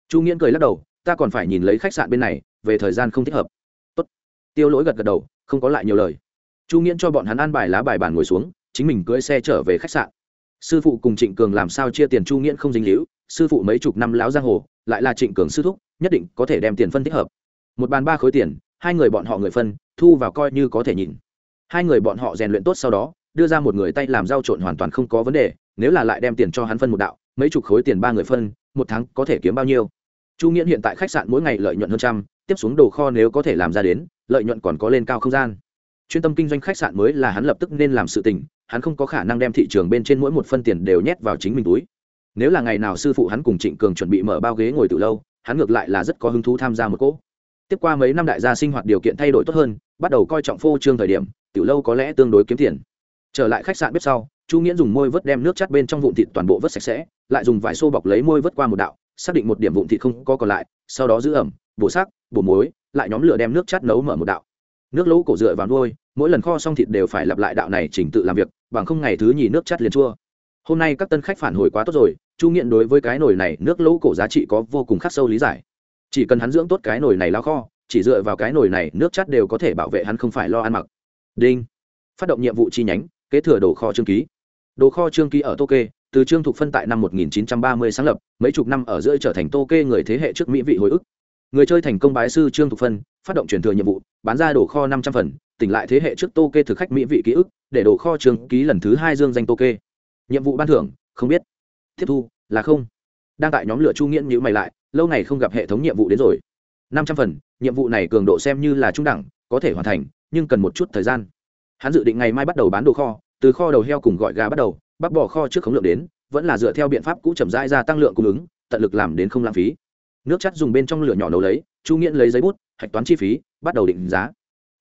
Chu nghiễn cười lắc đầu, ta còn phải nhìn lấy khách sạn bên này, về thời gian không thích hợp. Tốt. tiêu lỗi gật gật đầu, không có lại nhiều lời. Chu nghiễn cho bọn hắn ăn bài lá bài bàn ngồi xuống, chính mình cưỡi xe trở về khách sạn. Sư phụ cùng trịnh cường làm sao chia tiền chu nghiễn không dính líu, sư phụ mấy chục năm láo giang hồ, lại là trịnh cường sư thúc, nhất định có thể đem tiền phân thích hợp. Một bàn ba khối tiền, hai người bọn họ người phân, thu vào coi như có thể nhìn hai người bọn họ rèn luyện tốt sau đó, đưa ra một người tay làm giao trộn hoàn toàn không có vấn đề nếu là lại đem tiền cho hắn phân một đạo, mấy chục khối tiền ba người phân, một tháng có thể kiếm bao nhiêu? Chu nghiễn hiện tại khách sạn mỗi ngày lợi nhuận hơn trăm, tiếp xuống đồ kho nếu có thể làm ra đến, lợi nhuận còn có lên cao không gian. Chuyên tâm kinh doanh khách sạn mới là hắn lập tức nên làm sự tình, hắn không có khả năng đem thị trường bên trên mỗi một phân tiền đều nhét vào chính mình túi. Nếu là ngày nào sư phụ hắn cùng trịnh cường chuẩn bị mở bao ghế ngồi từ lâu, hắn ngược lại là rất có hứng thú tham gia một cỗ. Tiếp qua mấy năm đại gia sinh hoạt điều kiện thay đổi tốt hơn, bắt đầu coi trọng phô trương thời điểm tiểu lâu có lẽ tương đối kiếm tiền trở lại khách sạn bếp sau, chu nghĩa dùng môi vớt đem nước chắt bên trong vụn thịt toàn bộ vớt sạch sẽ, lại dùng vải xô bọc lấy môi vớt qua một đạo, xác định một điểm vụn thịt không có còn lại, sau đó giữ ẩm, bổ sắc, bổ muối, lại nhóm lửa đem nước chắt nấu mở một đạo. Nước lỗ cổ dựa vào nuôi, mỗi lần kho xong thịt đều phải lặp lại đạo này chỉnh tự làm việc, bằng không ngày thứ nhì nước chắt liền chua. Hôm nay các tân khách phản hồi quá tốt rồi, chu nghiện đối với cái nồi này nước lỗ cổ giá trị có vô cùng khắc sâu lý giải. Chỉ cần hắn dưỡng tốt cái nồi này lao kho, chỉ dựa vào cái nồi này nước chắt đều có thể bảo vệ hắn không phải lo ăn mặc. Đinh. Phát động nhiệm vụ chi nhánh kế thừa đồ kho trương ký. Đồ kho trương ký ở tô kê từ trương thục phân tại năm 1930 sáng lập, mấy chục năm ở giữa trở thành tô kê người thế hệ trước mỹ vị hồi ức. Người chơi thành công bái sư trương thục phân, phát động truyền thừa nhiệm vụ, bán ra đồ kho năm trăm phần, tỉnh lại thế hệ trước tô kê thực khách mỹ vị ký ức, để đồ kho trương ký lần thứ hai dương danh tô kê nhiệm vụ ban thưởng, không biết. Tiếp thu, là không. Đang tại nhóm lửa chu nghiễn nhữ mày lại, lâu này không gặp hệ thống nhiệm vụ đến rồi. năm trăm phần, nhiệm vụ này cường độ xem như là trung đẳng, có thể hoàn thành, nhưng cần một chút thời gian hắn dự định ngày mai bắt đầu bán đồ kho, từ kho đầu heo cùng gọi gà bắt đầu bắt bỏ kho trước khống lượng đến, vẫn là dựa theo biện pháp cũ chậm rãi ra tăng lượng cung ứng, tận lực làm đến không lãng phí. Nước chắt dùng bên trong lửa nhỏ nấu lấy, chu nghiễn lấy giấy bút, hạch toán chi phí, bắt đầu định giá.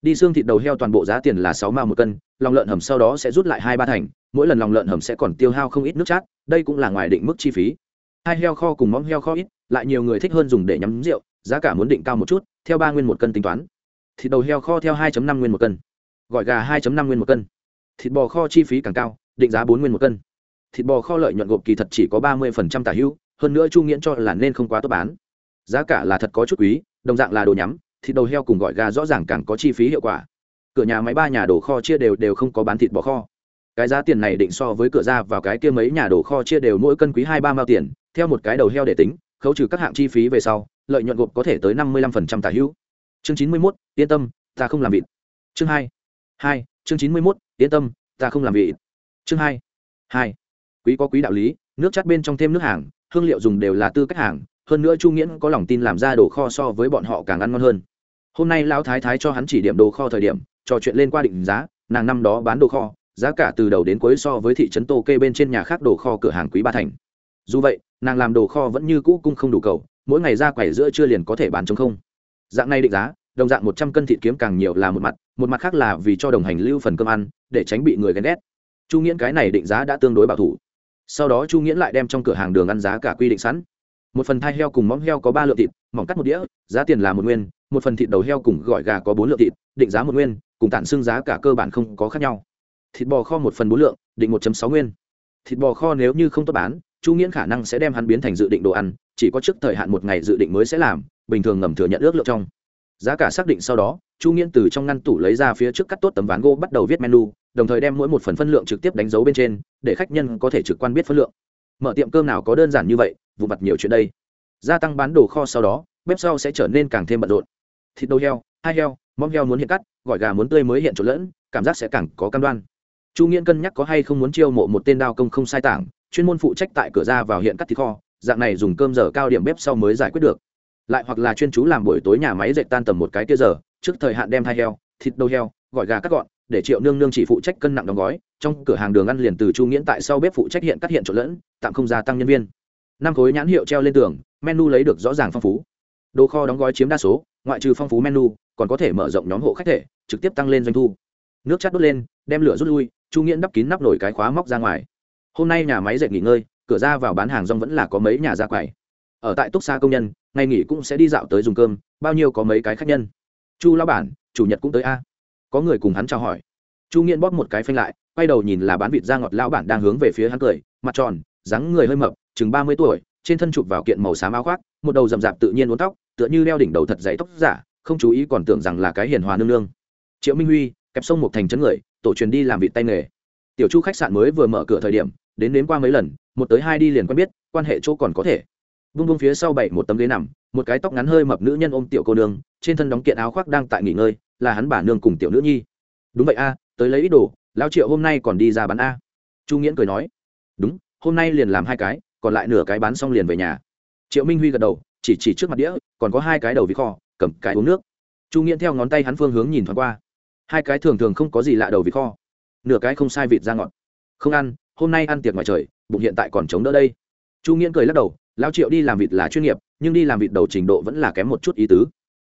Đi xương thịt đầu heo toàn bộ giá tiền là sáu mao một cân, lòng lợn hầm sau đó sẽ rút lại hai ba thành, mỗi lần lòng lợn hầm sẽ còn tiêu hao không ít nước chát đây cũng là ngoài định mức chi phí. Hai heo kho cùng móng heo kho ít, lại nhiều người thích hơn dùng để nhắm rượu, giá cả muốn định cao một chút, theo ba nguyên một cân tính toán. Thịt đầu heo kho theo hai năm nguyên một cân gọi gà 2 năm nguyên một cân. Thịt bò kho chi phí càng cao, định giá bốn nguyên một cân. Thịt bò kho lợi nhuận gộp kỳ thật chỉ có ba mươi phần trăm tả hữu, hơn nữa chu nghiễn cho là nên không quá tốt bán. Giá cả là thật có chút quý, đồng dạng là đồ nhắm, thịt đầu heo cùng gọi gà rõ ràng càng có chi phí hiệu quả. Cửa nhà máy ba nhà đồ kho chia đều đều không có bán thịt bò kho. Cái giá tiền này định so với cửa ra vào cái kia mấy nhà đồ kho chia đều mỗi cân quý hai ba mao tiền, theo một cái đầu heo để tính, khấu trừ các hạng chi phí về sau, lợi nhuận gộp có thể tới năm mươi lăm phần trăm tả hữu. Chương chín mươi mốt, yên tâm, ta không làm vịt. Chương hai hai, chương chín mươi mốt, yên tâm, ta không làm vị chương hai hai. Quý có quý đạo lý, nước chắt bên trong thêm nước hàng, hương liệu dùng đều là tư cách hàng, hơn nữa chu nghiễn có lòng tin làm ra đồ kho so với bọn họ càng ăn ngon hơn. Hôm nay lão thái thái cho hắn chỉ điểm đồ kho thời điểm, trò chuyện lên qua định giá, nàng năm đó bán đồ kho, giá cả từ đầu đến cuối so với thị trấn tô kê bên trên nhà khác đồ kho cửa hàng quý ba thành. Dù vậy, nàng làm đồ kho vẫn như cũ cung không đủ cầu, mỗi ngày ra quầy giữa chưa liền có thể bán chống không. Dạng này định giá, đồng dạng một trăm cân thịt kiếm càng nhiều là một mặt một mặt khác là vì cho đồng hành lưu phần cơm ăn, để tránh bị người ghen ghét. Chu nghiễn cái này định giá đã tương đối bảo thủ. Sau đó chu nghiễn lại đem trong cửa hàng đường ăn giá cả quy định sẵn. Một phần thai heo cùng móng heo có ba lượng thịt, mỏng cắt một đĩa, giá tiền là một nguyên, một phần thịt đầu heo cùng gỏi gà có bốn lượng thịt, định giá một nguyên, cùng tản xưng giá cả cơ bản không có khác nhau. Thịt bò kho một phần bốn lượng, định một sáu nguyên. Thịt bò kho nếu như không tốt bán, chu nghiễn khả năng sẽ đem hắn biến thành dự định đồ ăn, chỉ có trước thời hạn một ngày dự định mới sẽ làm, bình thường ngầm thừa nhận ước lượng trong. Giá cả xác định sau đó chu nghiễn từ trong ngăn tủ lấy ra phía trước cắt tốt tấm ván gỗ bắt đầu viết menu, đồng thời đem mỗi một phần phân lượng trực tiếp đánh dấu bên trên, để khách nhân có thể trực quan biết phân lượng. Mở tiệm cơm nào có đơn giản như vậy vụ mặt nhiều chuyện đây. Gia tăng bán đồ kho sau đó, bếp sau sẽ trở nên càng thêm bận rộn. Thịt đầu heo, hai heo, móng heo muốn hiện cắt gọi gà muốn tươi mới hiện trộn lẫn, cảm giác sẽ càng có cam đoan. Chu nghiễn cân nhắc có hay không muốn chiêu mộ một tên đao công không sai tảng, chuyên môn phụ trách tại cửa ra vào hiện cắt thịt kho, dạng này dùng cơm giờ cao điểm bếp sau mới giải quyết được. Lại hoặc là chuyên chú làm buổi tối nhà máy dệt tan tầm một cái kia giờ trước thời hạn đem thai heo, thịt đầu heo gọi gà cắt gọn, để triệu nương nương chỉ phụ trách cân nặng đóng gói, trong cửa hàng đường ăn liền từ chu nghiễn tại sau bếp phụ trách hiện cắt hiện trộn lẫn, tạm không gia tăng nhân viên. Năm khối nhãn hiệu treo lên tường, menu lấy được rõ ràng phong phú. Đồ kho đóng gói chiếm đa số, ngoại trừ phong phú menu, còn có thể mở rộng nhóm hộ khách thể, trực tiếp tăng lên doanh thu. Nước chát đốt lên, đem lửa rút lui, chu nghiễn đắp kín nắp nổi cái khóa móc ra ngoài. Hôm nay nhà máy dệt nghỉ ngơi, cửa ra vào bán hàng rong vẫn là có mấy nhà ra quầy. Ở tại túc xa công nhân, ngày nghỉ cũng sẽ đi dạo tới dùng cơm, bao nhiêu có mấy cái khách nhân chu lao bản, chủ nhật cũng tới a. Có người cùng hắn chào hỏi. Chu nghiện bóp một cái phanh lại, quay đầu nhìn là bán vịt da ngọt lao bản đang hướng về phía hắn cười, mặt tròn, dáng người hơi mập, chừng ba mươi tuổi, trên thân chụp vào kiện màu xám áo khoác, một đầu rậm rạp tự nhiên uốn tóc, tựa như đeo đỉnh đầu thật dày tóc giả, không chú ý còn tưởng rằng là cái hiền hòa nương nương. Triệu minh huy, kẹp sông một thành chấn người, tổ truyền đi làm vịt tay nghề. Tiểu chu khách sạn mới vừa mở cửa thời điểm, đến đến qua mấy lần, một tới hai đi liền quen biết, quan hệ chỗ còn có thể. Vung vung phía sau bảy một tấm ghế nằm một cái tóc ngắn hơi mập nữ nhân ôm tiểu cô nương, trên thân đóng kiện áo khoác đang tại nghỉ ngơi, là hắn bà nương cùng tiểu nữ nhi. Đúng vậy a, tới lấy ít đồ lao triệu hôm nay còn đi ra bán a. Chu nghiễn cười nói, đúng, hôm nay liền làm hai cái, còn lại nửa cái bán xong liền về nhà. Triệu minh huy gật đầu, chỉ chỉ trước mặt đĩa, còn có hai cái đầu vịt kho, cầm cái uống nước. Chu nghiễn theo ngón tay hắn phương hướng nhìn thoáng qua. Hai cái thường thường không có gì lạ đầu vịt kho, nửa cái không sai vịt ra ngọt. Không ăn, hôm nay ăn tiệc ngoài trời, bụng hiện tại còn chống đỡ đây. Chu nghiễn cười lắc đầu lao triệu đi làm vịt là chuyên nghiệp, nhưng đi làm vịt đầu trình độ vẫn là kém một chút ý tứ.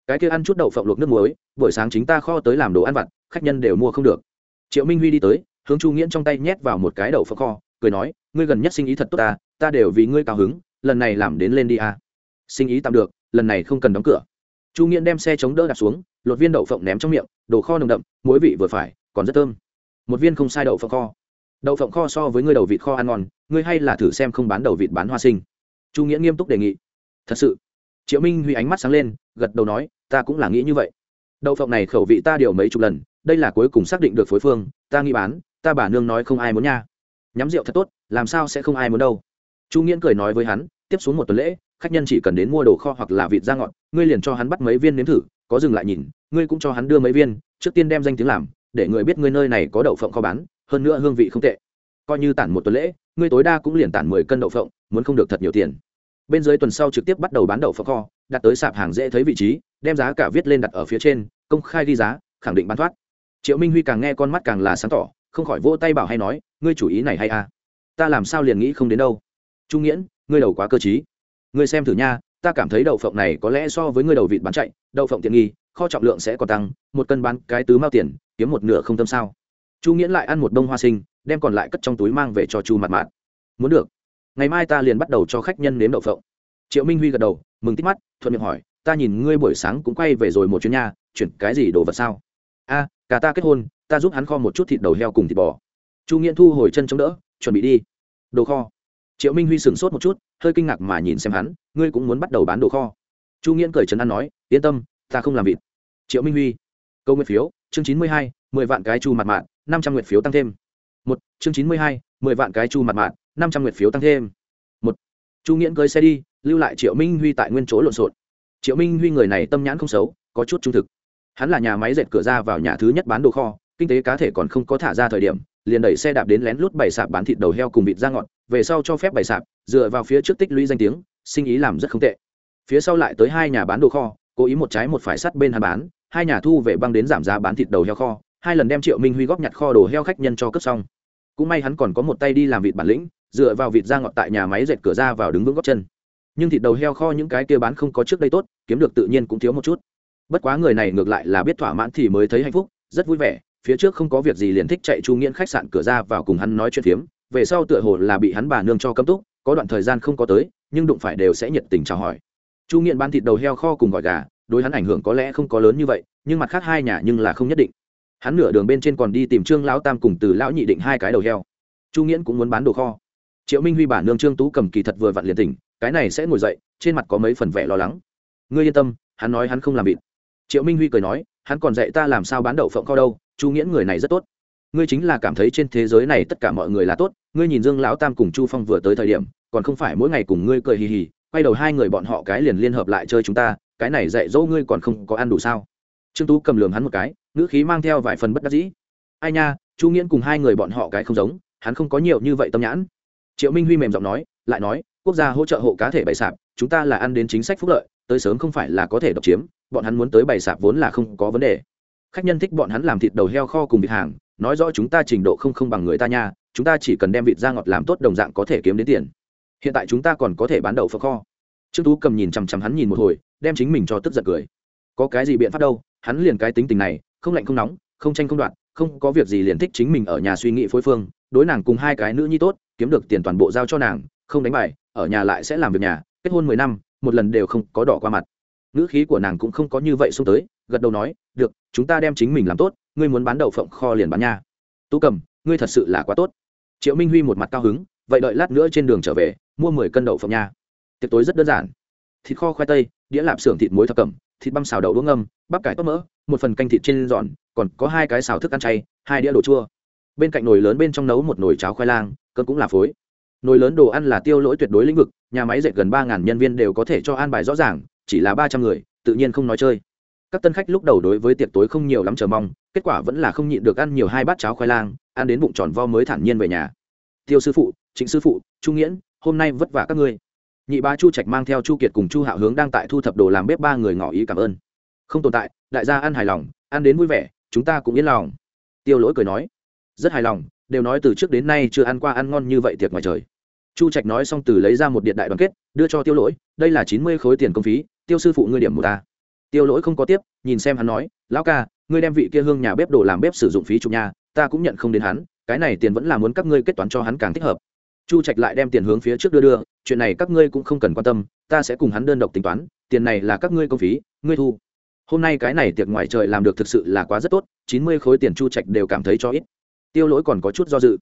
Cái kia ăn chút đậu phộng luộc nước muối, buổi sáng chính ta kho tới làm đồ ăn vặt, khách nhân đều mua không được. Triệu minh huy đi tới, hướng chu nghiễn trong tay nhét vào một cái đậu phộng kho, cười nói, ngươi gần nhất sinh ý thật tốt ta ta đều vì ngươi cao hứng, lần này làm đến lên đi a. Sinh ý tạm được, lần này không cần đóng cửa. Chu nghiễn đem xe chống đỡ đặt xuống, lột viên đậu phộng ném trong miệng, đồ kho nồng đậm, muối vị vừa phải, còn rất thơm. Một viên không sai đậu phộng kho. Đậu phộng kho so với ngươi đầu vịt kho ăn ngon, ngươi hay là thử xem không bán đầu vịt bán hoa sinh chu nghĩa nghiêm túc đề nghị. Thật sự. Triệu minh huy ánh mắt sáng lên, gật đầu nói, ta cũng là nghĩ như vậy. Đậu phộng này khẩu vị ta điều mấy chục lần, đây là cuối cùng xác định được phối phương, ta nghĩ bán, ta bà nương nói không ai muốn nha. Nhắm rượu thật tốt, làm sao sẽ không ai muốn đâu. Chu nghiễn cười nói với hắn, tiếp xuống một tuần lễ, khách nhân chỉ cần đến mua đồ kho hoặc là vịt da ngọt, ngươi liền cho hắn bắt mấy viên nếm thử, có dừng lại nhìn, ngươi cũng cho hắn đưa mấy viên, trước tiên đem danh tiếng làm, để người biết ngươi nơi này có đậu phộng kho bán, hơn nữa hương vị không tệ. Coi như tản một tuần lễ ngươi tối đa cũng liền tản mười cân đậu phộng, muốn không được thật nhiều tiền. Bên dưới tuần sau trực tiếp bắt đầu bán đậu phộng kho, đặt tới sạp hàng dễ thấy vị trí, đem giá cả viết lên đặt ở phía trên, công khai ghi giá, khẳng định bán thoát. Triệu minh huy càng nghe con mắt càng là sáng tỏ, không khỏi vỗ tay bảo hay nói, ngươi chủ ý này hay à? Ta làm sao liền nghĩ không đến đâu? Trung nghiễn, ngươi đầu quá cơ t ngươi xem thử nha, ta cảm thấy đậu phộng này có lẽ so với ngươi đầu vịt bán chạy, đậu phộng tiện nghi, kho trọng lượng sẽ còn tăng, một cân bán cái tứ mao tiền, kiếm một nửa không tâm sao. Chu nghiễn lại ăn một đông hoa sinh đem còn lại cất trong túi mang về cho chu mặt mạt. Muốn được. Ngày mai ta liền bắt đầu cho khách nhân nếm đậu phộng. Triệu minh huy gật đầu, mừng tít mắt, thuận miệng hỏi, ta nhìn ngươi buổi sáng cũng quay về rồi một chuyến nhà, chuyển cái gì đồ vật sao? A, cả ta kết hôn, ta giúp hắn kho một chút thịt đầu heo cùng thịt bò. Chu nghiễn thu hồi chân chống đỡ, chuẩn bị đi. Đồ kho? Triệu minh huy sửng sốt một chút, hơi kinh ngạc mà nhìn xem hắn, ngươi cũng muốn bắt đầu bán đồ kho? Chu nghiễn cười trấn an nói, yên tâm, ta không làm vịt. Triệu minh huy, câu nguyện phiếu, chương chín mươi hai, mười vạn cái chu mặt mạng năm trăm nguyện phiếu tăng thêm một, chương chín mươi hai, mười vạn cái chu mặt mạng năm trăm nguyệt phiếu tăng thêm. Một, chu nghiễn cưới xe đi, lưu lại triệu minh huy tại nguyên chỗ lộn xộn. Triệu minh huy người này tâm nhãn không xấu, có chút trung thực. Hắn là nhà máy dệt cửa ra vào nhà thứ nhất bán đồ kho, kinh tế cá thể còn không có thả ra thời điểm, liền đẩy xe đạp đến lén lút bày sạp bán thịt đầu heo cùng vịt ra ngọn về sau cho phép bày sạp, dựa vào phía trước tích lũy danh tiếng, sinh ý làm rất không tệ. Phía sau lại tới hai nhà bán đồ kho, cố ý một trái một phải sắt bên hắn bán, hai nhà thu về băng đến giảm giá bán thịt đầu heo kho, hai lần đem triệu minh huy góp nhặt kho đồ heo khách nhân cho cấp xong cũng may hắn còn có một tay đi làm vịt bản lĩnh, dựa vào vịt ra ngọt tại nhà máy dệt cửa ra vào đứng vững góc chân. Nhưng thịt đầu heo kho những cái kia bán không có trước đây tốt, kiếm được tự nhiên cũng thiếu một chút. Bất quá người này ngược lại là biết thỏa mãn thì mới thấy hạnh phúc, rất vui vẻ, phía trước không có việc gì liền thích chạy chu nghiễn khách sạn cửa ra vào cùng hắn nói chuyện phiếm, về sau tựa hồ là bị hắn bà nương cho cấm túc, có đoạn thời gian không có tới, nhưng đụng phải đều sẽ nhiệt tình chào hỏi. Chu nghiện bán thịt đầu heo kho cùng gọi gà, đối hắn ảnh hưởng có lẽ không có lớn như vậy, nhưng mặt khác hai nhà nhưng là không nhất định hắn nửa đường bên trên còn đi tìm trương lão tam cùng từ lão nhị định hai cái đầu heo. Chu nghiễn cũng muốn bán đồ kho. Triệu minh huy bản nương trương tú cầm kỳ thật vừa vặn liền tỉnh, cái này sẽ ngồi dậy, trên mặt có mấy phần vẻ lo lắng. Ngươi yên tâm, hắn nói hắn không làm vịt. Triệu minh huy cười nói, hắn còn dạy ta làm sao bán đậu phộng kho đâu, chu nghiễn người này rất tốt. Ngươi chính là cảm thấy trên thế giới này tất cả mọi người là tốt, ngươi nhìn dương lão tam cùng chu phong vừa tới thời điểm, còn không phải mỗi ngày cùng ngươi cười hì hì, quay đầu hai người bọn họ cái liền liên hợp lại chơi chúng ta, cái này dạy dỗ ngươi còn không có ăn đủ sao? Trương tú cầm lường hắn một cái ngữ khí mang theo vài phần bất đắc dĩ. Ai nha, chu nghiễn cùng hai người bọn họ cái không giống, hắn không có nhiều như vậy tâm nhãn. Triệu minh huy mềm giọng nói, lại nói, quốc gia hỗ trợ hộ cá thể bày sạp, chúng ta là ăn đến chính sách phúc lợi, tới sớm không phải là có thể độc chiếm, bọn hắn muốn tới bày sạp vốn là không có vấn đề. Khách nhân thích bọn hắn làm thịt đầu heo kho cùng vịt hàng, nói rõ chúng ta trình độ không không bằng người ta nha, chúng ta chỉ cần đem vịt da ngọt làm tốt đồng dạng có thể kiếm đến tiền. Hiện tại chúng ta còn có thể bán đậu phở kho. Trương tú cầm nhìn chằm chằm hắn nhìn một hồi, đem chính mình cho tức giật cười. Có cái gì biện pháp đâu, hắn liền cái tính tình này không lạnh không nóng, không tranh không đoạn không có việc gì liền thích chính mình ở nhà suy nghĩ phối phương, đối nàng cùng hai cái nữ nhi tốt, kiếm được tiền toàn bộ giao cho nàng, không đánh bài, ở nhà lại sẽ làm việc nhà, kết hôn mười năm, một lần đều không có đỏ qua mặt. Ngữ khí của nàng cũng không có như vậy xông tới, gật đầu nói, được, chúng ta đem chính mình làm tốt, ngươi muốn bán đậu phộng kho liền bán nha. Tú cầm, ngươi thật sự là quá tốt. Triệu minh huy một mặt cao hứng, vậy đợi lát nữa trên đường trở về, mua mười cân đậu phộng nha. Tiệc tối rất đơn giản. Thịt kho khoai tây, đĩa lạp xưởng thịt muối thập cẩm, thịt băm xào đậu đũa ngâm, bắp cải tốt mỡ một phần canh thịt trên giòn, còn có hai cái xào thức ăn chay, hai đĩa đồ chua. Bên cạnh nồi lớn bên trong nấu một nồi cháo khoai lang, cơm cũng là phối. Nồi lớn đồ ăn là tiêu lỗi tuyệt đối lĩnh vực, nhà máy dệt gần ba ngàn nhân viên đều có thể cho an bài rõ ràng, chỉ là ba trăm người, tự nhiên không nói chơi. Các tân khách lúc đầu đối với tiệc tối không nhiều lắm chờ mong, kết quả vẫn là không nhịn được ăn nhiều hai bát cháo khoai lang, ăn đến bụng tròn vo mới thản nhiên về nhà. Tiêu sư phụ, trịnh sư phụ trung nghiễn, hôm nay vất vả các ngươi. Nhị ba chu trạch mang theo chu kiệt cùng chu hạo hướng đang tại thu thập đồ làm bếp ba người ngỏ ý cảm ơn không tồn tại, đại gia ăn hài lòng, ăn đến vui vẻ, chúng ta cũng yên lòng. Tiêu lỗi cười nói. Rất hài lòng, đều nói từ trước đến nay chưa ăn qua ăn ngon như vậy tiệc ngoài trời. Chu trạch nói xong từ lấy ra một điện đại đoàn kết, đưa cho tiêu lỗi, đây là chín mươi khối tiền công phí, tiêu sư phụ ngươi điểm một ta. Tiêu lỗi không có tiếp, nhìn xem hắn nói, lão ca, ngươi đem vị kia hương nhà bếp đồ làm bếp sử dụng phí chụp nhà ta cũng nhận không đến hắn, cái này tiền vẫn là muốn các ngươi kết toán cho hắn càng thích hợp. Chu trạch lại đem tiền hướng phía trước đưa đưa, chuyện này các ngươi cũng không cần quan tâm, ta sẽ cùng hắn đơn độc tính toán, tiền này là các ngươi công phí, ngươi thu hôm nay cái này tiệc ngoài trời làm được thực sự là quá rất tốt, chín mươi khối tiền chu trạch đều cảm thấy cho ít. Tiêu lỗi còn có chút do dự.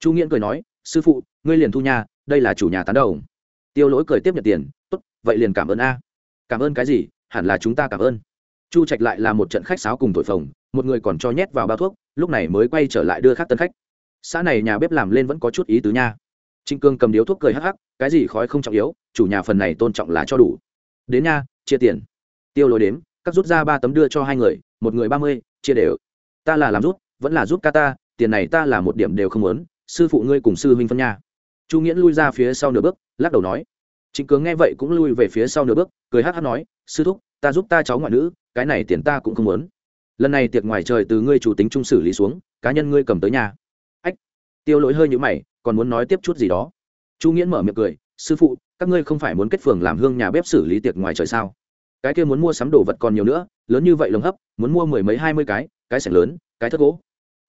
Chu nghiễn cười nói, sư phụ, ngươi liền thu nhà đây là chủ nhà tán đầu tiêu lỗi cười tiếp nhận tiền, tốt, vậy liền cảm ơn a. Cảm ơn cái gì? Hẳn là chúng ta cảm ơn. Chu trạch lại là một trận khách sáo cùng thổi phồng, một người còn cho nhét vào bao thuốc, lúc này mới quay trở lại đưa khác tân khách. Xã này nhà bếp làm lên vẫn có chút ý tứ nha. Trinh cương cầm điếu thuốc cười hắc hắc, cái gì khói không trọng yếu, chủ nhà phần này tôn trọng là cho đủ. Đến nha, chia tiền. Tiêu lối đếm các rút ra ba tấm đưa cho hai người, một người ba mươi, chia đều. Ta là làm rút, vẫn là rút ca ta, tiền này ta là một điểm đều không muốn, sư phụ ngươi cùng sư huynh phân nha. Chu nghĩa lui ra phía sau nửa bước, lắc đầu nói. Chính cường nghe vậy cũng lui về phía sau nửa bước, cười hát hát nói, sư thúc, ta giúp ta cháu ngoại nữ, cái này tiền ta cũng không muốn. Lần này tiệc ngoài trời từ ngươi chủ tính trung xử lý xuống, cá nhân ngươi cầm tới nhà. Ách, tiêu lỗi hơi nhũ mày, còn muốn nói tiếp chút gì đó. Chu nghĩa mở miệng cười, sư phụ, các ngươi không phải muốn kết phường làm hương nhà bếp xử lý tiệc ngoài trời sao? Cái kia muốn mua sắm đồ vật còn nhiều nữa, lớn như vậy lồng hấp, muốn mua mười mấy, hai mươi cái cái sảnh lớn, cái thất gỗ.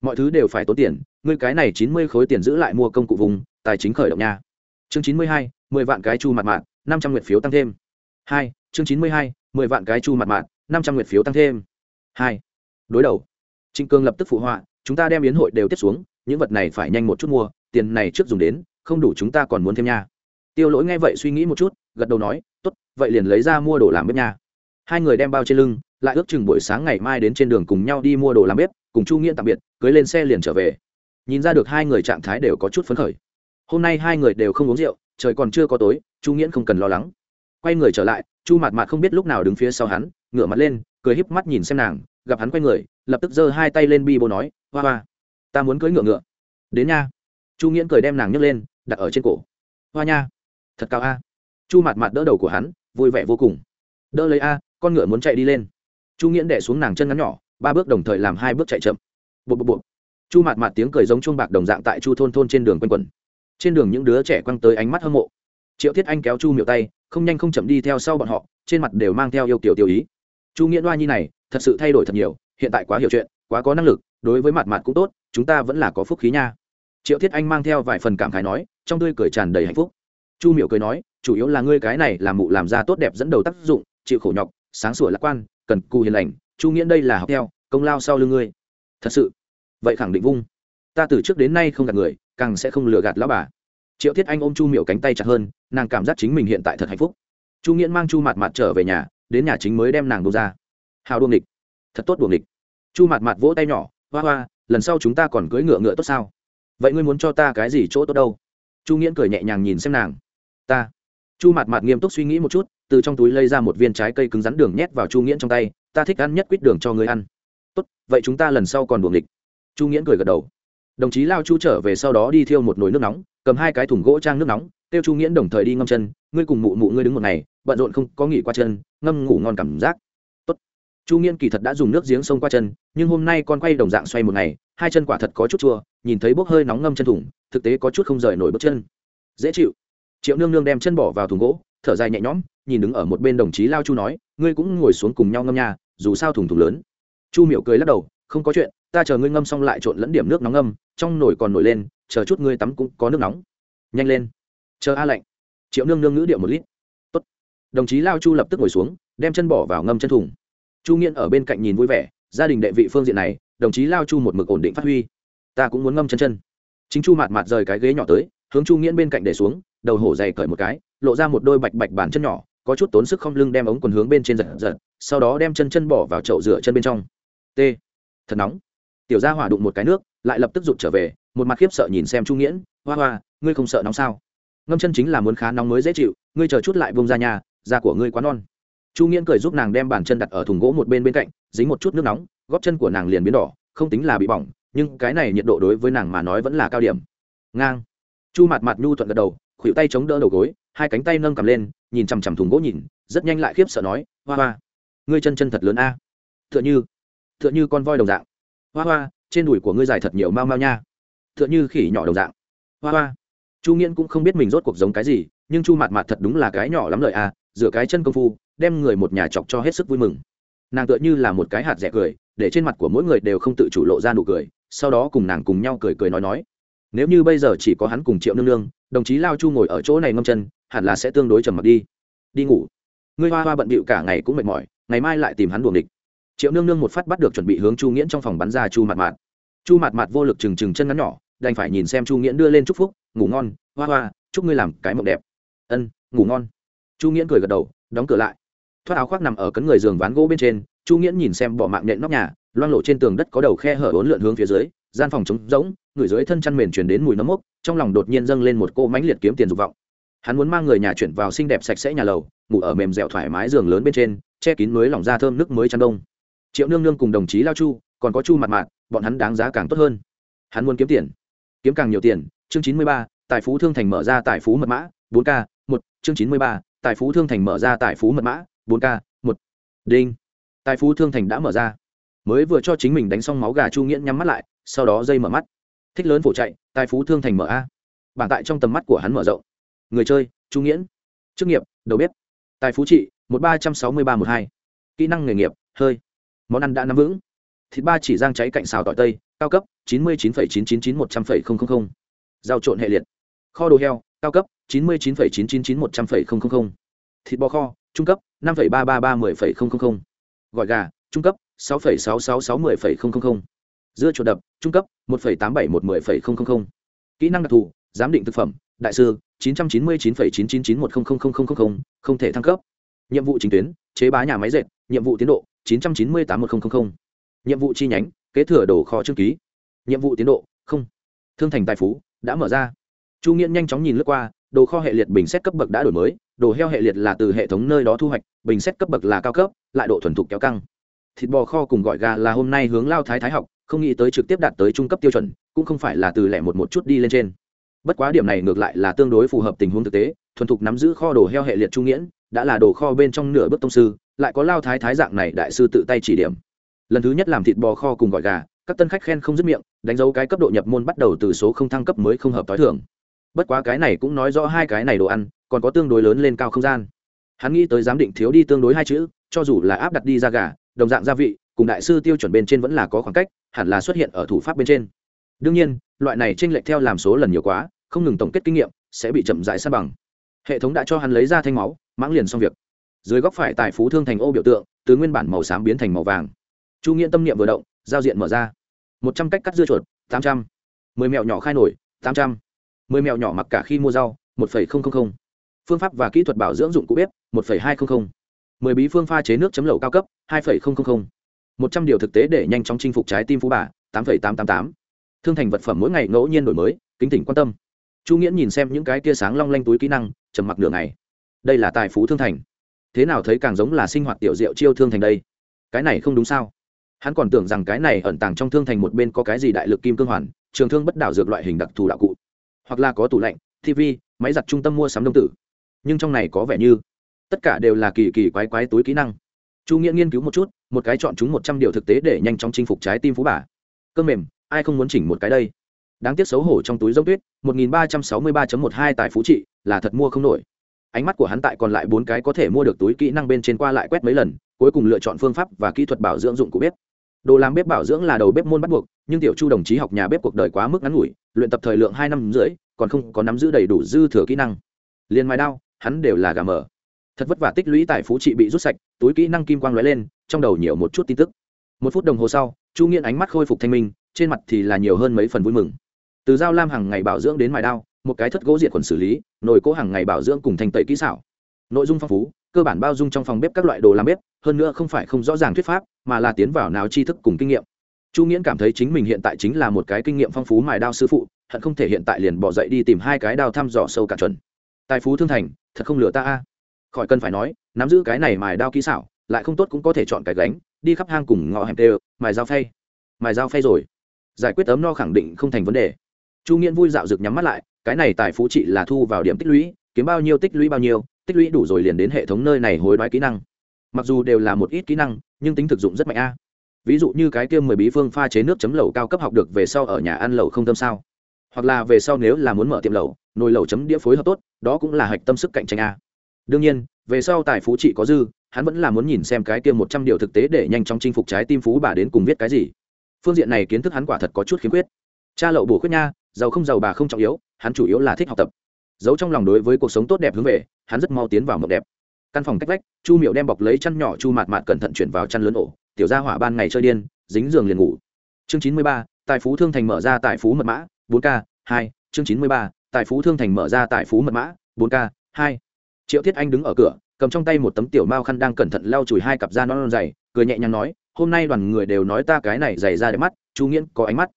Mọi thứ đều phải tốn tiền, ngươi cái này chín mươi khối tiền giữ lại mua công cụ vùng, tài chính khởi động nha. Chương chín mươi hai, mười vạn cái chu mặt mạng năm trăm nguyệt phiếu tăng thêm. Hai, chương chín mươi hai, mười vạn cái chu mặt mạng năm trăm nguyệt phiếu tăng thêm. Hai, đối đầu. Trịnh cương lập tức phụ họa, chúng ta đem yến hội đều tiếp xuống, những vật này phải nhanh một chút mua, tiền này trước dùng đến, không đủ chúng ta còn muốn thêm nha. Tiêu lỗi nghe vậy suy nghĩ một chút, gật đầu nói t ố t vậy liền lấy ra mua đồ làm bếp nha hai người đem bao trên lưng, lại ước chừng buổi sáng ngày mai đến trên đường cùng nhau đi mua đồ làm bếp, cùng chu nghiễn tạm biệt, cưới lên xe liền trở về. Nhìn ra được hai người trạng thái đều có chút phấn khởi. Hôm nay hai người đều không uống rượu, trời còn chưa có tối, chu nghiễn không cần lo lắng. Quay người trở lại, chu Mạt Mạt không biết lúc nào đứng phía sau hắn, ngửa mặt lên, cười híp mắt nhìn xem nàng, gặp hắn quay người, lập tức giơ hai tay lên bi bô nói, hoa hoa, ta muốn cưỡi ngựa ngựa. Đến nha. Chu nghiễn cười đem nàng nhấc lên, đặt ở trên cổ. Hoa nha, thật cao a. Chu Mạt Mạt đỡ đầu của hắn, vui vẻ vô cùng. Đỡ lấy a con ngựa muốn chạy đi lên. Chu nghiễn đẻ xuống nàng chân ngắn nhỏ, ba bước đồng thời làm hai bước chạy chậm. Bộ bộ bộ chu mạt mạt tiếng cười giống chuông bạc đồng dạng tại chu thôn thôn trên đường quanh quẩn. Trên đường những đứa trẻ quăng tới ánh mắt hâm mộ. Triệu thiết anh kéo chu miệu tay, không nhanh không chậm đi theo sau bọn họ, trên mặt đều mang theo yêu kiểu tiêu ý. Chu nghĩa đoa nhi này, thật sự thay đổi thật nhiều, hiện tại quá hiểu chuyện, quá có năng lực, đối với mặt mặt cũng tốt, chúng ta vẫn là có phúc khí nha. Triệu thiết anh mang theo vài phần cảm khái nói, trong tươi cười tràn đầy hạnh phúc. Chu miệu cười nói, chủ yếu là ngươi cái này làm mụ làm ra tốt đẹp dẫn đầu tác dụng, chịu khổ nhọc sáng sủa lạc quan, cần cù hiền lành, chu nghĩa đây là học theo, công lao sau lưng ngươi. Thật sự, vậy khẳng định vung. Ta từ trước đến nay không gạt người, càng sẽ không lừa gạt lão bà. Triệu thiết anh ôm chu miểu cánh tay chặt hơn, nàng cảm giác chính mình hiện tại thật hạnh phúc. Chu nghĩa mang chu mặt mặt trở về nhà, đến nhà chính mới đem nàng đâu ra. Hào đuồng địch thật tốt đuồng địch chu mặt mặt vỗ tay nhỏ, hoa hoa, lần sau chúng ta còn cưỡi ngựa ngựa tốt sao? Vậy ngươi muốn cho ta cái gì chỗ tốt đâu? Chu nghĩa cười nhẹ nhàng nhìn xem nàng. Ta. Chu mặt mặt nghiêm túc suy nghĩ một chút từ trong túi lấy ra một viên trái cây cứng rắn đường nhét vào chu nghiễn trong tay, ta thích ăn nhất quýt đường cho ngươi ăn. Tốt, vậy chúng ta lần sau còn buồng địch chu nghiễn cười gật đầu. Đồng chí lao chu trở về sau đó đi thiêu một nồi nước nóng, cầm hai cái thùng gỗ trang nước nóng, kêu chu nghiễn đồng thời đi ngâm chân, ngươi cùng mụ mụ ngươi đứng một ngày, bận rộn không có nghỉ qua chân, ngâm ngủ ngon cảm giác. Tốt. chu nghiễn kỳ thật đã dùng nước giếng sông qua chân, nhưng hôm nay con quay đồng dạng xoay một ngày, hai chân quả thật có chút chua, nhìn thấy bốc hơi nóng ngâm chân thủng thực tế có chút không rời nổi bước chân. Dễ chịu. Triệu nương nương đem chân bỏ vào thùng gỗ, thở dài nhẹ nhõm nhìn đứng ở một bên đồng chí lao chu nói, ngươi cũng ngồi xuống cùng nhau ngâm nhà dù sao thùng thùng lớn. Chu miệu cười lắc đầu, không có chuyện, ta chờ ngươi ngâm xong lại trộn lẫn điểm nước nóng ngâm, trong nồi còn nổi lên, chờ chút ngươi tắm cũng có nước nóng. Nhanh lên, chờ a lạnh triệu nương nương ngữ điệu một lít. Tốt. đồng chí lao chu lập tức ngồi xuống, đem chân bỏ vào ngâm chân thùng. Chu nghiên ở bên cạnh nhìn vui vẻ, gia đình đệ vị phương diện này, đồng chí lao chu một mực ổn định phát huy. Ta cũng muốn ngâm chân chân. Chính chu mạt mạt rời cái ghế nhỏ tới, hướng chu nghiễn bên cạnh để xuống, đầu hổ dày cởi một cái, lộ ra một đôi bạch bạch bàn chân nhỏ có chút tốn sức không lưng đem ống quần hướng bên trên giật giật, sau đó đem chân chân bỏ vào chậu rửa chân bên trong. T. Thật nóng. Tiểu gia hỏa đụng một cái nước, lại lập tức rụt trở về, một mặt khiếp sợ nhìn xem chu nghiễn, hoa hoa, ngươi không sợ nóng sao? Ngâm chân chính là muốn khá nóng mới dễ chịu, ngươi chờ chút lại bông ra nhà, da của ngươi quá non. Chu nghiễn cười giúp nàng đem bàn chân đặt ở thùng gỗ một bên bên cạnh, dính một chút nước nóng, góp chân của nàng liền biến đỏ, không tính là bị bỏng, nhưng cái này nhiệt độ đối với nàng mà nói vẫn là cao điểm. Ngang. Chu mặt mặt nhu thuận gật đầu, khuỷu tay chống đỡ đầu gối hai cánh tay nâng cầm lên, nhìn chằm chằm thùng gỗ nhìn, rất nhanh lại khiếp sợ nói, hoa hoa, ngươi chân chân thật lớn a. À. t h ư ợ n h ư t h ư ợ n h ư con voi đồng dạng. Hoa hoa, trên đùi của ngươi dài thật nhiều mau mau nha. T h ư ợ n h ư khỉ nhỏ đồng dạng. Hoa hoa, chu nghiễn cũng không biết mình rốt cuộc giống cái gì, nhưng chu mặt mạt thật đúng là cái nhỏ lắm lợi a, rửa cái chân công phu, đem người một nhà chọc cho hết sức vui mừng. Nàng tựa như là một cái hạt rẻ cười, để trên mặt của mỗi người đều không tự chủ lộ ra nụ cười, sau đó cùng nàng cùng nhau cười cười nói nói, nếu như bây giờ chỉ có hắn cùng triệu nương nương đồng chí lao chu ngồi ở chỗ này ngâm chân, hẳn là sẽ tương đối trầm mặc đi. Đi ngủ. Ngươi hoa hoa bận bịu cả ngày cũng mệt mỏi, ngày mai lại tìm hắn buồng địch triệu nương nương một phát bắt được chuẩn bị hướng chu nghiễn trong phòng bắn ra chu mặt mạt. Chu mặt mạt vô lực trừng trừng chân ngắn nhỏ, đành phải nhìn xem chu nghiễn đưa lên chúc phúc, ngủ ngon, hoa hoa, chúc ngươi làm cái mộng đẹp. Ân, ngủ ngon. Chu nghiễn cười gật đầu, đóng cửa lại. Thoát áo khoác nằm ở cấn người giường ván gỗ bên trên, chu nghiễn nhìn xem bỏ mạng nện nóc nhà loan lộ trên tường đất có đầu khe hở bốn lượn hướng phía dưới gian phòng trống rỗng, người dưới thân chăn mền chuyển đến mùi nấm mốc, trong lòng đột nhiên dâng lên một cô mãnh liệt kiếm tiền dục vọng. Hắn muốn mang người nhà chuyển vào xinh đẹp sạch sẽ nhà lầu, ngủ ở mềm dẻo thoải mái giường lớn bên trên, che kín mới lỏng da thơm nước mới chăn đông triệu nương nương cùng đồng chí lao chu, còn có chu mặt mạn bọn hắn đáng giá càng tốt hơn. Hắn muốn kiếm tiền. Kiếm càng nhiều tiền, chương chín mươi ba, tài phú thương thành mở ra tài phú mật mã, bốn k, một, chương chín mươi ba, tài phú thương thành mở ra tài phú mật mã, bốn k, một. Đinh. Tài phú thương thành đã mở ra mới vừa cho chính mình đánh xong máu gà chu nghiễn nhắm mắt lại, sau đó dây mở mắt. Thích lớn phổ chạy tài phú thương thành mở a. Bảng tại trong tầm mắt của hắn mở rộng. Người chơi, chu nghiễn. Chức nghiệp, đầu bếp. Tài phú trị, một ba trăm sáu mươi ba một hai. Kỹ năng nghề nghiệp, hơi. Món ăn đã nắm vững. Thịt ba chỉ giang cháy cạnh xào tỏi tây, cao cấp, chín mươi chín chín chín chín một trăm linh giao trộn hệ liệt. Kho đồ heo, cao cấp, chín mươi chín chín chín chín một trăm linh thịt bò kho, trung cấp, năm ba ba ba mươi gọi gà, trung cấp sáu sáu sáu sáu mươi dưa chuột đập, trung cấp, một tám bảy một mươi kỹ năng đặc thù, giám định thực phẩm, đại sư, chín trăm chín mươi chín phẩy chín chín chín một không không không không không không thể thăng cấp. Nhiệm vụ chính tuyến, chế bá nhà máy dệt, nhiệm vụ tiến độ, chín trăm chín mươi tám một không không không. Nhiệm vụ chi nhánh, kế thừa đồ kho trương ký. Nhiệm vụ tiến độ, không. Thương thành tài phú, đã mở ra. Chu nghiễn nhanh chóng nhìn lướt qua, đồ kho hệ liệt bình xét cấp bậc đã đổi mới, đồ heo hệ liệt là từ hệ thống nơi đó thu hoạch, bình xét cấp bậc là cao cấp, lại độ thuần thục kéo căng thịt bò kho cùng gọi gà là hôm nay hướng lao thái thái học, không nghĩ tới trực tiếp đạt tới trung cấp tiêu chuẩn, cũng không phải là từ lẻ một một chút đi lên trên. Bất quá điểm này ngược lại là tương đối phù hợp tình huống thực tế, thuần thục nắm giữ kho đồ heo hệ liệt trung nghiễn, đã là đồ kho bên trong nửa bước tông sư, lại có lao thái thái dạng này đại sư tự tay chỉ điểm. Lần thứ nhất làm thịt bò kho cùng gọi gà, các tân khách khen không dứt miệng, đánh dấu cái cấp độ nhập môn bắt đầu từ số không thăng cấp mới không hợp t h i thường. Bất quá cái này cũng nói rõ hai cái này đồ ăn, còn có tương đối lớn lên cao không gian. Hắn nghĩ tới giám định thiếu đi tương đối hai chữ, cho dù là áp đặt đi ra gà đồng dạng gia vị, cùng đại sư tiêu chuẩn bên trên vẫn là có khoảng cách, hẳn là xuất hiện ở thủ pháp bên trên. Đương nhiên, loại này tranh lệch theo làm số lần nhiều quá, không ngừng tổng kết kinh nghiệm, sẽ bị chậm rãi sát bằng. Hệ thống đã cho hắn lấy ra thanh máu, mãng liền xong việc. Dưới góc phải tài phú thương thành ô biểu tượng, từ nguyên bản màu xám biến thành màu vàng. Chu nghiễn tâm niệm vừa động, giao diện mở ra. Một trăm cách cắt dưa chuột, tám trăm. Mười mẹo nhỏ khai nổi, tám trăm. Mười mẹo nhỏ mặc cả khi mua rau, một phẩy không không không. Phương pháp và kỹ thuật bảo dưỡng dụng cụ bếp, một phẩy hai không không mười bí phương pha chế nước chấm lẩu cao cấp, hai phẩy không không không. Một trăm điều thực tế để nhanh chóng chinh phục trái tim phú bà, tám phẩy tám tám tám. Thương thành vật phẩm mỗi ngày ngẫu nhiên đổi mới, kính tỉnh quan tâm. Chu nghiễn nhìn xem những cái tia sáng long lanh túi kỹ năng, trầm mặc nửa ngày. đây là tài phú thương thành. Thế nào thấy càng giống là sinh hoạt tiểu diệu chiêu thương thành đây? Cái này không đúng sao? Hắn còn tưởng rằng cái này ẩn tàng trong thương thành một bên có cái gì đại lực kim cương hoàn, trường thương bất đảo dược loại hình đặc thù đạo cụ. Hoặc là có tủ lạnh tv máy giặt trung tâm mua sắm đông tử. Nhưng trong này có vẻ như tất cả đều là kỳ kỳ quái quái túi kỹ năng. Chu nghĩa nghiên cứu một chút, một cái chọn chúng một trăm điều thực tế để nhanh chóng chinh phục trái tim phú bà. Cơm mềm, ai không muốn chỉnh một cái đây? Đáng tiếc xấu hổ trong túi dốc tuyết, một nghìn ba trăm sáu mươi ba một hai tại phú trị, là thật mua không nổi. Ánh mắt của hắn tại còn lại bốn cái có thể mua được túi kỹ năng bên trên qua lại quét mấy lần, cuối cùng lựa chọn phương pháp và kỹ thuật bảo dưỡng dụng của bếp. Đồ làm bếp bảo dưỡng là đầu bếp môn bắt buộc, nhưng tiểu chu đồng chí học nhà bếp cuộc đời quá mức ngắn ngủi, luyện tập thời lượng hai năm rưỡi, còn không có nắm giữ đầy đủ dư thừa kỹ năng. Liền mài đao, hắn đều là gà mờ thật vất vả tích lũy tài phú trị bị rút sạch, túi kỹ năng kim quang lóe lên, trong đầu nhiều một chút tin tức. Một phút đồng hồ sau, chu nghiện ánh mắt khôi phục thanh minh, trên mặt thì là nhiều hơn mấy phần vui mừng. Từ dao lam hàng ngày bảo dưỡng đến mài đao, một cái thất gỗ diệt quần xử lý, nồi cỗ hàng ngày bảo dưỡng cùng thành tẩy kỹ xảo. Nội dung phong phú, cơ bản bao dung trong phòng bếp các loại đồ làm bếp, hơn nữa không phải không rõ ràng thuyết pháp, mà là tiến vào nào tri thức cùng kinh nghiệm. Chu nghiễn cảm thấy chính mình hiện tại chính là một cái kinh nghiệm phong phú mài đao sư phụ, hận không thể hiện tại liền bỏ dậy đi tìm hai cái đao thăm dò sâu cả chuẩn. Tài phú thương thành, thật không lừa ta a khỏi cần phải nói, nắm giữ cái này mài đao kỹ xảo, lại không tốt cũng có thể chọn cái gánh, đi khắp hang cùng ngõ hẻm tê mài dao phay. Mài dao phay rồi. Giải quyết ấm no khẳng định không thành vấn đề. Chu nghiễn vui dạo rực nhắm mắt lại, cái này tài phú trị là thu vào điểm tích lũy, kiếm bao nhiêu tích lũy bao nhiêu, tích lũy đủ rồi liền đến hệ thống nơi này hối đoái kỹ năng. Mặc dù đều là một ít kỹ năng, nhưng tính thực dụng rất mạnh a. Ví dụ như cái kia mười bí phương pha chế nước chấm lẩu cao cấp học được về sau ở nhà ăn lẩu không tâm sao? Hoặc là về sau nếu là muốn mở tiệm lẩu, nồi lẩu chấm đĩa phối hợp tốt, đó cũng là hạch tâm sức cạnh tranh a đương nhiên, về sau tài phú trị có dư, hắn vẫn là muốn nhìn xem cái kia một trăm điều thực tế để nhanh chóng chinh phục trái tim phú bà đến cùng viết cái gì. Phương diện này kiến thức hắn quả thật có chút khiếm khuyết. Cha lậu bổ khuyết nha, giàu không giàu bà không trọng yếu, hắn chủ yếu là thích học tập. Giấu trong lòng đối với cuộc sống tốt đẹp hướng về, hắn rất mau tiến vào mộng đẹp. Căn phòng cách vách, chu miệu đem bọc lấy chăn nhỏ chu mạt mạt cẩn thận chuyển vào chăn lớn ổ, tiểu gia hỏa ban ngày chơi điên, dính giường liền ngủ. Chương chín mươi ba, tài phú thương thành mở ra tài phú mật mã, bốn k hai, chương chín mươi ba, tài phú thương thành mở ra tài phú mật mã, bốn k hai triệu thiết anh đứng ở cửa cầm trong tay một tấm tiểu mao khăn đang cẩn thận lau chùi hai cặp da non, non dày cười nhẹ nhàng nói hôm nay đoàn người đều nói ta cái này dày ra đẹp mắt chu nghiễn có ánh mắt.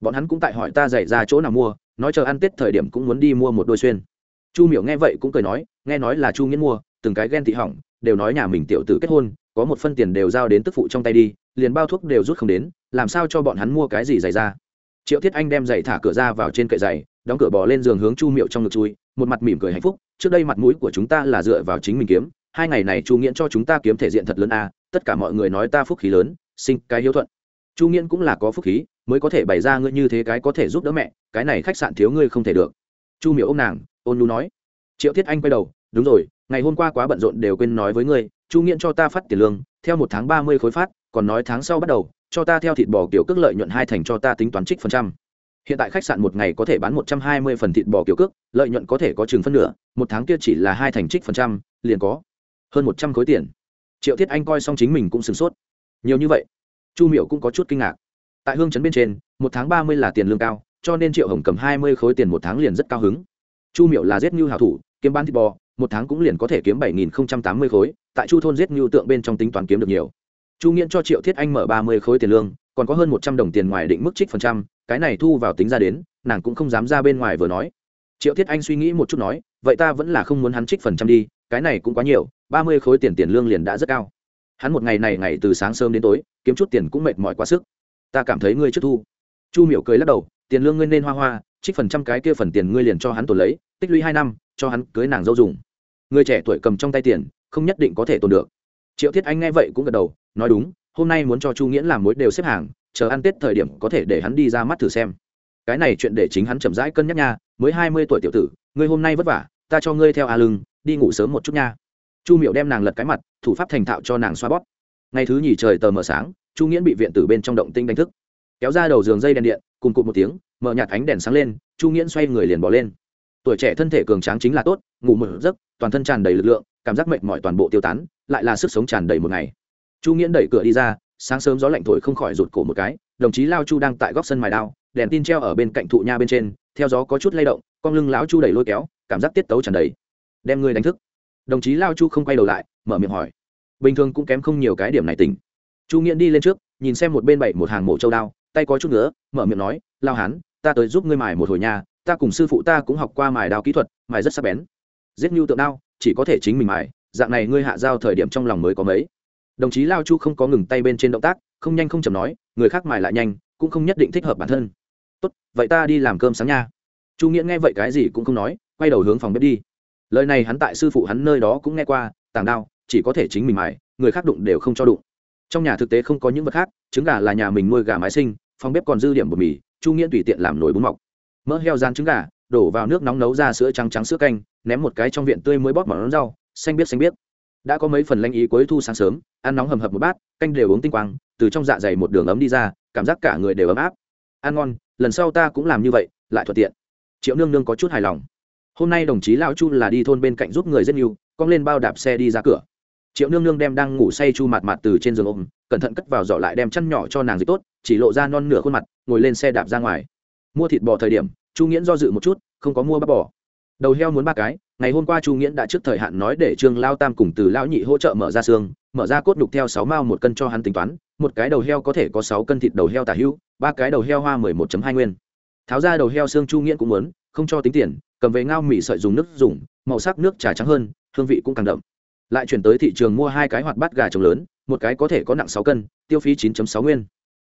Bọn hắn cũng tại hỏi ta dày ra chỗ nào mua nói chờ ăn tết thời điểm cũng muốn đi mua một đôi xuyên. Chu miểu nghe vậy cũng cười nói nghe nói là chu nghiễn mua từng cái ghen thị hỏng đều nói nhà mình tiểu tử kết hôn có một phân tiền đều giao đến tức phụ trong tay đi liền bao thuốc đều rút không đến làm sao cho bọn hắn mua cái gì dày ra triệu thiết anh đem giày thả cửa ra vào trên cậy giày đóng cửa bò lên giường hướng chu miệu trong ngực chui, một mặt mỉm cười hạnh phúc, trước đây mặt mũi của chúng ta là dựa vào chính mình kiếm, hai ngày này chu nghiễn cho chúng ta kiếm thể diện thật lớn a, tất cả mọi người nói ta phúc khí lớn, sinh cái hiếu thuận. Chu nghiễn cũng là có phúc khí, mới có thể bày ra ngươi như thế cái có thể giúp đỡ mẹ, cái này khách sạn thiếu ngươi không thể được. Chu miệu ô m nàng, ôn nhu nói. Triệu thiết anh quay đầu, đúng rồi, ngày hôm qua quá bận rộn đều quên nói với ngươi, chu nghiễn cho ta phát tiền lương, theo một tháng ba mươi khối phát, còn nói tháng sau bắt đầu, cho ta theo thịt bò kiểu cước lợi nhuận hai thành cho ta tính toán trích phần trăm hiện tại khách sạn một ngày có thể bán một trăm hai mươi phần thịt bò kiểu cước, lợi nhuận có thể có chừng phân nửa, một tháng kia chỉ là hai thành trích phần trăm, liền có hơn một trăm khối tiền. Triệu thiết anh coi xong chính mình cũng sửng sốt. Nhiều như vậy, chu miểu cũng có chút kinh ngạc. Tại hương Trấn bên trên, một tháng ba mươi là tiền lương cao, cho nên triệu hồng cầm hai mươi khối tiền một tháng liền rất cao hứng. Chu miệu là giết ngưu hảo thủ, kiếm bán thịt bò, một tháng cũng liền có thể kiếm bảy nghìn tám mươi khối, tại chu thôn giết ngưu tượng bên trong tính toán kiếm được nhiều. Chu nghiễn cho triệu thiết anh mở ba mươi khối tiền lương còn có hơn một trăm đồng tiền ngoài định mức trích phần trăm, cái này thu vào tính ra đến, nàng cũng không dám ra bên ngoài vừa nói. Triệu thiết anh suy nghĩ một chút nói, vậy ta vẫn là không muốn hắn trích phần trăm đi, cái này cũng quá nhiều, ba mươi khối tiền tiền lương liền đã rất cao. Hắn một ngày này ngày từ sáng sớm đến tối, kiếm chút tiền cũng mệt mỏi quá sức. Ta cảm thấy ngươi trước thu. Chu miểu cười lắc đầu, tiền lương ngươi nên hoa hoa, trích phần trăm cái kia phần tiền ngươi liền cho hắn tồn lấy, tích lũy hai năm, cho hắn cưới nàng dâu dùng. Người trẻ tuổi cầm trong tay tiền, không nhất định có thể tồn được. Triệu thiết anh nghe vậy cũng gật đầu, nói đúng hôm nay muốn cho chu nghiễn làm mối đều xếp hàng, chờ ăn tết thời điểm có thể để hắn đi ra mắt thử xem. Cái này chuyện để chính hắn chậm rãi cân nhắc nha, mới hai mươi tuổi tiểu tử, ngươi hôm nay vất vả, ta cho ngươi theo a lưng, đi ngủ sớm một chút nha. Chu miệu đem nàng lật cái mặt, thủ pháp thành thạo cho nàng xoa bóp. Ngày thứ nhì trời tờ mờ sáng, chu nghiễn bị viện tử bên trong động tinh đánh thức. Kéo ra đầu giường dây đèn điện, cùng cụt một tiếng, mở nhạt ánh đèn sáng lên, chu nghiễn xoay người liền bỏ lên. Tuổi trẻ thân thể cường tráng chính là tốt, ngủ mở giấc, toàn thân tràn đầy lực lượng, cảm giác mệt mỏi toàn bộ tiêu tán, lại là sức sống tràn đầy một ngày chu nghiễn đẩy cửa đi ra, sáng sớm gió lạnh thổi không khỏi rụt cổ một cái, đồng chí lao chu đang tại góc sân mài đao, đèn tin treo ở bên cạnh thụ nha bên trên, theo gió có chút lay động, con lưng lão chu đẩy lôi kéo, cảm giác tiết tấu tràn đầy. Đem ngươi đánh thức. Đồng chí lao chu không quay đầu lại, mở miệng hỏi. Bình thường cũng kém không nhiều cái điểm này tỉnh. Chu nghiễn đi lên trước, nhìn xem một bên bảy một hàng mộ châu đao, tay có chút nữa mở miệng nói, lao hán, ta tới giúp ngươi mài một hồi nhà ta cùng sư phụ ta cũng học qua mài đao kỹ thuật, mài rất sắc bén. Giết nhu tượng đao, chỉ có thể chính mình mài, dạng này ngươi hạ giao thời điểm trong lòng mới có mấy đồng chí lao chu không có ngừng tay bên trên động tác, không nhanh không chầm nói, người khác mài lại nhanh, cũng không nhất định thích hợp bản thân. Tốt, vậy ta đi làm cơm sáng nha. Chu nghĩa nghe vậy cái gì cũng không nói, quay đầu hướng phòng bếp đi. Lời này hắn tại sư phụ hắn nơi đó cũng nghe qua, tàng đao, chỉ có thể chính mình mài, người khác đụng đều không cho đụng. Trong nhà thực tế không có những vật khác, trứng gà là nhà mình nuôi gà mái sinh, phòng bếp còn dư điểm bột mì, chu nghĩa tùy tiện làm nồi bún mọc. Mỡ heo rán trứng gà, đổ vào nước nóng nấu ra sữa trắng trắng sữa canh, ném một cái trong viện tươi mới bóp mỏng rau, xanh biết xanh biết đã có mấy phần lanh ý cuối thu sáng sớm, ăn nóng hầm hập một bát, canh đều uống tinh quang, từ trong dạ dày một đường ấm đi ra, cảm giác cả người đều ấm áp. Ăn ngon, lần sau ta cũng làm như vậy, lại thuận tiện. Triệu nương nương có chút hài lòng. Hôm nay đồng chí lão chu là đi thôn bên cạnh giúp người rất nhiều, cong lên bao đạp xe đi ra cửa. Triệu nương nương đem đang ngủ say chu mặt mặt từ trên giường ôm, cẩn thận cất vào giỏ lại đem chăn nhỏ cho nàng dịch tốt, chỉ lộ ra non nửa khuôn mặt, ngồi lên xe đạp ra ngoài. Mua thịt bò thời điểm, chu nghiễn do dự một chút, không có mua bắp bò. Đầu heo muốn ba cái ngày hôm qua chu nghiễn đã trước thời hạn nói để trương lao tam cùng từ lão nhị hỗ trợ mở ra xương, mở ra cốt đục theo sáu mao một cân cho hắn tính toán, một cái đầu heo có thể có sáu cân thịt đầu heo tả hưu ba cái đầu heo hoa mười một hai nguyên. Tháo ra đầu heo xương chu nghiễn cũng muốn, không cho tính tiền, cầm về ngao mì sợi dùng nước dùng, màu sắc nước trà trắng hơn, hương vị cũng càng đậm. Lại chuyển tới thị trường mua hai cái hoạt bát gà trống lớn, một cái có thể có nặng sáu cân, tiêu phí chín sáu nguyên.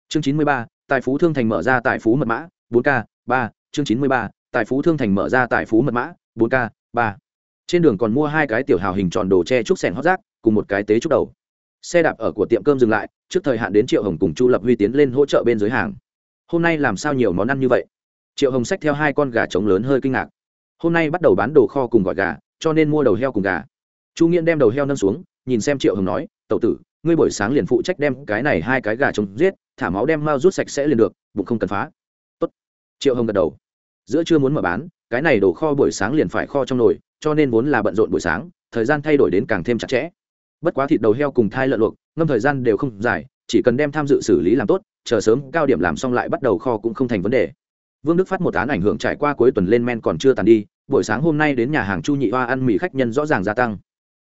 Chương chín mươi ba, tài phú thương thành mở ra tài phú mật mã, bốn k ba. Chương chín mươi ba, tài phú thương thành mở ra tài phú mật mã, bốn k ba trên đường còn mua hai cái tiểu hào hình tròn đồ che trúc sẻn hót rác, cùng một cái tế trúc đầu. Xe đạp ở của tiệm cơm dừng lại, trước thời hạn đến triệu hồng cùng chu lập huy tiến lên hỗ trợ bên dưới hàng. Hôm nay làm sao nhiều món ăn như vậy? Triệu hồng xách theo hai con gà trống lớn hơi kinh ngạc. Hôm nay bắt đầu bán đồ kho cùng gọi gà, cho nên mua đầu heo cùng gà. Chu nghiễn đem đầu heo nâng xuống, nhìn xem triệu hồng nói tậu tử, ngươi buổi sáng liền phụ trách đem cái này hai cái gà trống giết, thả máu đem mau rút sạch sẽ liền được, bụng không cần phá. Tốt. triệu hồng gật đầu. Giữa chưa muốn mở bán, cái này đồ kho buổi sáng liền phải kho trong nồi cho nên vốn là bận rộn buổi sáng, thời gian thay đổi đến càng thêm chặt chẽ. Bất quá thịt đầu heo cùng thai lợn luộc, ngâm thời gian đều không dài, chỉ cần đem tham dự xử lý làm tốt, chờ sớm cao điểm làm xong lại bắt đầu kho cũng không thành vấn đề. Vương đức phát một án ảnh hưởng trải qua cuối tuần lên men còn chưa tàn đi, buổi sáng hôm nay đến nhà hàng chu nhị hoa ăn mì khách nhân rõ ràng gia tăng.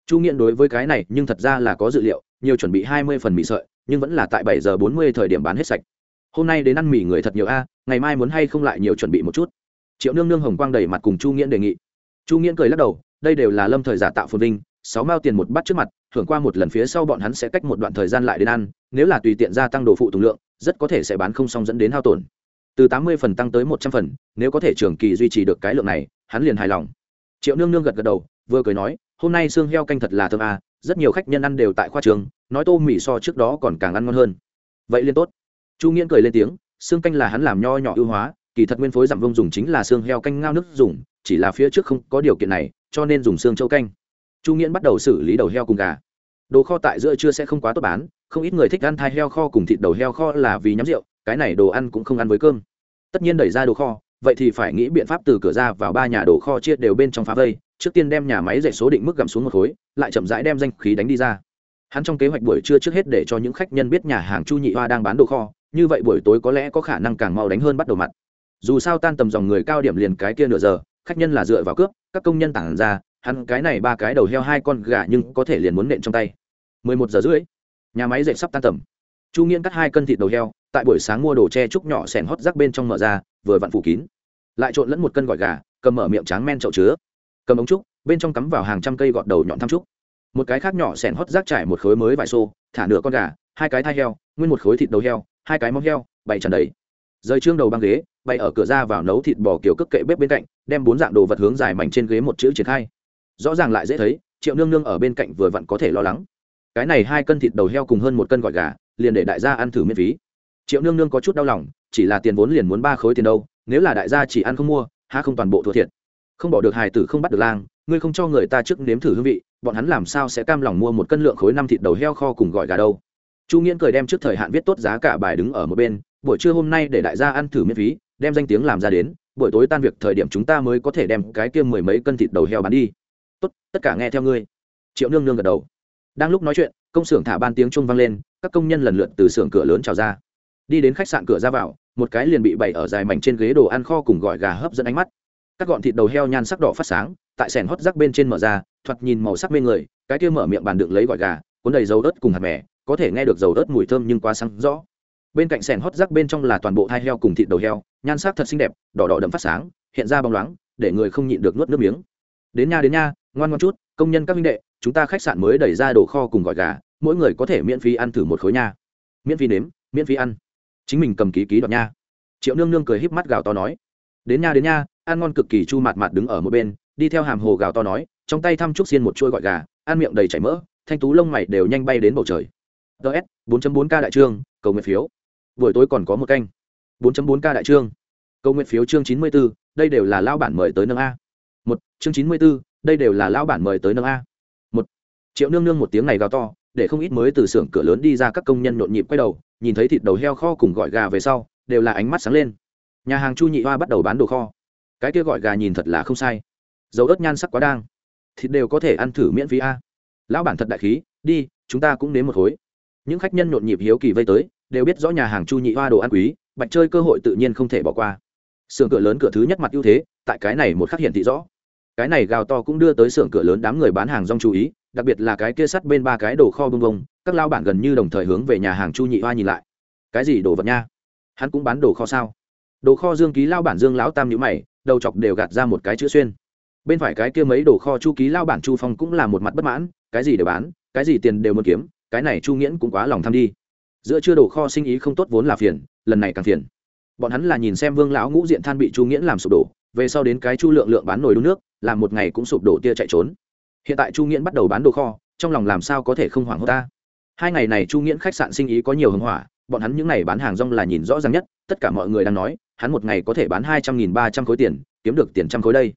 Chu nghiện đối với cái này, nhưng thật ra là có dự liệu, nhiều chuẩn bị hai mươi phần mì sợi, nhưng vẫn là tại bảy giờ bốn mươi thời điểm bán hết sạch. Hôm nay đến ăn mì người thật nhiều a, ngày mai muốn hay không lại nhiều chuẩn bị một chút. Triệu nương nương hồng quang đầy mặt cùng chu nghiện đề nghị chu nghiễn cười lắc đầu đây đều là lâm thời giả tạo phồn vinh sáu mao tiền một bát trước mặt thưởng qua một lần phía sau bọn hắn sẽ cách một đoạn thời gian lại đến ăn nếu là tùy tiện gia tăng đồ phụ tùng lượng rất có thể sẽ bán không xong dẫn đến hao tổn. Từ tám mươi phần tăng tới một trăm phần nếu có thể trường kỳ duy trì được cái lượng này hắn liền hài lòng. Triệu nương nương gật gật đầu vừa cười nói hôm nay xương heo canh thật là thơm à, rất nhiều khách nhân ăn đều tại khoa trường nói tô mì so trước đó còn càng ăn ngon hơn. Vậy liên tốt. Chu nghiễn cười lên tiếng xương canh là hắn làm nho nhỏ ưu hóa kỳ thật nguyên phối giảm vông dùng chính là xương heo canh ngao nước dùng, chỉ là phía trước không có điều kiện này, cho nên dùng xương châu canh. Chu nghiễn bắt đầu xử lý đầu heo cùng gà. Đồ kho tại giữa trưa sẽ không quá tốt bán, không ít người thích ăn thai heo kho cùng thịt đầu heo kho là vì nhắm rượu, cái này đồ ăn cũng không ăn với cơm. Tất nhiên đẩy ra đồ kho, vậy thì phải nghĩ biện pháp từ cửa ra vào ba nhà đồ kho chia đều bên trong phá vây, trước tiên đem nhà máy dạy số định mức gặm xuống một khối, lại chậm rãi đem danh khí đánh đi ra. Hắn trong kế hoạch buổi trưa trước hết để cho những khách nhân biết nhà hàng chu nhị hoa đang bán đồ kho, như vậy buổi tối có lẽ có khả năng càng mau đánh hơn bắt đầu mặt dù sao tan tầm dòng người cao điểm liền cái kia nửa giờ, khách nhân là dựa vào cướp, các công nhân tản ra, hắn cái này ba cái đầu heo hai con gà nhưng có thể liền muốn nện trong tay. Mười một giờ rưỡi, nhà máy dậy sắp tan tầm. Chu nghiễn cắt hai cân thịt đầu heo, tại buổi sáng mua đồ tre trúc nhỏ sẻn hót rác bên trong mở ra, vừa vặn phủ kín. Lại trộn lẫn một cân gỏi gà, cầm mở miệng tráng men chậu chứa. Cầm ống trúc, bên trong cắm vào hàng trăm cây gọt đầu nhọn thăm trúc. Một cái khác nhỏ sẻn hót rác trải một khối mới vải xô, thả nửa con gà, hai cái thai heo, nguyên một khối thịt đầu heo, hai cái móng heo, bày tràn đầy. Rời trương đầu băng ghế bay ở cửa ra vào nấu thịt bò kiểu cất kệ bếp bên cạnh, đem bốn dạng đồ vật hướng dài mảnh trên ghế một chữ triển khai. Rõ ràng lại dễ thấy, triệu nương nương ở bên cạnh vừa vặn có thể lo lắng. Cái này hai cân thịt đầu heo cùng hơn một cân gỏi gà, liền để đại gia ăn thử miễn phí. Triệu nương nương có chút đau lòng, chỉ là tiền vốn liền muốn ba khối tiền đâu, nếu là đại gia chỉ ăn không mua ha không toàn bộ thua thiệt. Không bỏ được hài tử không bắt được lang, ngươi không cho người ta trước nếm thử hương vị, bọn hắn làm sao sẽ cam lòng mua một cân lượng khối năm thịt đầu heo kho cùng gọi gà đâu. Chu nghiễn cười đem trước thời hạn viết tốt giá cả bài đứng ở một bên, buổi trưa hôm nay để đại gia ăn thử miễn phí đem danh tiếng làm ra đến, buổi tối tan việc thời điểm chúng ta mới có thể đem cái kia mười mấy cân thịt đầu heo bán đi. Tốt, tất cả nghe theo ngươi. Triệu nương nương gật đầu. Đang lúc nói chuyện, công xưởng thả ban tiếng trung vang lên, các công nhân lần lượt từ xưởng cửa lớn trào ra. Đi đến khách sạn cửa ra vào, một cái liền bị bày ở dài mảnh trên ghế đồ ăn kho cùng gọi gà hấp dẫn ánh mắt. Các gọn thịt đầu heo nhan sắc đỏ phát sáng, tại sẻn hót rắc bên trên mở ra, thoạt nhìn màu sắc mê người, cái kia mở miệng bàn đựng lấy gọi gà, cuốn đầy dầu ớt cùng hạt mè, có thể nghe được dầu ớt mùi thơm nhưng quá sáng rõ. Bên cạnh sẻn hót rắc bên trong là toàn bộ thai heo cùng thịt đầu heo nhan sắc thật xinh đẹp, đỏ đỏ đậm phát sáng, hiện ra bóng loáng, để người không nhịn được nuốt nước miếng. Đến nha đến nha ngoan ngoan chút, công nhân các minh đệ, chúng ta khách sạn mới đẩy ra đồ kho cùng gọi gà, mỗi người có thể miễn phí ăn thử một khối nha. Miễn phí nếm, miễn phí ăn. Chính mình cầm ký ký đoạt nha. Triệu nương nương cười híp mắt gào to nói. Đến nha đến nha ăn ngon cực kỳ chu mạt mạt đứng ở một bên, đi theo hàm hồ gào to nói, trong tay thăm trúc xiên một chuôi gọi gà, ăn miệng đầy chảy mỡ, thanh tú lông mày đều nhanh bay đến bầu trời. Ts 4.4 k đại trương, cầu nguyện phiếu. Buổi tối còn có một canh. 4.4 k đại trương. Câu nguyện phiếu chương 94, đây đều là lao bản mời tới nâng a. Một chương 94, đây đều là lao bản mời tới nâng a. Một triệu nương nương một tiếng này gào to để không ít mới từ xưởng cửa lớn đi ra các công nhân nhộn nhịp quay đầu nhìn thấy thịt đầu heo kho cùng gọi gà về sau đều là ánh mắt sáng lên. Nhà hàng chu nhị hoa bắt đầu bán đồ kho. Cái kia gọi gà nhìn thật là không sai. Dầu ớt nhan sắc quá đang. Thịt đều có thể ăn thử miễn phí a. Lão bản thật đại khí đi chúng ta cũng nếm một khối. Những khách nhân nhộn nhịp hiếu kỳ vây tới đều biết rõ nhà hàng chu nhị hoa đồ ăn quý bạch chơi cơ hội tự nhiên không thể bỏ qua. Xưởng cửa lớn cửa thứ nhất mặt ưu thế, tại cái này một khắc hiện thị rõ. Cái này gào to cũng đưa tới xưởng cửa lớn đám người bán hàng rong chú ý, đặc biệt là cái kia sắt bên ba cái đồ kho bông bông, các lao bản gần như đồng thời hướng về nhà hàng chu nhị hoa nhìn lại. Cái gì đồ vật nha? Hắn cũng bán đồ kho sao? Đồ kho dương ký lao bản dương lão tam nhữ mày, đầu chọc đều gạt ra một cái chữ xuyên. Bên phải cái kia mấy đồ kho chu ký lao bản chu phong cũng là một mặt bất mãn, cái gì để bán, cái gì tiền đều muốn kiếm, cái này chu nghiễn cũng quá lòng tham đi. Giữa chưa đồ kho sinh ý không tốt vốn là phiền lần này càng phiền. Bọn hắn là nhìn xem vương lão ngũ diện than bị chu nghiễn làm sụp đổ, về sau đến cái chu lượng lượng bán nồi đun nước, làm một ngày cũng sụp đổ tia chạy trốn. Hiện tại chu nghiễn bắt đầu bán đồ kho, trong lòng làm sao có thể không hoảng hốt ta? Hai ngày này chu nghiễn khách sạn sinh ý có nhiều hưng hỏa, bọn hắn những ngày bán hàng rong là nhìn rõ ràng nhất, tất cả mọi người đang nói, hắn một ngày có thể bán hai trăm nghìn ba trăm khối tiền, kiếm được tiền trăm khối đây.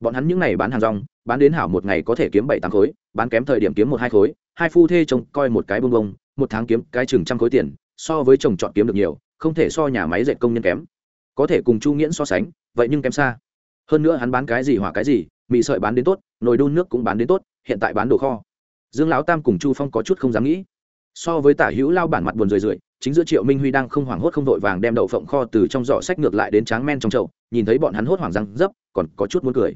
Bọn hắn những ngày bán hàng rong, bán đến hảo một ngày có thể kiếm bảy tám khối, bán kém thời điểm kiếm một hai khối, hai phu thê chồng coi một cái bông bông, một tháng kiếm cái chừng trăm khối tiền, so với chồng chọn kiếm được nhiều không thể so nhà máy dệt công nhân kém. Có thể cùng chu nghiễn so sánh, vậy nhưng kém xa. Hơn nữa hắn bán cái gì hỏa cái gì, mì sợi bán đến tốt, nồi đun nước cũng bán đến tốt, hiện tại bán đồ kho. Dương lão tam cùng chu phong có chút không dám nghĩ. So với tả hữu lao bản mặt buồn rười rượi, chính giữa triệu minh huy đang không hoảng hốt không vội vàng đem đậu phộng kho từ trong giỏ sách ngược lại đến tráng men trong chậu, nhìn thấy bọn hắn hốt hoảng răng dấp, còn có chút muốn cười.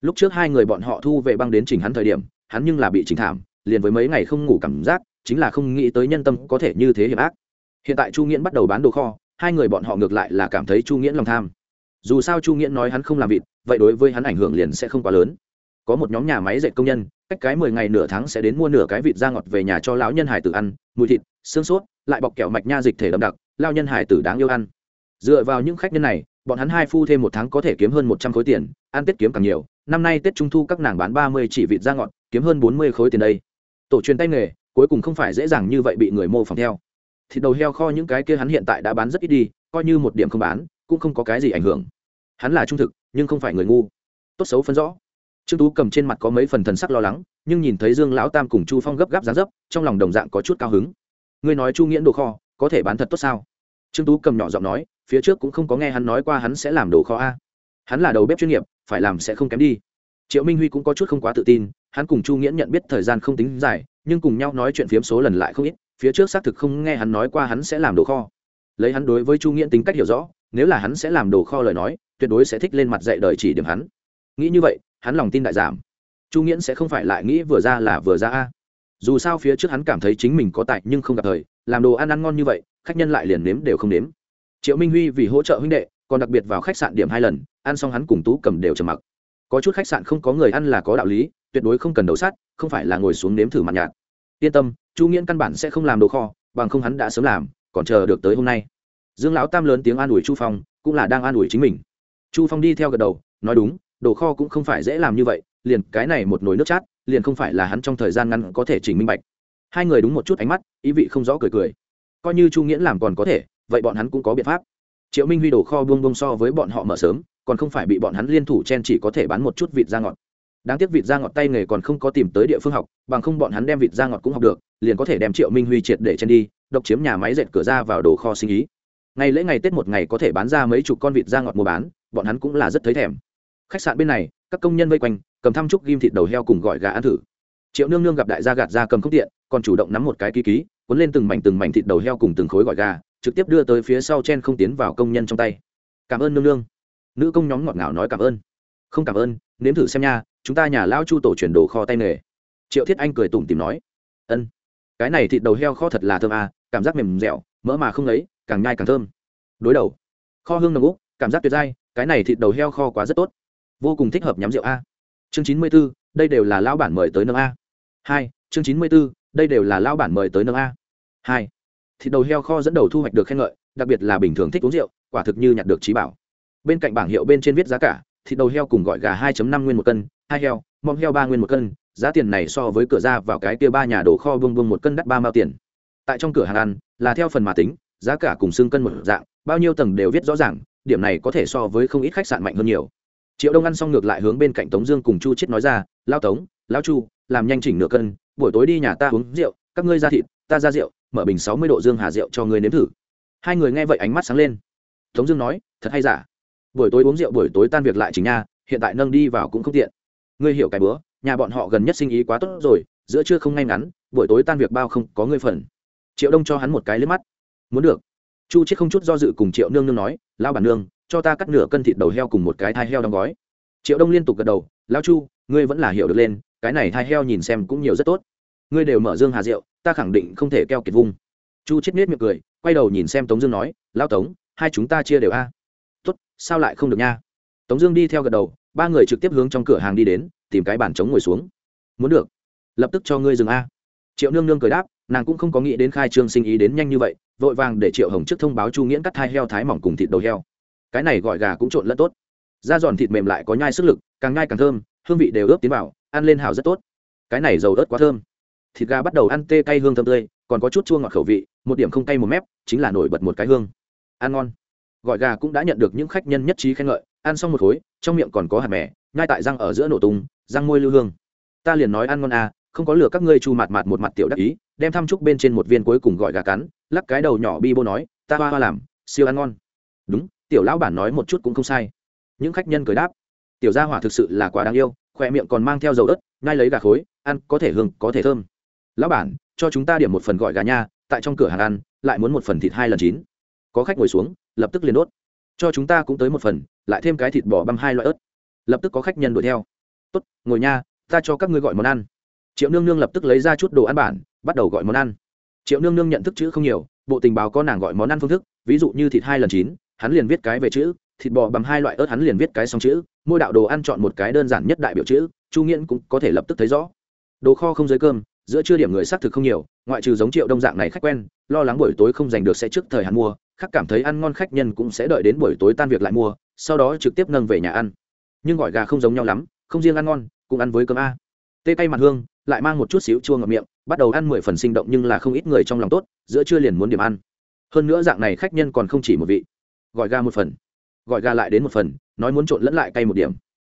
Lúc trước hai người bọn họ thu về băng đến chỉnh hắn thời điểm, hắn nhưng là bị chỉnh thảm, liền với mấy ngày không ngủ cảm giác, chính là không nghĩ tới nhân tâm có thể như thế hiểm ác hiện tại chu nghiễn bắt đầu bán đồ kho, hai người bọn họ ngược lại là cảm thấy chu nghiễn lòng tham. Dù sao chu nghiễn nói hắn không làm vịt, vậy đối với hắn ảnh hưởng liền sẽ không quá lớn. Có một nhóm nhà máy dệt công nhân, cách cái mười ngày nửa tháng sẽ đến mua nửa cái vịt da ngọt về nhà cho lão nhân hải tử ăn, mùi thịt, xương sốt, lại bọc kẹo mạch nha dịch thể đậm đặc lao nhân hải tử đáng yêu ăn. Dựa vào những khách nhân này, bọn hắn hai phu thêm một tháng có thể kiếm hơn một trăm khối tiền, ăn tết kiếm càng nhiều. Năm nay tết trung thu các nàng bán ba mươi chỉ vịt da ngọt, kiếm hơn bốn mươi khối tiền đây. Tổ truyền tay nghề, cuối cùng không phải dễ dàng như vậy bị người mô phỏng theo thịt đầu heo kho những cái kia hắn hiện tại đã bán rất ít đi, coi như một điểm không bán, cũng không có cái gì ảnh hưởng. Hắn là trung thực, nhưng không phải người ngu. Tốt xấu phân rõ. Trương tú cầm trên mặt có mấy phần thần sắc lo lắng, nhưng nhìn thấy dương lão tam cùng chu phong gấp gáp giá dấp, trong lòng đồng dạng có chút cao hứng. Ngươi nói chu nghiễn đồ kho, có thể bán thật tốt sao? Trương tú cầm nhỏ giọng nói, phía trước cũng không có nghe hắn nói qua hắn sẽ làm đồ kho a. Hắn là đầu bếp chuyên nghiệp, phải làm sẽ không kém đi. Triệu minh huy cũng có chút không quá tự tin, hắn cùng chu nghiễn nhận biết thời gian không tính dài, nhưng cùng nhau nói chuyện phiếm số lần lại không ít phía trước xác thực không nghe hắn nói qua hắn sẽ làm đồ kho. Lấy hắn đối với chu nghiễn tính cách hiểu rõ, nếu là hắn sẽ làm đồ kho lời nói, tuyệt đối sẽ thích lên mặt dạy đời chỉ điểm hắn. Nghĩ như vậy, hắn lòng tin đại giảm. Chu nghiễn sẽ không phải lại nghĩ vừa ra là vừa ra a. Dù sao phía trước hắn cảm thấy chính mình có tài nhưng không gặp thời, làm đồ ăn ăn ngon như vậy, khách nhân lại liền nếm đều không nếm. Triệu minh huy vì hỗ trợ huynh đệ, còn đặc biệt vào khách sạn điểm hai lần, ăn xong hắn cùng tú cầm đều trầm mặc. Có chút khách sạn không có người ăn là có đạo lý, tuyệt đối không cần đầu sát không phải là ngồi xuống nếm thử mặt nhạt. Yên tâm chu nghiễn căn bản sẽ không làm đồ kho, bằng không hắn đã sớm làm, còn chờ được tới hôm nay. Dương lão tam lớn tiếng an ủi chu phong, cũng là đang an ủi chính mình. Chu phong đi theo gật đầu, nói đúng, đồ kho cũng không phải dễ làm như vậy, liền cái này một nồi nước chát, liền không phải là hắn trong thời gian ngắn có thể chỉnh minh bạch. Hai người đúng một chút ánh mắt, ý vị không rõ cười cười. Coi như chu nghiễn làm còn có thể, vậy bọn hắn cũng có biện pháp. Triệu minh huy đồ kho buông buông so với bọn họ mở sớm, còn không phải bị bọn hắn liên thủ chen chỉ có thể bán một chút vịt ra ngọt đáng tiếc vịt da ngọt tay nghề còn không có tìm tới địa phương học, bằng không bọn hắn đem vịt da ngọt cũng học được, liền có thể đem triệu minh huy triệt để chen đi, độc chiếm nhà máy dệt cửa ra vào đồ kho sinh ý. Ngày lễ ngày tết một ngày có thể bán ra mấy chục con vịt da ngọt mua bán, bọn hắn cũng là rất thấy thèm. Khách sạn bên này, các công nhân vây quanh, cầm thăm chúc ghim thịt đầu heo cùng gọi gà ăn thử. Triệu nương nương gặp đại gia gạt ra cầm không tiện, còn chủ động nắm một cái ký ký, cuốn lên từng mảnh từng mảnh thịt đầu heo cùng từng khối gọi gà, trực tiếp đưa tới phía sau chen không tiến vào công nhân trong tay. Cảm ơn nương nương. Nữ công nhóm ngọt ngào nói cảm ơn. Không cảm ơn, nếm thử xem nha chúng ta nhà Lão chu tổ chuyển đồ kho tay nghề. Triệu thiết anh cười tủm tìm nói, ân, cái này thịt đầu heo kho thật là thơm à cảm giác mềm dẻo, mỡ mà không lấy càng nhai càng thơm. Đối đầu, kho hương nồng úc, cảm giác tuyệt dai cái này thịt đầu heo kho quá rất tốt, vô cùng thích hợp nhắm rượu a. Chương chín mươi b ố đây đều là Lão bản mời tới nâng a. Hai, chương chín mươi b ố đây đều là Lão bản mời tới nâng a. Hai, thịt đầu heo kho dẫn đầu thu hoạch được khen ngợi, đặc biệt là bình thường thích uống rượu, quả thực như nhặt được trí bảo. Bên cạnh bảng hiệu bên trên viết giá cả thịt đầu heo cùng gọi gà 2 năm nguyên một cân, hai heo mong heo ba nguyên một cân, giá tiền này so với cửa ra vào cái kia ba nhà đồ kho bông bông một cân đắt ba mao tiền. Tại trong cửa hàng ăn, là theo phần mà tính, giá cả cùng xương cân một dạng, bao nhiêu tầng đều viết rõ ràng, điểm này có thể so với không ít khách sạn mạnh hơn nhiều. Triệu đông ăn xong ngược lại hướng bên cạnh tống dương cùng chu chết nói ra, lão tống, lão chu, làm nhanh chỉnh nửa cân, buổi tối đi nhà ta uống rượu, các ngươi ra thịt, ta ra rượu, mở bình sáu mươi độ dương hà rượu cho ngươi nếm thử. Hai người nghe vậy ánh mắt sáng lên. Tống dương nói, thật hay giả? Buổi tối uống rượu, buổi tối tan việc lại chính nha, hiện tại nâng đi vào cũng không tiện. Ngươi hiểu cái bữa, nhà bọn họ gần nhất sinh ý quá tốt rồi, giữa trưa không ngay ngắn, buổi tối tan việc bao không có ngươi phần. Triệu đông cho hắn một cái lên mắt. Muốn được. Chu chết không chút do dự cùng triệu nương nương nói lao bản nương, cho ta cắt nửa cân thịt đầu heo cùng một cái thai heo đóng gói. Triệu đông liên tục gật đầu lao chu, ngươi vẫn là hiểu được lên, cái này thai heo nhìn xem cũng nhiều rất tốt. Ngươi đều mở dương hà rượu, ta khẳng định không thể keo kiệt vung. Chu chết nết miệng cười, quay đầu nhìn xem tống dương nói lao tống, hai chúng ta chia đều a sao lại không được nha? Tống dương đi theo gật đầu, ba người trực tiếp hướng trong cửa hàng đi đến, tìm cái bàn trống ngồi xuống. Muốn được. Lập tức cho ngươi dừng a. Triệu nương nương cười đáp, nàng cũng không có nghĩ đến khai trương sinh ý đến nhanh như vậy, vội vàng để triệu hồng trước thông báo chu nghiễn cắt thai heo thái mỏng cùng thịt đầu heo. Cái này gọi gà cũng trộn lẫn tốt. Da giòn thịt mềm lại có nhai sức lực, càng nhai càng thơm, hương vị đều ướp tiến vào, ăn lên hào rất tốt. Cái này dầu ớt quá thơm. Thịt gà bắt đầu ăn tê cay hương thơm tươi, còn có chút chua ngọt khẩu vị, một điểm không cay một mép, chính là nổi bật một cái hương. Ăn ngon gọi gà cũng đã nhận được những khách nhân nhất trí khen ngợi, ăn xong một khối, trong miệng còn có hạt mẻ nhai tại răng ở giữa nổ tung, răng môi lưu hương. Ta liền nói ăn ngon à không có lửa các ngươi chu mạt mạt một mặt tiểu đắc ý, đem thăm chúc bên trên một viên cuối cùng gọi gà cắn, lắc cái đầu nhỏ bi bô nói, ta hoa hoa làm, siêu ăn ngon. Đúng, tiểu lão bản nói một chút cũng không sai. Những khách nhân cười đáp, tiểu gia hỏa thực sự là quá đáng yêu, khoe miệng còn mang theo dầu đất ngay lấy gà khối, ăn có thể hương, có thể thơm. Lão bản, cho chúng ta điểm một phần gọi gà nha, tại trong cửa hàng ăn, lại muốn một phần thịt hai lần chín có khách ngồi xuống, lập tức liền đốt. Cho chúng ta cũng tới một phần, lại thêm cái thịt bò băm hai loại ớt. Lập tức có khách nhân đuổi theo. Tốt, ngồi nha, ta cho các ngươi gọi món ăn. Triệu nương nương lập tức lấy ra chút đồ ăn bản, bắt đầu gọi món ăn. Triệu nương nương nhận thức chữ không nhiều, bộ tình báo có nàng gọi món ăn phương thức, ví dụ như thịt hai lần chín, hắn liền viết cái về chữ, thịt bò bằng hai loại ớt hắn liền viết cái xong chữ, mỗi đạo đồ ăn chọn một cái đơn giản nhất đại biểu chữ, chu nghiễn cũng có thể lập tức thấy rõ. Đồ kho không dưới cơm, giữa trưa điểm người xác thực không nhiều, ngoại trừ giống triệu đông dạng này khách quen, lo lắng buổi tối không giành được sẽ trước thời hắn mua khác cảm thấy ăn ngon khách nhân cũng sẽ đợi đến buổi tối tan việc lại mua, sau đó trực tiếp nâng về nhà ăn. Nhưng gọi gà không giống nhau lắm, không riêng ăn ngon, cũng ăn với cơm a. Tê tay mặt hương, lại mang một chút xíu chua ngậm miệng, bắt đầu ăn mười phần sinh động nhưng là không ít người trong lòng tốt, giữa trưa liền muốn điểm ăn. Hơn nữa dạng này khách nhân còn không chỉ một vị. Gọi gà một phần. Gọi gà lại đến một phần, nói muốn trộn lẫn lại cay một điểm.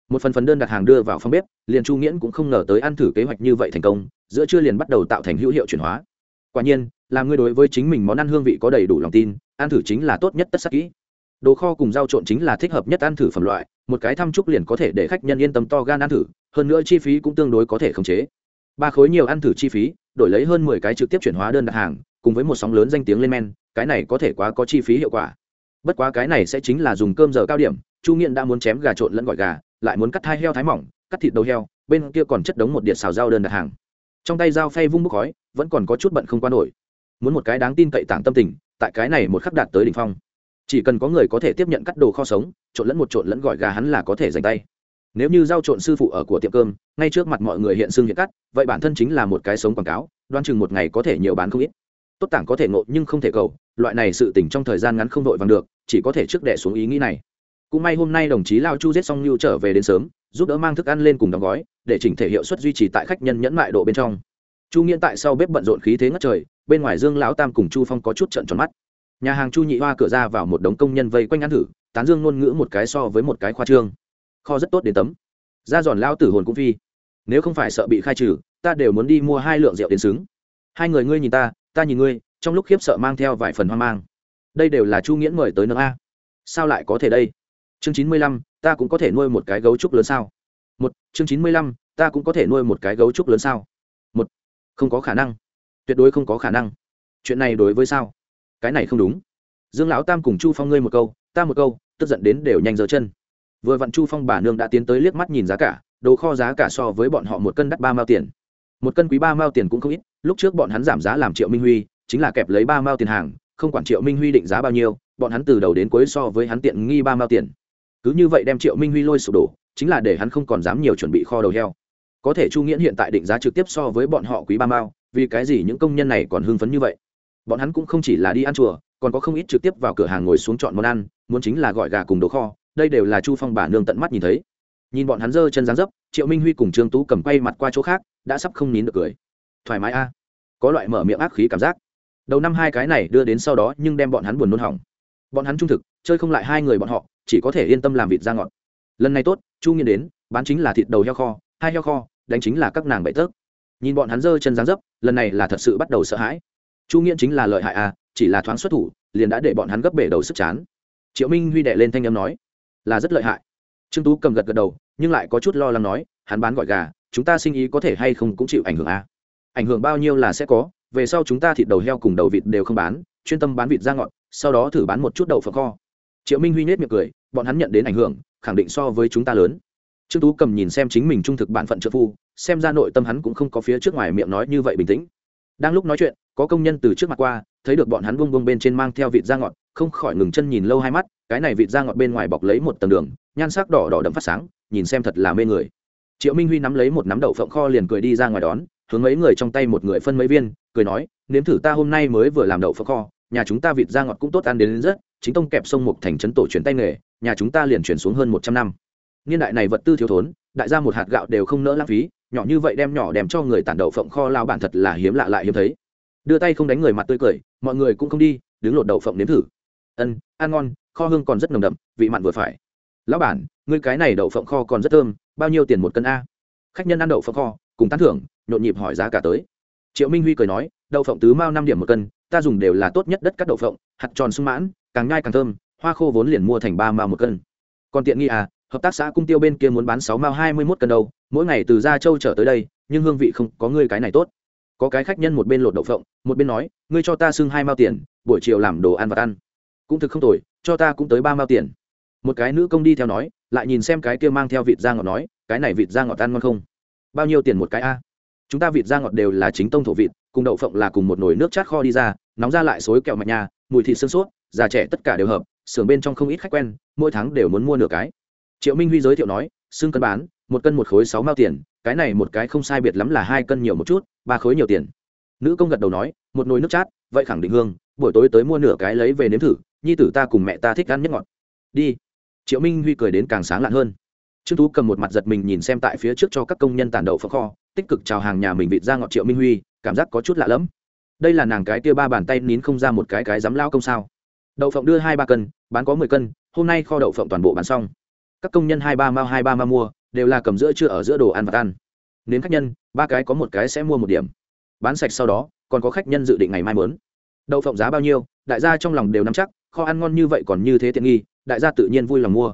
Một phần phần đơn đặt hàng đưa vào phòng bếp, liền chu nghiễn cũng không ngờ tới ăn thử kế hoạch như vậy thành công, giữa trưa liền bắt đầu tạo thành hữu hiệu chuyển hóa. Quả nhiên làm người đối với chính mình món ăn hương vị có đầy đủ lòng tin, ăn thử chính là tốt nhất tất sắc kỹ. Đồ kho cùng rau trộn chính là thích hợp nhất ăn thử phẩm loại, một cái thăm chúc liền có thể để khách nhân yên tâm to gan ăn thử, hơn nữa chi phí cũng tương đối có thể khống chế. Ba khối nhiều ăn thử chi phí, đổi lấy hơn mười cái trực tiếp chuyển hóa đơn đặt hàng, cùng với một sóng lớn danh tiếng lên men, cái này có thể quá có chi phí hiệu quả. Bất quá cái này sẽ chính là dùng cơm giờ cao điểm, chu nghiện đã muốn chém gà trộn lẫn gọi gà, lại muốn cắt thai heo thái mỏng, cắt thịt đầu heo, bên kia còn chất đống một điện xào dao đơn đặt hàng. Trong tay dao phay vung bốc khói, vẫn còn có chút bận không qua nổi muốn một cái đáng tin cậy tảng tâm tình, tại cái này một khắc đạt tới đỉnh phong. Chỉ cần có người có thể tiếp nhận cắt đồ kho sống, trộn lẫn một trộn lẫn gọi gà hắn là có thể giành tay. Nếu như giao trộn sư phụ ở của tiệm cơm, ngay trước mặt mọi người hiện xương hiện cắt, vậy bản thân chính là một cái sống quảng cáo, đoan chừng một ngày có thể nhiều bán không ít. Tốt tảng có thể ngộ nhưng không thể cầu, loại này sự tỉnh trong thời gian ngắn không đội vàng được, chỉ có thể trước đẻ xuống ý nghĩ này. Cũng may hôm nay đồng chí lao chu giết xong lưu trở về đến sớm, giúp đỡ mang thức ăn lên cùng đóng gói, để chỉnh thể hiệu suất duy trì tại khách nhân nhẫn mại độ bên trong chu nghiễn tại sau bếp bận rộn khí thế ngất trời, bên ngoài dương lão tam cùng chu phong có chút trận tròn mắt. Nhà hàng chu nhị hoa cửa ra vào một đống công nhân vây quanh ăn thử, tán dương ngôn ngữ một cái so với một cái khoa trương. Kho rất tốt đến tấm. Ra giòn lao tử hồn cũng phi. Nếu không phải sợ bị khai trừ, ta đều muốn đi mua hai lượng rượu đến xứng. Hai người ngươi nhìn ta ta nhìn ngươi, trong lúc khiếp sợ mang theo vài phần hoang mang. Đây đều là chu nghiễn mời tới nước a. Sao lại có thể đây? Chương chín mươi lăm, ta cũng có thể nuôi một cái gấu trúc lớn sao? Một, chương chín mươi lăm, ta cũng có thể nuôi một cái gấu trúc lớn sao? Không có khả năng. Tuyệt đối không có khả năng. Chuyện này đối với sao? Cái này không đúng. Dương lão tam cùng chu phong ngươi một câu, ta một câu, tức giận đến đều nhanh giơ chân. Vừa vặn chu phong bà nương đã tiến tới liếc mắt nhìn giá cả, đồ kho giá cả so với bọn họ một cân đắt ba mao tiền. Một cân quý ba mao tiền cũng không ít, lúc trước bọn hắn giảm giá làm triệu minh huy, chính là kẹp lấy ba mao tiền hàng, không quản triệu minh huy định giá bao nhiêu, bọn hắn từ đầu đến cuối so với hắn tiện nghi ba mao tiền. Cứ như vậy đem triệu minh huy lôi sụp đổ, chính là để hắn không còn dám nhiều chuẩn bị kho đầu heo có thể chu nghiễn hiện tại định giá trực tiếp so với bọn họ quý ba mao, vì cái gì những công nhân này còn hưng phấn như vậy? Bọn hắn cũng không chỉ là đi ăn chùa, còn có không ít trực tiếp vào cửa hàng ngồi xuống chọn món ăn, muốn chính là gọi gà cùng đồ kho, đây đều là chu phong bà nương tận mắt nhìn thấy. Nhìn bọn hắn giơ chân dáng dấp, triệu minh huy cùng trương tú cầm quay mặt qua chỗ khác, đã sắp không nín được cười. Thoải mái a. Có loại mở miệng ác khí cảm giác. Đầu năm hai cái này đưa đến sau đó nhưng đem bọn hắn buồn nôn hỏng. Bọn hắn trung thực, chơi không lại hai người bọn họ, chỉ có thể yên tâm làm vịt ra ngọt. Lần này tốt, chu nghiên đến, bán chính là thịt đầu heo kho, hai heo kho đánh chính là các nàng bậy tớp nhìn bọn hắn giơ chân dáng dấp, lần này là thật sự bắt đầu sợ hãi. Chu nghiễn chính là lợi hại à chỉ là thoáng xuất thủ, liền đã để bọn hắn gấp bể đầu sức chán. Triệu minh huy đệ lên thanh â m nói, là rất lợi hại. Trương tú cầm gật gật đầu, nhưng lại có chút lo lắng nói, hắn bán gọi gà, chúng ta sinh ý có thể hay không cũng chịu ảnh hưởng à. ảnh hưởng bao nhiêu là sẽ có, về sau chúng ta thịt đầu heo cùng đầu vịt đều không bán, chuyên tâm bán vịt ra ngọn, sau đó thử bán một chút đậu phở kho. Triệu minh huy nết miệng cười, bọn hắn nhận đến ảnh hưởng, khẳng định so với chúng ta lớn trương tú cầm nhìn xem chính mình trung thực bản phận trợ phu xem ra nội tâm hắn cũng không có phía trước ngoài miệng nói như vậy bình tĩnh. Đang lúc nói chuyện có công nhân từ trước mặt qua thấy được bọn hắn bông bông bên trên mang theo vịt da ngọt không khỏi ngừng chân nhìn lâu hai mắt cái này vịt da ngọt bên ngoài bọc lấy một tầng đường nhan sắc đỏ đỏ đậm phát sáng nhìn xem thật là mê người. Triệu minh huy nắm lấy một nắm đậu phộng kho liền cười đi ra ngoài đón hướng mấy người trong tay một người phân mấy viên cười nói nếm thử ta hôm nay mới vừa làm đậu phộng kho nhà chúng ta vịt da ngọt cũng tốt ăn đến, đến rất chính tông kẹp sông mục thành trấn tổ truyền tay nghề nhà chúng ta liền chuyển xuống hơn một trăm năm niên đại này vật tư thiếu thốn, đại gia một hạt gạo đều không nỡ lãng phí, nhỏ như vậy đem nhỏ đem cho người tản đậu phộng kho lao bản thật là hiếm lạ lại hiếm thấy. Đưa tay không đánh người mặt tươi cười, mọi người cũng không đi, đứng lột đậu phộng nếm thử. Ân, ăn ngon, kho hương còn rất nồng đậm, vị mặn vừa phải. Lão bản, ngươi cái này đậu phộng kho còn rất thơm, bao nhiêu tiền một cân a? Khách nhân ăn đậu phộng kho, cùng tán thưởng, nhộn nhịp hỏi giá cả tới. Triệu minh huy cười nói, đậu phộng tứ mao năm điểm một cân, ta dùng đều là tốt nhất đất cắt đậu phộng, hạt tròn sung mãn, càng nhai càng thơm, hoa khô vốn liền mua thành ba mao một cân. Còn tiện nghi à hợp tác xã cung tiêu bên kia muốn bán sáu mao hai mươi mốt cân đầu mỗi ngày từ gia châu trở tới đây, nhưng hương vị không có ngươi cái này tốt. Có cái khách nhân một bên lột đậu phộng, một bên nói, ngươi cho ta xưng hai mao tiền, buổi chiều làm đồ ăn và ăn. Cũng thực không tồi, cho ta cũng tới ba mao tiền. Một cái nữ công đi theo nói, lại nhìn xem cái kia mang theo vịt da ngọt nói, cái này vịt da ngọt ăn ngon không? Bao nhiêu tiền một cái a? Chúng ta vịt da ngọt đều là chính tông thổ vịt, cùng đậu phộng là cùng một nồi nước chát kho đi ra, nóng ra lại xối kẹo mạch nhà, mùi thịt sương sốt, già trẻ tất cả đều hợp, xưởng bên trong không ít khách quen, mỗi tháng đều muốn mua nửa cái triệu minh huy giới thiệu nói xương cân bán, một cân một khối sáu mao tiền, cái này một cái không sai biệt lắm là hai cân nhiều một chút, ba khối nhiều tiền. Nữ công gật đầu nói, một nồi nước chát, vậy khẳng định hương, buổi tối tới mua nửa cái lấy về nếm thử, nhi tử ta cùng mẹ ta thích ăn nhất ngọt. Đi. Triệu minh huy cười đến càng sáng lạn hơn. Trương tú cầm một mặt giật mình nhìn xem tại phía trước cho các công nhân tàn đậu phở kho, tích cực chào hàng nhà mình vịt ra ngọt triệu minh huy, cảm giác có chút lạ lẫm. Đây là nàng cái tia ba bàn tay nín không ra một cái cái dám lao công sao? Đậu phộng đưa hai ba cân, bán có mười cân, hôm nay kho đậu phộng toàn bộ bán xong các công nhân hai ba mao hai ba mao mua, đều là cầm giữa chưa ở giữa đồ ăn và ăn đến khách nhân, ba cái có một cái sẽ mua một điểm. Bán sạch sau đó, còn có khách nhân dự định ngày mai mớn đậu phộng giá bao nhiêu, đại gia trong lòng đều nắm chắc, kho ăn ngon như vậy còn như thế tiện nghi, đại gia tự nhiên vui lòng mua.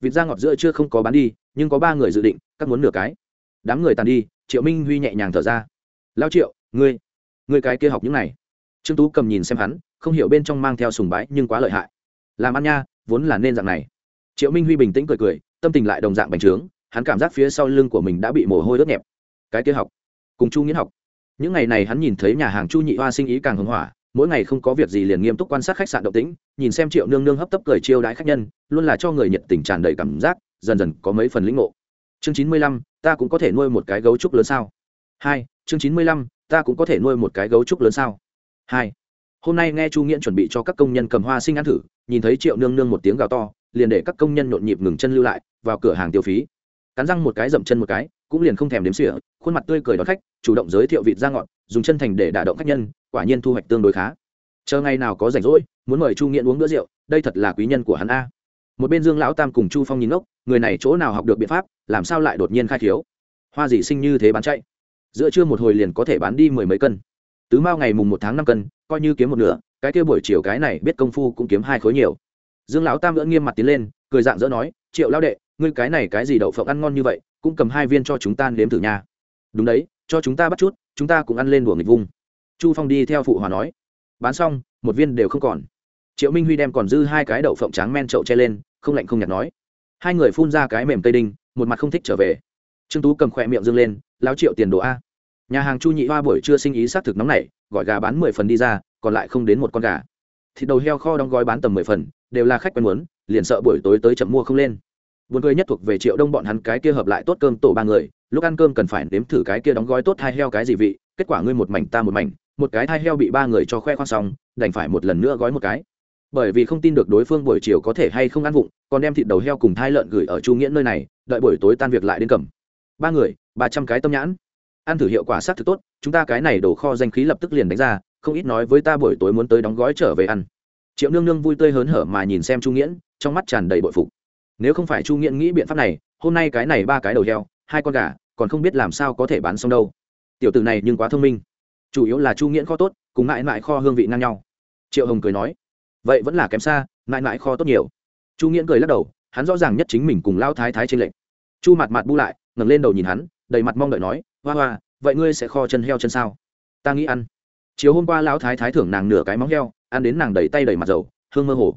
Vịt da ngọt giữa chưa không có bán đi, nhưng có ba người dự định, các muốn nửa cái. Đám người tàn đi, triệu minh huy nhẹ nhàng thở ra. Lao triệu, ngươi ngươi cái kia học những này. Trương tú cầm nhìn xem hắn, không hiểu bên trong mang theo sùng bái nhưng quá lợi hại. Làm ăn nha, vốn là nên dạng này triệu minh huy bình tĩnh cười cười, tâm tình lại đồng dạng bành trướng, hắn cảm giác phía sau lưng của mình đã bị mồ hôi ướt nhẹp. Cái kia học, cùng chu nghiễn học. Những ngày này hắn nhìn thấy nhà hàng chu nhị hoa sinh ý càng hưng hỏa, mỗi ngày không có việc gì liền nghiêm túc quan sát khách sạn động tĩnh, nhìn xem triệu nương nương hấp tấp cười chiêu đãi khách nhân, luôn là cho người nhiệt tình tràn đầy cảm giác, dần dần có mấy phần lĩnh ngộ. Chương chín mươi lăm, ta cũng có thể nuôi một cái gấu trúc lớn sao? Hai, chương chín mươi lăm, ta cũng có thể nuôi một cái gấu trúc lớn sao? Hai, hôm nay nghe chu nghiễn chuẩn bị cho các công nhân cầm hoa sinh ăn thử, nhìn thấy triệu nương nương một tiếng gào to liền để các công nhân nhộn nhịp ngừng chân lưu lại, vào cửa hàng tiêu phí. Cắn răng một cái, dậm chân một cái, cũng liền không thèm đếm xỉa, khuôn mặt tươi cười đón khách, chủ động giới thiệu vịt ra ngọn dùng chân thành để đả động khách nhân, quả nhiên thu hoạch tương đối khá. Chờ ngày nào có rảnh rỗi, muốn mời chu nghiện uống bữa rượu, đây thật là quý nhân của hắn a. Một bên dương lão tam cùng chu phong nhìn ngốc, người này chỗ nào học được biện pháp, làm sao lại đột nhiên khai thiếu? Hoa gì sinh như thế bán chạy? Giữa trưa một hồi liền có thể bán đi mười mấy cân. Tứ mao ngày mùng một tháng năm cân, coi như kiếm một nửa, cái kia buổi chiều cái này biết công phu cũng kiếm hai khối nhiều dương lão tam ngỡ nghiêm mặt tiến lên, cười dạng dỡ nói, triệu lao đệ, ngươi cái này cái gì đậu phộng ăn ngon như vậy, cũng cầm hai viên cho chúng ta nếm thử nha. Đúng đấy, cho chúng ta bắt chút, chúng ta cũng ăn lên đùa nghịch vung. Chu phong đi theo phụ hòa nói. Bán xong, một viên đều không còn. Triệu minh huy đem còn dư hai cái đậu phộng trắng men trậu che lên, không lạnh không nhạt nói. Hai người phun ra cái mềm tây đinh, một mặt không thích trở về. Trương tú cầm khỏe miệng dâng lên lao triệu tiền đồ a. Nhà hàng chu nhị hoa buổi trưa sinh ý xác thực nóng này gọi gà bán mười phần đi ra, còn lại không đến một con gà thịt đầu heo kho đóng gói bán tầm mười phần, đều là khách quen muốn, liền sợ buổi tối tới chậm mua không lên. Buồn cười nhất thuộc về triệu đông bọn hắn cái kia hợp lại tốt cơm tổ ba người, lúc ăn cơm cần phải nếm thử cái kia đóng gói tốt thai heo cái gì vị, kết quả ngươi một mảnh ta một mảnh, một cái thai heo bị ba người cho khoe khoang xong, đành phải một lần nữa gói một cái. Bởi vì không tin được đối phương buổi chiều có thể hay không ăn vụng, còn đem thịt đầu heo cùng thai lợn gửi ở chu nghĩa nơi này, đợi buổi tối tan việc lại đến cầm. Ba người, ba trăm cái tâm nhãn. Ăn thử hiệu quả sát thực tốt, chúng ta cái này đổ kho danh khí lập tức liền đánh ra không ít nói với ta buổi tối muốn tới đóng gói trở về ăn. Triệu nương nương vui tươi hớn hở mà nhìn xem chu nghiễn, trong mắt tràn đầy bội phục. Nếu không phải chu nghiễn nghĩ biện pháp này, hôm nay cái này ba cái đầu heo, hai con gà, còn không biết làm sao có thể bán xong đâu. Tiểu tử này nhưng quá thông minh. Chủ yếu là chu nghiễn kho tốt, cùng mãi mãi kho hương vị ngang nhau. Triệu hồng cười nói, vậy vẫn là kém xa, mãi mãi kho tốt nhiều. Chu nghiễn cười lắc đầu, hắn rõ ràng nhất chính mình cùng lao thái thái trên lệnh chu mặt mặt bu lại, ngẩng lên đầu nhìn hắn, đầy mặt mong đợi nói, hoa hoa, vậy ngươi sẽ kho chân heo chân sao? Ta nghĩ ăn chiều hôm qua lão thái thái thưởng nàng nửa cái móng heo, ăn đến nàng đầy tay đầy mặt dầu, hương mơ hồ.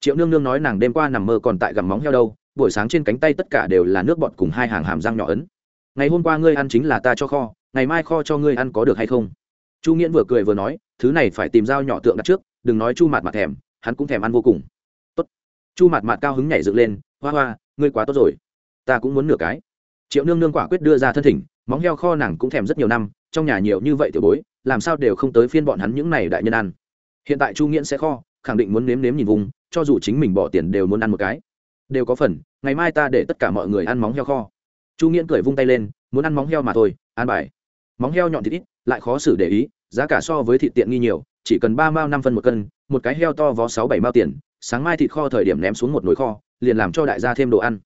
Triệu nương nương nói nàng đêm qua nằm mơ còn tại gặm móng heo đâu, buổi sáng trên cánh tay tất cả đều là nước bọt cùng hai hàng hàm răng nhỏ ấn. Ngày hôm qua ngươi ăn chính là ta cho kho, ngày mai kho cho ngươi ăn có được hay không? Chu nghiễn vừa cười vừa nói, thứ này phải tìm dao nhỏ tượng đặt trước, đừng nói chu mạt mặt thèm, hắn cũng thèm ăn vô cùng. Tốt. Chu mạt mạt cao hứng nhảy dựng lên, hoa hoa, ngươi quá tốt rồi. Ta cũng muốn nửa cái. Triệu nương nương quả quyết đưa ra thân thỉnh, móng heo kho nàng cũng thèm rất nhiều năm, trong nhà nhiều như vậy tiểu bối làm sao đều không tới phiên bọn hắn những này đại nhân ăn. Hiện tại chu nghiễn sẽ kho, khẳng định muốn nếm nếm nhìn vùng, cho dù chính mình bỏ tiền đều muốn ăn một cái. Đều có phần, ngày mai ta để tất cả mọi người ăn móng heo kho. Chu nghiễn cười vung tay lên, muốn ăn móng heo mà thôi ăn bài. Móng heo nhọn thịt ít, lại khó xử để ý, giá cả so với thịt tiện nghi nhiều, chỉ cần ba mao năm phân một cân, một cái heo to vó sáu bảy mao tiền, sáng mai thịt kho thời điểm ném xuống một nồi kho, liền làm cho đại gia thêm đồ ăn.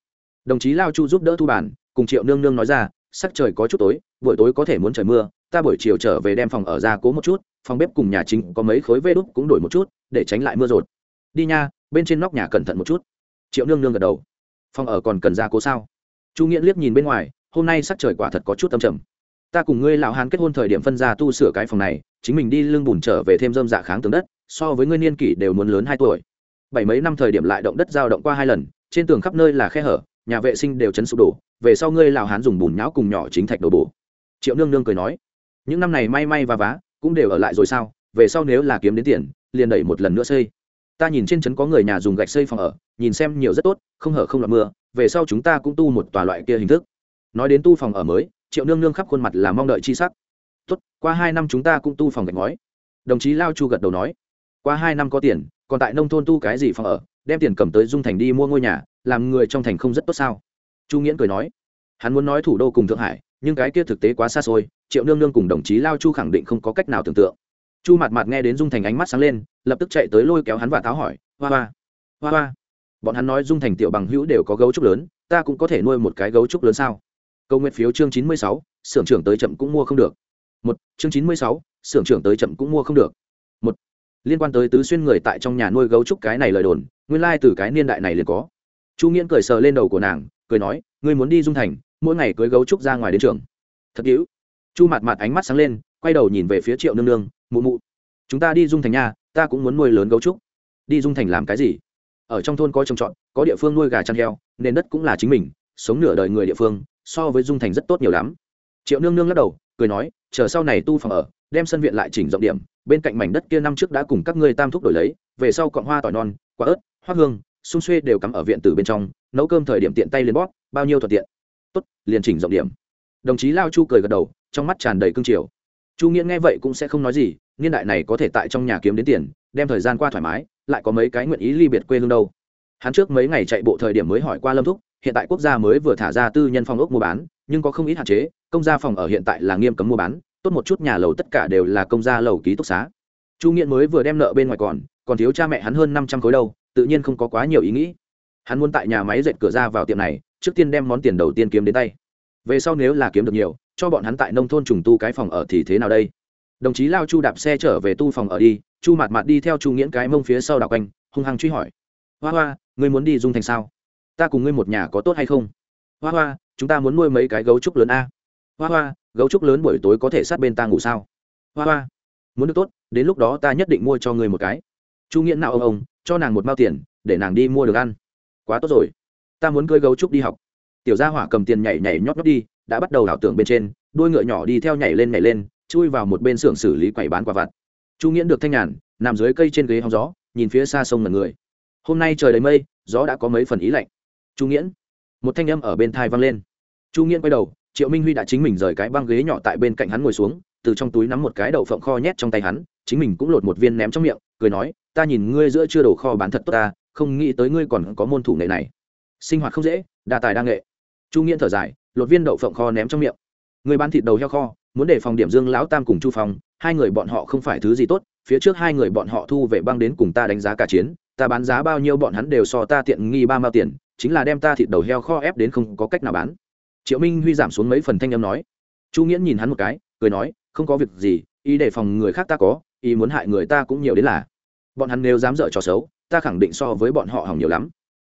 Đồng chí lao chu giúp đỡ thu bản, cùng triệu nương nương nói ra, sắc trời có chút tối, buổi tối có thể muốn trời mưa ta buổi chiều trở về đem phòng ở ra cố một chút, phòng bếp cùng nhà chính có mấy khối vê đúc cũng đổi một chút, để tránh lại mưa rột. Đi nha, bên trên nóc nhà cẩn thận một chút. Triệu nương nương gật đầu. Phòng ở còn cần ra cố sao? Chu nghĩa liếc nhìn bên ngoài, hôm nay sắc trời quả thật có chút âm trầm. Ta cùng ngươi lão hán kết hôn thời điểm phân ra tu sửa cái phòng này, chính mình đi lưng bùn trở về thêm dơm dạ kháng tường đất, so với ngươi niên kỷ đều muốn lớn hai tuổi. Bảy mấy năm thời điểm lại động đất giao động qua hai lần, trên tường khắp nơi là khe hở, nhà vệ sinh đều chấn sụp đổ, về sau ngươi lão hán dùng bùn nhão cùng nhỏ chính thạch đổ bổ. Triệu nương nương cười nói những năm này may may và vá, cũng đều ở lại rồi sao? Về sau nếu là kiếm đến tiền, liền đẩy một lần nữa xây. Ta nhìn trên trấn có người nhà dùng gạch xây phòng ở, nhìn xem nhiều rất tốt, không hở không lọt mưa, về sau chúng ta cũng tu một tòa loại kia hình thức. Nói đến tu phòng ở mới, triệu nương nương khắp khuôn mặt là mong đợi chi sắc. Tốt, qua hai năm chúng ta cũng tu phòng gạch ngói. Đồng chí lao chu gật đầu nói. Qua hai năm có tiền, còn tại nông thôn tu cái gì phòng ở, đem tiền cầm tới dung thành đi mua ngôi nhà, làm người trong thành không rất tốt sao? Chu nghiễn cười nói. Hắn muốn nói thủ đô cùng thượng hải nhưng cái kia thực tế quá xa xôi, triệu nương nương cùng đồng chí lao chu khẳng định không có cách nào tưởng tượng. Chu mặt mặt nghe đến dung thành ánh mắt sáng lên, lập tức chạy tới lôi kéo hắn và tháo hỏi, hoa hoa hoa hoa. Bọn hắn nói dung thành tiểu bằng hữu đều có gấu trúc lớn, ta cũng có thể nuôi một cái gấu trúc lớn sao? Câu nguyện phiếu chương chín mươi sáu, xưởng trưởng tới chậm cũng mua không được. Một, chương chín mươi sáu, xưởng trưởng tới chậm cũng mua không được. Một, liên quan tới tứ xuyên người tại trong nhà nuôi gấu trúc cái này lời đồn, nguyên lai từ cái niên đại này liền có. Chu nghiễn cười sờ lên đầu của nàng, cười nói, ngươi muốn đi dung thành mỗi ngày cưới gấu trúc ra ngoài đến trường. Thật hữu. Chu mặt mặt ánh mắt sáng lên quay đầu nhìn về phía triệu nương nương mụ mụ chúng ta đi dung thành nhà, ta cũng muốn nuôi lớn gấu trúc. Đi dung thành làm cái gì? Ở trong thôn có trồng trọt có địa phương nuôi gà chăn heo nên đất cũng là chính mình sống nửa đời người địa phương so với dung thành rất tốt nhiều lắm. Triệu nương nương lắc đầu cười nói chờ sau này tu phòng ở đem sân viện lại chỉnh rộng điểm bên cạnh mảnh đất kia năm trước đã cùng các ngươi tam thúc đổi lấy về sau cọn hoa tỏi non quả ớt hoa hương xung xuê đều cắm ở viện từ bên trong nấu cơm thời điểm tiện tay lên bóp bao nhiêu thuận tiện tốt, liền chỉnh rộng điểm. Đồng chí lao chu cười gật đầu, trong mắt tràn đầy cương triều. Chu nghĩa nghe vậy cũng sẽ không nói gì, niên đại này có thể tại trong nhà kiếm đến tiền, đem thời gian qua thoải mái, lại có mấy cái nguyện ý ly biệt quê hương đâu. Hắn trước mấy ngày chạy bộ thời điểm mới hỏi qua lâm thúc, hiện tại quốc gia mới vừa thả ra tư nhân phòng ốc mua bán, nhưng có không ít hạn chế, công gia phòng ở hiện tại là nghiêm cấm mua bán, tốt một chút nhà lầu tất cả đều là công gia lầu ký túc xá. Chu nghiện mới vừa đem nợ bên ngoài còn còn thiếu cha mẹ hắn hơn năm trăm khối đâu, tự nhiên không có quá nhiều ý nghĩ. Hắn muốn tại nhà máy dệt cửa ra vào tiệm này trước tiên đem món tiền đầu tiên kiếm đến tay. Về sau nếu là kiếm được nhiều, cho bọn hắn tại nông thôn trùng tu cái phòng ở thì thế nào đây? Đồng chí lao chu đạp xe trở về tu phòng ở đi, chu mạt mạt đi theo chu nghiễn cái mông phía sau đảo quanh, hung hăng truy hỏi. Hoa hoa, ngươi muốn đi dung thành sao? Ta cùng ngươi một nhà có tốt hay không? Hoa hoa, chúng ta muốn nuôi mấy cái gấu trúc lớn a. Hoa hoa, gấu trúc lớn buổi tối có thể sát bên ta ngủ sao? Hoa hoa, muốn được tốt, đến lúc đó ta nhất định mua cho ngươi một cái. Chu nghiễn nào ông ông, cho nàng một mao tiền, để nàng đi mua được ăn. Quá tốt rồi ta muốn cưới gấu trúc đi học. Tiểu gia hỏa cầm tiền nhảy nhảy nhót nhót đi, đã bắt đầu đảo tưởng bên trên đuôi ngựa nhỏ đi theo nhảy lên nhảy lên, chui vào một bên xưởng xử lý quầy bán quả vặt. Chu nghiễn được thanh nhàn, nằm dưới cây trên ghế hóng gió, nhìn phía xa sông mật người. Hôm nay trời đầy mây, gió đã có mấy phần ý lạnh. Chu nghiễn, một thanh âm ở bên thai vang lên. Chu nghiễn quay đầu, triệu minh huy đã chính mình rời cái băng ghế nhỏ tại bên cạnh hắn ngồi xuống, từ trong túi nắm một cái đậu phộng kho nhét trong tay hắn, chính mình cũng lột một viên ném trong miệng, cười nói, ta nhìn ngươi giữa chưa đổ kho bán thật tốt ta, không nghĩ tới ngươi còn có môn thủ nghệ này sinh hoạt không dễ, đa tài đa nghệ. Chu nghiễn thở dài, lột viên đậu phộng kho ném trong miệng. Người bán thịt đầu heo kho, muốn để phòng điểm dương lão tam cùng chu phong, hai người bọn họ không phải thứ gì tốt, phía trước hai người bọn họ thu về băng đến cùng ta đánh giá cả chiến, ta bán giá bao nhiêu bọn hắn đều so ta tiện nghi ba mao tiền, chính là đem ta thịt đầu heo kho ép đến không có cách nào bán. Triệu minh huy giảm xuống mấy phần thanh âm nói. Chu nghiễn nhìn hắn một cái, cười nói, không có việc gì, ý để phòng người khác ta có, ý muốn hại người ta cũng nhiều đến là. Bọn hắn nếu dám dở trò xấu, ta khẳng định so với bọn họ hỏng nhiều lắm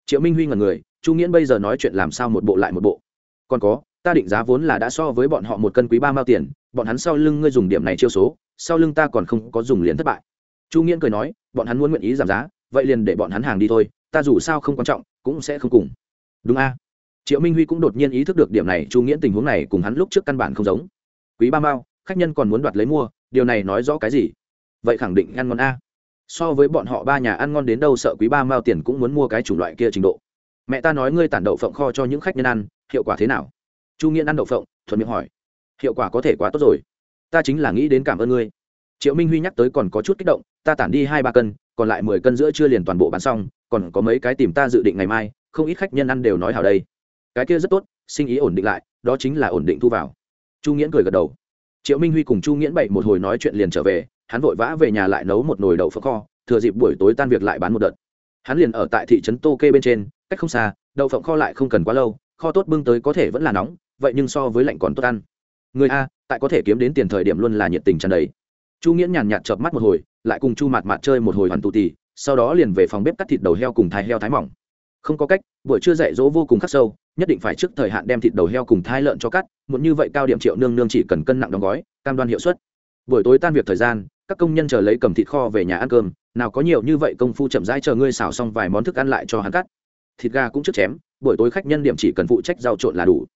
triệu minh huy ngần người, chu nghiễn bây giờ nói chuyện làm sao một bộ lại một bộ? Còn có, ta định giá vốn là đã so với bọn họ một cân quý ba mao tiền, bọn hắn sau lưng ngươi dùng điểm này chiêu số, sau lưng ta còn không có dùng liền thất bại. Chu nghiễn cười nói, bọn hắn muốn nguyện ý giảm giá, vậy liền để bọn hắn hàng đi thôi, ta dù sao không quan trọng, cũng sẽ không cùng. Đúng a? Triệu minh huy cũng đột nhiên ý thức được điểm này, chu nghiễn tình huống này cùng hắn lúc trước căn bản không giống. Quý ba mao, khách nhân còn muốn đoạt lấy mua, điều này nói rõ cái gì? Vậy khẳng định ăn ngon a so với bọn họ ba nhà ăn ngon đến đâu sợ quý ba mao tiền cũng muốn mua cái chủng loại kia trình độ. Mẹ ta nói ngươi tản đậu phộng kho cho những khách nhân ăn, hiệu quả thế nào? Chu nghiên ăn đậu phộng, thuận miệng hỏi. Hiệu quả có thể quá tốt rồi. Ta chính là nghĩ đến cảm ơn ngươi. Triệu minh huy nhắc tới còn có chút kích động, ta tản đi hai ba cân, còn lại mười cân giữa chưa liền toàn bộ bán xong, còn có mấy cái tìm ta dự định ngày mai, không ít khách nhân ăn đều nói hảo đây. Cái kia rất tốt, sinh ý ổn định lại, đó chính là ổn định thu vào. Chu nghiễn cười gật đầu. Triệu minh huy cùng chu nghiễn bậy một hồi nói chuyện liền trở về hắn vội vã về nhà lại nấu một nồi đậu phở kho, thừa dịp buổi tối tan việc lại bán một đợt. Hắn liền ở tại thị trấn tô kê bên trên, cách không xa, đậu phộng kho lại không cần quá lâu, kho tốt bưng tới có thể vẫn là nóng, vậy nhưng so với lạnh còn tốt ăn. Người a, tại có thể kiếm đến tiền thời điểm luôn là nhiệt tình tràn đầy. Chu nghiễn nhàn nhạt chợp mắt một hồi, lại cùng chu mạt mạt chơi một hồi hoàn tù tì, sau đó liền về phòng bếp cắt thịt đầu heo cùng thái heo thái mỏng. Không có cách, buổi trưa dạy dỗ vô cùng khắc sâu, nhất định phải trước thời hạn đem thịt đầu heo cùng thai lợn cho cắt một như vậy cao điểm triệu nương nương chỉ cần cân nặng đóng gói, cam đoan hiệu suất. Buổi tối tan việc thời gian các công nhân chờ lấy cầm thịt kho về nhà ăn cơm, nào có nhiều như vậy công phu chậm rãi chờ ngươi xào xong vài món thức ăn lại cho hắn cắt. Thịt gà cũng trước chém, buổi tối khách nhân điểm chỉ cần phụ trách rau trộn là đủ.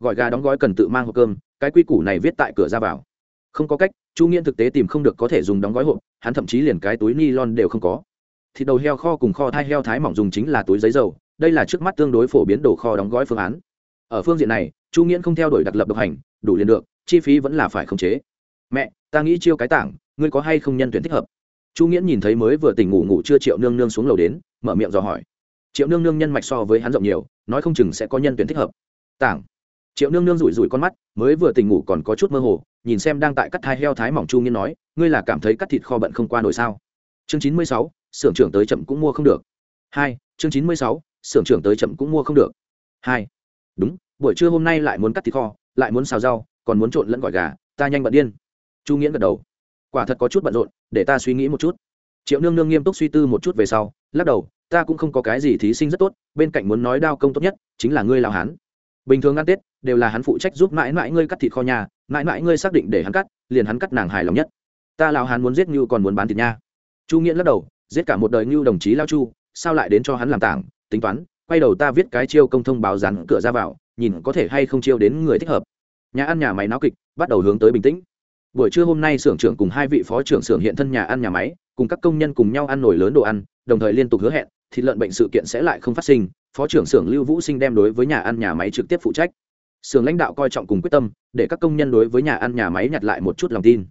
Gọi gà đóng gói cần tự mang hộp cơm, cái quy củ này viết tại cửa ra vào. Không có cách, chu nghiên thực tế tìm không được có thể dùng đóng gói hộp, hắn thậm chí liền cái túi ni lon đều không có. Thịt đầu heo kho cùng kho thai heo thái mỏng dùng chính là túi giấy dầu, đây là trước mắt tương đối phổ biến đồ kho đóng gói phương án. Ở phương diện này, chu nghiễn không theo đuổi đặc lập độc hành, đủ liền được, chi phí vẫn là phải khống chế. Mẹ, ta nghĩ chiêu cái tảng ngươi có hay không nhân tuyển thích hợp? Chu nghiễn nhìn thấy mới vừa tỉnh ngủ ngủ chưa triệu nương nương xuống lầu đến, mở miệng dò hỏi. Triệu nương nương nhân mạch so với hắn rộng nhiều, nói không chừng sẽ có nhân tuyển thích hợp. Tảng. Triệu nương nương rủi rủi con mắt, mới vừa tỉnh ngủ còn có chút mơ hồ, nhìn xem đang tại cắt thai heo thái mỏng chu nghiên nói, ngươi là cảm thấy cắt thịt kho bận không qua nổi sao? Chương chín mươi sáu, xưởng trưởng tới chậm cũng mua không được. Hai, chương chín mươi sáu, xưởng trưởng tới chậm cũng mua không được. Hai. Đúng, buổi trưa hôm nay lại muốn cắt thịt kho, lại muốn xào rau, còn muốn trộn lẫn gỏi gà, ta nhanh bận điên. Chu nghiễn gật đầu quả thật có chút bận rộn, để ta suy nghĩ một chút. Triệu nương nương nghiêm túc suy tư một chút về sau, lắc đầu, ta cũng không có cái gì thí sinh rất tốt, bên cạnh muốn nói đao công tốt nhất, chính là ngươi lao hán. Bình thường ăn tết, đều là hắn phụ trách giúp mãi mãi ngươi cắt thịt kho nhà, mãi mãi ngươi xác định để hắn cắt, liền hắn cắt nàng hài lòng nhất. Ta lao hán muốn giết như còn muốn bán thịt nha. Chu nghĩa lắc đầu, giết cả một đời như đồng chí lao chu, sao lại đến cho hắn làm tảng, tính toán, quay đầu ta viết cái chiêu công thông báo rắn cửa ra vào, nhìn có thể hay không chiêu đến người thích hợp. Nhà ăn nhà máy náo kịch, bắt đầu hướng tới bình tĩnh buổi trưa hôm nay xưởng trưởng cùng hai vị phó trưởng xưởng hiện thân nhà ăn nhà máy, cùng các công nhân cùng nhau ăn nổi lớn đồ ăn, đồng thời liên tục hứa hẹn, thịt lợn bệnh sự kiện sẽ lại không phát sinh, phó trưởng xưởng lưu vũ sinh đem đối với nhà ăn nhà máy trực tiếp phụ trách. Xưởng lãnh đạo coi trọng cùng quyết tâm, để các công nhân đối với nhà ăn nhà máy nhặt lại một chút lòng tin.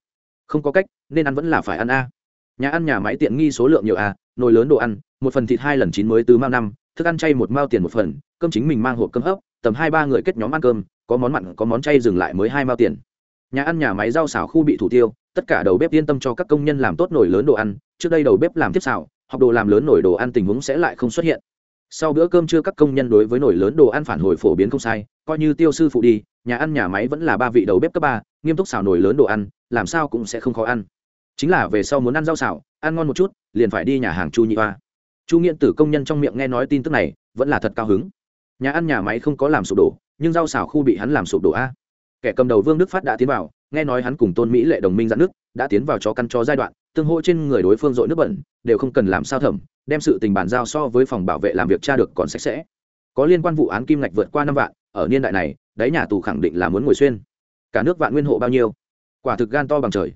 Không có cách, nên ăn vẫn là phải ăn a. Nhà ăn nhà máy tiện nghi số lượng nhiều a, nồi lớn đồ ăn, một phần thịt hai lần chín mới tứ mao năm, thức ăn chay một mao tiền một phần, cơm chính mình mang hộp cơm hấp, tầm hai ba người kết nhóm ăn cơm, có món mặn, có món chay dừng lại mới hai mao tiền nhà ăn, nhà máy, rau xào, khu bị thủ tiêu, tất cả đầu bếp yên tâm cho các công nhân làm tốt nồi lớn đồ ăn. Trước đây đầu bếp làm tiếp xào, học đồ làm lớn nổi đồ ăn tình huống sẽ lại không xuất hiện. Sau bữa cơm trưa các công nhân đối với nồi lớn đồ ăn phản hồi phổ biến không sai, coi như tiêu sư phụ đi, nhà ăn, nhà máy vẫn là ba vị đầu bếp cấp ba, nghiêm túc xào nồi lớn đồ ăn, làm sao cũng sẽ không khó ăn. Chính là về sau muốn ăn rau xào, ăn ngon một chút, liền phải đi nhà hàng chu nhị hoa. Chu nghiện tử công nhân trong miệng nghe nói tin tức này, vẫn là thật cao hứng. Nhà ăn, nhà máy không có làm sụp đổ, nhưng rau xào khu bị hắn làm sụp đổ a kẻ cầm đầu vương đức phát đã tiến vào, nghe nói hắn cùng tôn mỹ lệ đồng minh dạn nước, đã tiến vào cho căn cho giai đoạn, tương hỗ trên người đối phương dội nước bẩn, đều không cần làm sao thẩm, đem sự tình bàn giao so với phòng bảo vệ làm việc tra được còn sạch sẽ. Có liên quan vụ án kim ngạch vượt qua năm vạn, ở niên đại này, đáy nhà tù khẳng định là muốn ngồi xuyên. Cả nước vạn nguyên hộ bao nhiêu? Quả thực gan to bằng trời.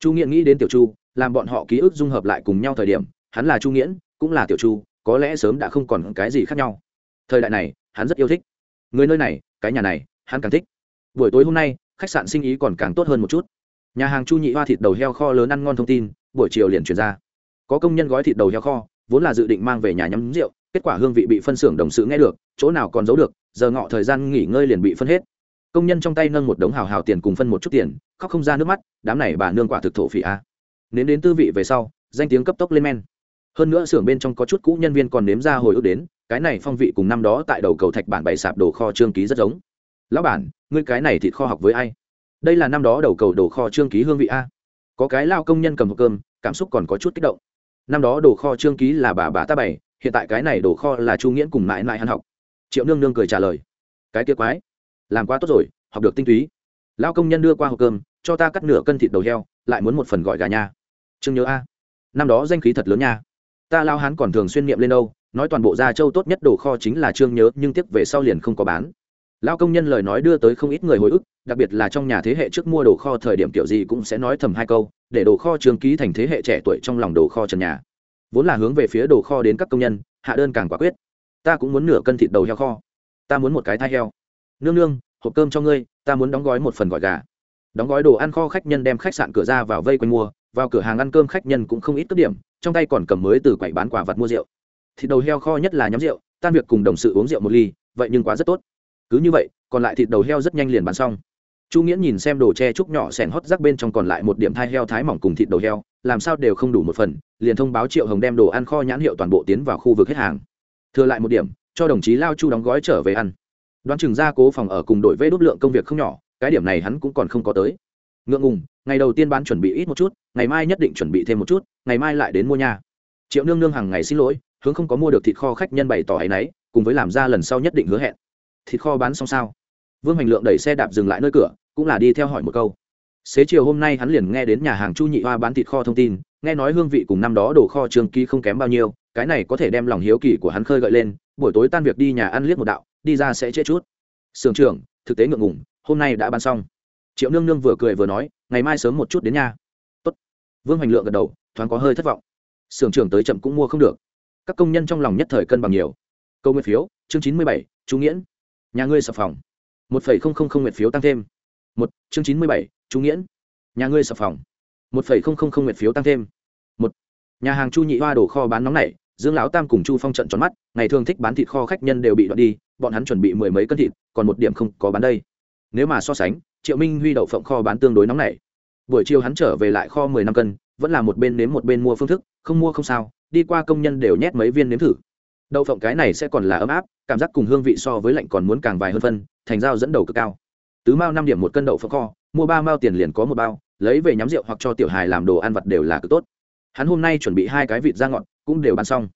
Chu nghiễn nghĩ đến tiểu chu, làm bọn họ ký ức dung hợp lại cùng nhau thời điểm, hắn là chu nghiễn, cũng là tiểu chu, có lẽ sớm đã không còn cái gì khác nhau. Thời đại này, hắn rất yêu thích. Người nơi này, cái nhà này, hắn càng thích buổi tối hôm nay, khách sạn sinh ý còn càng tốt hơn một chút. Nhà hàng chu nhị hoa thịt đầu heo kho lớn ăn ngon thông tin, buổi chiều liền chuyển ra. Có công nhân gói thịt đầu heo kho, vốn là dự định mang về nhà nhắm rượu, kết quả hương vị bị phân xưởng đồng sự nghe được, chỗ nào còn giấu được, giờ ngọ thời gian nghỉ ngơi liền bị phân hết. Công nhân trong tay nâng một đống hào hào tiền cùng phân một chút tiền, khóc không ra nước mắt, đám này bà nương quả thực thổ phỉ a. Nếm đến tư vị về sau, danh tiếng cấp tốc lên men. Hơn nữa xưởng bên trong có chút cũ nhân viên còn nếm ra hồi ức đến, cái này phong vị cùng năm đó tại đầu cầu thạch bản bày sạp đồ kho trương ký rất giống lão bản, ngươi cái này thịt kho học với ai? Đây là năm đó đầu cầu đồ kho trương ký hương vị a. Có cái lao công nhân cầm hộp cơm, cảm xúc còn có chút kích động. Năm đó đồ kho trương ký là bà bà ta bày, hiện tại cái này đồ kho là chu nghiễn cùng mãi mãi hắn học. Triệu nương nương cười trả lời. Cái kia quái, làm quá tốt rồi, học được tinh túy. Lao công nhân đưa qua hộp cơm, cho ta cắt nửa cân thịt đầu heo, lại muốn một phần gọi gà nha. Trương nhớ a. Năm đó danh khí thật lớn nha. Ta lao hán còn thường xuyên niệm lên đâu, nói toàn bộ gia châu tốt nhất đồ kho chính là trương nhớ, nhưng tiếp về sau liền không có bán lao công nhân lời nói đưa tới không ít người hồi ức, đặc biệt là trong nhà thế hệ trước mua đồ kho thời điểm kiểu gì cũng sẽ nói thầm hai câu, để đồ kho trường ký thành thế hệ trẻ tuổi trong lòng đồ kho trần nhà. Vốn là hướng về phía đồ kho đến các công nhân, hạ đơn càng quả quyết. Ta cũng muốn nửa cân thịt đầu heo kho. Ta muốn một cái thai heo. Nương nương, hộp cơm cho ngươi, ta muốn đóng gói một phần gọi gà. Đóng gói đồ ăn kho khách nhân đem khách sạn cửa ra vào vây quanh mua, vào cửa hàng ăn cơm khách nhân cũng không ít cấp điểm, trong tay còn cầm mới từ quầy bán quả vật mua rượu. Thịt đầu heo kho nhất là nhóm rượu, tan việc cùng đồng sự uống rượu một ly, vậy nhưng quá rất tốt cứ như vậy, còn lại thịt đầu heo rất nhanh liền bán xong. Chu nghĩa nhìn xem đồ tre trúc nhỏ sẻn hót rác bên trong còn lại một điểm thai heo thái mỏng cùng thịt đầu heo, làm sao đều không đủ một phần, liền thông báo triệu hồng đem đồ ăn kho nhãn hiệu toàn bộ tiến vào khu vực hết hàng. Thừa lại một điểm, cho đồng chí lao chu đóng gói trở về ăn. Đoán chừng ra cố phòng ở cùng đội vê đốt lượng công việc không nhỏ, cái điểm này hắn cũng còn không có tới. Ngượng ngùng, ngày đầu tiên bán chuẩn bị ít một chút, ngày mai nhất định chuẩn bị thêm một chút, ngày mai lại đến mua nhà triệu nương nương hàng ngày xin lỗi, hướng không có mua được thịt kho khách nhân bày tỏ ấ náy, cùng với làm ra lần sau nhất định hứa hẹn thịt kho bán xong sao? Vương hành lượng đẩy xe đạp dừng lại nơi cửa, cũng là đi theo hỏi một câu. Xế chiều hôm nay hắn liền nghe đến nhà hàng chu nhị hoa bán thịt kho thông tin, nghe nói hương vị cùng năm đó đồ kho trường ký không kém bao nhiêu, cái này có thể đem lòng hiếu kỳ của hắn khơi gợi lên, buổi tối tan việc đi nhà ăn liếc một đạo, đi ra sẽ chết chút. Sưởng trưởng, thực tế ngượng ngùng, hôm nay đã bán xong. Triệu nương nương vừa cười vừa nói, ngày mai sớm một chút đến nhà. Tốt. vương Hành lượng gật đầu, thoáng có hơi thất vọng. Sưởng trưởng tới chậm cũng mua không được. Các công nhân trong lòng nhất thời cân bằng nhiều. Câu nguyên phiếu, chương chín mươi bảy chú nghiễn nhà ngươi sập phòng. Một phẩy không không không nguyện phiếu tăng thêm. Một, chương chín mươi bảy chú nghiễn. Nhà ngươi sập phòng. Một phẩy không không không nguyện phiếu tăng thêm. Một, nhà hàng chu nhị hoa đổ kho bán nóng này, dương lão tam cùng chu phong trận tròn mắt, ngày thường thích bán thịt kho khách nhân đều bị đoạn đi, bọn hắn chuẩn bị mười mấy cân thịt, còn một điểm không có bán đây. Nếu mà so sánh, triệu minh huy đậu phộng kho bán tương đối nóng này. Buổi chiều hắn trở về lại kho mười năm cân, vẫn là một bên nếm một bên mua phương thức, không mua không sao, đi qua công nhân đều nhét mấy viên nếm thử đậu phộng cái này sẽ còn là ấm áp cảm giác cùng hương vị so với lạnh còn muốn càng vài hơn phân thành dao dẫn đầu cực cao. Tứ mao năm điểm một cân đậu phộng kho mua ba mao tiền liền có một bao lấy về nhắm rượu hoặc cho tiểu hài làm đồ ăn vặt đều là cực tốt. Hắn hôm nay chuẩn bị hai cái vịt da ngọn, cũng đều bán xong.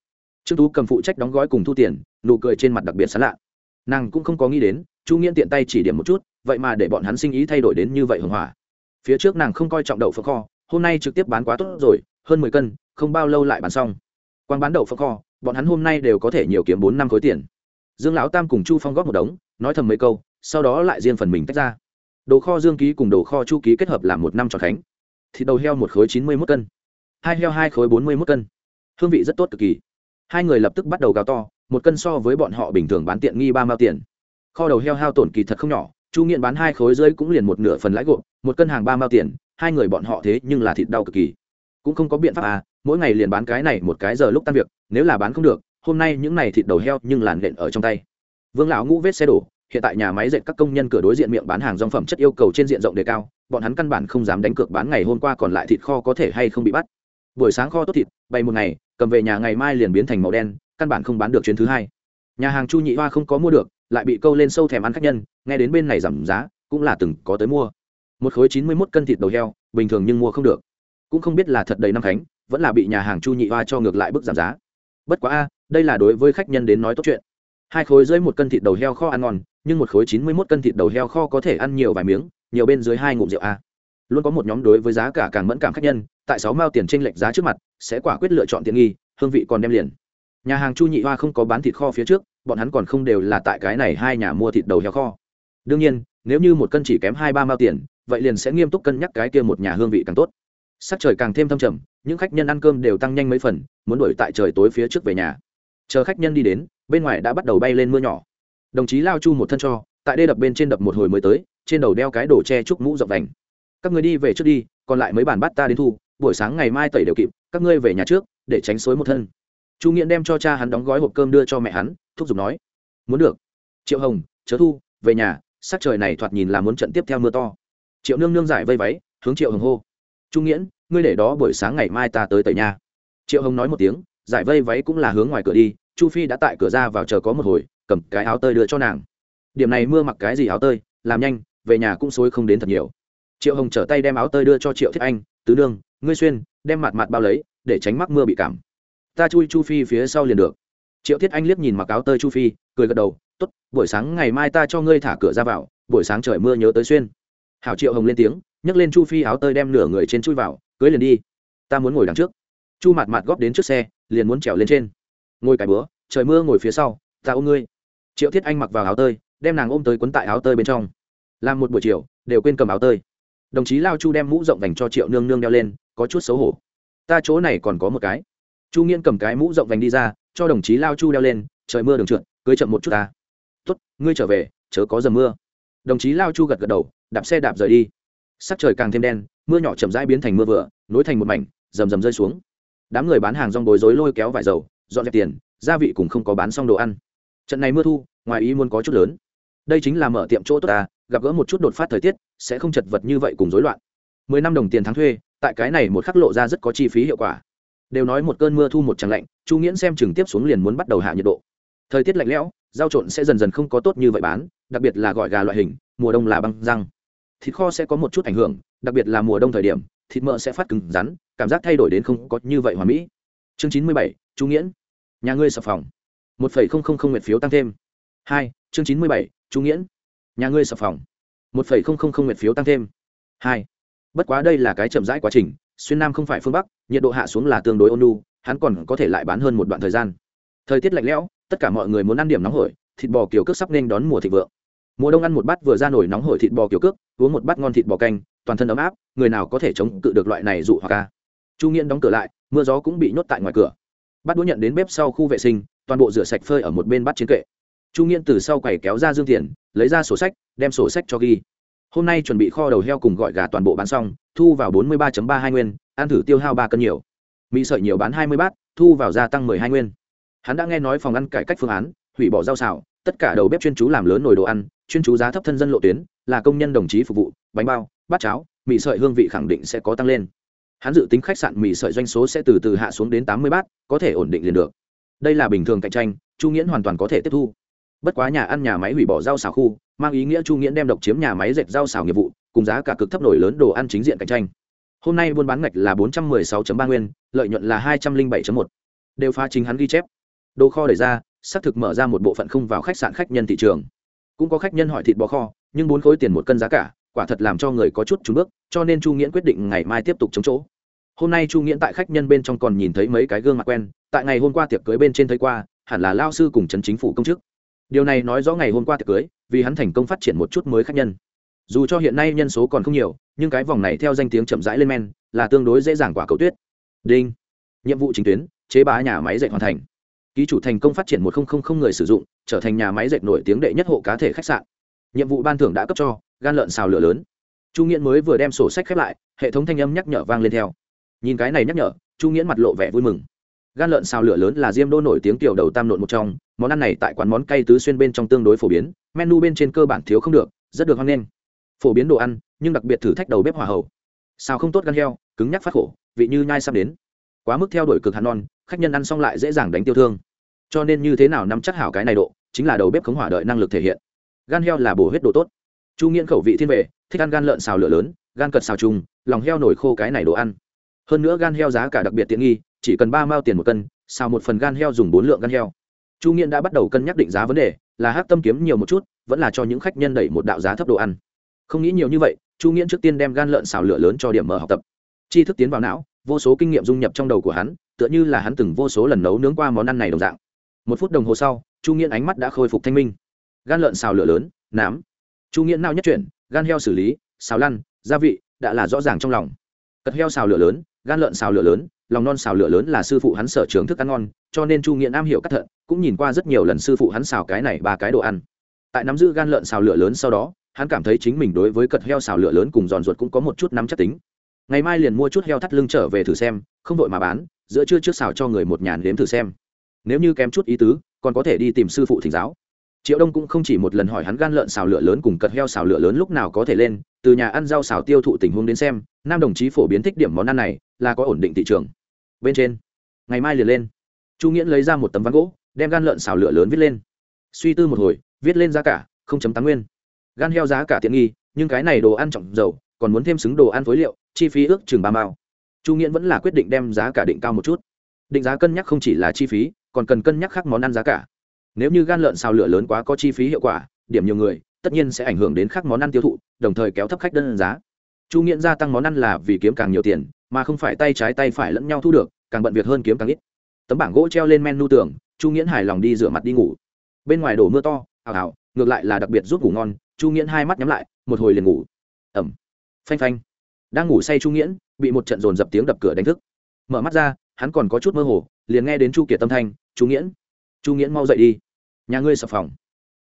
Trương tú cầm phụ trách đóng gói cùng thu tiền nụ cười trên mặt đặc biệt sán lạ. Nàng cũng không có nghĩ đến chu nghiễn tiện tay chỉ điểm một chút vậy mà để bọn hắn sinh ý thay đổi đến như vậy hưng hỏa phía trước nàng không coi trọng đậu phộng kho hôm nay trực tiếp bán quá tốt rồi hơn mười cân không bao lâu lại bán xong. Quang bán đậu phộng kho bọn hắn hôm nay đều có thể nhiều kiếm bốn năm khối tiền. Dương lão tam cùng chu phong góp một đống, nói thầm mấy câu, sau đó lại riêng phần mình tách ra. Đồ kho dương ký cùng đồ kho chu ký kết hợp làm một năm tròn khánh. Thịt đầu heo một khối chín mươi mốt cân. Hai heo hai khối bốn mươi mốt cân. Hương vị rất tốt cực kỳ. Hai người lập tức bắt đầu gào to, một cân so với bọn họ bình thường bán tiện nghi ba mao tiền. Kho đầu heo hao tổn kỳ thật không nhỏ, chu nghiện bán hai khối rơi cũng liền một nửa phần lãi gộp, một cân hàng ba mao tiền, hai người bọn họ thế nhưng là thịt đau cực kỳ. Cũng không có biện pháp à mỗi ngày liền bán cái này một cái giờ lúc tan việc, nếu là bán không được, hôm nay những này thịt đầu heo nhưng làn đện ở trong tay. Vương lão ngũ vết xe đổ, hiện tại nhà máy dệt các công nhân cửa đối diện miệng bán hàng dòng phẩm chất yêu cầu trên diện rộng đề cao, bọn hắn căn bản không dám đánh cược bán ngày hôm qua còn lại thịt kho có thể hay không bị bắt. Buổi sáng kho tốt thịt bay một ngày, cầm về nhà ngày mai liền biến thành màu đen, căn bản không bán được chuyến thứ hai. Nhà hàng chu nhị hoa không có mua được, lại bị câu lên sâu thèm ăn khách nhân, nghe đến bên này giảm giá, cũng là từng có tới mua. Một khối chín mươi mốt cân thịt đầu heo, bình thường nhưng mua không được. Cũng không biết là thật đầy năm khánh vẫn là bị nhà hàng chu nhị hoa cho ngược lại bức giảm giá. Bất quá a, đây là đối với khách nhân đến nói tốt chuyện. Hai khối dưới một cân thịt đầu heo kho ăn ngon, nhưng một khối chín mươi mốt cân thịt đầu heo kho có thể ăn nhiều vài miếng, nhiều bên dưới hai ngụm rượu a. Luôn có một nhóm đối với giá cả càng mẫn cảm khách nhân, tại sáu mao tiền t r ê n lệch giá trước mặt, sẽ quả quyết lựa chọn tiện nghi, hương vị còn đem liền. Nhà hàng chu nhị hoa không có bán thịt kho phía trước, bọn hắn còn không đều là tại cái này hai nhà mua thịt đầu heo kho. Đương nhiên, nếu như một cân chỉ kém hai ba mao tiền, vậy liền sẽ nghiêm túc cân nhắc cái kia một nhà hương vị càng tốt. Sắc trời càng thêm thâm trầm những khách nhân ăn cơm đều tăng nhanh mấy phần, muốn đuổi tại trời tối phía trước về nhà. Chờ khách nhân đi đến, bên ngoài đã bắt đầu bay lên mưa nhỏ. Đồng chí lao chu một thân cho, tại đây đập bên trên đập một hồi mới tới, trên đầu đeo cái đồ che trúc mũ rộng đành các người đi về trước đi, còn lại mấy bàn bắt ta đến thu, buổi sáng ngày mai tẩy đều kịp, các ngươi về nhà trước, để tránh xối một thân. Chu nghiện đem cho cha hắn đóng gói hộp cơm đưa cho mẹ hắn, thúc giục nói, muốn được. Triệu hồng, chớ thu, về nhà, sắc trời này thoạt nhìn là muốn trận tiếp theo mưa to. Triệu nương nương giải vây váy, hướng triệu hồng hô trung nghiễn ngươi để đó buổi sáng ngày mai ta tới tẩy nhà triệu hồng nói một tiếng, giải vây váy cũng là hướng ngoài cửa đi, chu phi đã tại cửa ra vào chờ có một hồi, cầm cái áo tơi đưa cho nàng. Điểm này mưa mặc cái gì áo tơi, làm nhanh, về nhà cũng xối không đến thật nhiều. Triệu hồng trở tay đem áo tơi đưa cho triệu thiết anh, tứ nương, ngươi xuyên, đem mặt mặt bao lấy, để tránh mắc mưa bị cảm. Ta chui chu phi phía sau liền được. Triệu thiết anh liếc nhìn mặc áo tơi chu phi, cười gật đầu t ố t buổi sáng ngày mai ta cho ngươi thả cửa ra vào, buổi sáng trời mưa nhớ tới xuyên. Hảo triệu hồng lên tiếng, nhấc lên chu phi áo tơi đem nửa người trên chui vào cưới liền đi. Ta muốn ngồi đằng trước. Chu mạt mạt góp đến trước xe, liền muốn trèo lên trên. Ngồi cải bữa, trời mưa ngồi phía sau, ta ôm ngươi. Triệu thiết anh mặc vào áo tơi, đem nàng ôm tới quấn tại áo tơi bên trong. Làm một buổi chiều, đều quên cầm áo tơi. Đồng chí lao chu đem mũ rộng vành cho triệu nương nương đeo lên, có chút xấu hổ. Ta chỗ này còn có một cái. Chu nghiên cầm cái mũ rộng vành đi ra, cho đồng chí lao chu đeo lên, trời mưa đường trượt, cưới chậm một chút ta. Tuất ngươi trở về, chớ có dầm mưa. Đồng chí lao chu gật gật đầu, đạp xe đạp rời đi. Sắc trời càng thêm đen mưa nhỏ chậm rãi biến thành mưa vừa, nối thành một mảnh, rầm rầm rơi xuống. Đám người bán hàng rong bối rối lôi kéo vải dầu, dọn dẹp tiền, gia vị cũng không có bán xong đồ ăn. Trận này mưa thu, ngoài ý muốn có chút lớn. Đây chính là mở tiệm chỗ tốt ta, gặp gỡ một chút đột phát thời tiết, sẽ không chật vật như vậy cùng rối loạn. Mười năm đồng tiền tháng thuê, tại cái này một khắc lộ ra rất có chi phí hiệu quả. Đều nói một cơn mưa thu một tràng lạnh, chu nghiễn xem chừng tiếp xuống liền muốn bắt đầu hạ nhiệt độ. Thời tiết lạnh lẽo giao trộn sẽ dần dần không có tốt như vậy bán, đặc biệt là gọi gà loại hình, mùa đông là băng răng. Thịt kho sẽ có một chút ảnh hưởng đặc biệt là mùa đông thời điểm, thịt mỡ sẽ phát cứng rắn, cảm giác thay đổi đến không có như vậy hoàn mỹ. Chương chín mươi bảy chu nghiễn. Nhà ngươi sập phòng. Một phẩy không không không nguyện phiếu tăng thêm. Hai, chương chín mươi bảy chu nghiễn. Nhà ngươi sập phòng. Một phẩy không không không nguyện phiếu tăng thêm. Hai, bất quá đây là cái chậm rãi quá trình, xuyên nam không phải phương bắc, nhiệt độ hạ xuống là tương đối ôn lu hắn còn có thể lại bán hơn một đoạn thời gian. Thời tiết lạnh lẽo, tất cả mọi người muốn ăn điểm nóng hổi, thịt bò kiểu cước sắp nên đón mùa thịt vượng. Mùa đông ăn một bát vừa ra nổi nóng hổi thịt bò kiểu cước, uống một bát ngon thịt bò canh toàn thân ấm áp, người nào có thể chống cự được loại này dụ hoặc ca chu nghiễn đóng cửa lại, mưa gió cũng bị nhốt tại ngoài cửa. Bát đũa nhận đến bếp sau khu vệ sinh, toàn bộ rửa sạch phơi ở một bên bát chiến kệ. Chu nghiễn từ sau quầy kéo ra dương tiền, lấy ra sổ sách, đem sổ sách cho ghi. Hôm nay chuẩn bị kho đầu heo cùng gọi gà toàn bộ bán xong, thu vào bốn mươi ba ba hai nguyên, ăn thử tiêu hao ba cân nhiều. Mỹ sợi nhiều bán hai mươi bát, thu vào gia tăng mười hai nguyên. Hắn đã nghe nói phòng ăn cải cách phương án, hủy bỏ rau xào, tất cả đầu bếp chuyên chú làm lớn nồi đồ ăn, chuyên chú giá thấp thân dân lộ tuyến, là công nhân đồng chí phục vụ, bánh bao bát cháo, mì sợi hương vị khẳng định sẽ có tăng lên. Hắn dự tính khách sạn mì sợi doanh số sẽ từ từ hạ xuống đến tám mươi bát, có thể ổn định liền được. Đây là bình thường cạnh tranh, chu nghiễn hoàn toàn có thể tiếp thu. Bất quá nhà ăn nhà máy hủy bỏ rau xào khu, mang ý nghĩa chu nghiễn đem độc chiếm nhà máy dệt rau xào nghiệp vụ, cùng giá cả cực thấp nổi lớn đồ ăn chính diện cạnh tranh. Hôm nay buôn bán ngạch là bốn trăm mười sáu ba nguyên, lợi nhuận là hai trăm linh bảy một. Đều phá chính hắn ghi chép. Đồ kho đẩy ra, xác thực mở ra một bộ phận không vào khách sạn khách nhân thị trường. Cũng có khách nhân hỏi thịt bò kho, nhưng bốn khối tiền một cân giá cả quả thật làm cho người có chút trúng bước, cho nên chu nghiễn quyết định ngày mai tiếp tục chống chỗ. Hôm nay chu nghiễn tại khách nhân bên trong còn nhìn thấy mấy cái gương mặt quen, tại ngày hôm qua tiệc cưới bên trên thấy qua, hẳn là lao sư cùng trấn chính phủ công chức. Điều này nói rõ ngày hôm qua tiệc cưới, vì hắn thành công phát triển một chút mới khách nhân. Dù cho hiện nay nhân số còn không nhiều, nhưng cái vòng này theo danh tiếng chậm rãi lên men, là tương đối dễ dàng quả cầu tuyết. Đinh. Nhiệm vụ chính tuyến, chế bá nhà máy dệt hoàn thành. Ký chủ thành công phát triển một không người sử dụng, trở thành nhà máy dệt nổi tiếng đệ nhất hộ cá thể khách sạn nhiệm vụ ban thưởng đã cấp cho, gan lợn xào lửa lớn. Chu nghiễn mới vừa đem sổ sách khép lại, hệ thống thanh âm nhắc nhở vang lên theo. Nhìn cái này nhắc nhở, chu nghiễn mặt lộ vẻ vui mừng. Gan lợn xào lửa lớn là diêm đô nổi tiếng tiểu đầu tam nộn một trong, món ăn này tại quán món cay tứ xuyên bên trong tương đối phổ biến, menu bên trên cơ bản thiếu không được, rất được hoan nghênh. Phổ biến đồ ăn, nhưng đặc biệt thử thách đầu bếp hòa hậu. Xào không tốt gan heo, cứng nhắc phát khổ, vị như nhai sắp đến. Quá mức theo đuổi cực hạt non, khách nhân ăn xong lại dễ dàng đánh tiêu thương. Cho nên như thế nào nắm chắc hảo cái này độ, chính là đầu bếp khống hỏa đợi năng lực thể hiện gan heo là bổ huyết đồ tốt. Chu nghiễn khẩu vị thiên vệ, thích ăn gan lợn xào lửa lớn, gan cật xào trùng, lòng heo nổi khô cái này đồ ăn. Hơn nữa gan heo giá cả đặc biệt tiện nghi, chỉ cần ba mao tiền một cân, xào một phần gan heo dùng bốn lượng gan heo. Chu nghiễn đã bắt đầu cân nhắc định giá vấn đề, là hát tâm kiếm nhiều một chút, vẫn là cho những khách nhân đẩy một đạo giá thấp đồ ăn. Không nghĩ nhiều như vậy, chu nghiễn trước tiên đem gan lợn xào lửa lớn cho điểm mở học tập. Chi thức tiến vào não, vô số kinh nghiệm dung nhập trong đầu của hắn, tựa như là hắn từng vô số lần nấu nướng qua món ăn này đồng dạng. Một phút đồng hồ sau, chu nghiễn ánh mắt đã khôi phục thanh minh gan lợn xào lửa lớn, nám. Chu nghĩa nao nhất chuyển, gan heo xử lý, xào lăn, gia vị, đã là rõ ràng trong lòng. Cật heo xào lửa lớn, gan lợn xào lửa lớn, lòng non xào lửa lớn là sư phụ hắn sở trường thức ăn ngon, cho nên chu nghĩa am hiểu cắt thận, cũng nhìn qua rất nhiều lần sư phụ hắn xào cái này ba cái đồ ăn. Tại nắm giữ gan lợn xào lửa lớn sau đó, hắn cảm thấy chính mình đối với cật heo xào lửa lớn cùng giòn ruột cũng có một chút nắm chắc tính. Ngày mai liền mua chút heo thắt lưng trở về thử xem, không đội mà bán, giữa trưa trước xào cho người một nhàn đếm thử xem. Nếu như kém chút ý tứ, còn có thể đi tìm sư phụ thỉnh giáo triệu đông cũng không chỉ một lần hỏi hắn gan lợn xào lửa lớn cùng cật heo xào lửa lớn lúc nào có thể lên, từ nhà ăn rau xào tiêu thụ tình huống đến xem, nam đồng chí phổ biến thích điểm món ăn này là có ổn định thị trường. Bên trên, ngày mai liền lên. Chu nghiễn lấy ra một tấm ván gỗ, đem gan lợn xào lửa lớn viết lên. Suy tư một hồi, viết lên giá cả, không chấm tám nguyên. Gan heo giá cả tiện nghi, nhưng cái này đồ ăn trọng dầu, còn muốn thêm xứng đồ ăn phối liệu, chi phí ước chừng ba mao. Chu nghiễn vẫn là quyết định đem giá cả định cao một chút. Định giá cân nhắc không chỉ là chi phí, còn cần cân nhắc khác món ăn giá cả nếu như gan lợn xào lửa lớn quá có chi phí hiệu quả, điểm nhiều người, tất nhiên sẽ ảnh hưởng đến các món ăn tiêu thụ, đồng thời kéo thấp khách đơn giá. Chu nghiễn gia tăng món ăn là vì kiếm càng nhiều tiền, mà không phải tay trái tay phải lẫn nhau thu được, càng bận việc hơn kiếm càng ít. Tấm bảng gỗ treo lên menu tường, chu nghiễn hài lòng đi rửa mặt đi ngủ. Bên ngoài đổ mưa to ảo ảo ngược lại là đặc biệt giúp ngủ ngon, chu nghiễn hai mắt nhắm lại, một hồi liền ngủ. Ẩm. Phanh phanh. Đang ngủ say chu nghiễn, bị một trận dồn dập tiếng đập cửa đánh thức. Mở mắt ra, hắn còn có chút mơ hồ, liền nghe đến chu kiệt tâm thanh, chu nghiễn chu nghiễn mau dậy đi nhà ngươi sập phòng.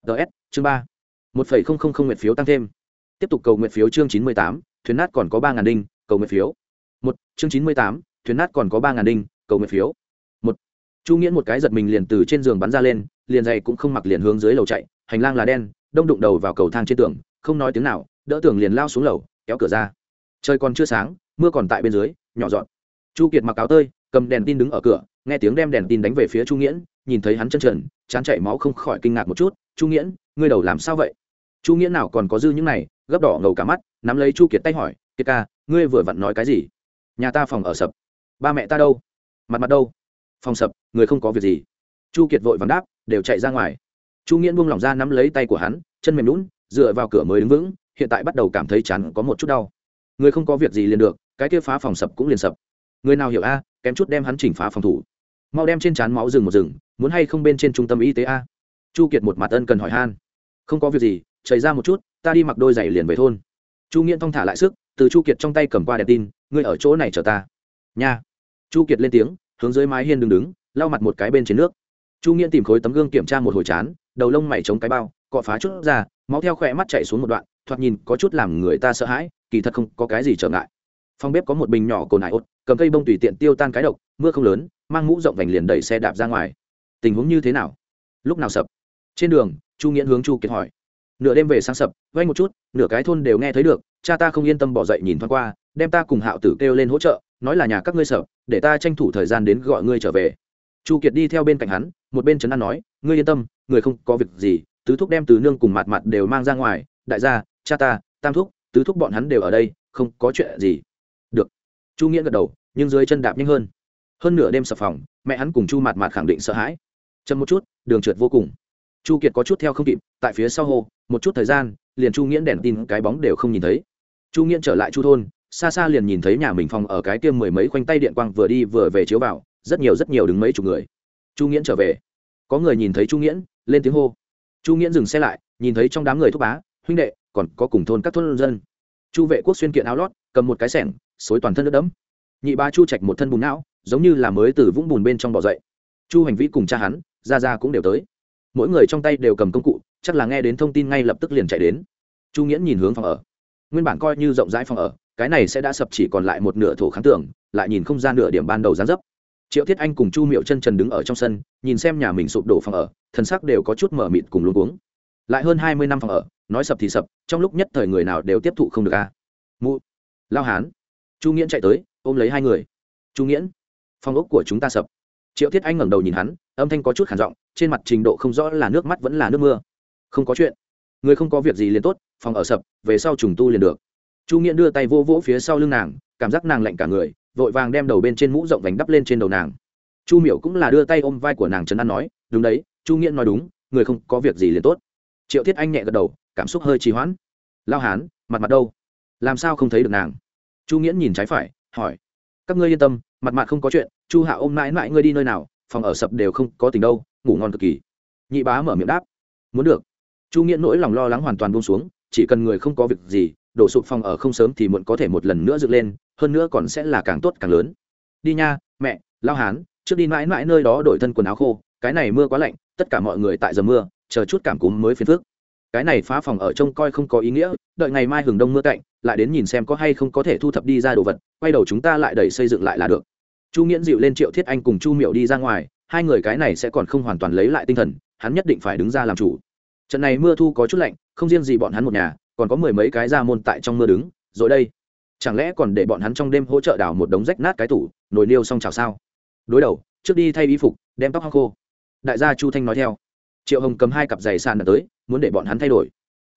Ts chương ba. Một phẩy không không không nguyện phiếu tăng thêm. Tiếp tục cầu nguyện phiếu chương chín mươi tám, thuyền nát còn có ba ngàn đinh, cầu nguyện phiếu. Một, chương chín mươi tám, thuyền nát còn có ba ngàn đinh, cầu nguyện phiếu. Một, chu nghiễn một cái giật mình liền từ trên giường bắn ra lên, liền dày cũng không mặc liền hướng dưới lầu chạy, hành lang là đen, đông đụng đầu vào cầu thang trên tường, không nói tiếng nào, đỡ tường liền lao xuống lầu, kéo cửa ra. Trời còn chưa sáng, mưa còn tại bên dưới, nhỏ dọn chu kiệt mặc áo tơi, cầm đèn tin đứng ở cửa, nghe tiếng đem đèn tin đánh về phía chu nghiễn nhìn thấy hắn chân trần, chán chảy máu không khỏi kinh ngạc một chút, chu nghiễn, ngươi đầu làm sao vậy? Chu nghiễn nào còn có dư những này, gấp đỏ ngầu cả mắt, nắm lấy chu kiệt tay hỏi, kiệt ca, ngươi vừa vặn nói cái gì? Nhà ta phòng ở sập. Ba mẹ ta đâu? Mặt mặt đâu? Phòng sập, người không có việc gì. Chu kiệt vội vắng đáp, đều chạy ra ngoài. Chu nghiễn buông lỏng ra nắm lấy tay của hắn, chân mềm lún dựa vào cửa mới đứng vững, hiện tại bắt đầu cảm thấy chán có một chút đau. Người không có việc gì liền được, cái kia phá phòng sập cũng liền sập. Người nào hiểu a, kém chút đem hắn chỉnh phá phòng thủ. Mau đem trên chán máu rừng một rừng muốn hay không bên trên trung tâm y tế a? Chu kiệt một mặt ân cần hỏi han. Không có việc gì, chảy ra một chút, ta đi mặc đôi giày liền về thôn. Chu nghiễn thong thả lại sức, từ chu kiệt trong tay cầm qua đèn tin, ngươi ở chỗ này chờ ta. Nha. Chu kiệt lên tiếng, hướng dưới mái hiên đứng đứng, lau mặt một cái bên trên nước. Chu nghiễn tìm khối tấm gương kiểm tra một hồi chán, đầu lông mày chống cái bao, cọ phá chút ra, máu theo khỏe mắt chạy xuống một đoạn, thoạt nhìn có chút làm người ta sợ hãi, kỳ thật không có cái gì trở ngại. Phòng bếp có một bình nhỏ cồn ải ốt, cầm cây bông tùy tiện tiêu tan cái độc, mưa không lớn, mang mũ rộng vành liền đẩy xe đạp ra ngoài tình huống như thế nào? Lúc nào sập? Trên đường, chu nghiễn hướng chu kiệt hỏi. Nửa đêm về sáng sập, vay một chút, nửa cái thôn đều nghe thấy được, cha ta không yên tâm bỏ dậy nhìn thoáng qua, đem ta cùng hạo tử kêu lên hỗ trợ, nói là nhà các ngươi sập để ta tranh thủ thời gian đến gọi ngươi trở về. Chu kiệt đi theo bên cạnh hắn, một bên trấn an nói, ngươi yên tâm, người không có việc gì, tứ thúc đem từ nương cùng mặt mặt đều mang ra ngoài, đại gia, cha ta, tam thúc, tứ thúc bọn hắn đều ở đây, không có chuyện gì. Được. Chu nghĩa gật đầu, nhưng dưới chân đạp nhanh hơn. Hơn nửa đêm sập phòng, mẹ hắn cùng chu mặt mặt khẳng định sợ hãi chậm một chút, đường trượt vô cùng. Chu kiệt có chút theo không kịp, tại phía sau hồ một chút thời gian, liền chu nghiễn đèn tin cái bóng đều không nhìn thấy. Chu nghiễn trở lại chu thôn, xa xa liền nhìn thấy nhà mình phòng ở cái tiêm mười mấy khoanh tay điện quang vừa đi vừa về chiếu vào, rất nhiều rất nhiều đứng mấy chục người. Chu nghiễn trở về. Có người nhìn thấy chu nghiễn, lên tiếng hô. Chu nghiễn dừng xe lại, nhìn thấy trong đám người thúc bá, huynh đệ, còn có cùng thôn các thôn dân. Chu vệ quốc xuyên kiện áo lót, cầm một cái sẻng, xối toàn thân nước đẫm. Nhị ba chu trạch một thân bùn não, giống như là mới từ vũng bùn bên trong bỏ dậy. Chu hành vĩ cùng cha hắn ra ra cũng đều tới. Mỗi người trong tay đều cầm công cụ chắc là nghe đến thông tin ngay lập tức liền chạy đến. Chu nghiễn nhìn hướng phòng ở. Nguyên bản coi như rộng rãi phòng ở cái này sẽ đã sập chỉ còn lại một nửa thổ kháng tưởng, lại nhìn không ra nửa điểm ban đầu gián dấp. Triệu thiết anh cùng chu miệu chân trần đứng ở trong sân nhìn xem nhà mình sụp đổ phòng ở thân xác đều có chút mở mịt cùng luôn uống lại hơn hai mươi năm phòng ở nói sập thì sập trong lúc nhất thời người nào đều tiếp thụ không được a. À. mụ lao hán. Chu nghiễn chạy tới ôm lấy hai người. Chu nghiễn phòng ốc của chúng ta sập. Triệu thiết anh ngẩng đầu nhìn hắn âm thanh có chút khản giọng, trên mặt trình độ không rõ là nước mắt vẫn là nước mưa. Không có chuyện. Người không có việc gì liền tốt, phòng ở sập, về sau trùng tu liền được. Chu nghiễn đưa tay vô vỗ phía sau lưng nàng, cảm giác nàng lạnh cả người, vội vàng đem đầu bên trên mũ rộng vành đắp lên trên đầu nàng. Chu miểu cũng là đưa tay ôm vai của nàng trấn an nói, đúng đấy, chu nghiễn nói đúng, người không có việc gì liền tốt. Triệu thiết anh nhẹ gật đầu, cảm xúc hơi trì hoãn. Lao hán, mặt mặt đâu? Làm sao không thấy được nàng? Chu nghiễn nhìn trái phải, hỏi. Các ngươi yên tâm, mặt mặt không có chuyện, chu hạ ôm mãi mãi ngươi đi nơi nào phòng ở sập đều không có tình đâu, ngủ ngon cực kỳ. Nhị bá mở miệng đáp, muốn được. Chu nghĩa nỗi lòng lo lắng hoàn toàn buông xuống, chỉ cần người không có việc gì, đổ sụp phòng ở không sớm thì muộn có thể một lần nữa dựng lên, hơn nữa còn sẽ là càng tốt càng lớn. Đi nha, mẹ, lao hán, trước đi mãi mãi nơi đó đổi thân quần áo khô, cái này mưa quá lạnh, tất cả mọi người tại giờ mưa, chờ chút cảm cúm mới phiền phước cái này phá phòng ở trông coi không có ý nghĩa, đợi ngày mai hừng đông mưa cạnh, lại đến nhìn xem có hay không có thể thu thập đi ra đồ vật, quay đầu chúng ta lại đẩy xây dựng lại là được chu nghiễn dịu lên triệu thiết anh cùng chu miệu đi ra ngoài, hai người cái này sẽ còn không hoàn toàn lấy lại tinh thần, hắn nhất định phải đứng ra làm chủ. Trận này mưa thu có chút lạnh, không riêng gì bọn hắn một nhà, còn có mười mấy cái ra môn tại trong mưa đứng, rồi đây. Chẳng lẽ còn để bọn hắn trong đêm hỗ trợ đào một đống rách nát cái tủ, nồi niêu xong chào sao? Đối đầu, trước đi thay y phục, đem tóc hăng khô. Đại gia chu thanh nói theo. Triệu hồng cầm hai cặp giày sàn tới, muốn để bọn hắn thay đổi.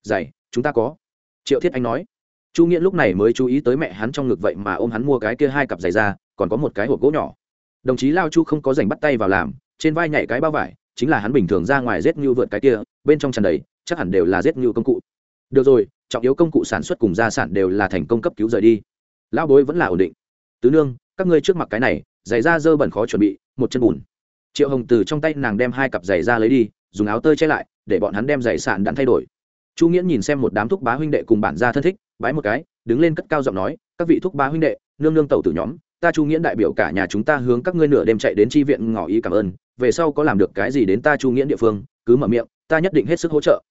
Giày, chúng ta có. Triệu thiết anh nói. Chu nghĩa lúc này mới chú ý tới mẹ hắn trong ngực vậy mà ôm hắn mua cái kia hai cặp giày ra còn có một cái hộp gỗ nhỏ. Đồng chí lao chu không có dành bắt tay vào làm, trên vai nhảy cái bao vải, chính là hắn bình thường ra ngoài rết như vượt cái kia, bên trong tràn đầy, chắc hẳn đều là rết như công cụ. Được rồi, trọng yếu công cụ sản xuất cùng gia sản đều là thành công cấp cứu rời đi. Lão bối vẫn là ổn định. Tứ nương, các ngươi trước mặt cái này, giày da dơ bẩn khó chuẩn bị, một chân bùn. Triệu hồng từ trong tay nàng đem hai cặp giày da lấy đi, dùng áo tơi che lại, để bọn hắn đem giày sản đạn thay đổi. Chu nghiễn nhìn xem một đám thúc bá huynh đệ cùng bản gia thân thích, bái một cái, đứng lên cất cao giọng nói, các vị thúc bá huynh đệ, nương nương tẩu tử nhóm ta chu nghiễn đại biểu cả nhà chúng ta hướng các ngươi nửa đêm chạy đến tri viện ngỏ ý cảm ơn, về sau có làm được cái gì đến ta chu nghiễn địa phương, cứ mở miệng, ta nhất định hết sức hỗ trợ.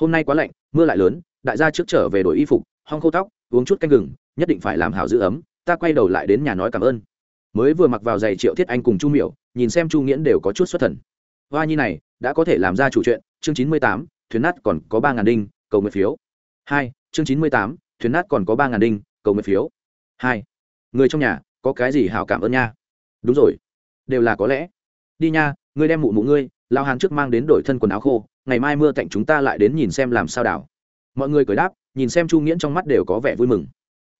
Hôm nay quá lạnh, mưa lại lớn, đại gia trước trở về đổi y phục, hong khô tóc, uống chút canh gừng, nhất định phải làm hảo giữ ấm, ta quay đầu lại đến nhà nói cảm ơn. Mới vừa mặc vào giày triệu thiết anh cùng chu miểu, nhìn xem chu nghiễn đều có chút xuất thần. Hoa nhi này, đã có thể làm ra chủ chuyện, chương chín mươi tám, thuyền nát còn có ba ngàn đinh, cầu nguyện phiếu. Hai, chương chín mươi tám, thuyền nát còn có ba ngàn đinh, cầu nguyện phiếu. Hai, người trong nhà có cái gì hảo cảm ơn nha. Đúng rồi. Đều là có lẽ. Đi nha, ngươi đem mụ mụ ngươi, lao hàng trước mang đến đổi thân quần áo khô, ngày mai mưa tạnh chúng ta lại đến nhìn xem làm sao đảo. Mọi người cười đáp, nhìn xem chu nghiễn trong mắt đều có vẻ vui mừng.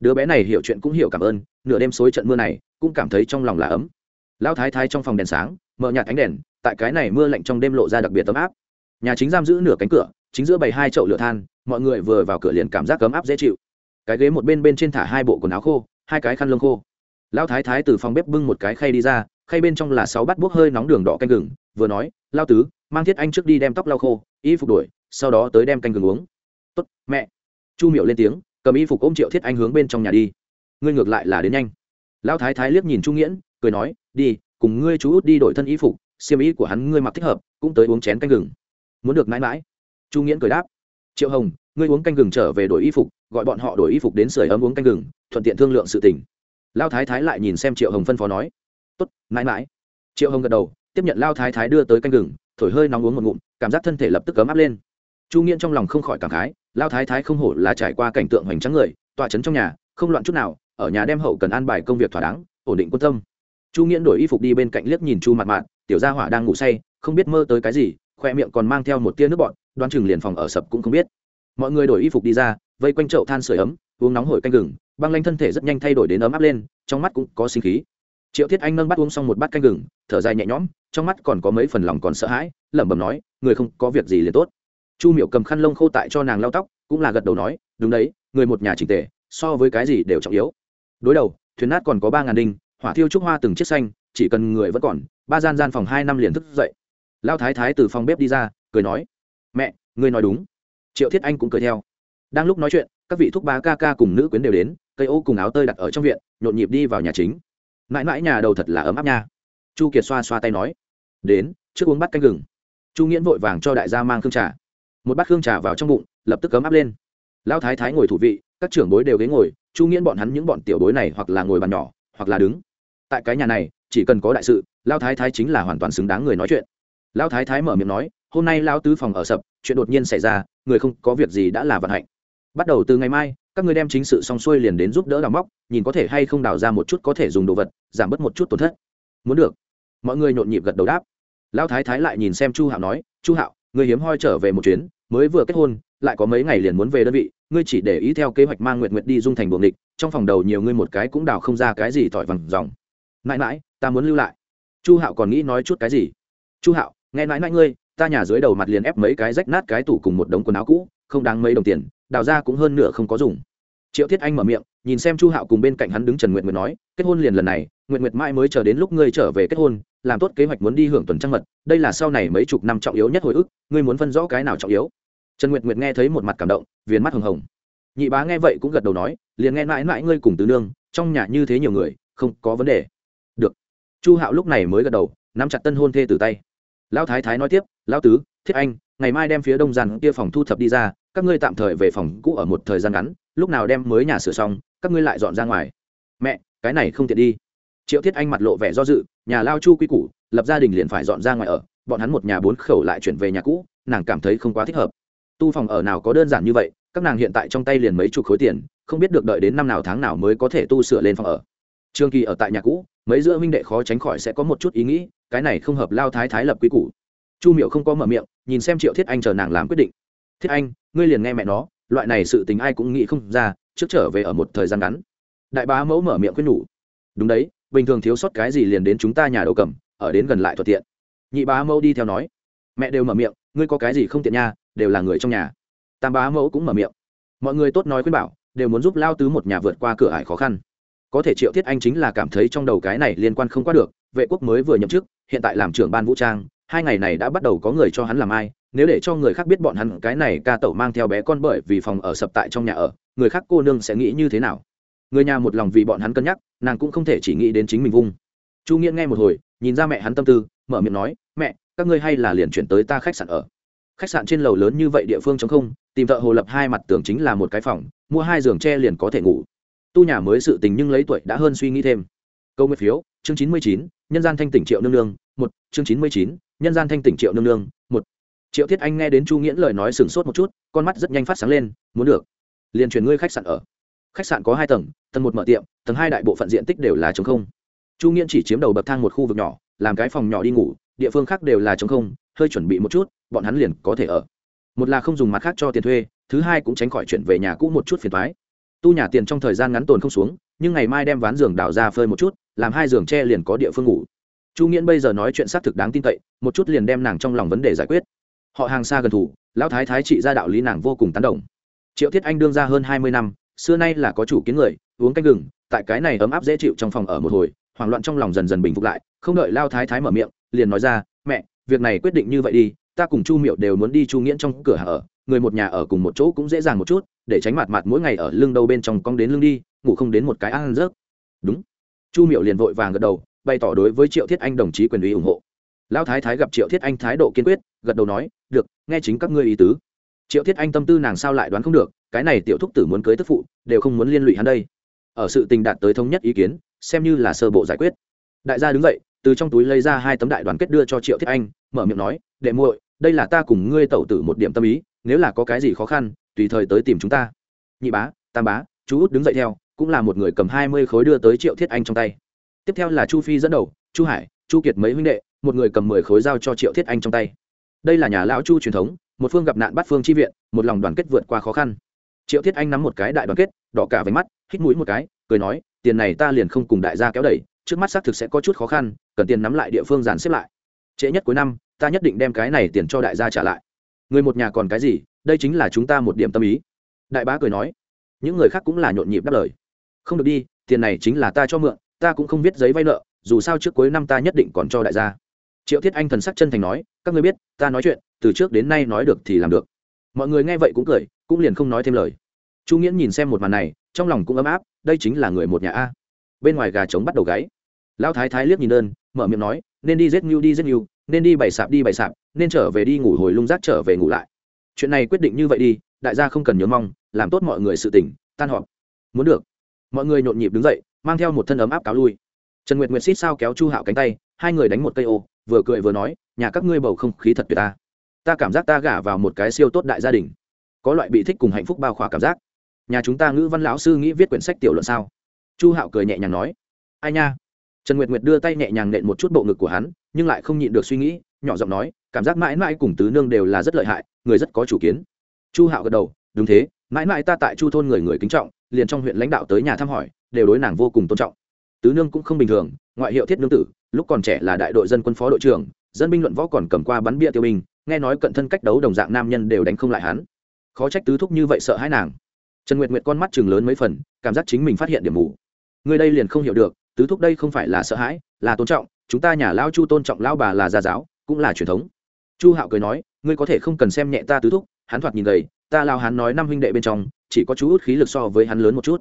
Đứa bé này hiểu chuyện cũng hiểu cảm ơn, nửa đêm xối trận mưa này, cũng cảm thấy trong lòng là ấm. Lão thái thái trong phòng đèn sáng, mở nhạt ánh đèn, tại cái này mưa lạnh trong đêm lộ ra đặc biệt ấm áp. Nhà chính giam giữ nửa cánh cửa, chính giữa bày hai chậu lửa than, mọi người vừa vào cửa liền cảm giác ấm áp dễ chịu. Cái ghế một bên bên trên thả hai bộ quần áo khô, hai cái khăn lông khô lão thái thái từ phòng bếp bưng một cái khay đi ra, khay bên trong là sáu bát bốc hơi nóng đường đỏ canh gừng, vừa nói lao tứ, mang thiết anh trước đi đem tóc lau khô, y phục đuổi sau đó tới đem canh gừng uống. Tốt, mẹ. Chu miệu lên tiếng, cầm y phục ôm triệu thiết anh hướng bên trong nhà đi. Ngươi ngược lại là đến nhanh. Lão thái thái liếc nhìn chu nghiễn, cười nói, đi, cùng ngươi chú út đi đổi thân y phục, xiêm y của hắn ngươi mặc thích hợp, cũng tới uống chén canh gừng. Muốn được mãi mãi. Chu nghiễn cười đáp, triệu hồng, ngươi uống canh gừng trở về đổi y phục, gọi bọn họ đổi y phục đến sưởi ấm uống canh gừng, thuận tiện thương lượng sự tình lao thái thái lại nhìn xem triệu hồng phân phó nói, tốt, mãi mãi. Triệu hồng gật đầu, tiếp nhận lao thái thái đưa tới canh gừng, thổi hơi nóng uống một ngụm, cảm giác thân thể lập tức cấm áp lên. Chu nghiễn trong lòng không khỏi cảm khái, lao thái thái không hổ là trải qua cảnh tượng hoành tráng người, tọa trấn trong nhà, không loạn chút nào, ở nhà đem hậu cần an bài công việc thỏa đáng, ổn định quân tâm. Chu nghiễn đổi y phục đi bên cạnh liếc nhìn chu mặt mạn tiểu gia hỏa đang ngủ say, không biết mơ tới cái gì, khoe miệng còn mang theo một tia nước bọn đoan chừng liền phòng ở sập cũng không biết. Mọi người đổi y phục đi ra, vây quanh chậu than sửa ấm, uống nóng hổi canh gừng băng lanh thân thể rất nhanh thay đổi đến ấm áp lên, trong mắt cũng có sinh khí. Triệu thiết anh nâng bắt uống xong một bát canh gừng, thở dài nhẹ nhõm, trong mắt còn có mấy phần lòng còn sợ hãi, lẩm bẩm nói, người không có việc gì liền tốt. Chu Miểu cầm khăn lông khô tại cho nàng lau tóc, cũng là gật đầu nói, đúng đấy, người một nhà trình tề, so với cái gì đều trọng yếu. Đối đầu, thuyền nát còn có ba ngàn đinh, hỏa thiêu trúc hoa từng chiếc xanh, chỉ cần người vẫn còn, ba gian gian phòng hai năm liền thức dậy. Lao thái thái từ phòng bếp đi ra, cười nói, mẹ ngươi nói đúng. Triệu thiết anh cũng cười theo. Đang lúc nói chuyện các vị thúc bá ca ca cùng nữ quyến đều đến, cây ô cùng áo tơi đặt ở trong viện, nhộn nhịp đi vào nhà chính. Mãi mãi nhà đầu thật là ấm áp nha. Chu kiệt xoa xoa tay nói, đến, trước uống bắt canh gừng. Chu nghiễn vội vàng cho đại gia mang khương trà. Một bát khương trà vào trong bụng, lập tức cấm áp lên. Lao thái thái ngồi thủ vị, các trưởng bối đều ghế ngồi, chu nghiễn bọn hắn những bọn tiểu bối này hoặc là ngồi bàn nhỏ, hoặc là đứng. Tại cái nhà này, chỉ cần có đại sự lao thái thái chính là hoàn toàn xứng đáng người nói chuyện. Lao thái thái mở miệng nói, hôm nay lao tứ phòng ở sập, chuyện đột nhiên xảy ra, người không có việc gì đã là vận hạnh bắt đầu từ ngày mai, các người đem chính sự xong xuôi liền đến giúp đỡ đào móc, nhìn có thể hay không đào ra một chút có thể dùng đồ vật, giảm bớt một chút tổn thất. Muốn được. Mọi người nhộn nhịp gật đầu đáp. Lão thái thái lại nhìn xem chu hạo nói, chu hạo người hiếm hoi trở về một chuyến, mới vừa kết hôn, lại có mấy ngày liền muốn về đơn vị, ngươi chỉ để ý theo kế hoạch mang nguyện nguyện đi dung thành buồng địch, trong phòng đầu nhiều ngươi một cái cũng đào không ra cái gì tỏi vằn dòng. Mãi mãi, ta muốn lưu lại. Chu hạo còn nghĩ nói chút cái gì? Chu hạo, nghe mãi mãi ngươi, ta nhà dưới đầu mặt liền ép mấy cái rách nát cái tủ cùng một đống quần áo cũ, không đáng mấy đồng tiền đào ra cũng hơn nửa không có dùng. Triệu thiết anh mở miệng, nhìn xem chu hạo cùng bên cạnh hắn đứng trần nguyện nguyện nói, kết hôn liền lần này nguyện nguyện mãi mới chờ đến lúc ngươi trở về kết hôn, làm tốt kế hoạch muốn đi hưởng tuần trăng mật, đây là sau này mấy chục năm trọng yếu nhất hồi ức, ngươi muốn phân rõ cái nào trọng yếu? Trần nguyệt nguyệt nghe thấy một mặt cảm động, viền mắt hồng hồng. Nhị bá nghe vậy cũng gật đầu nói, liền nghe mãi mãi ngươi cùng tứ nương, trong nhà như thế nhiều người, không có vấn đề. Được. Chu hạo lúc này mới gật đầu, nắm chặt tân hôn thê từ tay. Lão thái thái nói tiếp, lão tứ, thiết anh, ngày mai đem phía đông giàn kia phòng thu thập đi ra các ngươi tạm thời về phòng cũ ở một thời gian ngắn, lúc nào đem mới nhà sửa xong, các ngươi lại dọn ra ngoài. Mẹ, cái này không tiện đi. Triệu thiết anh mặt lộ vẻ do dự, nhà lao chu quy củ, lập gia đình liền phải dọn ra ngoài ở, bọn hắn một nhà bốn khẩu lại chuyển về nhà cũ, nàng cảm thấy không quá thích hợp. Tu phòng ở nào có đơn giản như vậy, các nàng hiện tại trong tay liền mấy chục khối tiền, không biết được đợi đến năm nào tháng nào mới có thể tu sửa lên phòng ở. Trương kỳ ở tại nhà cũ, mấy giữa huynh đệ khó tránh khỏi sẽ có một chút ý nghĩ, cái này không hợp lao thái thái lập quy củ. Chu miệu không có mở miệng, nhìn xem triệu thiết anh chờ nàng làm quyết định thiết anh, ngươi liền nghe mẹ nó, loại này sự tình ai cũng nghĩ không ra, trước trở về ở một thời gian ngắn. Đại bá mẫu mở miệng khuyên nhủ. Đúng đấy, bình thường thiếu sót cái gì liền đến chúng ta nhà đầu cầm, ở đến gần lại thuận tiện. Nhị bá mẫu đi theo nói. Mẹ đều mở miệng, ngươi có cái gì không tiện nha, đều là người trong nhà. Tam bá mẫu cũng mở miệng. Mọi người tốt nói khuyên bảo, đều muốn giúp lao tứ một nhà vượt qua cửa ải khó khăn. Có thể triệu thiết anh chính là cảm thấy trong đầu cái này liên quan không qua được, vệ quốc mới vừa nhậm chức, hiện tại làm trưởng ban vũ trang, hai ngày này đã bắt đầu có người cho hắn làm ai nếu để cho người khác biết bọn hắn, cái này ca tẩu mang theo bé con bởi vì phòng ở sập tại trong nhà ở, người khác cô nương sẽ nghĩ như thế nào? Người nhà một lòng vì bọn hắn cân nhắc, nàng cũng không thể chỉ nghĩ đến chính mình vung. Chu nghĩa nghe một hồi, nhìn ra mẹ hắn tâm tư, mở miệng nói, mẹ, các ngươi hay là liền chuyển tới ta khách sạn ở. Khách sạn trên lầu lớn như vậy địa phương chống không, tìm thợ hồ lập hai mặt tưởng chính là một cái phòng, mua hai giường tre liền có thể ngủ. Tu nhà mới sự tình nhưng lấy tuổi đã hơn suy nghĩ thêm. Câu nguyện phiếu, chương chín mươi chín, nhân gian thanh tỉnh triệu nương nương, một, chương chín mươi chín, nhân gian thanh tỉnh triệu nương nương, một triệu thiết anh nghe đến chu nghiễn lời nói sửng sốt một chút, con mắt rất nhanh phát sáng lên, muốn được, liền chuyển ngươi khách sạn ở. Khách sạn có hai tầng tầng một mở tiệm, tầng hai đại bộ phận diện tích đều là chống không. Chu nghiễn chỉ chiếm đầu bậc thang một khu vực nhỏ, làm cái phòng nhỏ đi ngủ, địa phương khác đều là chống không, hơi chuẩn bị một chút, bọn hắn liền có thể ở. Một là không dùng mặt khác cho tiền thuê, thứ hai cũng tránh khỏi chuyển về nhà cũ một chút phiền thoái tu nhà tiền trong thời gian ngắn tồn không xuống, nhưng ngày mai đem ván giường đào ra phơi một chút, làm hai giường tre liền có địa phương ngủ. Chu nghiễn bây giờ nói chuyện xác thực đáng tin cậy, một chút liền đem nàng trong lòng vấn đề giải quyết họ hàng xa gần thủ, lão thái thái trị ra đạo lý nàng vô cùng tán đồng. Triệu thiết anh đương ra hơn hai mươi năm, xưa nay là có chủ kiến người, uống canh gừng, tại cái này ấm áp dễ chịu trong phòng ở một hồi, hoảng loạn trong lòng dần dần bình phục lại, không đợi lao thái thái mở miệng, liền nói ra, mẹ, việc này quyết định như vậy đi, ta cùng chu miệu đều muốn đi chu nghiễn trong cửa ở, người một nhà ở cùng một chỗ cũng dễ dàng một chút, để tránh mặt mặt mỗi ngày ở lưng đâu bên trong cong đến lưng đi, ngủ không đến một cái ăn rớt đúng. Chu miệu liền vội vàng gật đầu, bày tỏ đối với triệu thiết anh đồng chí quyền ủy ủng hộ lão thái thái gặp triệu thiết anh thái độ kiên quyết, gật đầu nói, được, nghe chính các ngươi ý tứ. Triệu thiết anh tâm tư nàng sao lại đoán không được, cái này tiểu thúc tử muốn cưới tức phụ, đều không muốn liên lụy hắn đây. Ở sự tình đạt tới thống nhất ý kiến, xem như là sơ bộ giải quyết. Đại gia đứng dậy, từ trong túi lấy ra hai tấm đại đoàn kết đưa cho triệu thiết anh, mở miệng nói, đệ muội, đây là ta cùng ngươi tẩu tử một điểm tâm ý, nếu là có cái gì khó khăn, tùy thời tới tìm chúng ta. Nhị bá, tam bá, chú út đứng dậy theo, cũng là một người cầm hai mươi khối đưa tới triệu thiết anh trong tay. Tiếp theo là chu phi dẫn đầu, chu hải chu kiệt mấy huynh đệ, một người cầm mười khối dao cho triệu thiết anh trong tay. Đây là nhà lão chu truyền thống, một phương gặp nạn bắt phương chi viện, một lòng đoàn kết vượt qua khó khăn. Triệu thiết anh nắm một cái đại đoàn kết, đỏ cả váy mắt, hít mũi một cái, cười nói, tiền này ta liền không cùng đại gia kéo đẩy, trước mắt xác thực sẽ có chút khó khăn, cần tiền nắm lại địa phương dàn xếp lại. Trễ nhất cuối năm, ta nhất định đem cái này tiền cho đại gia trả lại. Người một nhà còn cái gì, đây chính là chúng ta một điểm tâm ý. Đại bá cười nói. Những người khác cũng là nhộn nhịp đáp lời. Không được đi, tiền này chính là ta cho mượn, ta cũng không biết giấy vay nợ dù sao trước cuối năm ta nhất định còn cho đại gia. Triệu thiết anh thần sắc chân thành nói, các ngươi biết, ta nói chuyện, từ trước đến nay nói được thì làm được. Mọi người nghe vậy cũng cười, cũng liền không nói thêm lời. Chu nghiễn nhìn xem một màn này, trong lòng cũng ấm áp, đây chính là người một nhà a. Bên ngoài gà trống bắt đầu gáy. Lão thái thái liếc nhìn đơn, mở miệng nói, nên đi giết ngưu đi giết ngưu nên đi bày sạp đi bày sạp, nên trở về đi ngủ hồi lung rác trở về ngủ lại. Chuyện này quyết định như vậy đi, đại gia không cần nhớ mong, làm tốt mọi người sự tỉnh tan họp. Muốn được. Mọi người nhộn nhịp đứng dậy, mang theo một thân ấm áp cáo lui trần nguyệt nguyệt xít sao kéo chu hạo cánh tay, hai người đánh một cây ô, vừa cười vừa nói, nhà các ngươi bầu không khí thật tuyệt ta. Ta cảm giác ta gả vào một cái siêu tốt đại gia đình. Có loại bị thích cùng hạnh phúc bao khỏa cảm giác. Nhà chúng ta ngữ văn lão sư nghĩ viết quyển sách tiểu luận sao? Chu hạo cười nhẹ nhàng nói, ai nha. Trần nguyệt nguyệt đưa tay nhẹ nhàng nện một chút bộ ngực của hắn, nhưng lại không nhịn được suy nghĩ, nhỏ giọng nói, cảm giác mãi mãi cùng tứ nương đều là rất lợi hại, người rất có chủ kiến. Chu hạo gật đầu, đúng thế, mãi mãi ta tại chu thôn người người kính trọng, liền trong huyện lãnh đạo tới nhà thăm hỏi, đều đối nàng vô cùng tôn trọng tứ nương cũng không bình thường, ngoại hiệu thiết nương tử, lúc còn trẻ là đại đội dân quân phó đội trưởng, dân binh luận võ còn cầm qua bắn bia tiêu binh, nghe nói cận thân cách đấu đồng dạng nam nhân đều đánh không lại hắn. Khó trách tứ thúc như vậy sợ hãi nàng. Trần nguyệt nguyệt con mắt chừng lớn mấy phần, cảm giác chính mình phát hiện điểm mù. Người đây liền không hiểu được, tứ thúc đây không phải là sợ hãi, là tôn trọng, chúng ta nhà lao chu tôn trọng lao bà là gia giáo, cũng là truyền thống. Chu hạo cười nói, ngươi có thể không cần xem nhẹ ta tứ thúc, hắn thoạt nhìn gầy, ta lao hắn nói năm huynh đệ bên trong, chỉ có chú út khí lực so với hắn lớn một chút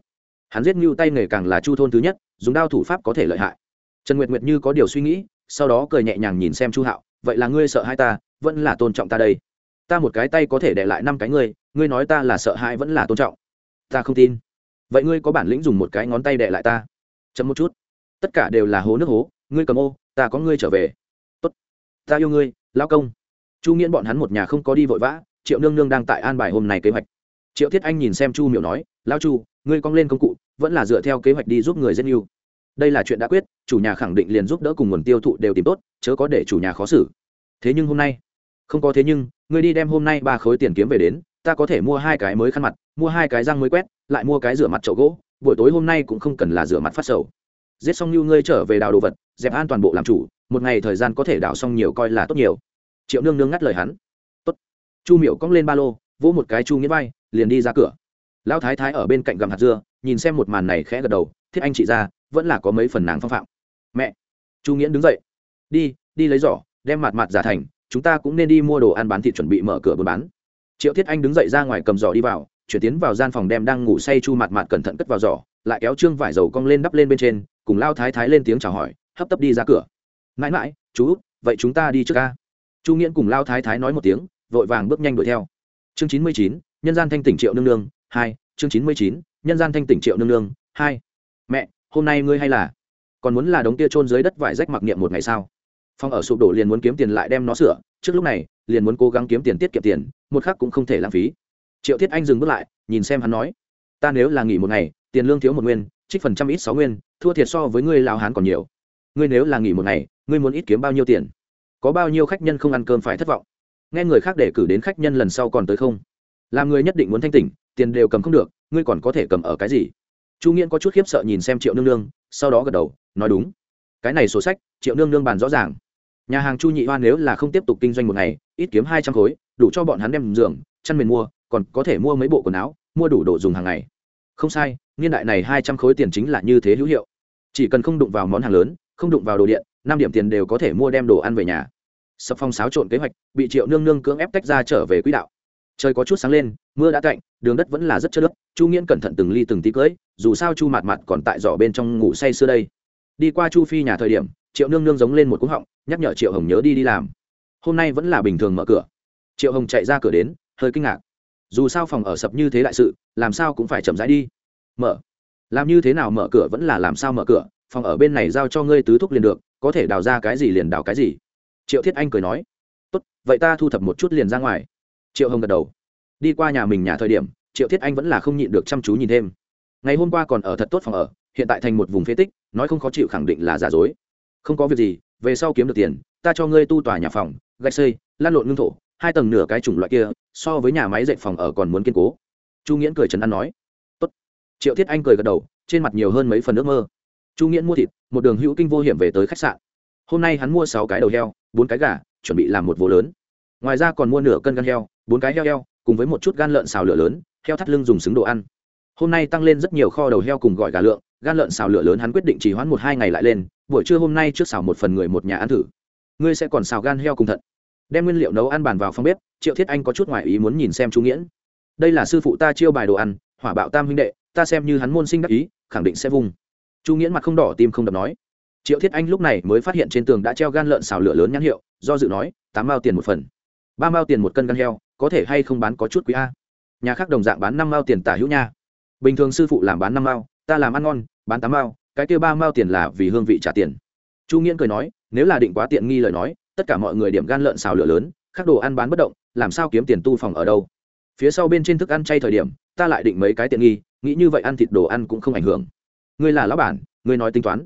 hắn giết như tay nghề càng là chu thôn thứ nhất, dùng đao thủ pháp có thể lợi hại. Trần nguyệt nguyệt như có điều suy nghĩ, sau đó cười nhẹ nhàng nhìn xem chu hạo, vậy là ngươi sợ hai ta, vẫn là tôn trọng ta đây. Ta một cái tay có thể để lại năm cái ngươi ngươi nói ta là sợ hãi vẫn là tôn trọng. Ta không tin. Vậy ngươi có bản lĩnh dùng một cái ngón tay đệ lại ta? Chấm một chút. Tất cả đều là hố nước hố, ngươi cầm ô, ta có ngươi trở về. Tốt. Ta yêu ngươi lao công. Chu nghiễn bọn hắn một nhà không có đi vội vã, triệu nương nương đang tại an bài hôm nay kế hoạch. Triệu thiết anh nhìn xem chu miểu nói lao chu, ngươi cong lên công cụ, vẫn là dựa theo kế hoạch đi giúp người dân yêu đây là chuyện đã quyết, chủ nhà khẳng định liền giúp đỡ cùng nguồn tiêu thụ đều tìm tốt, chớ có để chủ nhà khó xử. Thế nhưng hôm nay, không có thế nhưng, ngươi đi đem hôm nay ba khối tiền kiếm về đến, ta có thể mua hai cái mới khăn mặt, mua hai cái răng mới quét, lại mua cái rửa mặt chậu gỗ, buổi tối hôm nay cũng không cần là rửa mặt phát sầu. Giết xong như ngươi trở về đào đồ vật, dẹp an toàn bộ làm chủ, một ngày thời gian có thể đào xong nhiều coi là tốt nhiều. Triệu nương nương ngắt lời hắn. Tốt. Chu miệu cong lên ba lô, vỗ một cái chu nghĩa vai, liền đi ra cửa lão thái thái ở bên cạnh gầm hạt dưa, nhìn xem một màn này khẽ gật đầu, thiết anh chị ra, vẫn là có mấy phần nàng phong phạm. Mẹ! Chu nghiễn đứng dậy. Đi đi lấy giỏ, đem mặt mặt giả thành, chúng ta cũng nên đi mua đồ ăn bán thịt chuẩn bị mở cửa buôn bán. Triệu thiết anh đứng dậy ra ngoài cầm giỏ đi vào, chuyển tiến vào gian phòng đem đang ngủ say chu mặt mặt cẩn thận cất vào giỏ, lại kéo trương vải dầu cong lên đắp lên bên trên, cùng lao thái thái lên tiếng chào hỏi, hấp tấp đi ra cửa. Mãi mãi, chú, vậy chúng ta đi trước ca. Chu nghiễn cùng lao thái thái nói một tiếng, vội vàng bước nhanh đuổi theo. Chương chín mươi chín, nhân gian thanh tỉnh triệu nương nương hai, chương chín mươi chín, nhân gian thanh tỉnh triệu nương nương, hai. Mẹ, hôm nay ngươi hay là? Còn muốn là đống kia trôn dưới đất vải rách mặc niệm một ngày sao? Phong ở sụp đổ liền muốn kiếm tiền lại đem nó sửa, trước lúc này, liền muốn cố gắng kiếm tiền tiết kiệm tiền, một khắc cũng không thể lãng phí. Triệu thiết anh dừng bước lại, nhìn xem hắn nói, ta nếu là nghỉ một ngày, tiền lương thiếu một nguyên, trích phần trăm ít sáu nguyên, thua thiệt so với ngươi lao hán còn nhiều. Ngươi nếu là nghỉ một ngày, ngươi muốn ít kiếm bao nhiêu tiền? Có bao nhiêu khách nhân không ăn cơm phải thất vọng? Nghe người khác để cử đến khách nhân lần sau còn tới không? Làm người nhất định muốn thanh tỉnh, tiền đều cầm không được, ngươi còn có thể cầm ở cái gì? Chu nghiễn có chút khiếp sợ nhìn xem triệu nương nương, sau đó gật đầu, nói đúng. Cái này sổ sách, triệu nương nương bàn rõ ràng. Nhà hàng chu nhị hoa nếu là không tiếp tục kinh doanh một ngày, ít kiếm hai trăm khối, đủ cho bọn hắn đem giường, chăn mền mua, còn có thể mua mấy bộ quần áo, mua đủ đồ dùng hàng ngày. Không sai, niên đại này hai trăm khối tiền chính là như thế hữu hiệu. Chỉ cần không đụng vào món hàng lớn, không đụng vào đồ điện, năm điểm tiền đều có thể mua đem đồ ăn về nhà. Sập phong xáo trộn kế hoạch, bị triệu nương nương cưỡng ép tách ra trở về quỹ đạo trời có chút sáng lên, mưa đã cạnh đường đất vẫn là rất chất lớp chu nghiễn cẩn thận từng ly từng tí cưỡi dù sao chu mặt mặt còn tại giỏ bên trong ngủ say xưa đây. Đi qua chu phi nhà thời điểm, triệu nương nương giống lên một cúng họng, nhắc nhở triệu hồng nhớ đi đi làm. Hôm nay vẫn là bình thường mở cửa. Triệu hồng chạy ra cửa đến, hơi kinh ngạc. Dù sao phòng ở sập như thế đại sự, làm sao cũng phải chậm rãi đi. Mở. Làm như thế nào mở cửa vẫn là làm sao mở cửa, phòng ở bên này giao cho ngươi tứ thúc liền được, có thể đào ra cái gì liền đào cái gì. Triệu thiết anh cười nói. Tốt, vậy ta thu thập một chút liền ra ngoài triệu hồng gật đầu. Đi qua nhà mình nhà thời điểm, triệu thiết anh vẫn là không nhịn được chăm chú nhìn thêm. Ngày hôm qua còn ở thật tốt phòng ở, hiện tại thành một vùng phế tích, nói không khó chịu khẳng định là giả dối. Không có việc gì, về sau kiếm được tiền, ta cho ngươi tu tòa nhà phòng, gạch xây, lan lộn ngưng thổ, hai tầng nửa cái chủng loại kia, so với nhà máy dạy phòng ở còn muốn kiên cố. Chu nghiễn cười trấn an nói. Tốt. triệu thiết anh cười gật đầu, trên mặt nhiều hơn mấy phần ước mơ. Chu nghiễn mua thịt, một đường hữu kinh vô hiểm về tới khách sạn. Hôm nay hắn mua sáu cái đầu heo, bốn cái gà, chuẩn bị làm một vô lớn ngoài ra còn mua nửa cân gan heo, bốn cái heo heo, cùng với một chút gan lợn xào lửa lớn, heo thắt lưng dùng xứng đồ ăn. Hôm nay tăng lên rất nhiều kho đầu heo cùng gọi gà lượng, gan lợn xào lửa lớn hắn quyết định chỉ hoãn một hai ngày lại lên, buổi trưa hôm nay trước xào một phần người một nhà ăn thử. Ngươi sẽ còn xào gan heo cùng thận. Đem nguyên liệu nấu ăn bàn vào phòng bếp, triệu thiết anh có chút ngoại ý muốn nhìn xem chú nghiễn. Đây là sư phụ ta chiêu bài đồ ăn, hỏa bạo tam huynh đệ, ta xem như hắn môn sinh đắc ý, khẳng định sẽ vung. chu nghiễn mặt không đỏ tim không đập nói. Triệu thiết anh lúc này mới phát hiện trên tường đã treo gan lợn xào lửa lớn nhãn hiệu, do dự nói, tám mao tiền một phần ba mao tiền một cân gan heo, có thể hay không bán có chút quý a? Nhà khác đồng dạng bán năm mao tiền tả hữu nha. Bình thường sư phụ làm bán năm mao, ta làm ăn ngon, bán tám mao, cái kia ba mao tiền là vì hương vị trả tiền. Chu nghiễn cười nói, nếu là định quá tiện nghi lời nói, tất cả mọi người điểm gan lợn xào lửa lớn, khác đồ ăn bán bất động, làm sao kiếm tiền tu phòng ở đâu? Phía sau bên trên thức ăn chay thời điểm, ta lại định mấy cái tiện nghi, nghĩ như vậy ăn thịt đồ ăn cũng không ảnh hưởng. Ngươi là lão bản, ngươi nói tính toán.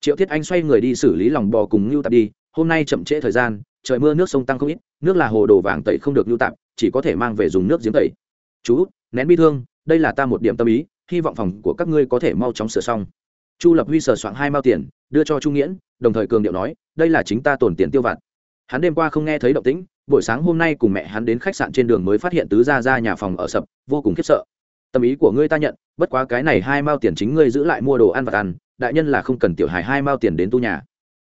Triệu thiết anh xoay người đi xử lý lòng bò cùng ngưu tạp đi, hôm nay chậm trễ thời gian trời mưa nước sông tăng không ít nước là hồ đồ vàng tẩy không được lưu tạm, chỉ có thể mang về dùng nước giếng tẩy. Chú nén bi thương đây là ta một điểm tâm ý hy vọng phòng của các ngươi có thể mau chóng sửa xong. Chu lập huy sờ soạn hai mao tiền đưa cho chu nghiễn đồng thời cường điệu nói đây là chính ta tổn tiền tiêu vặt. Hắn đêm qua không nghe thấy động tĩnh buổi sáng hôm nay cùng mẹ hắn đến khách sạn trên đường mới phát hiện tứ gia ra nhà phòng ở sập vô cùng khiếp sợ. Tâm ý của ngươi ta nhận bất quá cái này hai mao tiền chính ngươi giữ lại mua đồ ăn và ăn đại nhân là không cần tiểu hài hai mao tiền đến tu nhà.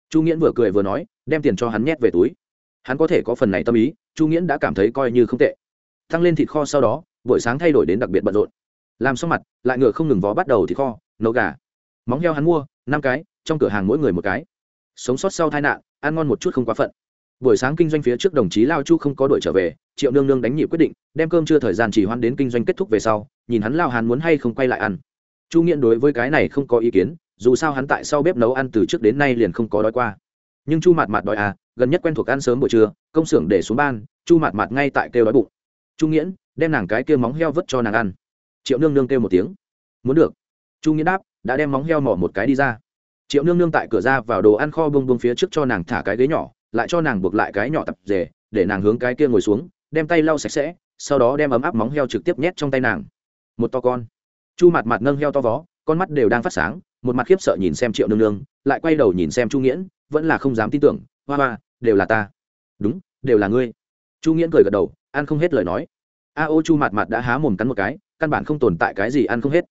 Chu nghiễn vừa cười vừa nói đem tiền cho hắn nhét về túi hắn có thể có phần này tâm ý, chu nghiễn đã cảm thấy coi như không tệ. Thăng lên thịt kho sau đó, buổi sáng thay đổi đến đặc biệt bận rộn. Làm xong mặt, lại ngựa không ngừng vó bắt đầu thịt kho, nấu gà. Móng heo hắn mua, năm cái, trong cửa hàng mỗi người một cái. Sống sót sau tai nạn, ăn ngon một chút không quá phận. Buổi sáng kinh doanh phía trước đồng chí lao chu không có đuổi trở về, triệu nương nương đánh nhị quyết định, đem cơm chưa thời gian chỉ hoan đến kinh doanh kết thúc về sau, nhìn hắn lao hàn muốn hay không quay lại ăn. Chu nghiện đối với cái này không có ý kiến, dù sao hắn tại sau bếp nấu ăn từ trước đến nay liền không có đói qua. Nhưng chu mạt mạt đói à gần nhất quen thuộc ăn sớm buổi trưa, công xưởng để xuống ban, chu mạt mạt ngay tại kêu đói bụng. Chu nghiễn, đem nàng cái kia móng heo vứt cho nàng ăn. Triệu nương nương kêu một tiếng. Muốn được. Chu nghiễn đáp, đã đem móng heo mỏ một cái đi ra. Triệu nương nương tại cửa ra vào đồ ăn kho bông bông phía trước cho nàng thả cái ghế nhỏ, lại cho nàng buộc lại cái nhỏ tập rể, để nàng hướng cái kia ngồi xuống, đem tay lau sạch sẽ, sau đó đem ấm áp móng heo trực tiếp nhét trong tay nàng. Một to con. Chu mặt mặt nâng heo to vó, con mắt đều đang phát sáng, một mặt khiếp sợ nhìn xem triệu nương nương, lại quay đầu nhìn xem chu nghiễn, vẫn là không dám tin tưởng, hoa hoa đều là ta. Đúng, đều là ngươi. Chu nghiễn cười gật đầu, ăn không hết lời nói. A ô chu mạt mạt đã há mồm cắn một cái, căn bản không tồn tại cái gì ăn không hết.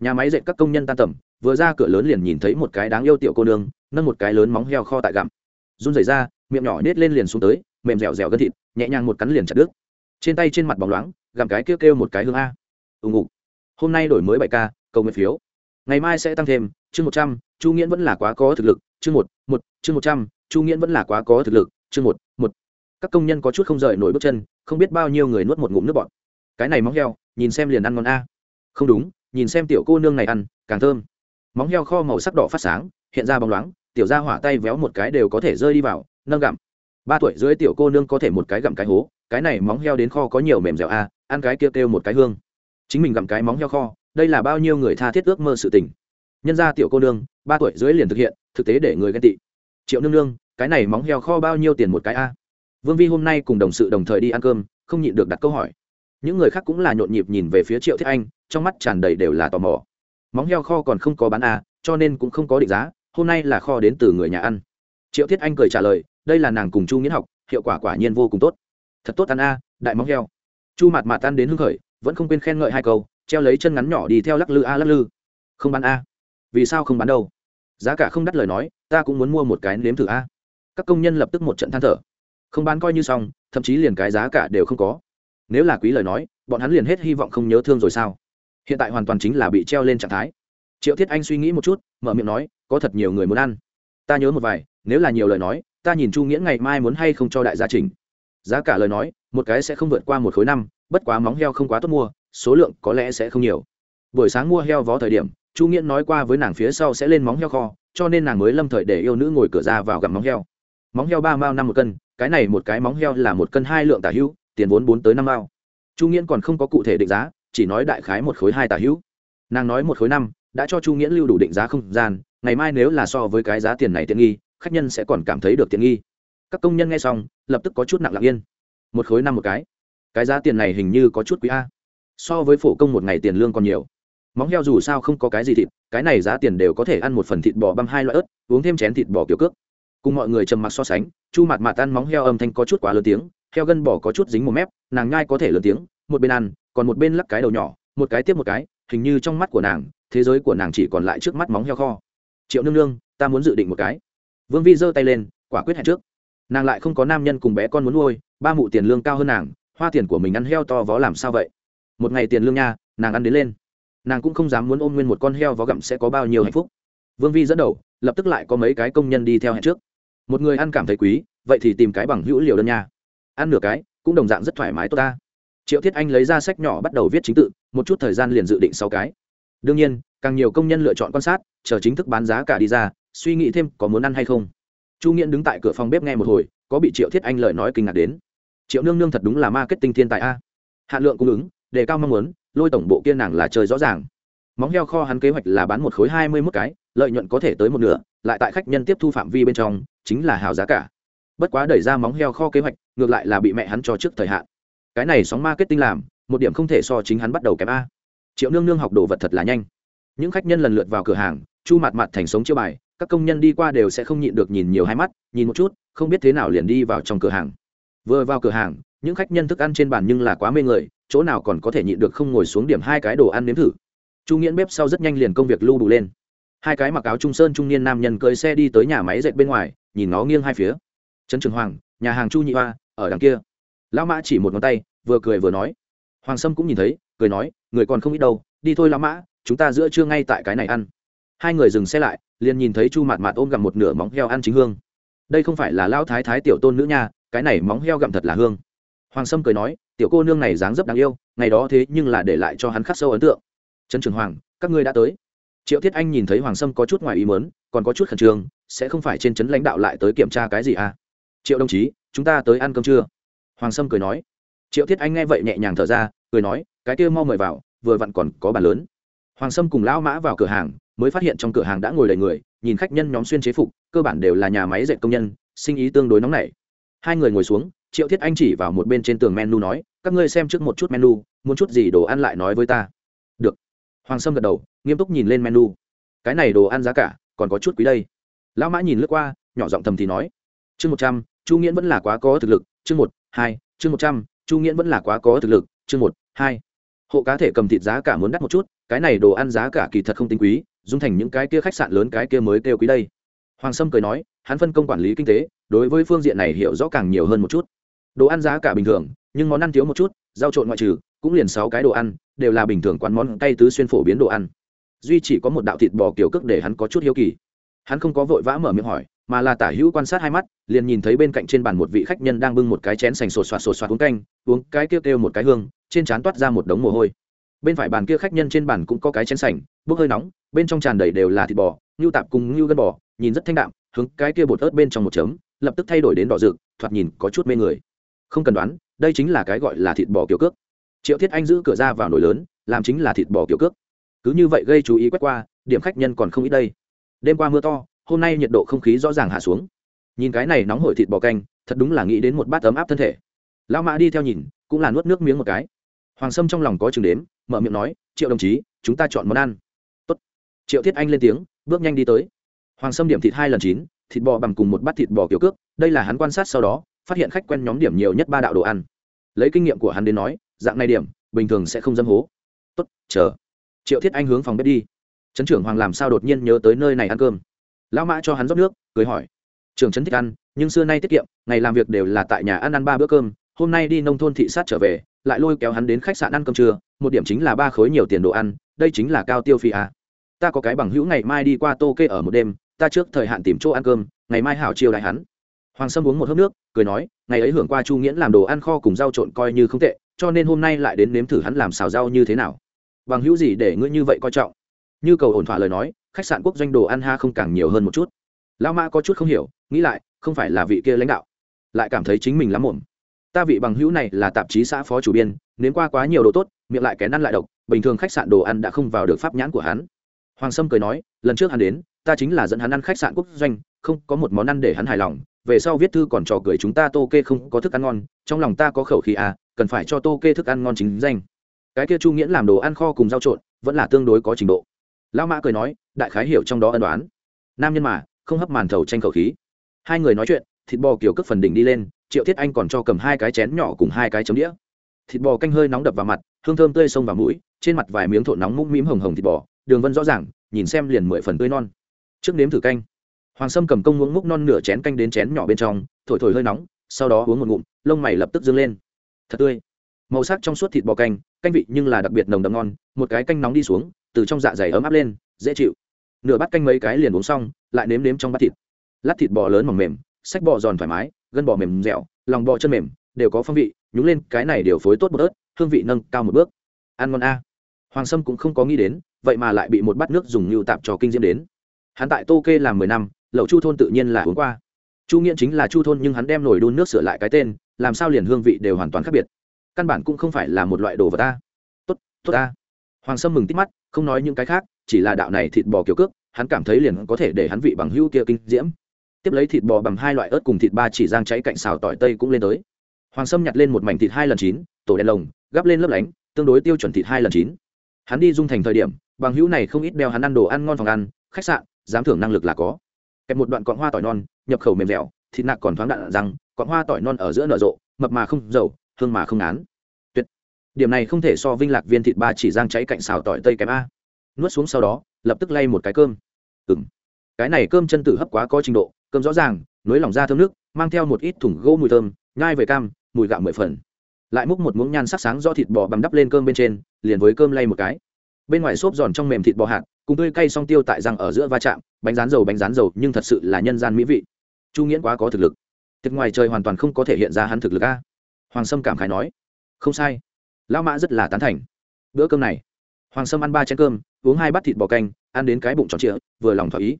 Nhà máy dệt các công nhân tan tầm, vừa ra cửa lớn liền nhìn thấy một cái đáng yêu tiểu cô nương, nâng một cái lớn móng heo kho tại gặm. Run rẩy ra, miệng nhỏ nết lên liền xuống tới, mềm dẻo dẻo gân thịt, nhẹ nhàng một cắn liền chặt đứt. Trên tay trên mặt bóng loáng, gặm cái kêu kêu một cái hương a. Ùng ục hôm nay đổi mới bảy k cầu nguyện phiếu. Ngày mai sẽ tăng thêm, chương một trăm, chu nghiễn vẫn là quá có thực lực, chương một một, chương một trăm chu nghiễn vẫn là quá có thực lực, chương một một. Các công nhân có chút không rời nổi bước chân, không biết bao nhiêu người nuốt một ngụm nước bọt. Cái này móng heo, nhìn xem liền ăn ngon a. Không đúng, nhìn xem tiểu cô nương này ăn, càng thơm. Móng heo kho màu sắc đỏ phát sáng, hiện ra bóng loáng, tiểu ra hỏa tay véo một cái đều có thể rơi đi vào, nâng gặm. Ba tuổi dưới tiểu cô nương có thể một cái gặm cái hố, cái này móng heo đến kho có nhiều mềm dẻo a, ăn cái kia kêu một cái hương. Chính mình gặm cái móng heo kho, đây là bao nhiêu người tha thiết ước mơ sự tình. Nhân ra tiểu cô nương, ba tuổi dưới liền thực hiện, thực tế để người ghen tị. Triệu nương nương cái này móng heo kho bao nhiêu tiền một cái a? Vương vi hôm nay cùng đồng sự đồng thời đi ăn cơm, không nhịn được đặt câu hỏi. Những người khác cũng là nhộn nhịp nhìn về phía triệu thiết anh, trong mắt tràn đầy đều là tò mò. Móng heo kho còn không có bán a, cho nên cũng không có định giá, hôm nay là kho đến từ người nhà ăn. Triệu thiết anh cười trả lời, đây là nàng cùng chu nghiến học, hiệu quả quả nhiên vô cùng tốt. Thật tốt ăn a, đại móng heo. Chu mạt mạt ăn đến hưng khởi, vẫn không quên khen ngợi hai câu, treo lấy chân ngắn nhỏ đi theo lắc lư a lắc lư. Không bán a. Vì sao không bán đâu? Giá cả không đắt lời nói, ta cũng muốn mua một cái nếm thử a các công nhân lập tức một trận than thở. Không bán coi như xong, thậm chí liền cái giá cả đều không có. Nếu là quý lời nói, bọn hắn liền hết hy vọng không nhớ thương rồi sao? Hiện tại hoàn toàn chính là bị treo lên trạng thái. Triệu thiết anh suy nghĩ một chút, mở miệng nói, có thật nhiều người muốn ăn. Ta nhớ một vài, nếu là nhiều lời nói, ta nhìn chu nghĩa ngày mai muốn hay không cho đại gia trình giá cả lời nói, một cái sẽ không vượt qua một khối năm, bất quá móng heo không quá tốt mua, số lượng có lẽ sẽ không nhiều. Buổi sáng mua heo vó thời điểm, chu nghĩa nói qua với nàng phía sau sẽ lên móng heo kho, cho nên nàng mới lâm thời để yêu nữ ngồi cửa ra vào gặm móng heo móng heo ba mao năm một cân, cái này một cái móng heo là một cân hai lượng tả hữu, tiền vốn bốn tới năm mao. Chu nghiễn còn không có cụ thể định giá, chỉ nói đại khái một khối hai tả hữu. Nàng nói một khối năm, đã cho chu nghiễn lưu đủ định giá không gian, ngày mai nếu là so với cái giá tiền này tiện nghi, khách nhân sẽ còn cảm thấy được tiện nghi. Các công nhân nghe xong, lập tức có chút nặng lặng yên. Một khối năm một cái. Cái giá tiền này hình như có chút quý a. So với phổ công một ngày tiền lương còn nhiều. Móng heo dù sao không có cái gì thịt, cái này giá tiền đều có thể ăn một phần thịt bò băm hai loại ớt, uống thêm chén thịt bò kiểu cước cùng mọi người trầm mặc so sánh, chu mặt mặt ăn móng heo âm thanh có chút quá lớn tiếng, heo gân bỏ có chút dính một mép, nàng nhai có thể lớn tiếng, một bên ăn, còn một bên lắc cái đầu nhỏ, một cái tiếp một cái, hình như trong mắt của nàng, thế giới của nàng chỉ còn lại trước mắt móng heo kho. Triệu nương nương, ta muốn dự định một cái. Vương vi giơ tay lên, quả quyết hẹn trước. Nàng lại không có nam nhân cùng bé con muốn nuôi, ba mụ tiền lương cao hơn nàng, hoa tiền của mình ăn heo to vó làm sao vậy? Một ngày tiền lương nha, nàng ăn đến lên. Nàng cũng không dám muốn ôm nguyên một con heo vó gặm sẽ có bao nhiêu hạnh phúc. Vương vi dẫn đầu, lập tức lại có mấy cái công nhân đi theo hẹn trước một người ăn cảm thấy quý, vậy thì tìm cái bằng hữu liều đơn nha. Ăn nửa cái, cũng đồng dạng rất thoải mái tốt ta. Triệu thiết anh lấy ra sách nhỏ bắt đầu viết chính tự, một chút thời gian liền dự định sáu cái. Đương nhiên, càng nhiều công nhân lựa chọn quan sát, chờ chính thức bán giá cả đi ra, suy nghĩ thêm có muốn ăn hay không. Chu nghiễn đứng tại cửa phòng bếp nghe một hồi, có bị triệu thiết anh lời nói kinh ngạc đến. Triệu nương nương thật đúng là marketing thiên tài a. Hạn lượng cung ứng, đề cao mong muốn, lôi tổng bộ kia nàng là chơi rõ ràng. Móng heo kho hắn kế hoạch là bán một khối hai mươi mốt cái, lợi nhuận có thể tới một nửa, lại tại khách nhân tiếp thu phạm vi bên trong chính là hào giá cả. Bất quá đẩy ra móng heo kho kế hoạch, ngược lại là bị mẹ hắn cho trước thời hạn. Cái này sóng marketing làm, một điểm không thể so chính hắn bắt đầu kém a. Triệu nương nương học đồ vật thật là nhanh. Những khách nhân lần lượt vào cửa hàng, chu mặt mặt thành sống chiêu bài, các công nhân đi qua đều sẽ không nhịn được nhìn nhiều hai mắt, nhìn một chút, không biết thế nào liền đi vào trong cửa hàng. Vừa vào cửa hàng, những khách nhân thức ăn trên bàn nhưng là quá mê người, chỗ nào còn có thể nhịn được không ngồi xuống điểm hai cái đồ ăn nếm thử. Chu nghiễn bếp sau rất nhanh liền công việc lưu đủ lên. Hai cái mặc áo trung sơn trung niên nam nhân cưới xe đi tới nhà máy dệt bên ngoài nhìn nó nghiêng hai phía. Trấn trường hoàng, nhà hàng chu nhị hoa, ở đằng kia. Lão mã chỉ một ngón tay, vừa cười vừa nói. Hoàng sâm cũng nhìn thấy, cười nói, người còn không ít đâu, đi thôi lão mã, chúng ta giữa trưa ngay tại cái này ăn. Hai người dừng xe lại, liền nhìn thấy chu mạt mạt ôm gặm một nửa móng heo ăn chính hương. Đây không phải là lão thái thái tiểu tôn nữ nha, cái này móng heo gặm thật là hương. Hoàng sâm cười nói, tiểu cô nương này dáng dấp đáng yêu, ngày đó thế nhưng là để lại cho hắn khắc sâu ấn tượng. Trấn trường hoàng, các ngươi đã tới. Triệu thiết anh nhìn thấy hoàng sâm có chút ngoài ý mớn còn có chút khẩn trương sẽ không phải trên trấn lãnh đạo lại tới kiểm tra cái gì à? Triệu đồng chí, chúng ta tới ăn cơm trưa hoàng sâm cười nói. Triệu thiết anh nghe vậy nhẹ nhàng thở ra, cười nói, cái kia mau mời vào, vừa vặn còn có bàn lớn. Hoàng sâm cùng lão mã vào cửa hàng, mới phát hiện trong cửa hàng đã ngồi đầy người, nhìn khách nhân nhóm xuyên chế phục, cơ bản đều là nhà máy dệt công nhân, sinh ý tương đối nóng nảy. Hai người ngồi xuống, triệu thiết anh chỉ vào một bên trên tường menu nói, các ngươi xem trước một chút menu, muốn chút gì đồ ăn lại nói với ta. Được. Hoàng sâm gật đầu, nghiêm túc nhìn lên menu. Cái này đồ ăn giá cả, còn có chút quý đây lão mã nhìn lướt qua, nhỏ giọng thầm thì nói, chương một trăm, chu nghiễn vẫn là quá có thực lực, chương một, hai, chương một trăm, chu nghiễn vẫn là quá có thực lực, chương một, hai. Hộ cá thể cầm thịt giá cả muốn đắt một chút, cái này đồ ăn giá cả kỳ thật không tính quý dung thành những cái kia khách sạn lớn cái kia mới kêu quý đây. Hoàng sâm cười nói, hắn phân công quản lý kinh tế, đối với phương diện này hiểu rõ càng nhiều hơn một chút. Đồ ăn giá cả bình thường, nhưng món ăn thiếu một chút, rau trộn ngoại trừ, cũng liền sáu cái đồ ăn, đều là bình thường quán món cay tứ xuyên phổ biến đồ ăn. Duy chỉ có một đạo thịt bò kiểu cước để hắn có chút hiếu kỳ hắn không có vội vã mở miệng hỏi, mà là tả hữu quan sát hai mắt, liền nhìn thấy bên cạnh trên bàn một vị khách nhân đang bưng một cái chén sành sột soạt sột soạt uống canh, uống cái kêu kêu một cái hương, trên trán toát ra một đống mồ hôi. Bên phải bàn kia khách nhân trên bàn cũng có cái chén sành, bốc hơi nóng, bên trong tràn đầy đều là thịt bò, ngưu tạp cùng ngưu gân bò, nhìn rất thanh đạm, hướng cái kia bột ớt bên trong một chấm, lập tức thay đổi đến đỏ rực, thoạt nhìn có chút mê người. Không cần đoán, đây chính là cái gọi là thịt bò kiểu cước. Triệu thiết anh giữ cửa ra vào nồi lớn, làm chính là thịt bò kiểu cước. Cứ như vậy gây chú ý quét qua, điểm khách nhân còn không ít đây đêm qua mưa to, hôm nay nhiệt độ không khí rõ ràng hạ xuống. Nhìn cái này nóng hổi thịt bò canh, thật đúng là nghĩ đến một bát ấm áp thân thể. Lão mã đi theo nhìn, cũng là nuốt nước miếng một cái. Hoàng sâm trong lòng có chừng đếm, mở miệng nói, triệu đồng chí, chúng ta chọn món ăn. Tốt. triệu thiết anh lên tiếng, bước nhanh đi tới. Hoàng sâm điểm thịt hai lần chín, thịt bò bằng cùng một bát thịt bò kiểu cước, đây là hắn quan sát sau đó, phát hiện khách quen nhóm điểm nhiều nhất ba đạo đồ ăn. Lấy kinh nghiệm của hắn đến nói, dạng này điểm, bình thường sẽ không dâm hố. Tốt, chờ. Triệu thiết anh hướng phòng bếp đi trấn trưởng hoàng làm sao đột nhiên nhớ tới nơi này ăn cơm? Lão mã cho hắn rót nước, cười hỏi. Trường trấn thích ăn, nhưng xưa nay tiết kiệm, ngày làm việc đều là tại nhà ăn ăn ba bữa cơm. Hôm nay đi nông thôn thị sát trở về, lại lôi kéo hắn đến khách sạn ăn cơm trưa. Một điểm chính là ba khối nhiều tiền đồ ăn, đây chính là cao tiêu phi à. ta có cái bằng hữu ngày mai đi qua tô kê ở một đêm, ta trước thời hạn tìm chỗ ăn cơm, ngày mai hảo chiêu đại hắn. Hoàng sâm uống một hớp nước, cười nói, ngày ấy hưởng qua chu nghiễn làm đồ ăn kho cùng rau trộn coi như không tệ, cho nên hôm nay lại đến nếm thử hắn làm xào rau như thế nào. Bằng hữu gì để ngươi như vậy coi trọng? Như cầu ổn thỏa lời nói, khách sạn quốc doanh đồ ăn ha không càng nhiều hơn một chút. Lao mã có chút không hiểu, nghĩ lại, không phải là vị kia lãnh đạo. Lại cảm thấy chính mình lắm muộn. Ta vị bằng hữu này là tạp chí xã phó chủ biên, nếm qua quá nhiều đồ tốt, miệng lại kén ăn lại độc, bình thường khách sạn đồ ăn đã không vào được pháp nhãn của hắn. Hoàng sâm cười nói, lần trước hắn đến, ta chính là dẫn hắn ăn khách sạn quốc doanh, không có một món ăn để hắn hài lòng, về sau viết thư còn trò cười chúng ta tô kê không có thức ăn ngon, trong lòng ta có khẩu khí à cần phải cho tô kê thức ăn ngon chính danh. Cái kia chu nghiễn làm đồ ăn kho cùng rau trộn, vẫn là tương đối có trình độ lão mã cười nói, đại khái hiểu trong đó ân đoán nam nhân mà, không hấp màn thầu tranh khẩu khí. Hai người nói chuyện, thịt bò kiểu cất phần đỉnh đi lên, triệu thiết anh còn cho cầm hai cái chén nhỏ cùng hai cái chấm đĩa. Thịt bò canh hơi nóng đập vào mặt, hương thơm tươi sông vào mũi, trên mặt vài miếng thộn nóng mũm mĩm hồng hồng thịt bò, đường vân rõ ràng, nhìn xem liền mười phần tươi non. Trước nếm thử canh. Hoàng sâm cầm công uống múc non nửa chén canh đến chén nhỏ bên trong, thổi thổi hơi nóng, sau đó uống một ngụm, lông mày lập tức dâng lên. Thật tươi. Màu sắc trong suốt thịt bò canh canh vị nhưng là đặc biệt nồng đậm ngon, một cái canh nóng đi xuống từ trong dạ dày ấm áp lên, dễ chịu. Nửa bát canh mấy cái liền uống xong, lại nếm nếm trong bát thịt. Lát thịt bò lớn mỏng mềm, sách bò giòn thoải mái, gân bò mềm dẻo, lòng bò chân mềm, đều có phong vị, nhúng lên cái này điều phối tốt một ớt, hương vị nâng cao một bước. Ăn ngon a. Hoàng sâm cũng không có nghĩ đến, vậy mà lại bị một bát nước dùng nhu tạp cho kinh diễm đến. Hắn tại tô kê làm mười năm, lẩu chu thôn tự nhiên là uống qua. Chu nghiện chính là chu thôn nhưng hắn đem nổi đun nước sửa lại cái tên, làm sao liền hương vị đều hoàn toàn khác biệt. Căn bản cũng không phải là một loại đồ vật ta tốt tốt ta hoàng sâm mừng tít mắt, không nói những cái khác, chỉ là đạo này thịt bò kiểu cước, hắn cảm thấy liền có thể để hắn vị bằng hữu kia kinh diễm. Tiếp lấy thịt bò bằng hai loại ớt cùng thịt ba chỉ giang cháy cạnh xào tỏi tây cũng lên tới. Hoàng sâm nhặt lên một mảnh thịt hai lần chín, tổ đèn lồng, gắp lên lớp lánh, tương đối tiêu chuẩn thịt hai lần chín. Hắn đi dung thành thời điểm, bằng hữu này không ít đeo hắn ăn đồ ăn ngon phòng ăn, khách sạn, dám thưởng năng lực là có. Kẹp một đoạn cọn hoa tỏi non, nhập khẩu mềm dẻo, thịt nạc còn thoáng đạn rằng cọn hoa tỏi non ở giữa nở rộ, mập mà không dầu, hương mà không án điểm này không thể so vinh lạc viên thịt ba chỉ giang cháy cạnh xào tỏi tây kém a. Nuốt xuống sau đó, lập tức lay một cái cơm. Ừ m cái này cơm chân tử hấp quá có trình độ, cơm rõ ràng, nối lỏng ra thơm nước, mang theo một ít thủng gỗ mùi thơm, nhai về cam, mùi gạo mười phần. Lại múc một muỗng nhan sắc sáng do thịt bò bằm đắp lên cơm bên trên, liền với cơm lay một cái. Bên ngoài xốp giòn trong mềm thịt bò hạt, cùng tươi cay song tiêu tại răng ở giữa va chạm, bánh rán dầu bánh rán dầu, nhưng thật sự là nhân gian mỹ vị. Chu nghiễn quá có thực lực. Tiệc ngoài trời hoàn toàn không có thể hiện ra hắn thực lực a. Hoàng sâm cảm khái nói, không sai lão mã rất là tán thành. Bữa cơm này, hoàng sâm ăn ba chén cơm, uống hai bát thịt bò canh, ăn đến cái bụng tròn trịa, vừa lòng thỏa ý.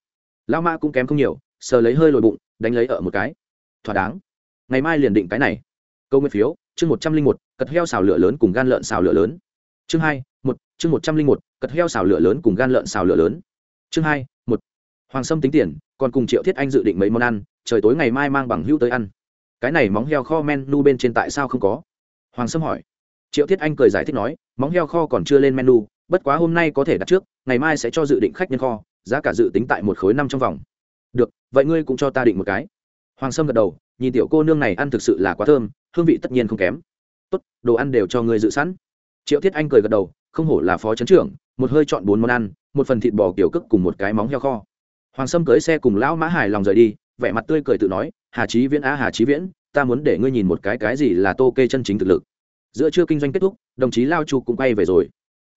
Lão mã cũng kém không nhiều, sờ lấy hơi lồi bụng, đánh lấy ở một cái. Thỏa đáng. Ngày mai liền định cái này. Câu nguyên phiếu, chương một trăm linh một, cật heo xào lửa lớn cùng gan lợn xào lửa lớn. Chương hai, một, chương một trăm linh một, cật heo xào lửa lớn cùng gan lợn xào lửa lớn. Chương hai, một. Hoàng sâm tính tiền, còn cùng triệu thiết anh dự định mấy món ăn, trời tối ngày mai mang bằng hữu tới ăn. Cái này móng heo kho men nu bên trên tại sao không có? Hoàng sâm hỏi triệu thiết anh cười giải thích nói, móng heo kho còn chưa lên menu, bất quá hôm nay có thể đặt trước, ngày mai sẽ cho dự định khách nhân kho, giá cả dự tính tại một khối năm trong vòng. Được, vậy ngươi cũng cho ta định một cái. Hoàng sâm gật đầu, nhìn tiểu cô nương này ăn thực sự là quá thơm, hương vị tất nhiên không kém. Tốt, đồ ăn đều cho ngươi dự sẵn. Triệu thiết anh cười gật đầu, không hổ là phó trấn trưởng, một hơi chọn bốn món ăn, một phần thịt bò kiểu cức cùng một cái móng heo kho. Hoàng sâm cưới xe cùng lão mã Hải lòng rời đi, vẻ mặt tươi cười tự nói, hà trí viễn á, hà trí viễn, ta muốn để ngươi nhìn một cái cái gì là tô kê chân chính thực lực giữa trưa kinh doanh kết thúc, đồng chí lao chu cũng quay về rồi.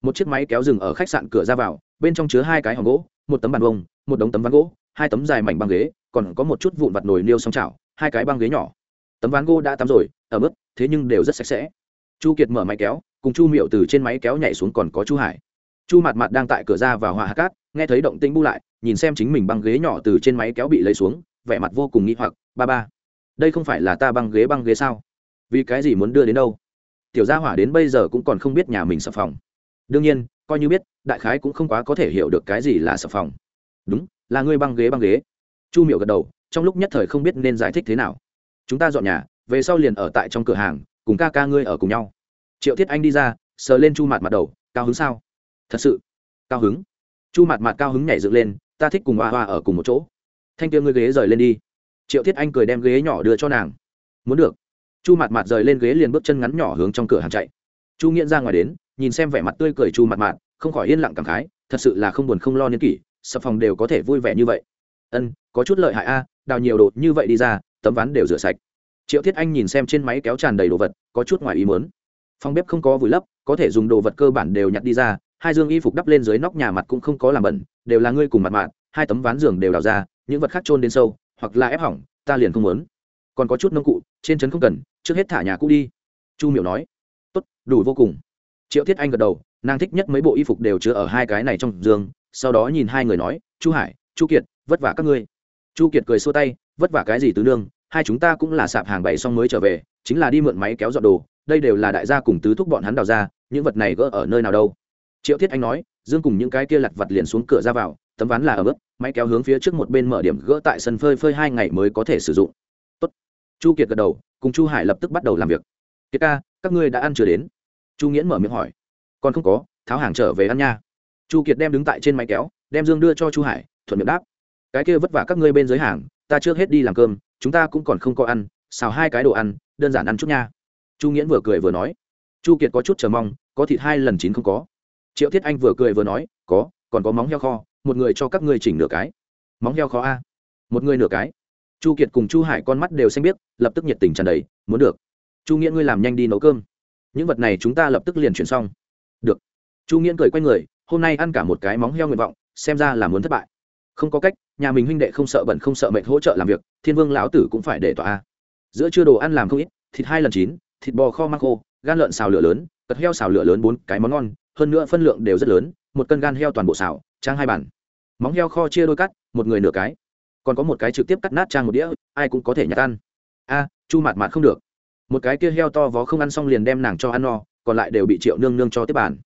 Một chiếc máy kéo rừng ở khách sạn cửa ra vào, bên trong chứa hai cái hòm gỗ, một tấm bàn bông một đống tấm ván gỗ, hai tấm dài mảnh băng ghế, còn có một chút vụn vặt nồi niêu song chảo, hai cái băng ghế nhỏ. Tấm ván gỗ đã tắm rồi ở mức thế nhưng đều rất sạch sẽ. Chu kiệt mở máy kéo, cùng chu miệu từ trên máy kéo nhảy xuống còn có chu hải. Chu mặt mặt đang tại cửa ra vào hòa hạ cát, nghe thấy động tĩnh bu lại, nhìn xem chính mình băng ghế nhỏ từ trên máy kéo bị lấy xuống, vẻ mặt vô cùng nghĩ hoặc, ba ba, đây không phải là ta băng ghế băng ghế sao? Vì cái gì muốn đưa đến đâu? Tiểu gia hỏa đến bây giờ cũng còn không biết nhà mình sập phòng. Đương nhiên, coi như biết, đại khái cũng không quá có thể hiểu được cái gì là sập phòng. Đúng, là ngươi băng ghế băng ghế. Chu miệu gật đầu, trong lúc nhất thời không biết nên giải thích thế nào. Chúng ta dọn nhà, về sau liền ở tại trong cửa hàng, cùng ca ca ngươi ở cùng nhau. Triệu thiết anh đi ra, sờ lên chu mặt mặt đầu, cao hứng sao? Thật sự. Cao hứng. Chu mặt mặt cao hứng nhảy dựng lên, ta thích cùng hoa hoa ở cùng một chỗ. Thanh kia ngươi ghế rời lên đi. Triệu thiết anh cười đem ghế nhỏ đưa cho nàng. Muốn được chu mặt mặt rời lên ghế liền bước chân ngắn nhỏ hướng trong cửa hàng chạy. Chu nghiện ra ngoài đến, nhìn xem vẻ mặt tươi cười chu mặt mặt không khỏi yên lặng cảm khái, thật sự là không buồn không lo niên kỷ, sập phòng đều có thể vui vẻ như vậy. Ân, có chút lợi hại a, đào nhiều đồ như vậy đi ra, tấm ván đều rửa sạch. Triệu thiết anh nhìn xem trên máy kéo tràn đầy đồ vật, có chút ngoài ý mớn phòng bếp không có vùi lấp, có thể dùng đồ vật cơ bản đều nhặt đi ra, hai dương y phục đắp lên dưới nóc nhà mặt cũng không có làm bẩn, đều là ngươi cùng mặt mạn hai tấm ván giường đều đào ra, những vật khác trôn đến sâu, hoặc là ép hỏng, ta liền không muốn. Còn có chút nông cụ, trên trấn không cần trước hết thả nhà cũ đi. Chu miểu nói. Tốt, đủ vô cùng. Triệu thiết anh gật đầu, nàng thích nhất mấy bộ y phục đều chứa ở hai cái này trong giường, sau đó nhìn hai người nói, chu hải, chu kiệt, vất vả các ngươi. Chu kiệt cười xua tay, vất vả cái gì tứ nương, hai chúng ta cũng là sạp hàng bày xong mới trở về, chính là đi mượn máy kéo dọn đồ, đây đều là đại gia cùng tứ thúc bọn hắn đào ra, những vật này gỡ ở nơi nào đâu. Triệu thiết anh nói, dương cùng những cái kia lặt vặt liền xuống cửa ra vào, tấm ván là ở bước máy kéo hướng phía trước một bên mở điểm gỡ tại sân phơi phơi hai ngày mới có thể sử dụng. Tốt. chu kiệt gật đầu cùng chu hải lập tức bắt đầu làm việc. Kiệt ca, các ngươi đã ăn chưa đến? Chu nghiễn mở miệng hỏi. Còn không có, tháo hàng trở về ăn nha. Chu kiệt đem đứng tại trên máy kéo, đem dương đưa cho chu hải, thuận miệng đáp. Cái kia vất vả các ngươi bên dưới hàng, ta trước hết đi làm cơm, chúng ta cũng còn không có ăn, xào hai cái đồ ăn, đơn giản ăn chút nha. Chu nghiễn vừa cười vừa nói. Chu kiệt có chút chờ mong, có thịt hai lần chín không có. Triệu thiết anh vừa cười vừa nói, có, còn có móng heo kho, một người cho các ngươi chỉnh nửa cái. Móng heo kho a? Một người nửa cái chu kiệt cùng chu hải con mắt đều xanh biết lập tức nhiệt tình tràn đầy, muốn được. Chu nghĩa ngươi làm nhanh đi nấu cơm. Những vật này chúng ta lập tức liền chuyển xong. Được. Chu nghĩa cười q u a y người, hôm nay ăn cả một cái móng heo nguyện vọng, xem ra là muốn thất bại. Không có cách, nhà mình huynh đệ không sợ bẩn, không sợ mệt hỗ trợ làm việc, thiên vương lão tử cũng phải để tỏa a. Giữa trưa đồ ăn làm không ít, thịt hai lần chín, thịt bò kho mang khô, gan lợn xào lửa lớn, cật heo xào lửa lớn bốn cái món ngon, hơn nữa phân lượng đều rất lớn, một cân gan heo toàn bộ xào, trang hai bản móng heo kho chia đôi cắt, một người nửa cái còn có một cái trực tiếp cắt nát trang một đĩa, ai cũng có thể nhặt ăn. A, chu mạt mạt không được. Một cái kia heo to vó không ăn xong liền đem nàng cho ăn no, còn lại đều bị triệu nương nương cho tiếp bàn.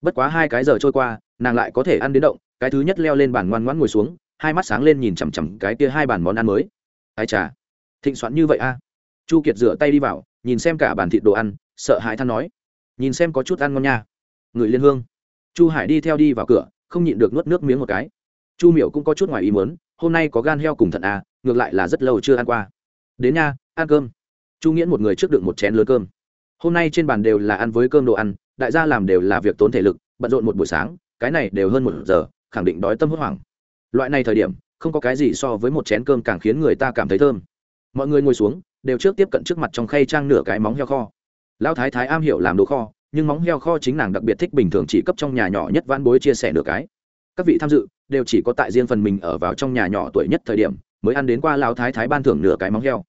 bất quá hai cái giờ trôi qua, nàng lại có thể ăn đến động, cái thứ nhất leo lên bàn ngoan ngoãn ngồi xuống, hai mắt sáng lên nhìn chằm chằm cái kia hai bàn món ăn mới. Ai chà, thịnh soạn như vậy a? Chu kiệt rửa tay đi vào, nhìn xem cả bàn thịt đồ ăn, sợ hãi than nói. Nhìn xem có chút ăn ngon nha. Người liên hương. Chu hải đi theo đi vào cửa, không nhịn được nuốt nước miếng một cái. Chu miểu cũng có chút ngoài ý muốn hôm nay có gan heo cùng thận à ngược lại là rất lâu chưa ăn qua. Đến nha, ăn cơm. Chu nghiễn một người trước đựng một chén lớn cơm. Hôm nay trên bàn đều là ăn với cơm đồ ăn, đại gia làm đều là việc tốn thể lực, bận rộn một buổi sáng, cái này đều hơn một giờ, khẳng định đói tâm hốt hoảng. Loại này thời điểm, không có cái gì so với một chén cơm càng khiến người ta cảm thấy thơm. Mọi người ngồi xuống, đều trước tiếp cận trước mặt trong khay trang nửa cái móng heo kho. Lão thái thái am hiểu làm đồ kho, nhưng móng heo kho chính nàng đặc biệt thích bình thường chỉ cấp trong nhà nhỏ nhất vãn bối chia sẻ nửa cái các vị tham dự đều chỉ có tại riêng phần mình ở vào trong nhà nhỏ tuổi nhất thời điểm, mới ăn đến qua lão thái thái ban thưởng nửa cái móng heo.